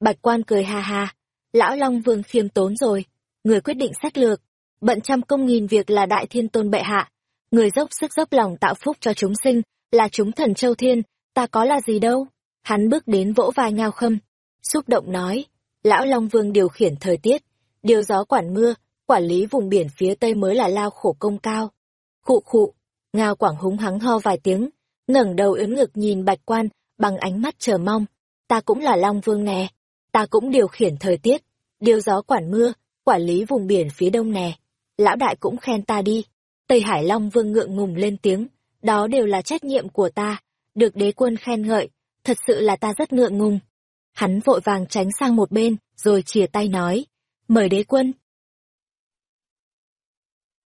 Bạch quan cười ha ha, lão Long Vương khiêm tốn rồi, người quyết định sách lược, bận trăm công nghìn việc là đại thiên tôn bệ hạ, người dốc sức dốc lòng tạo phúc cho chúng sinh, là chúng thần châu thiên, ta có là gì đâu. Hắn bước đến vỗ vai ngao khâm, xúc động nói, lão Long Vương điều khiển thời tiết, điều gió quản mưa, quản lý vùng biển phía tây mới là lao khổ công cao. Khụ khụ, ngao quảng húng hắng ho vài tiếng, ngẩng đầu ướn ngực nhìn bạch quan, bằng ánh mắt chờ mong, ta cũng là Long Vương nè ta cũng điều khiển thời tiết, điều gió quản mưa, quản lý vùng biển phía đông nè. Lão đại cũng khen ta đi. Tây Hải Long Vương ngượng ngùng lên tiếng, đó đều là trách nhiệm của ta, được đế quân khen ngợi, thật sự là ta rất ngượng ngùng. Hắn vội vàng tránh sang một bên, rồi chìa tay nói, mời đế quân,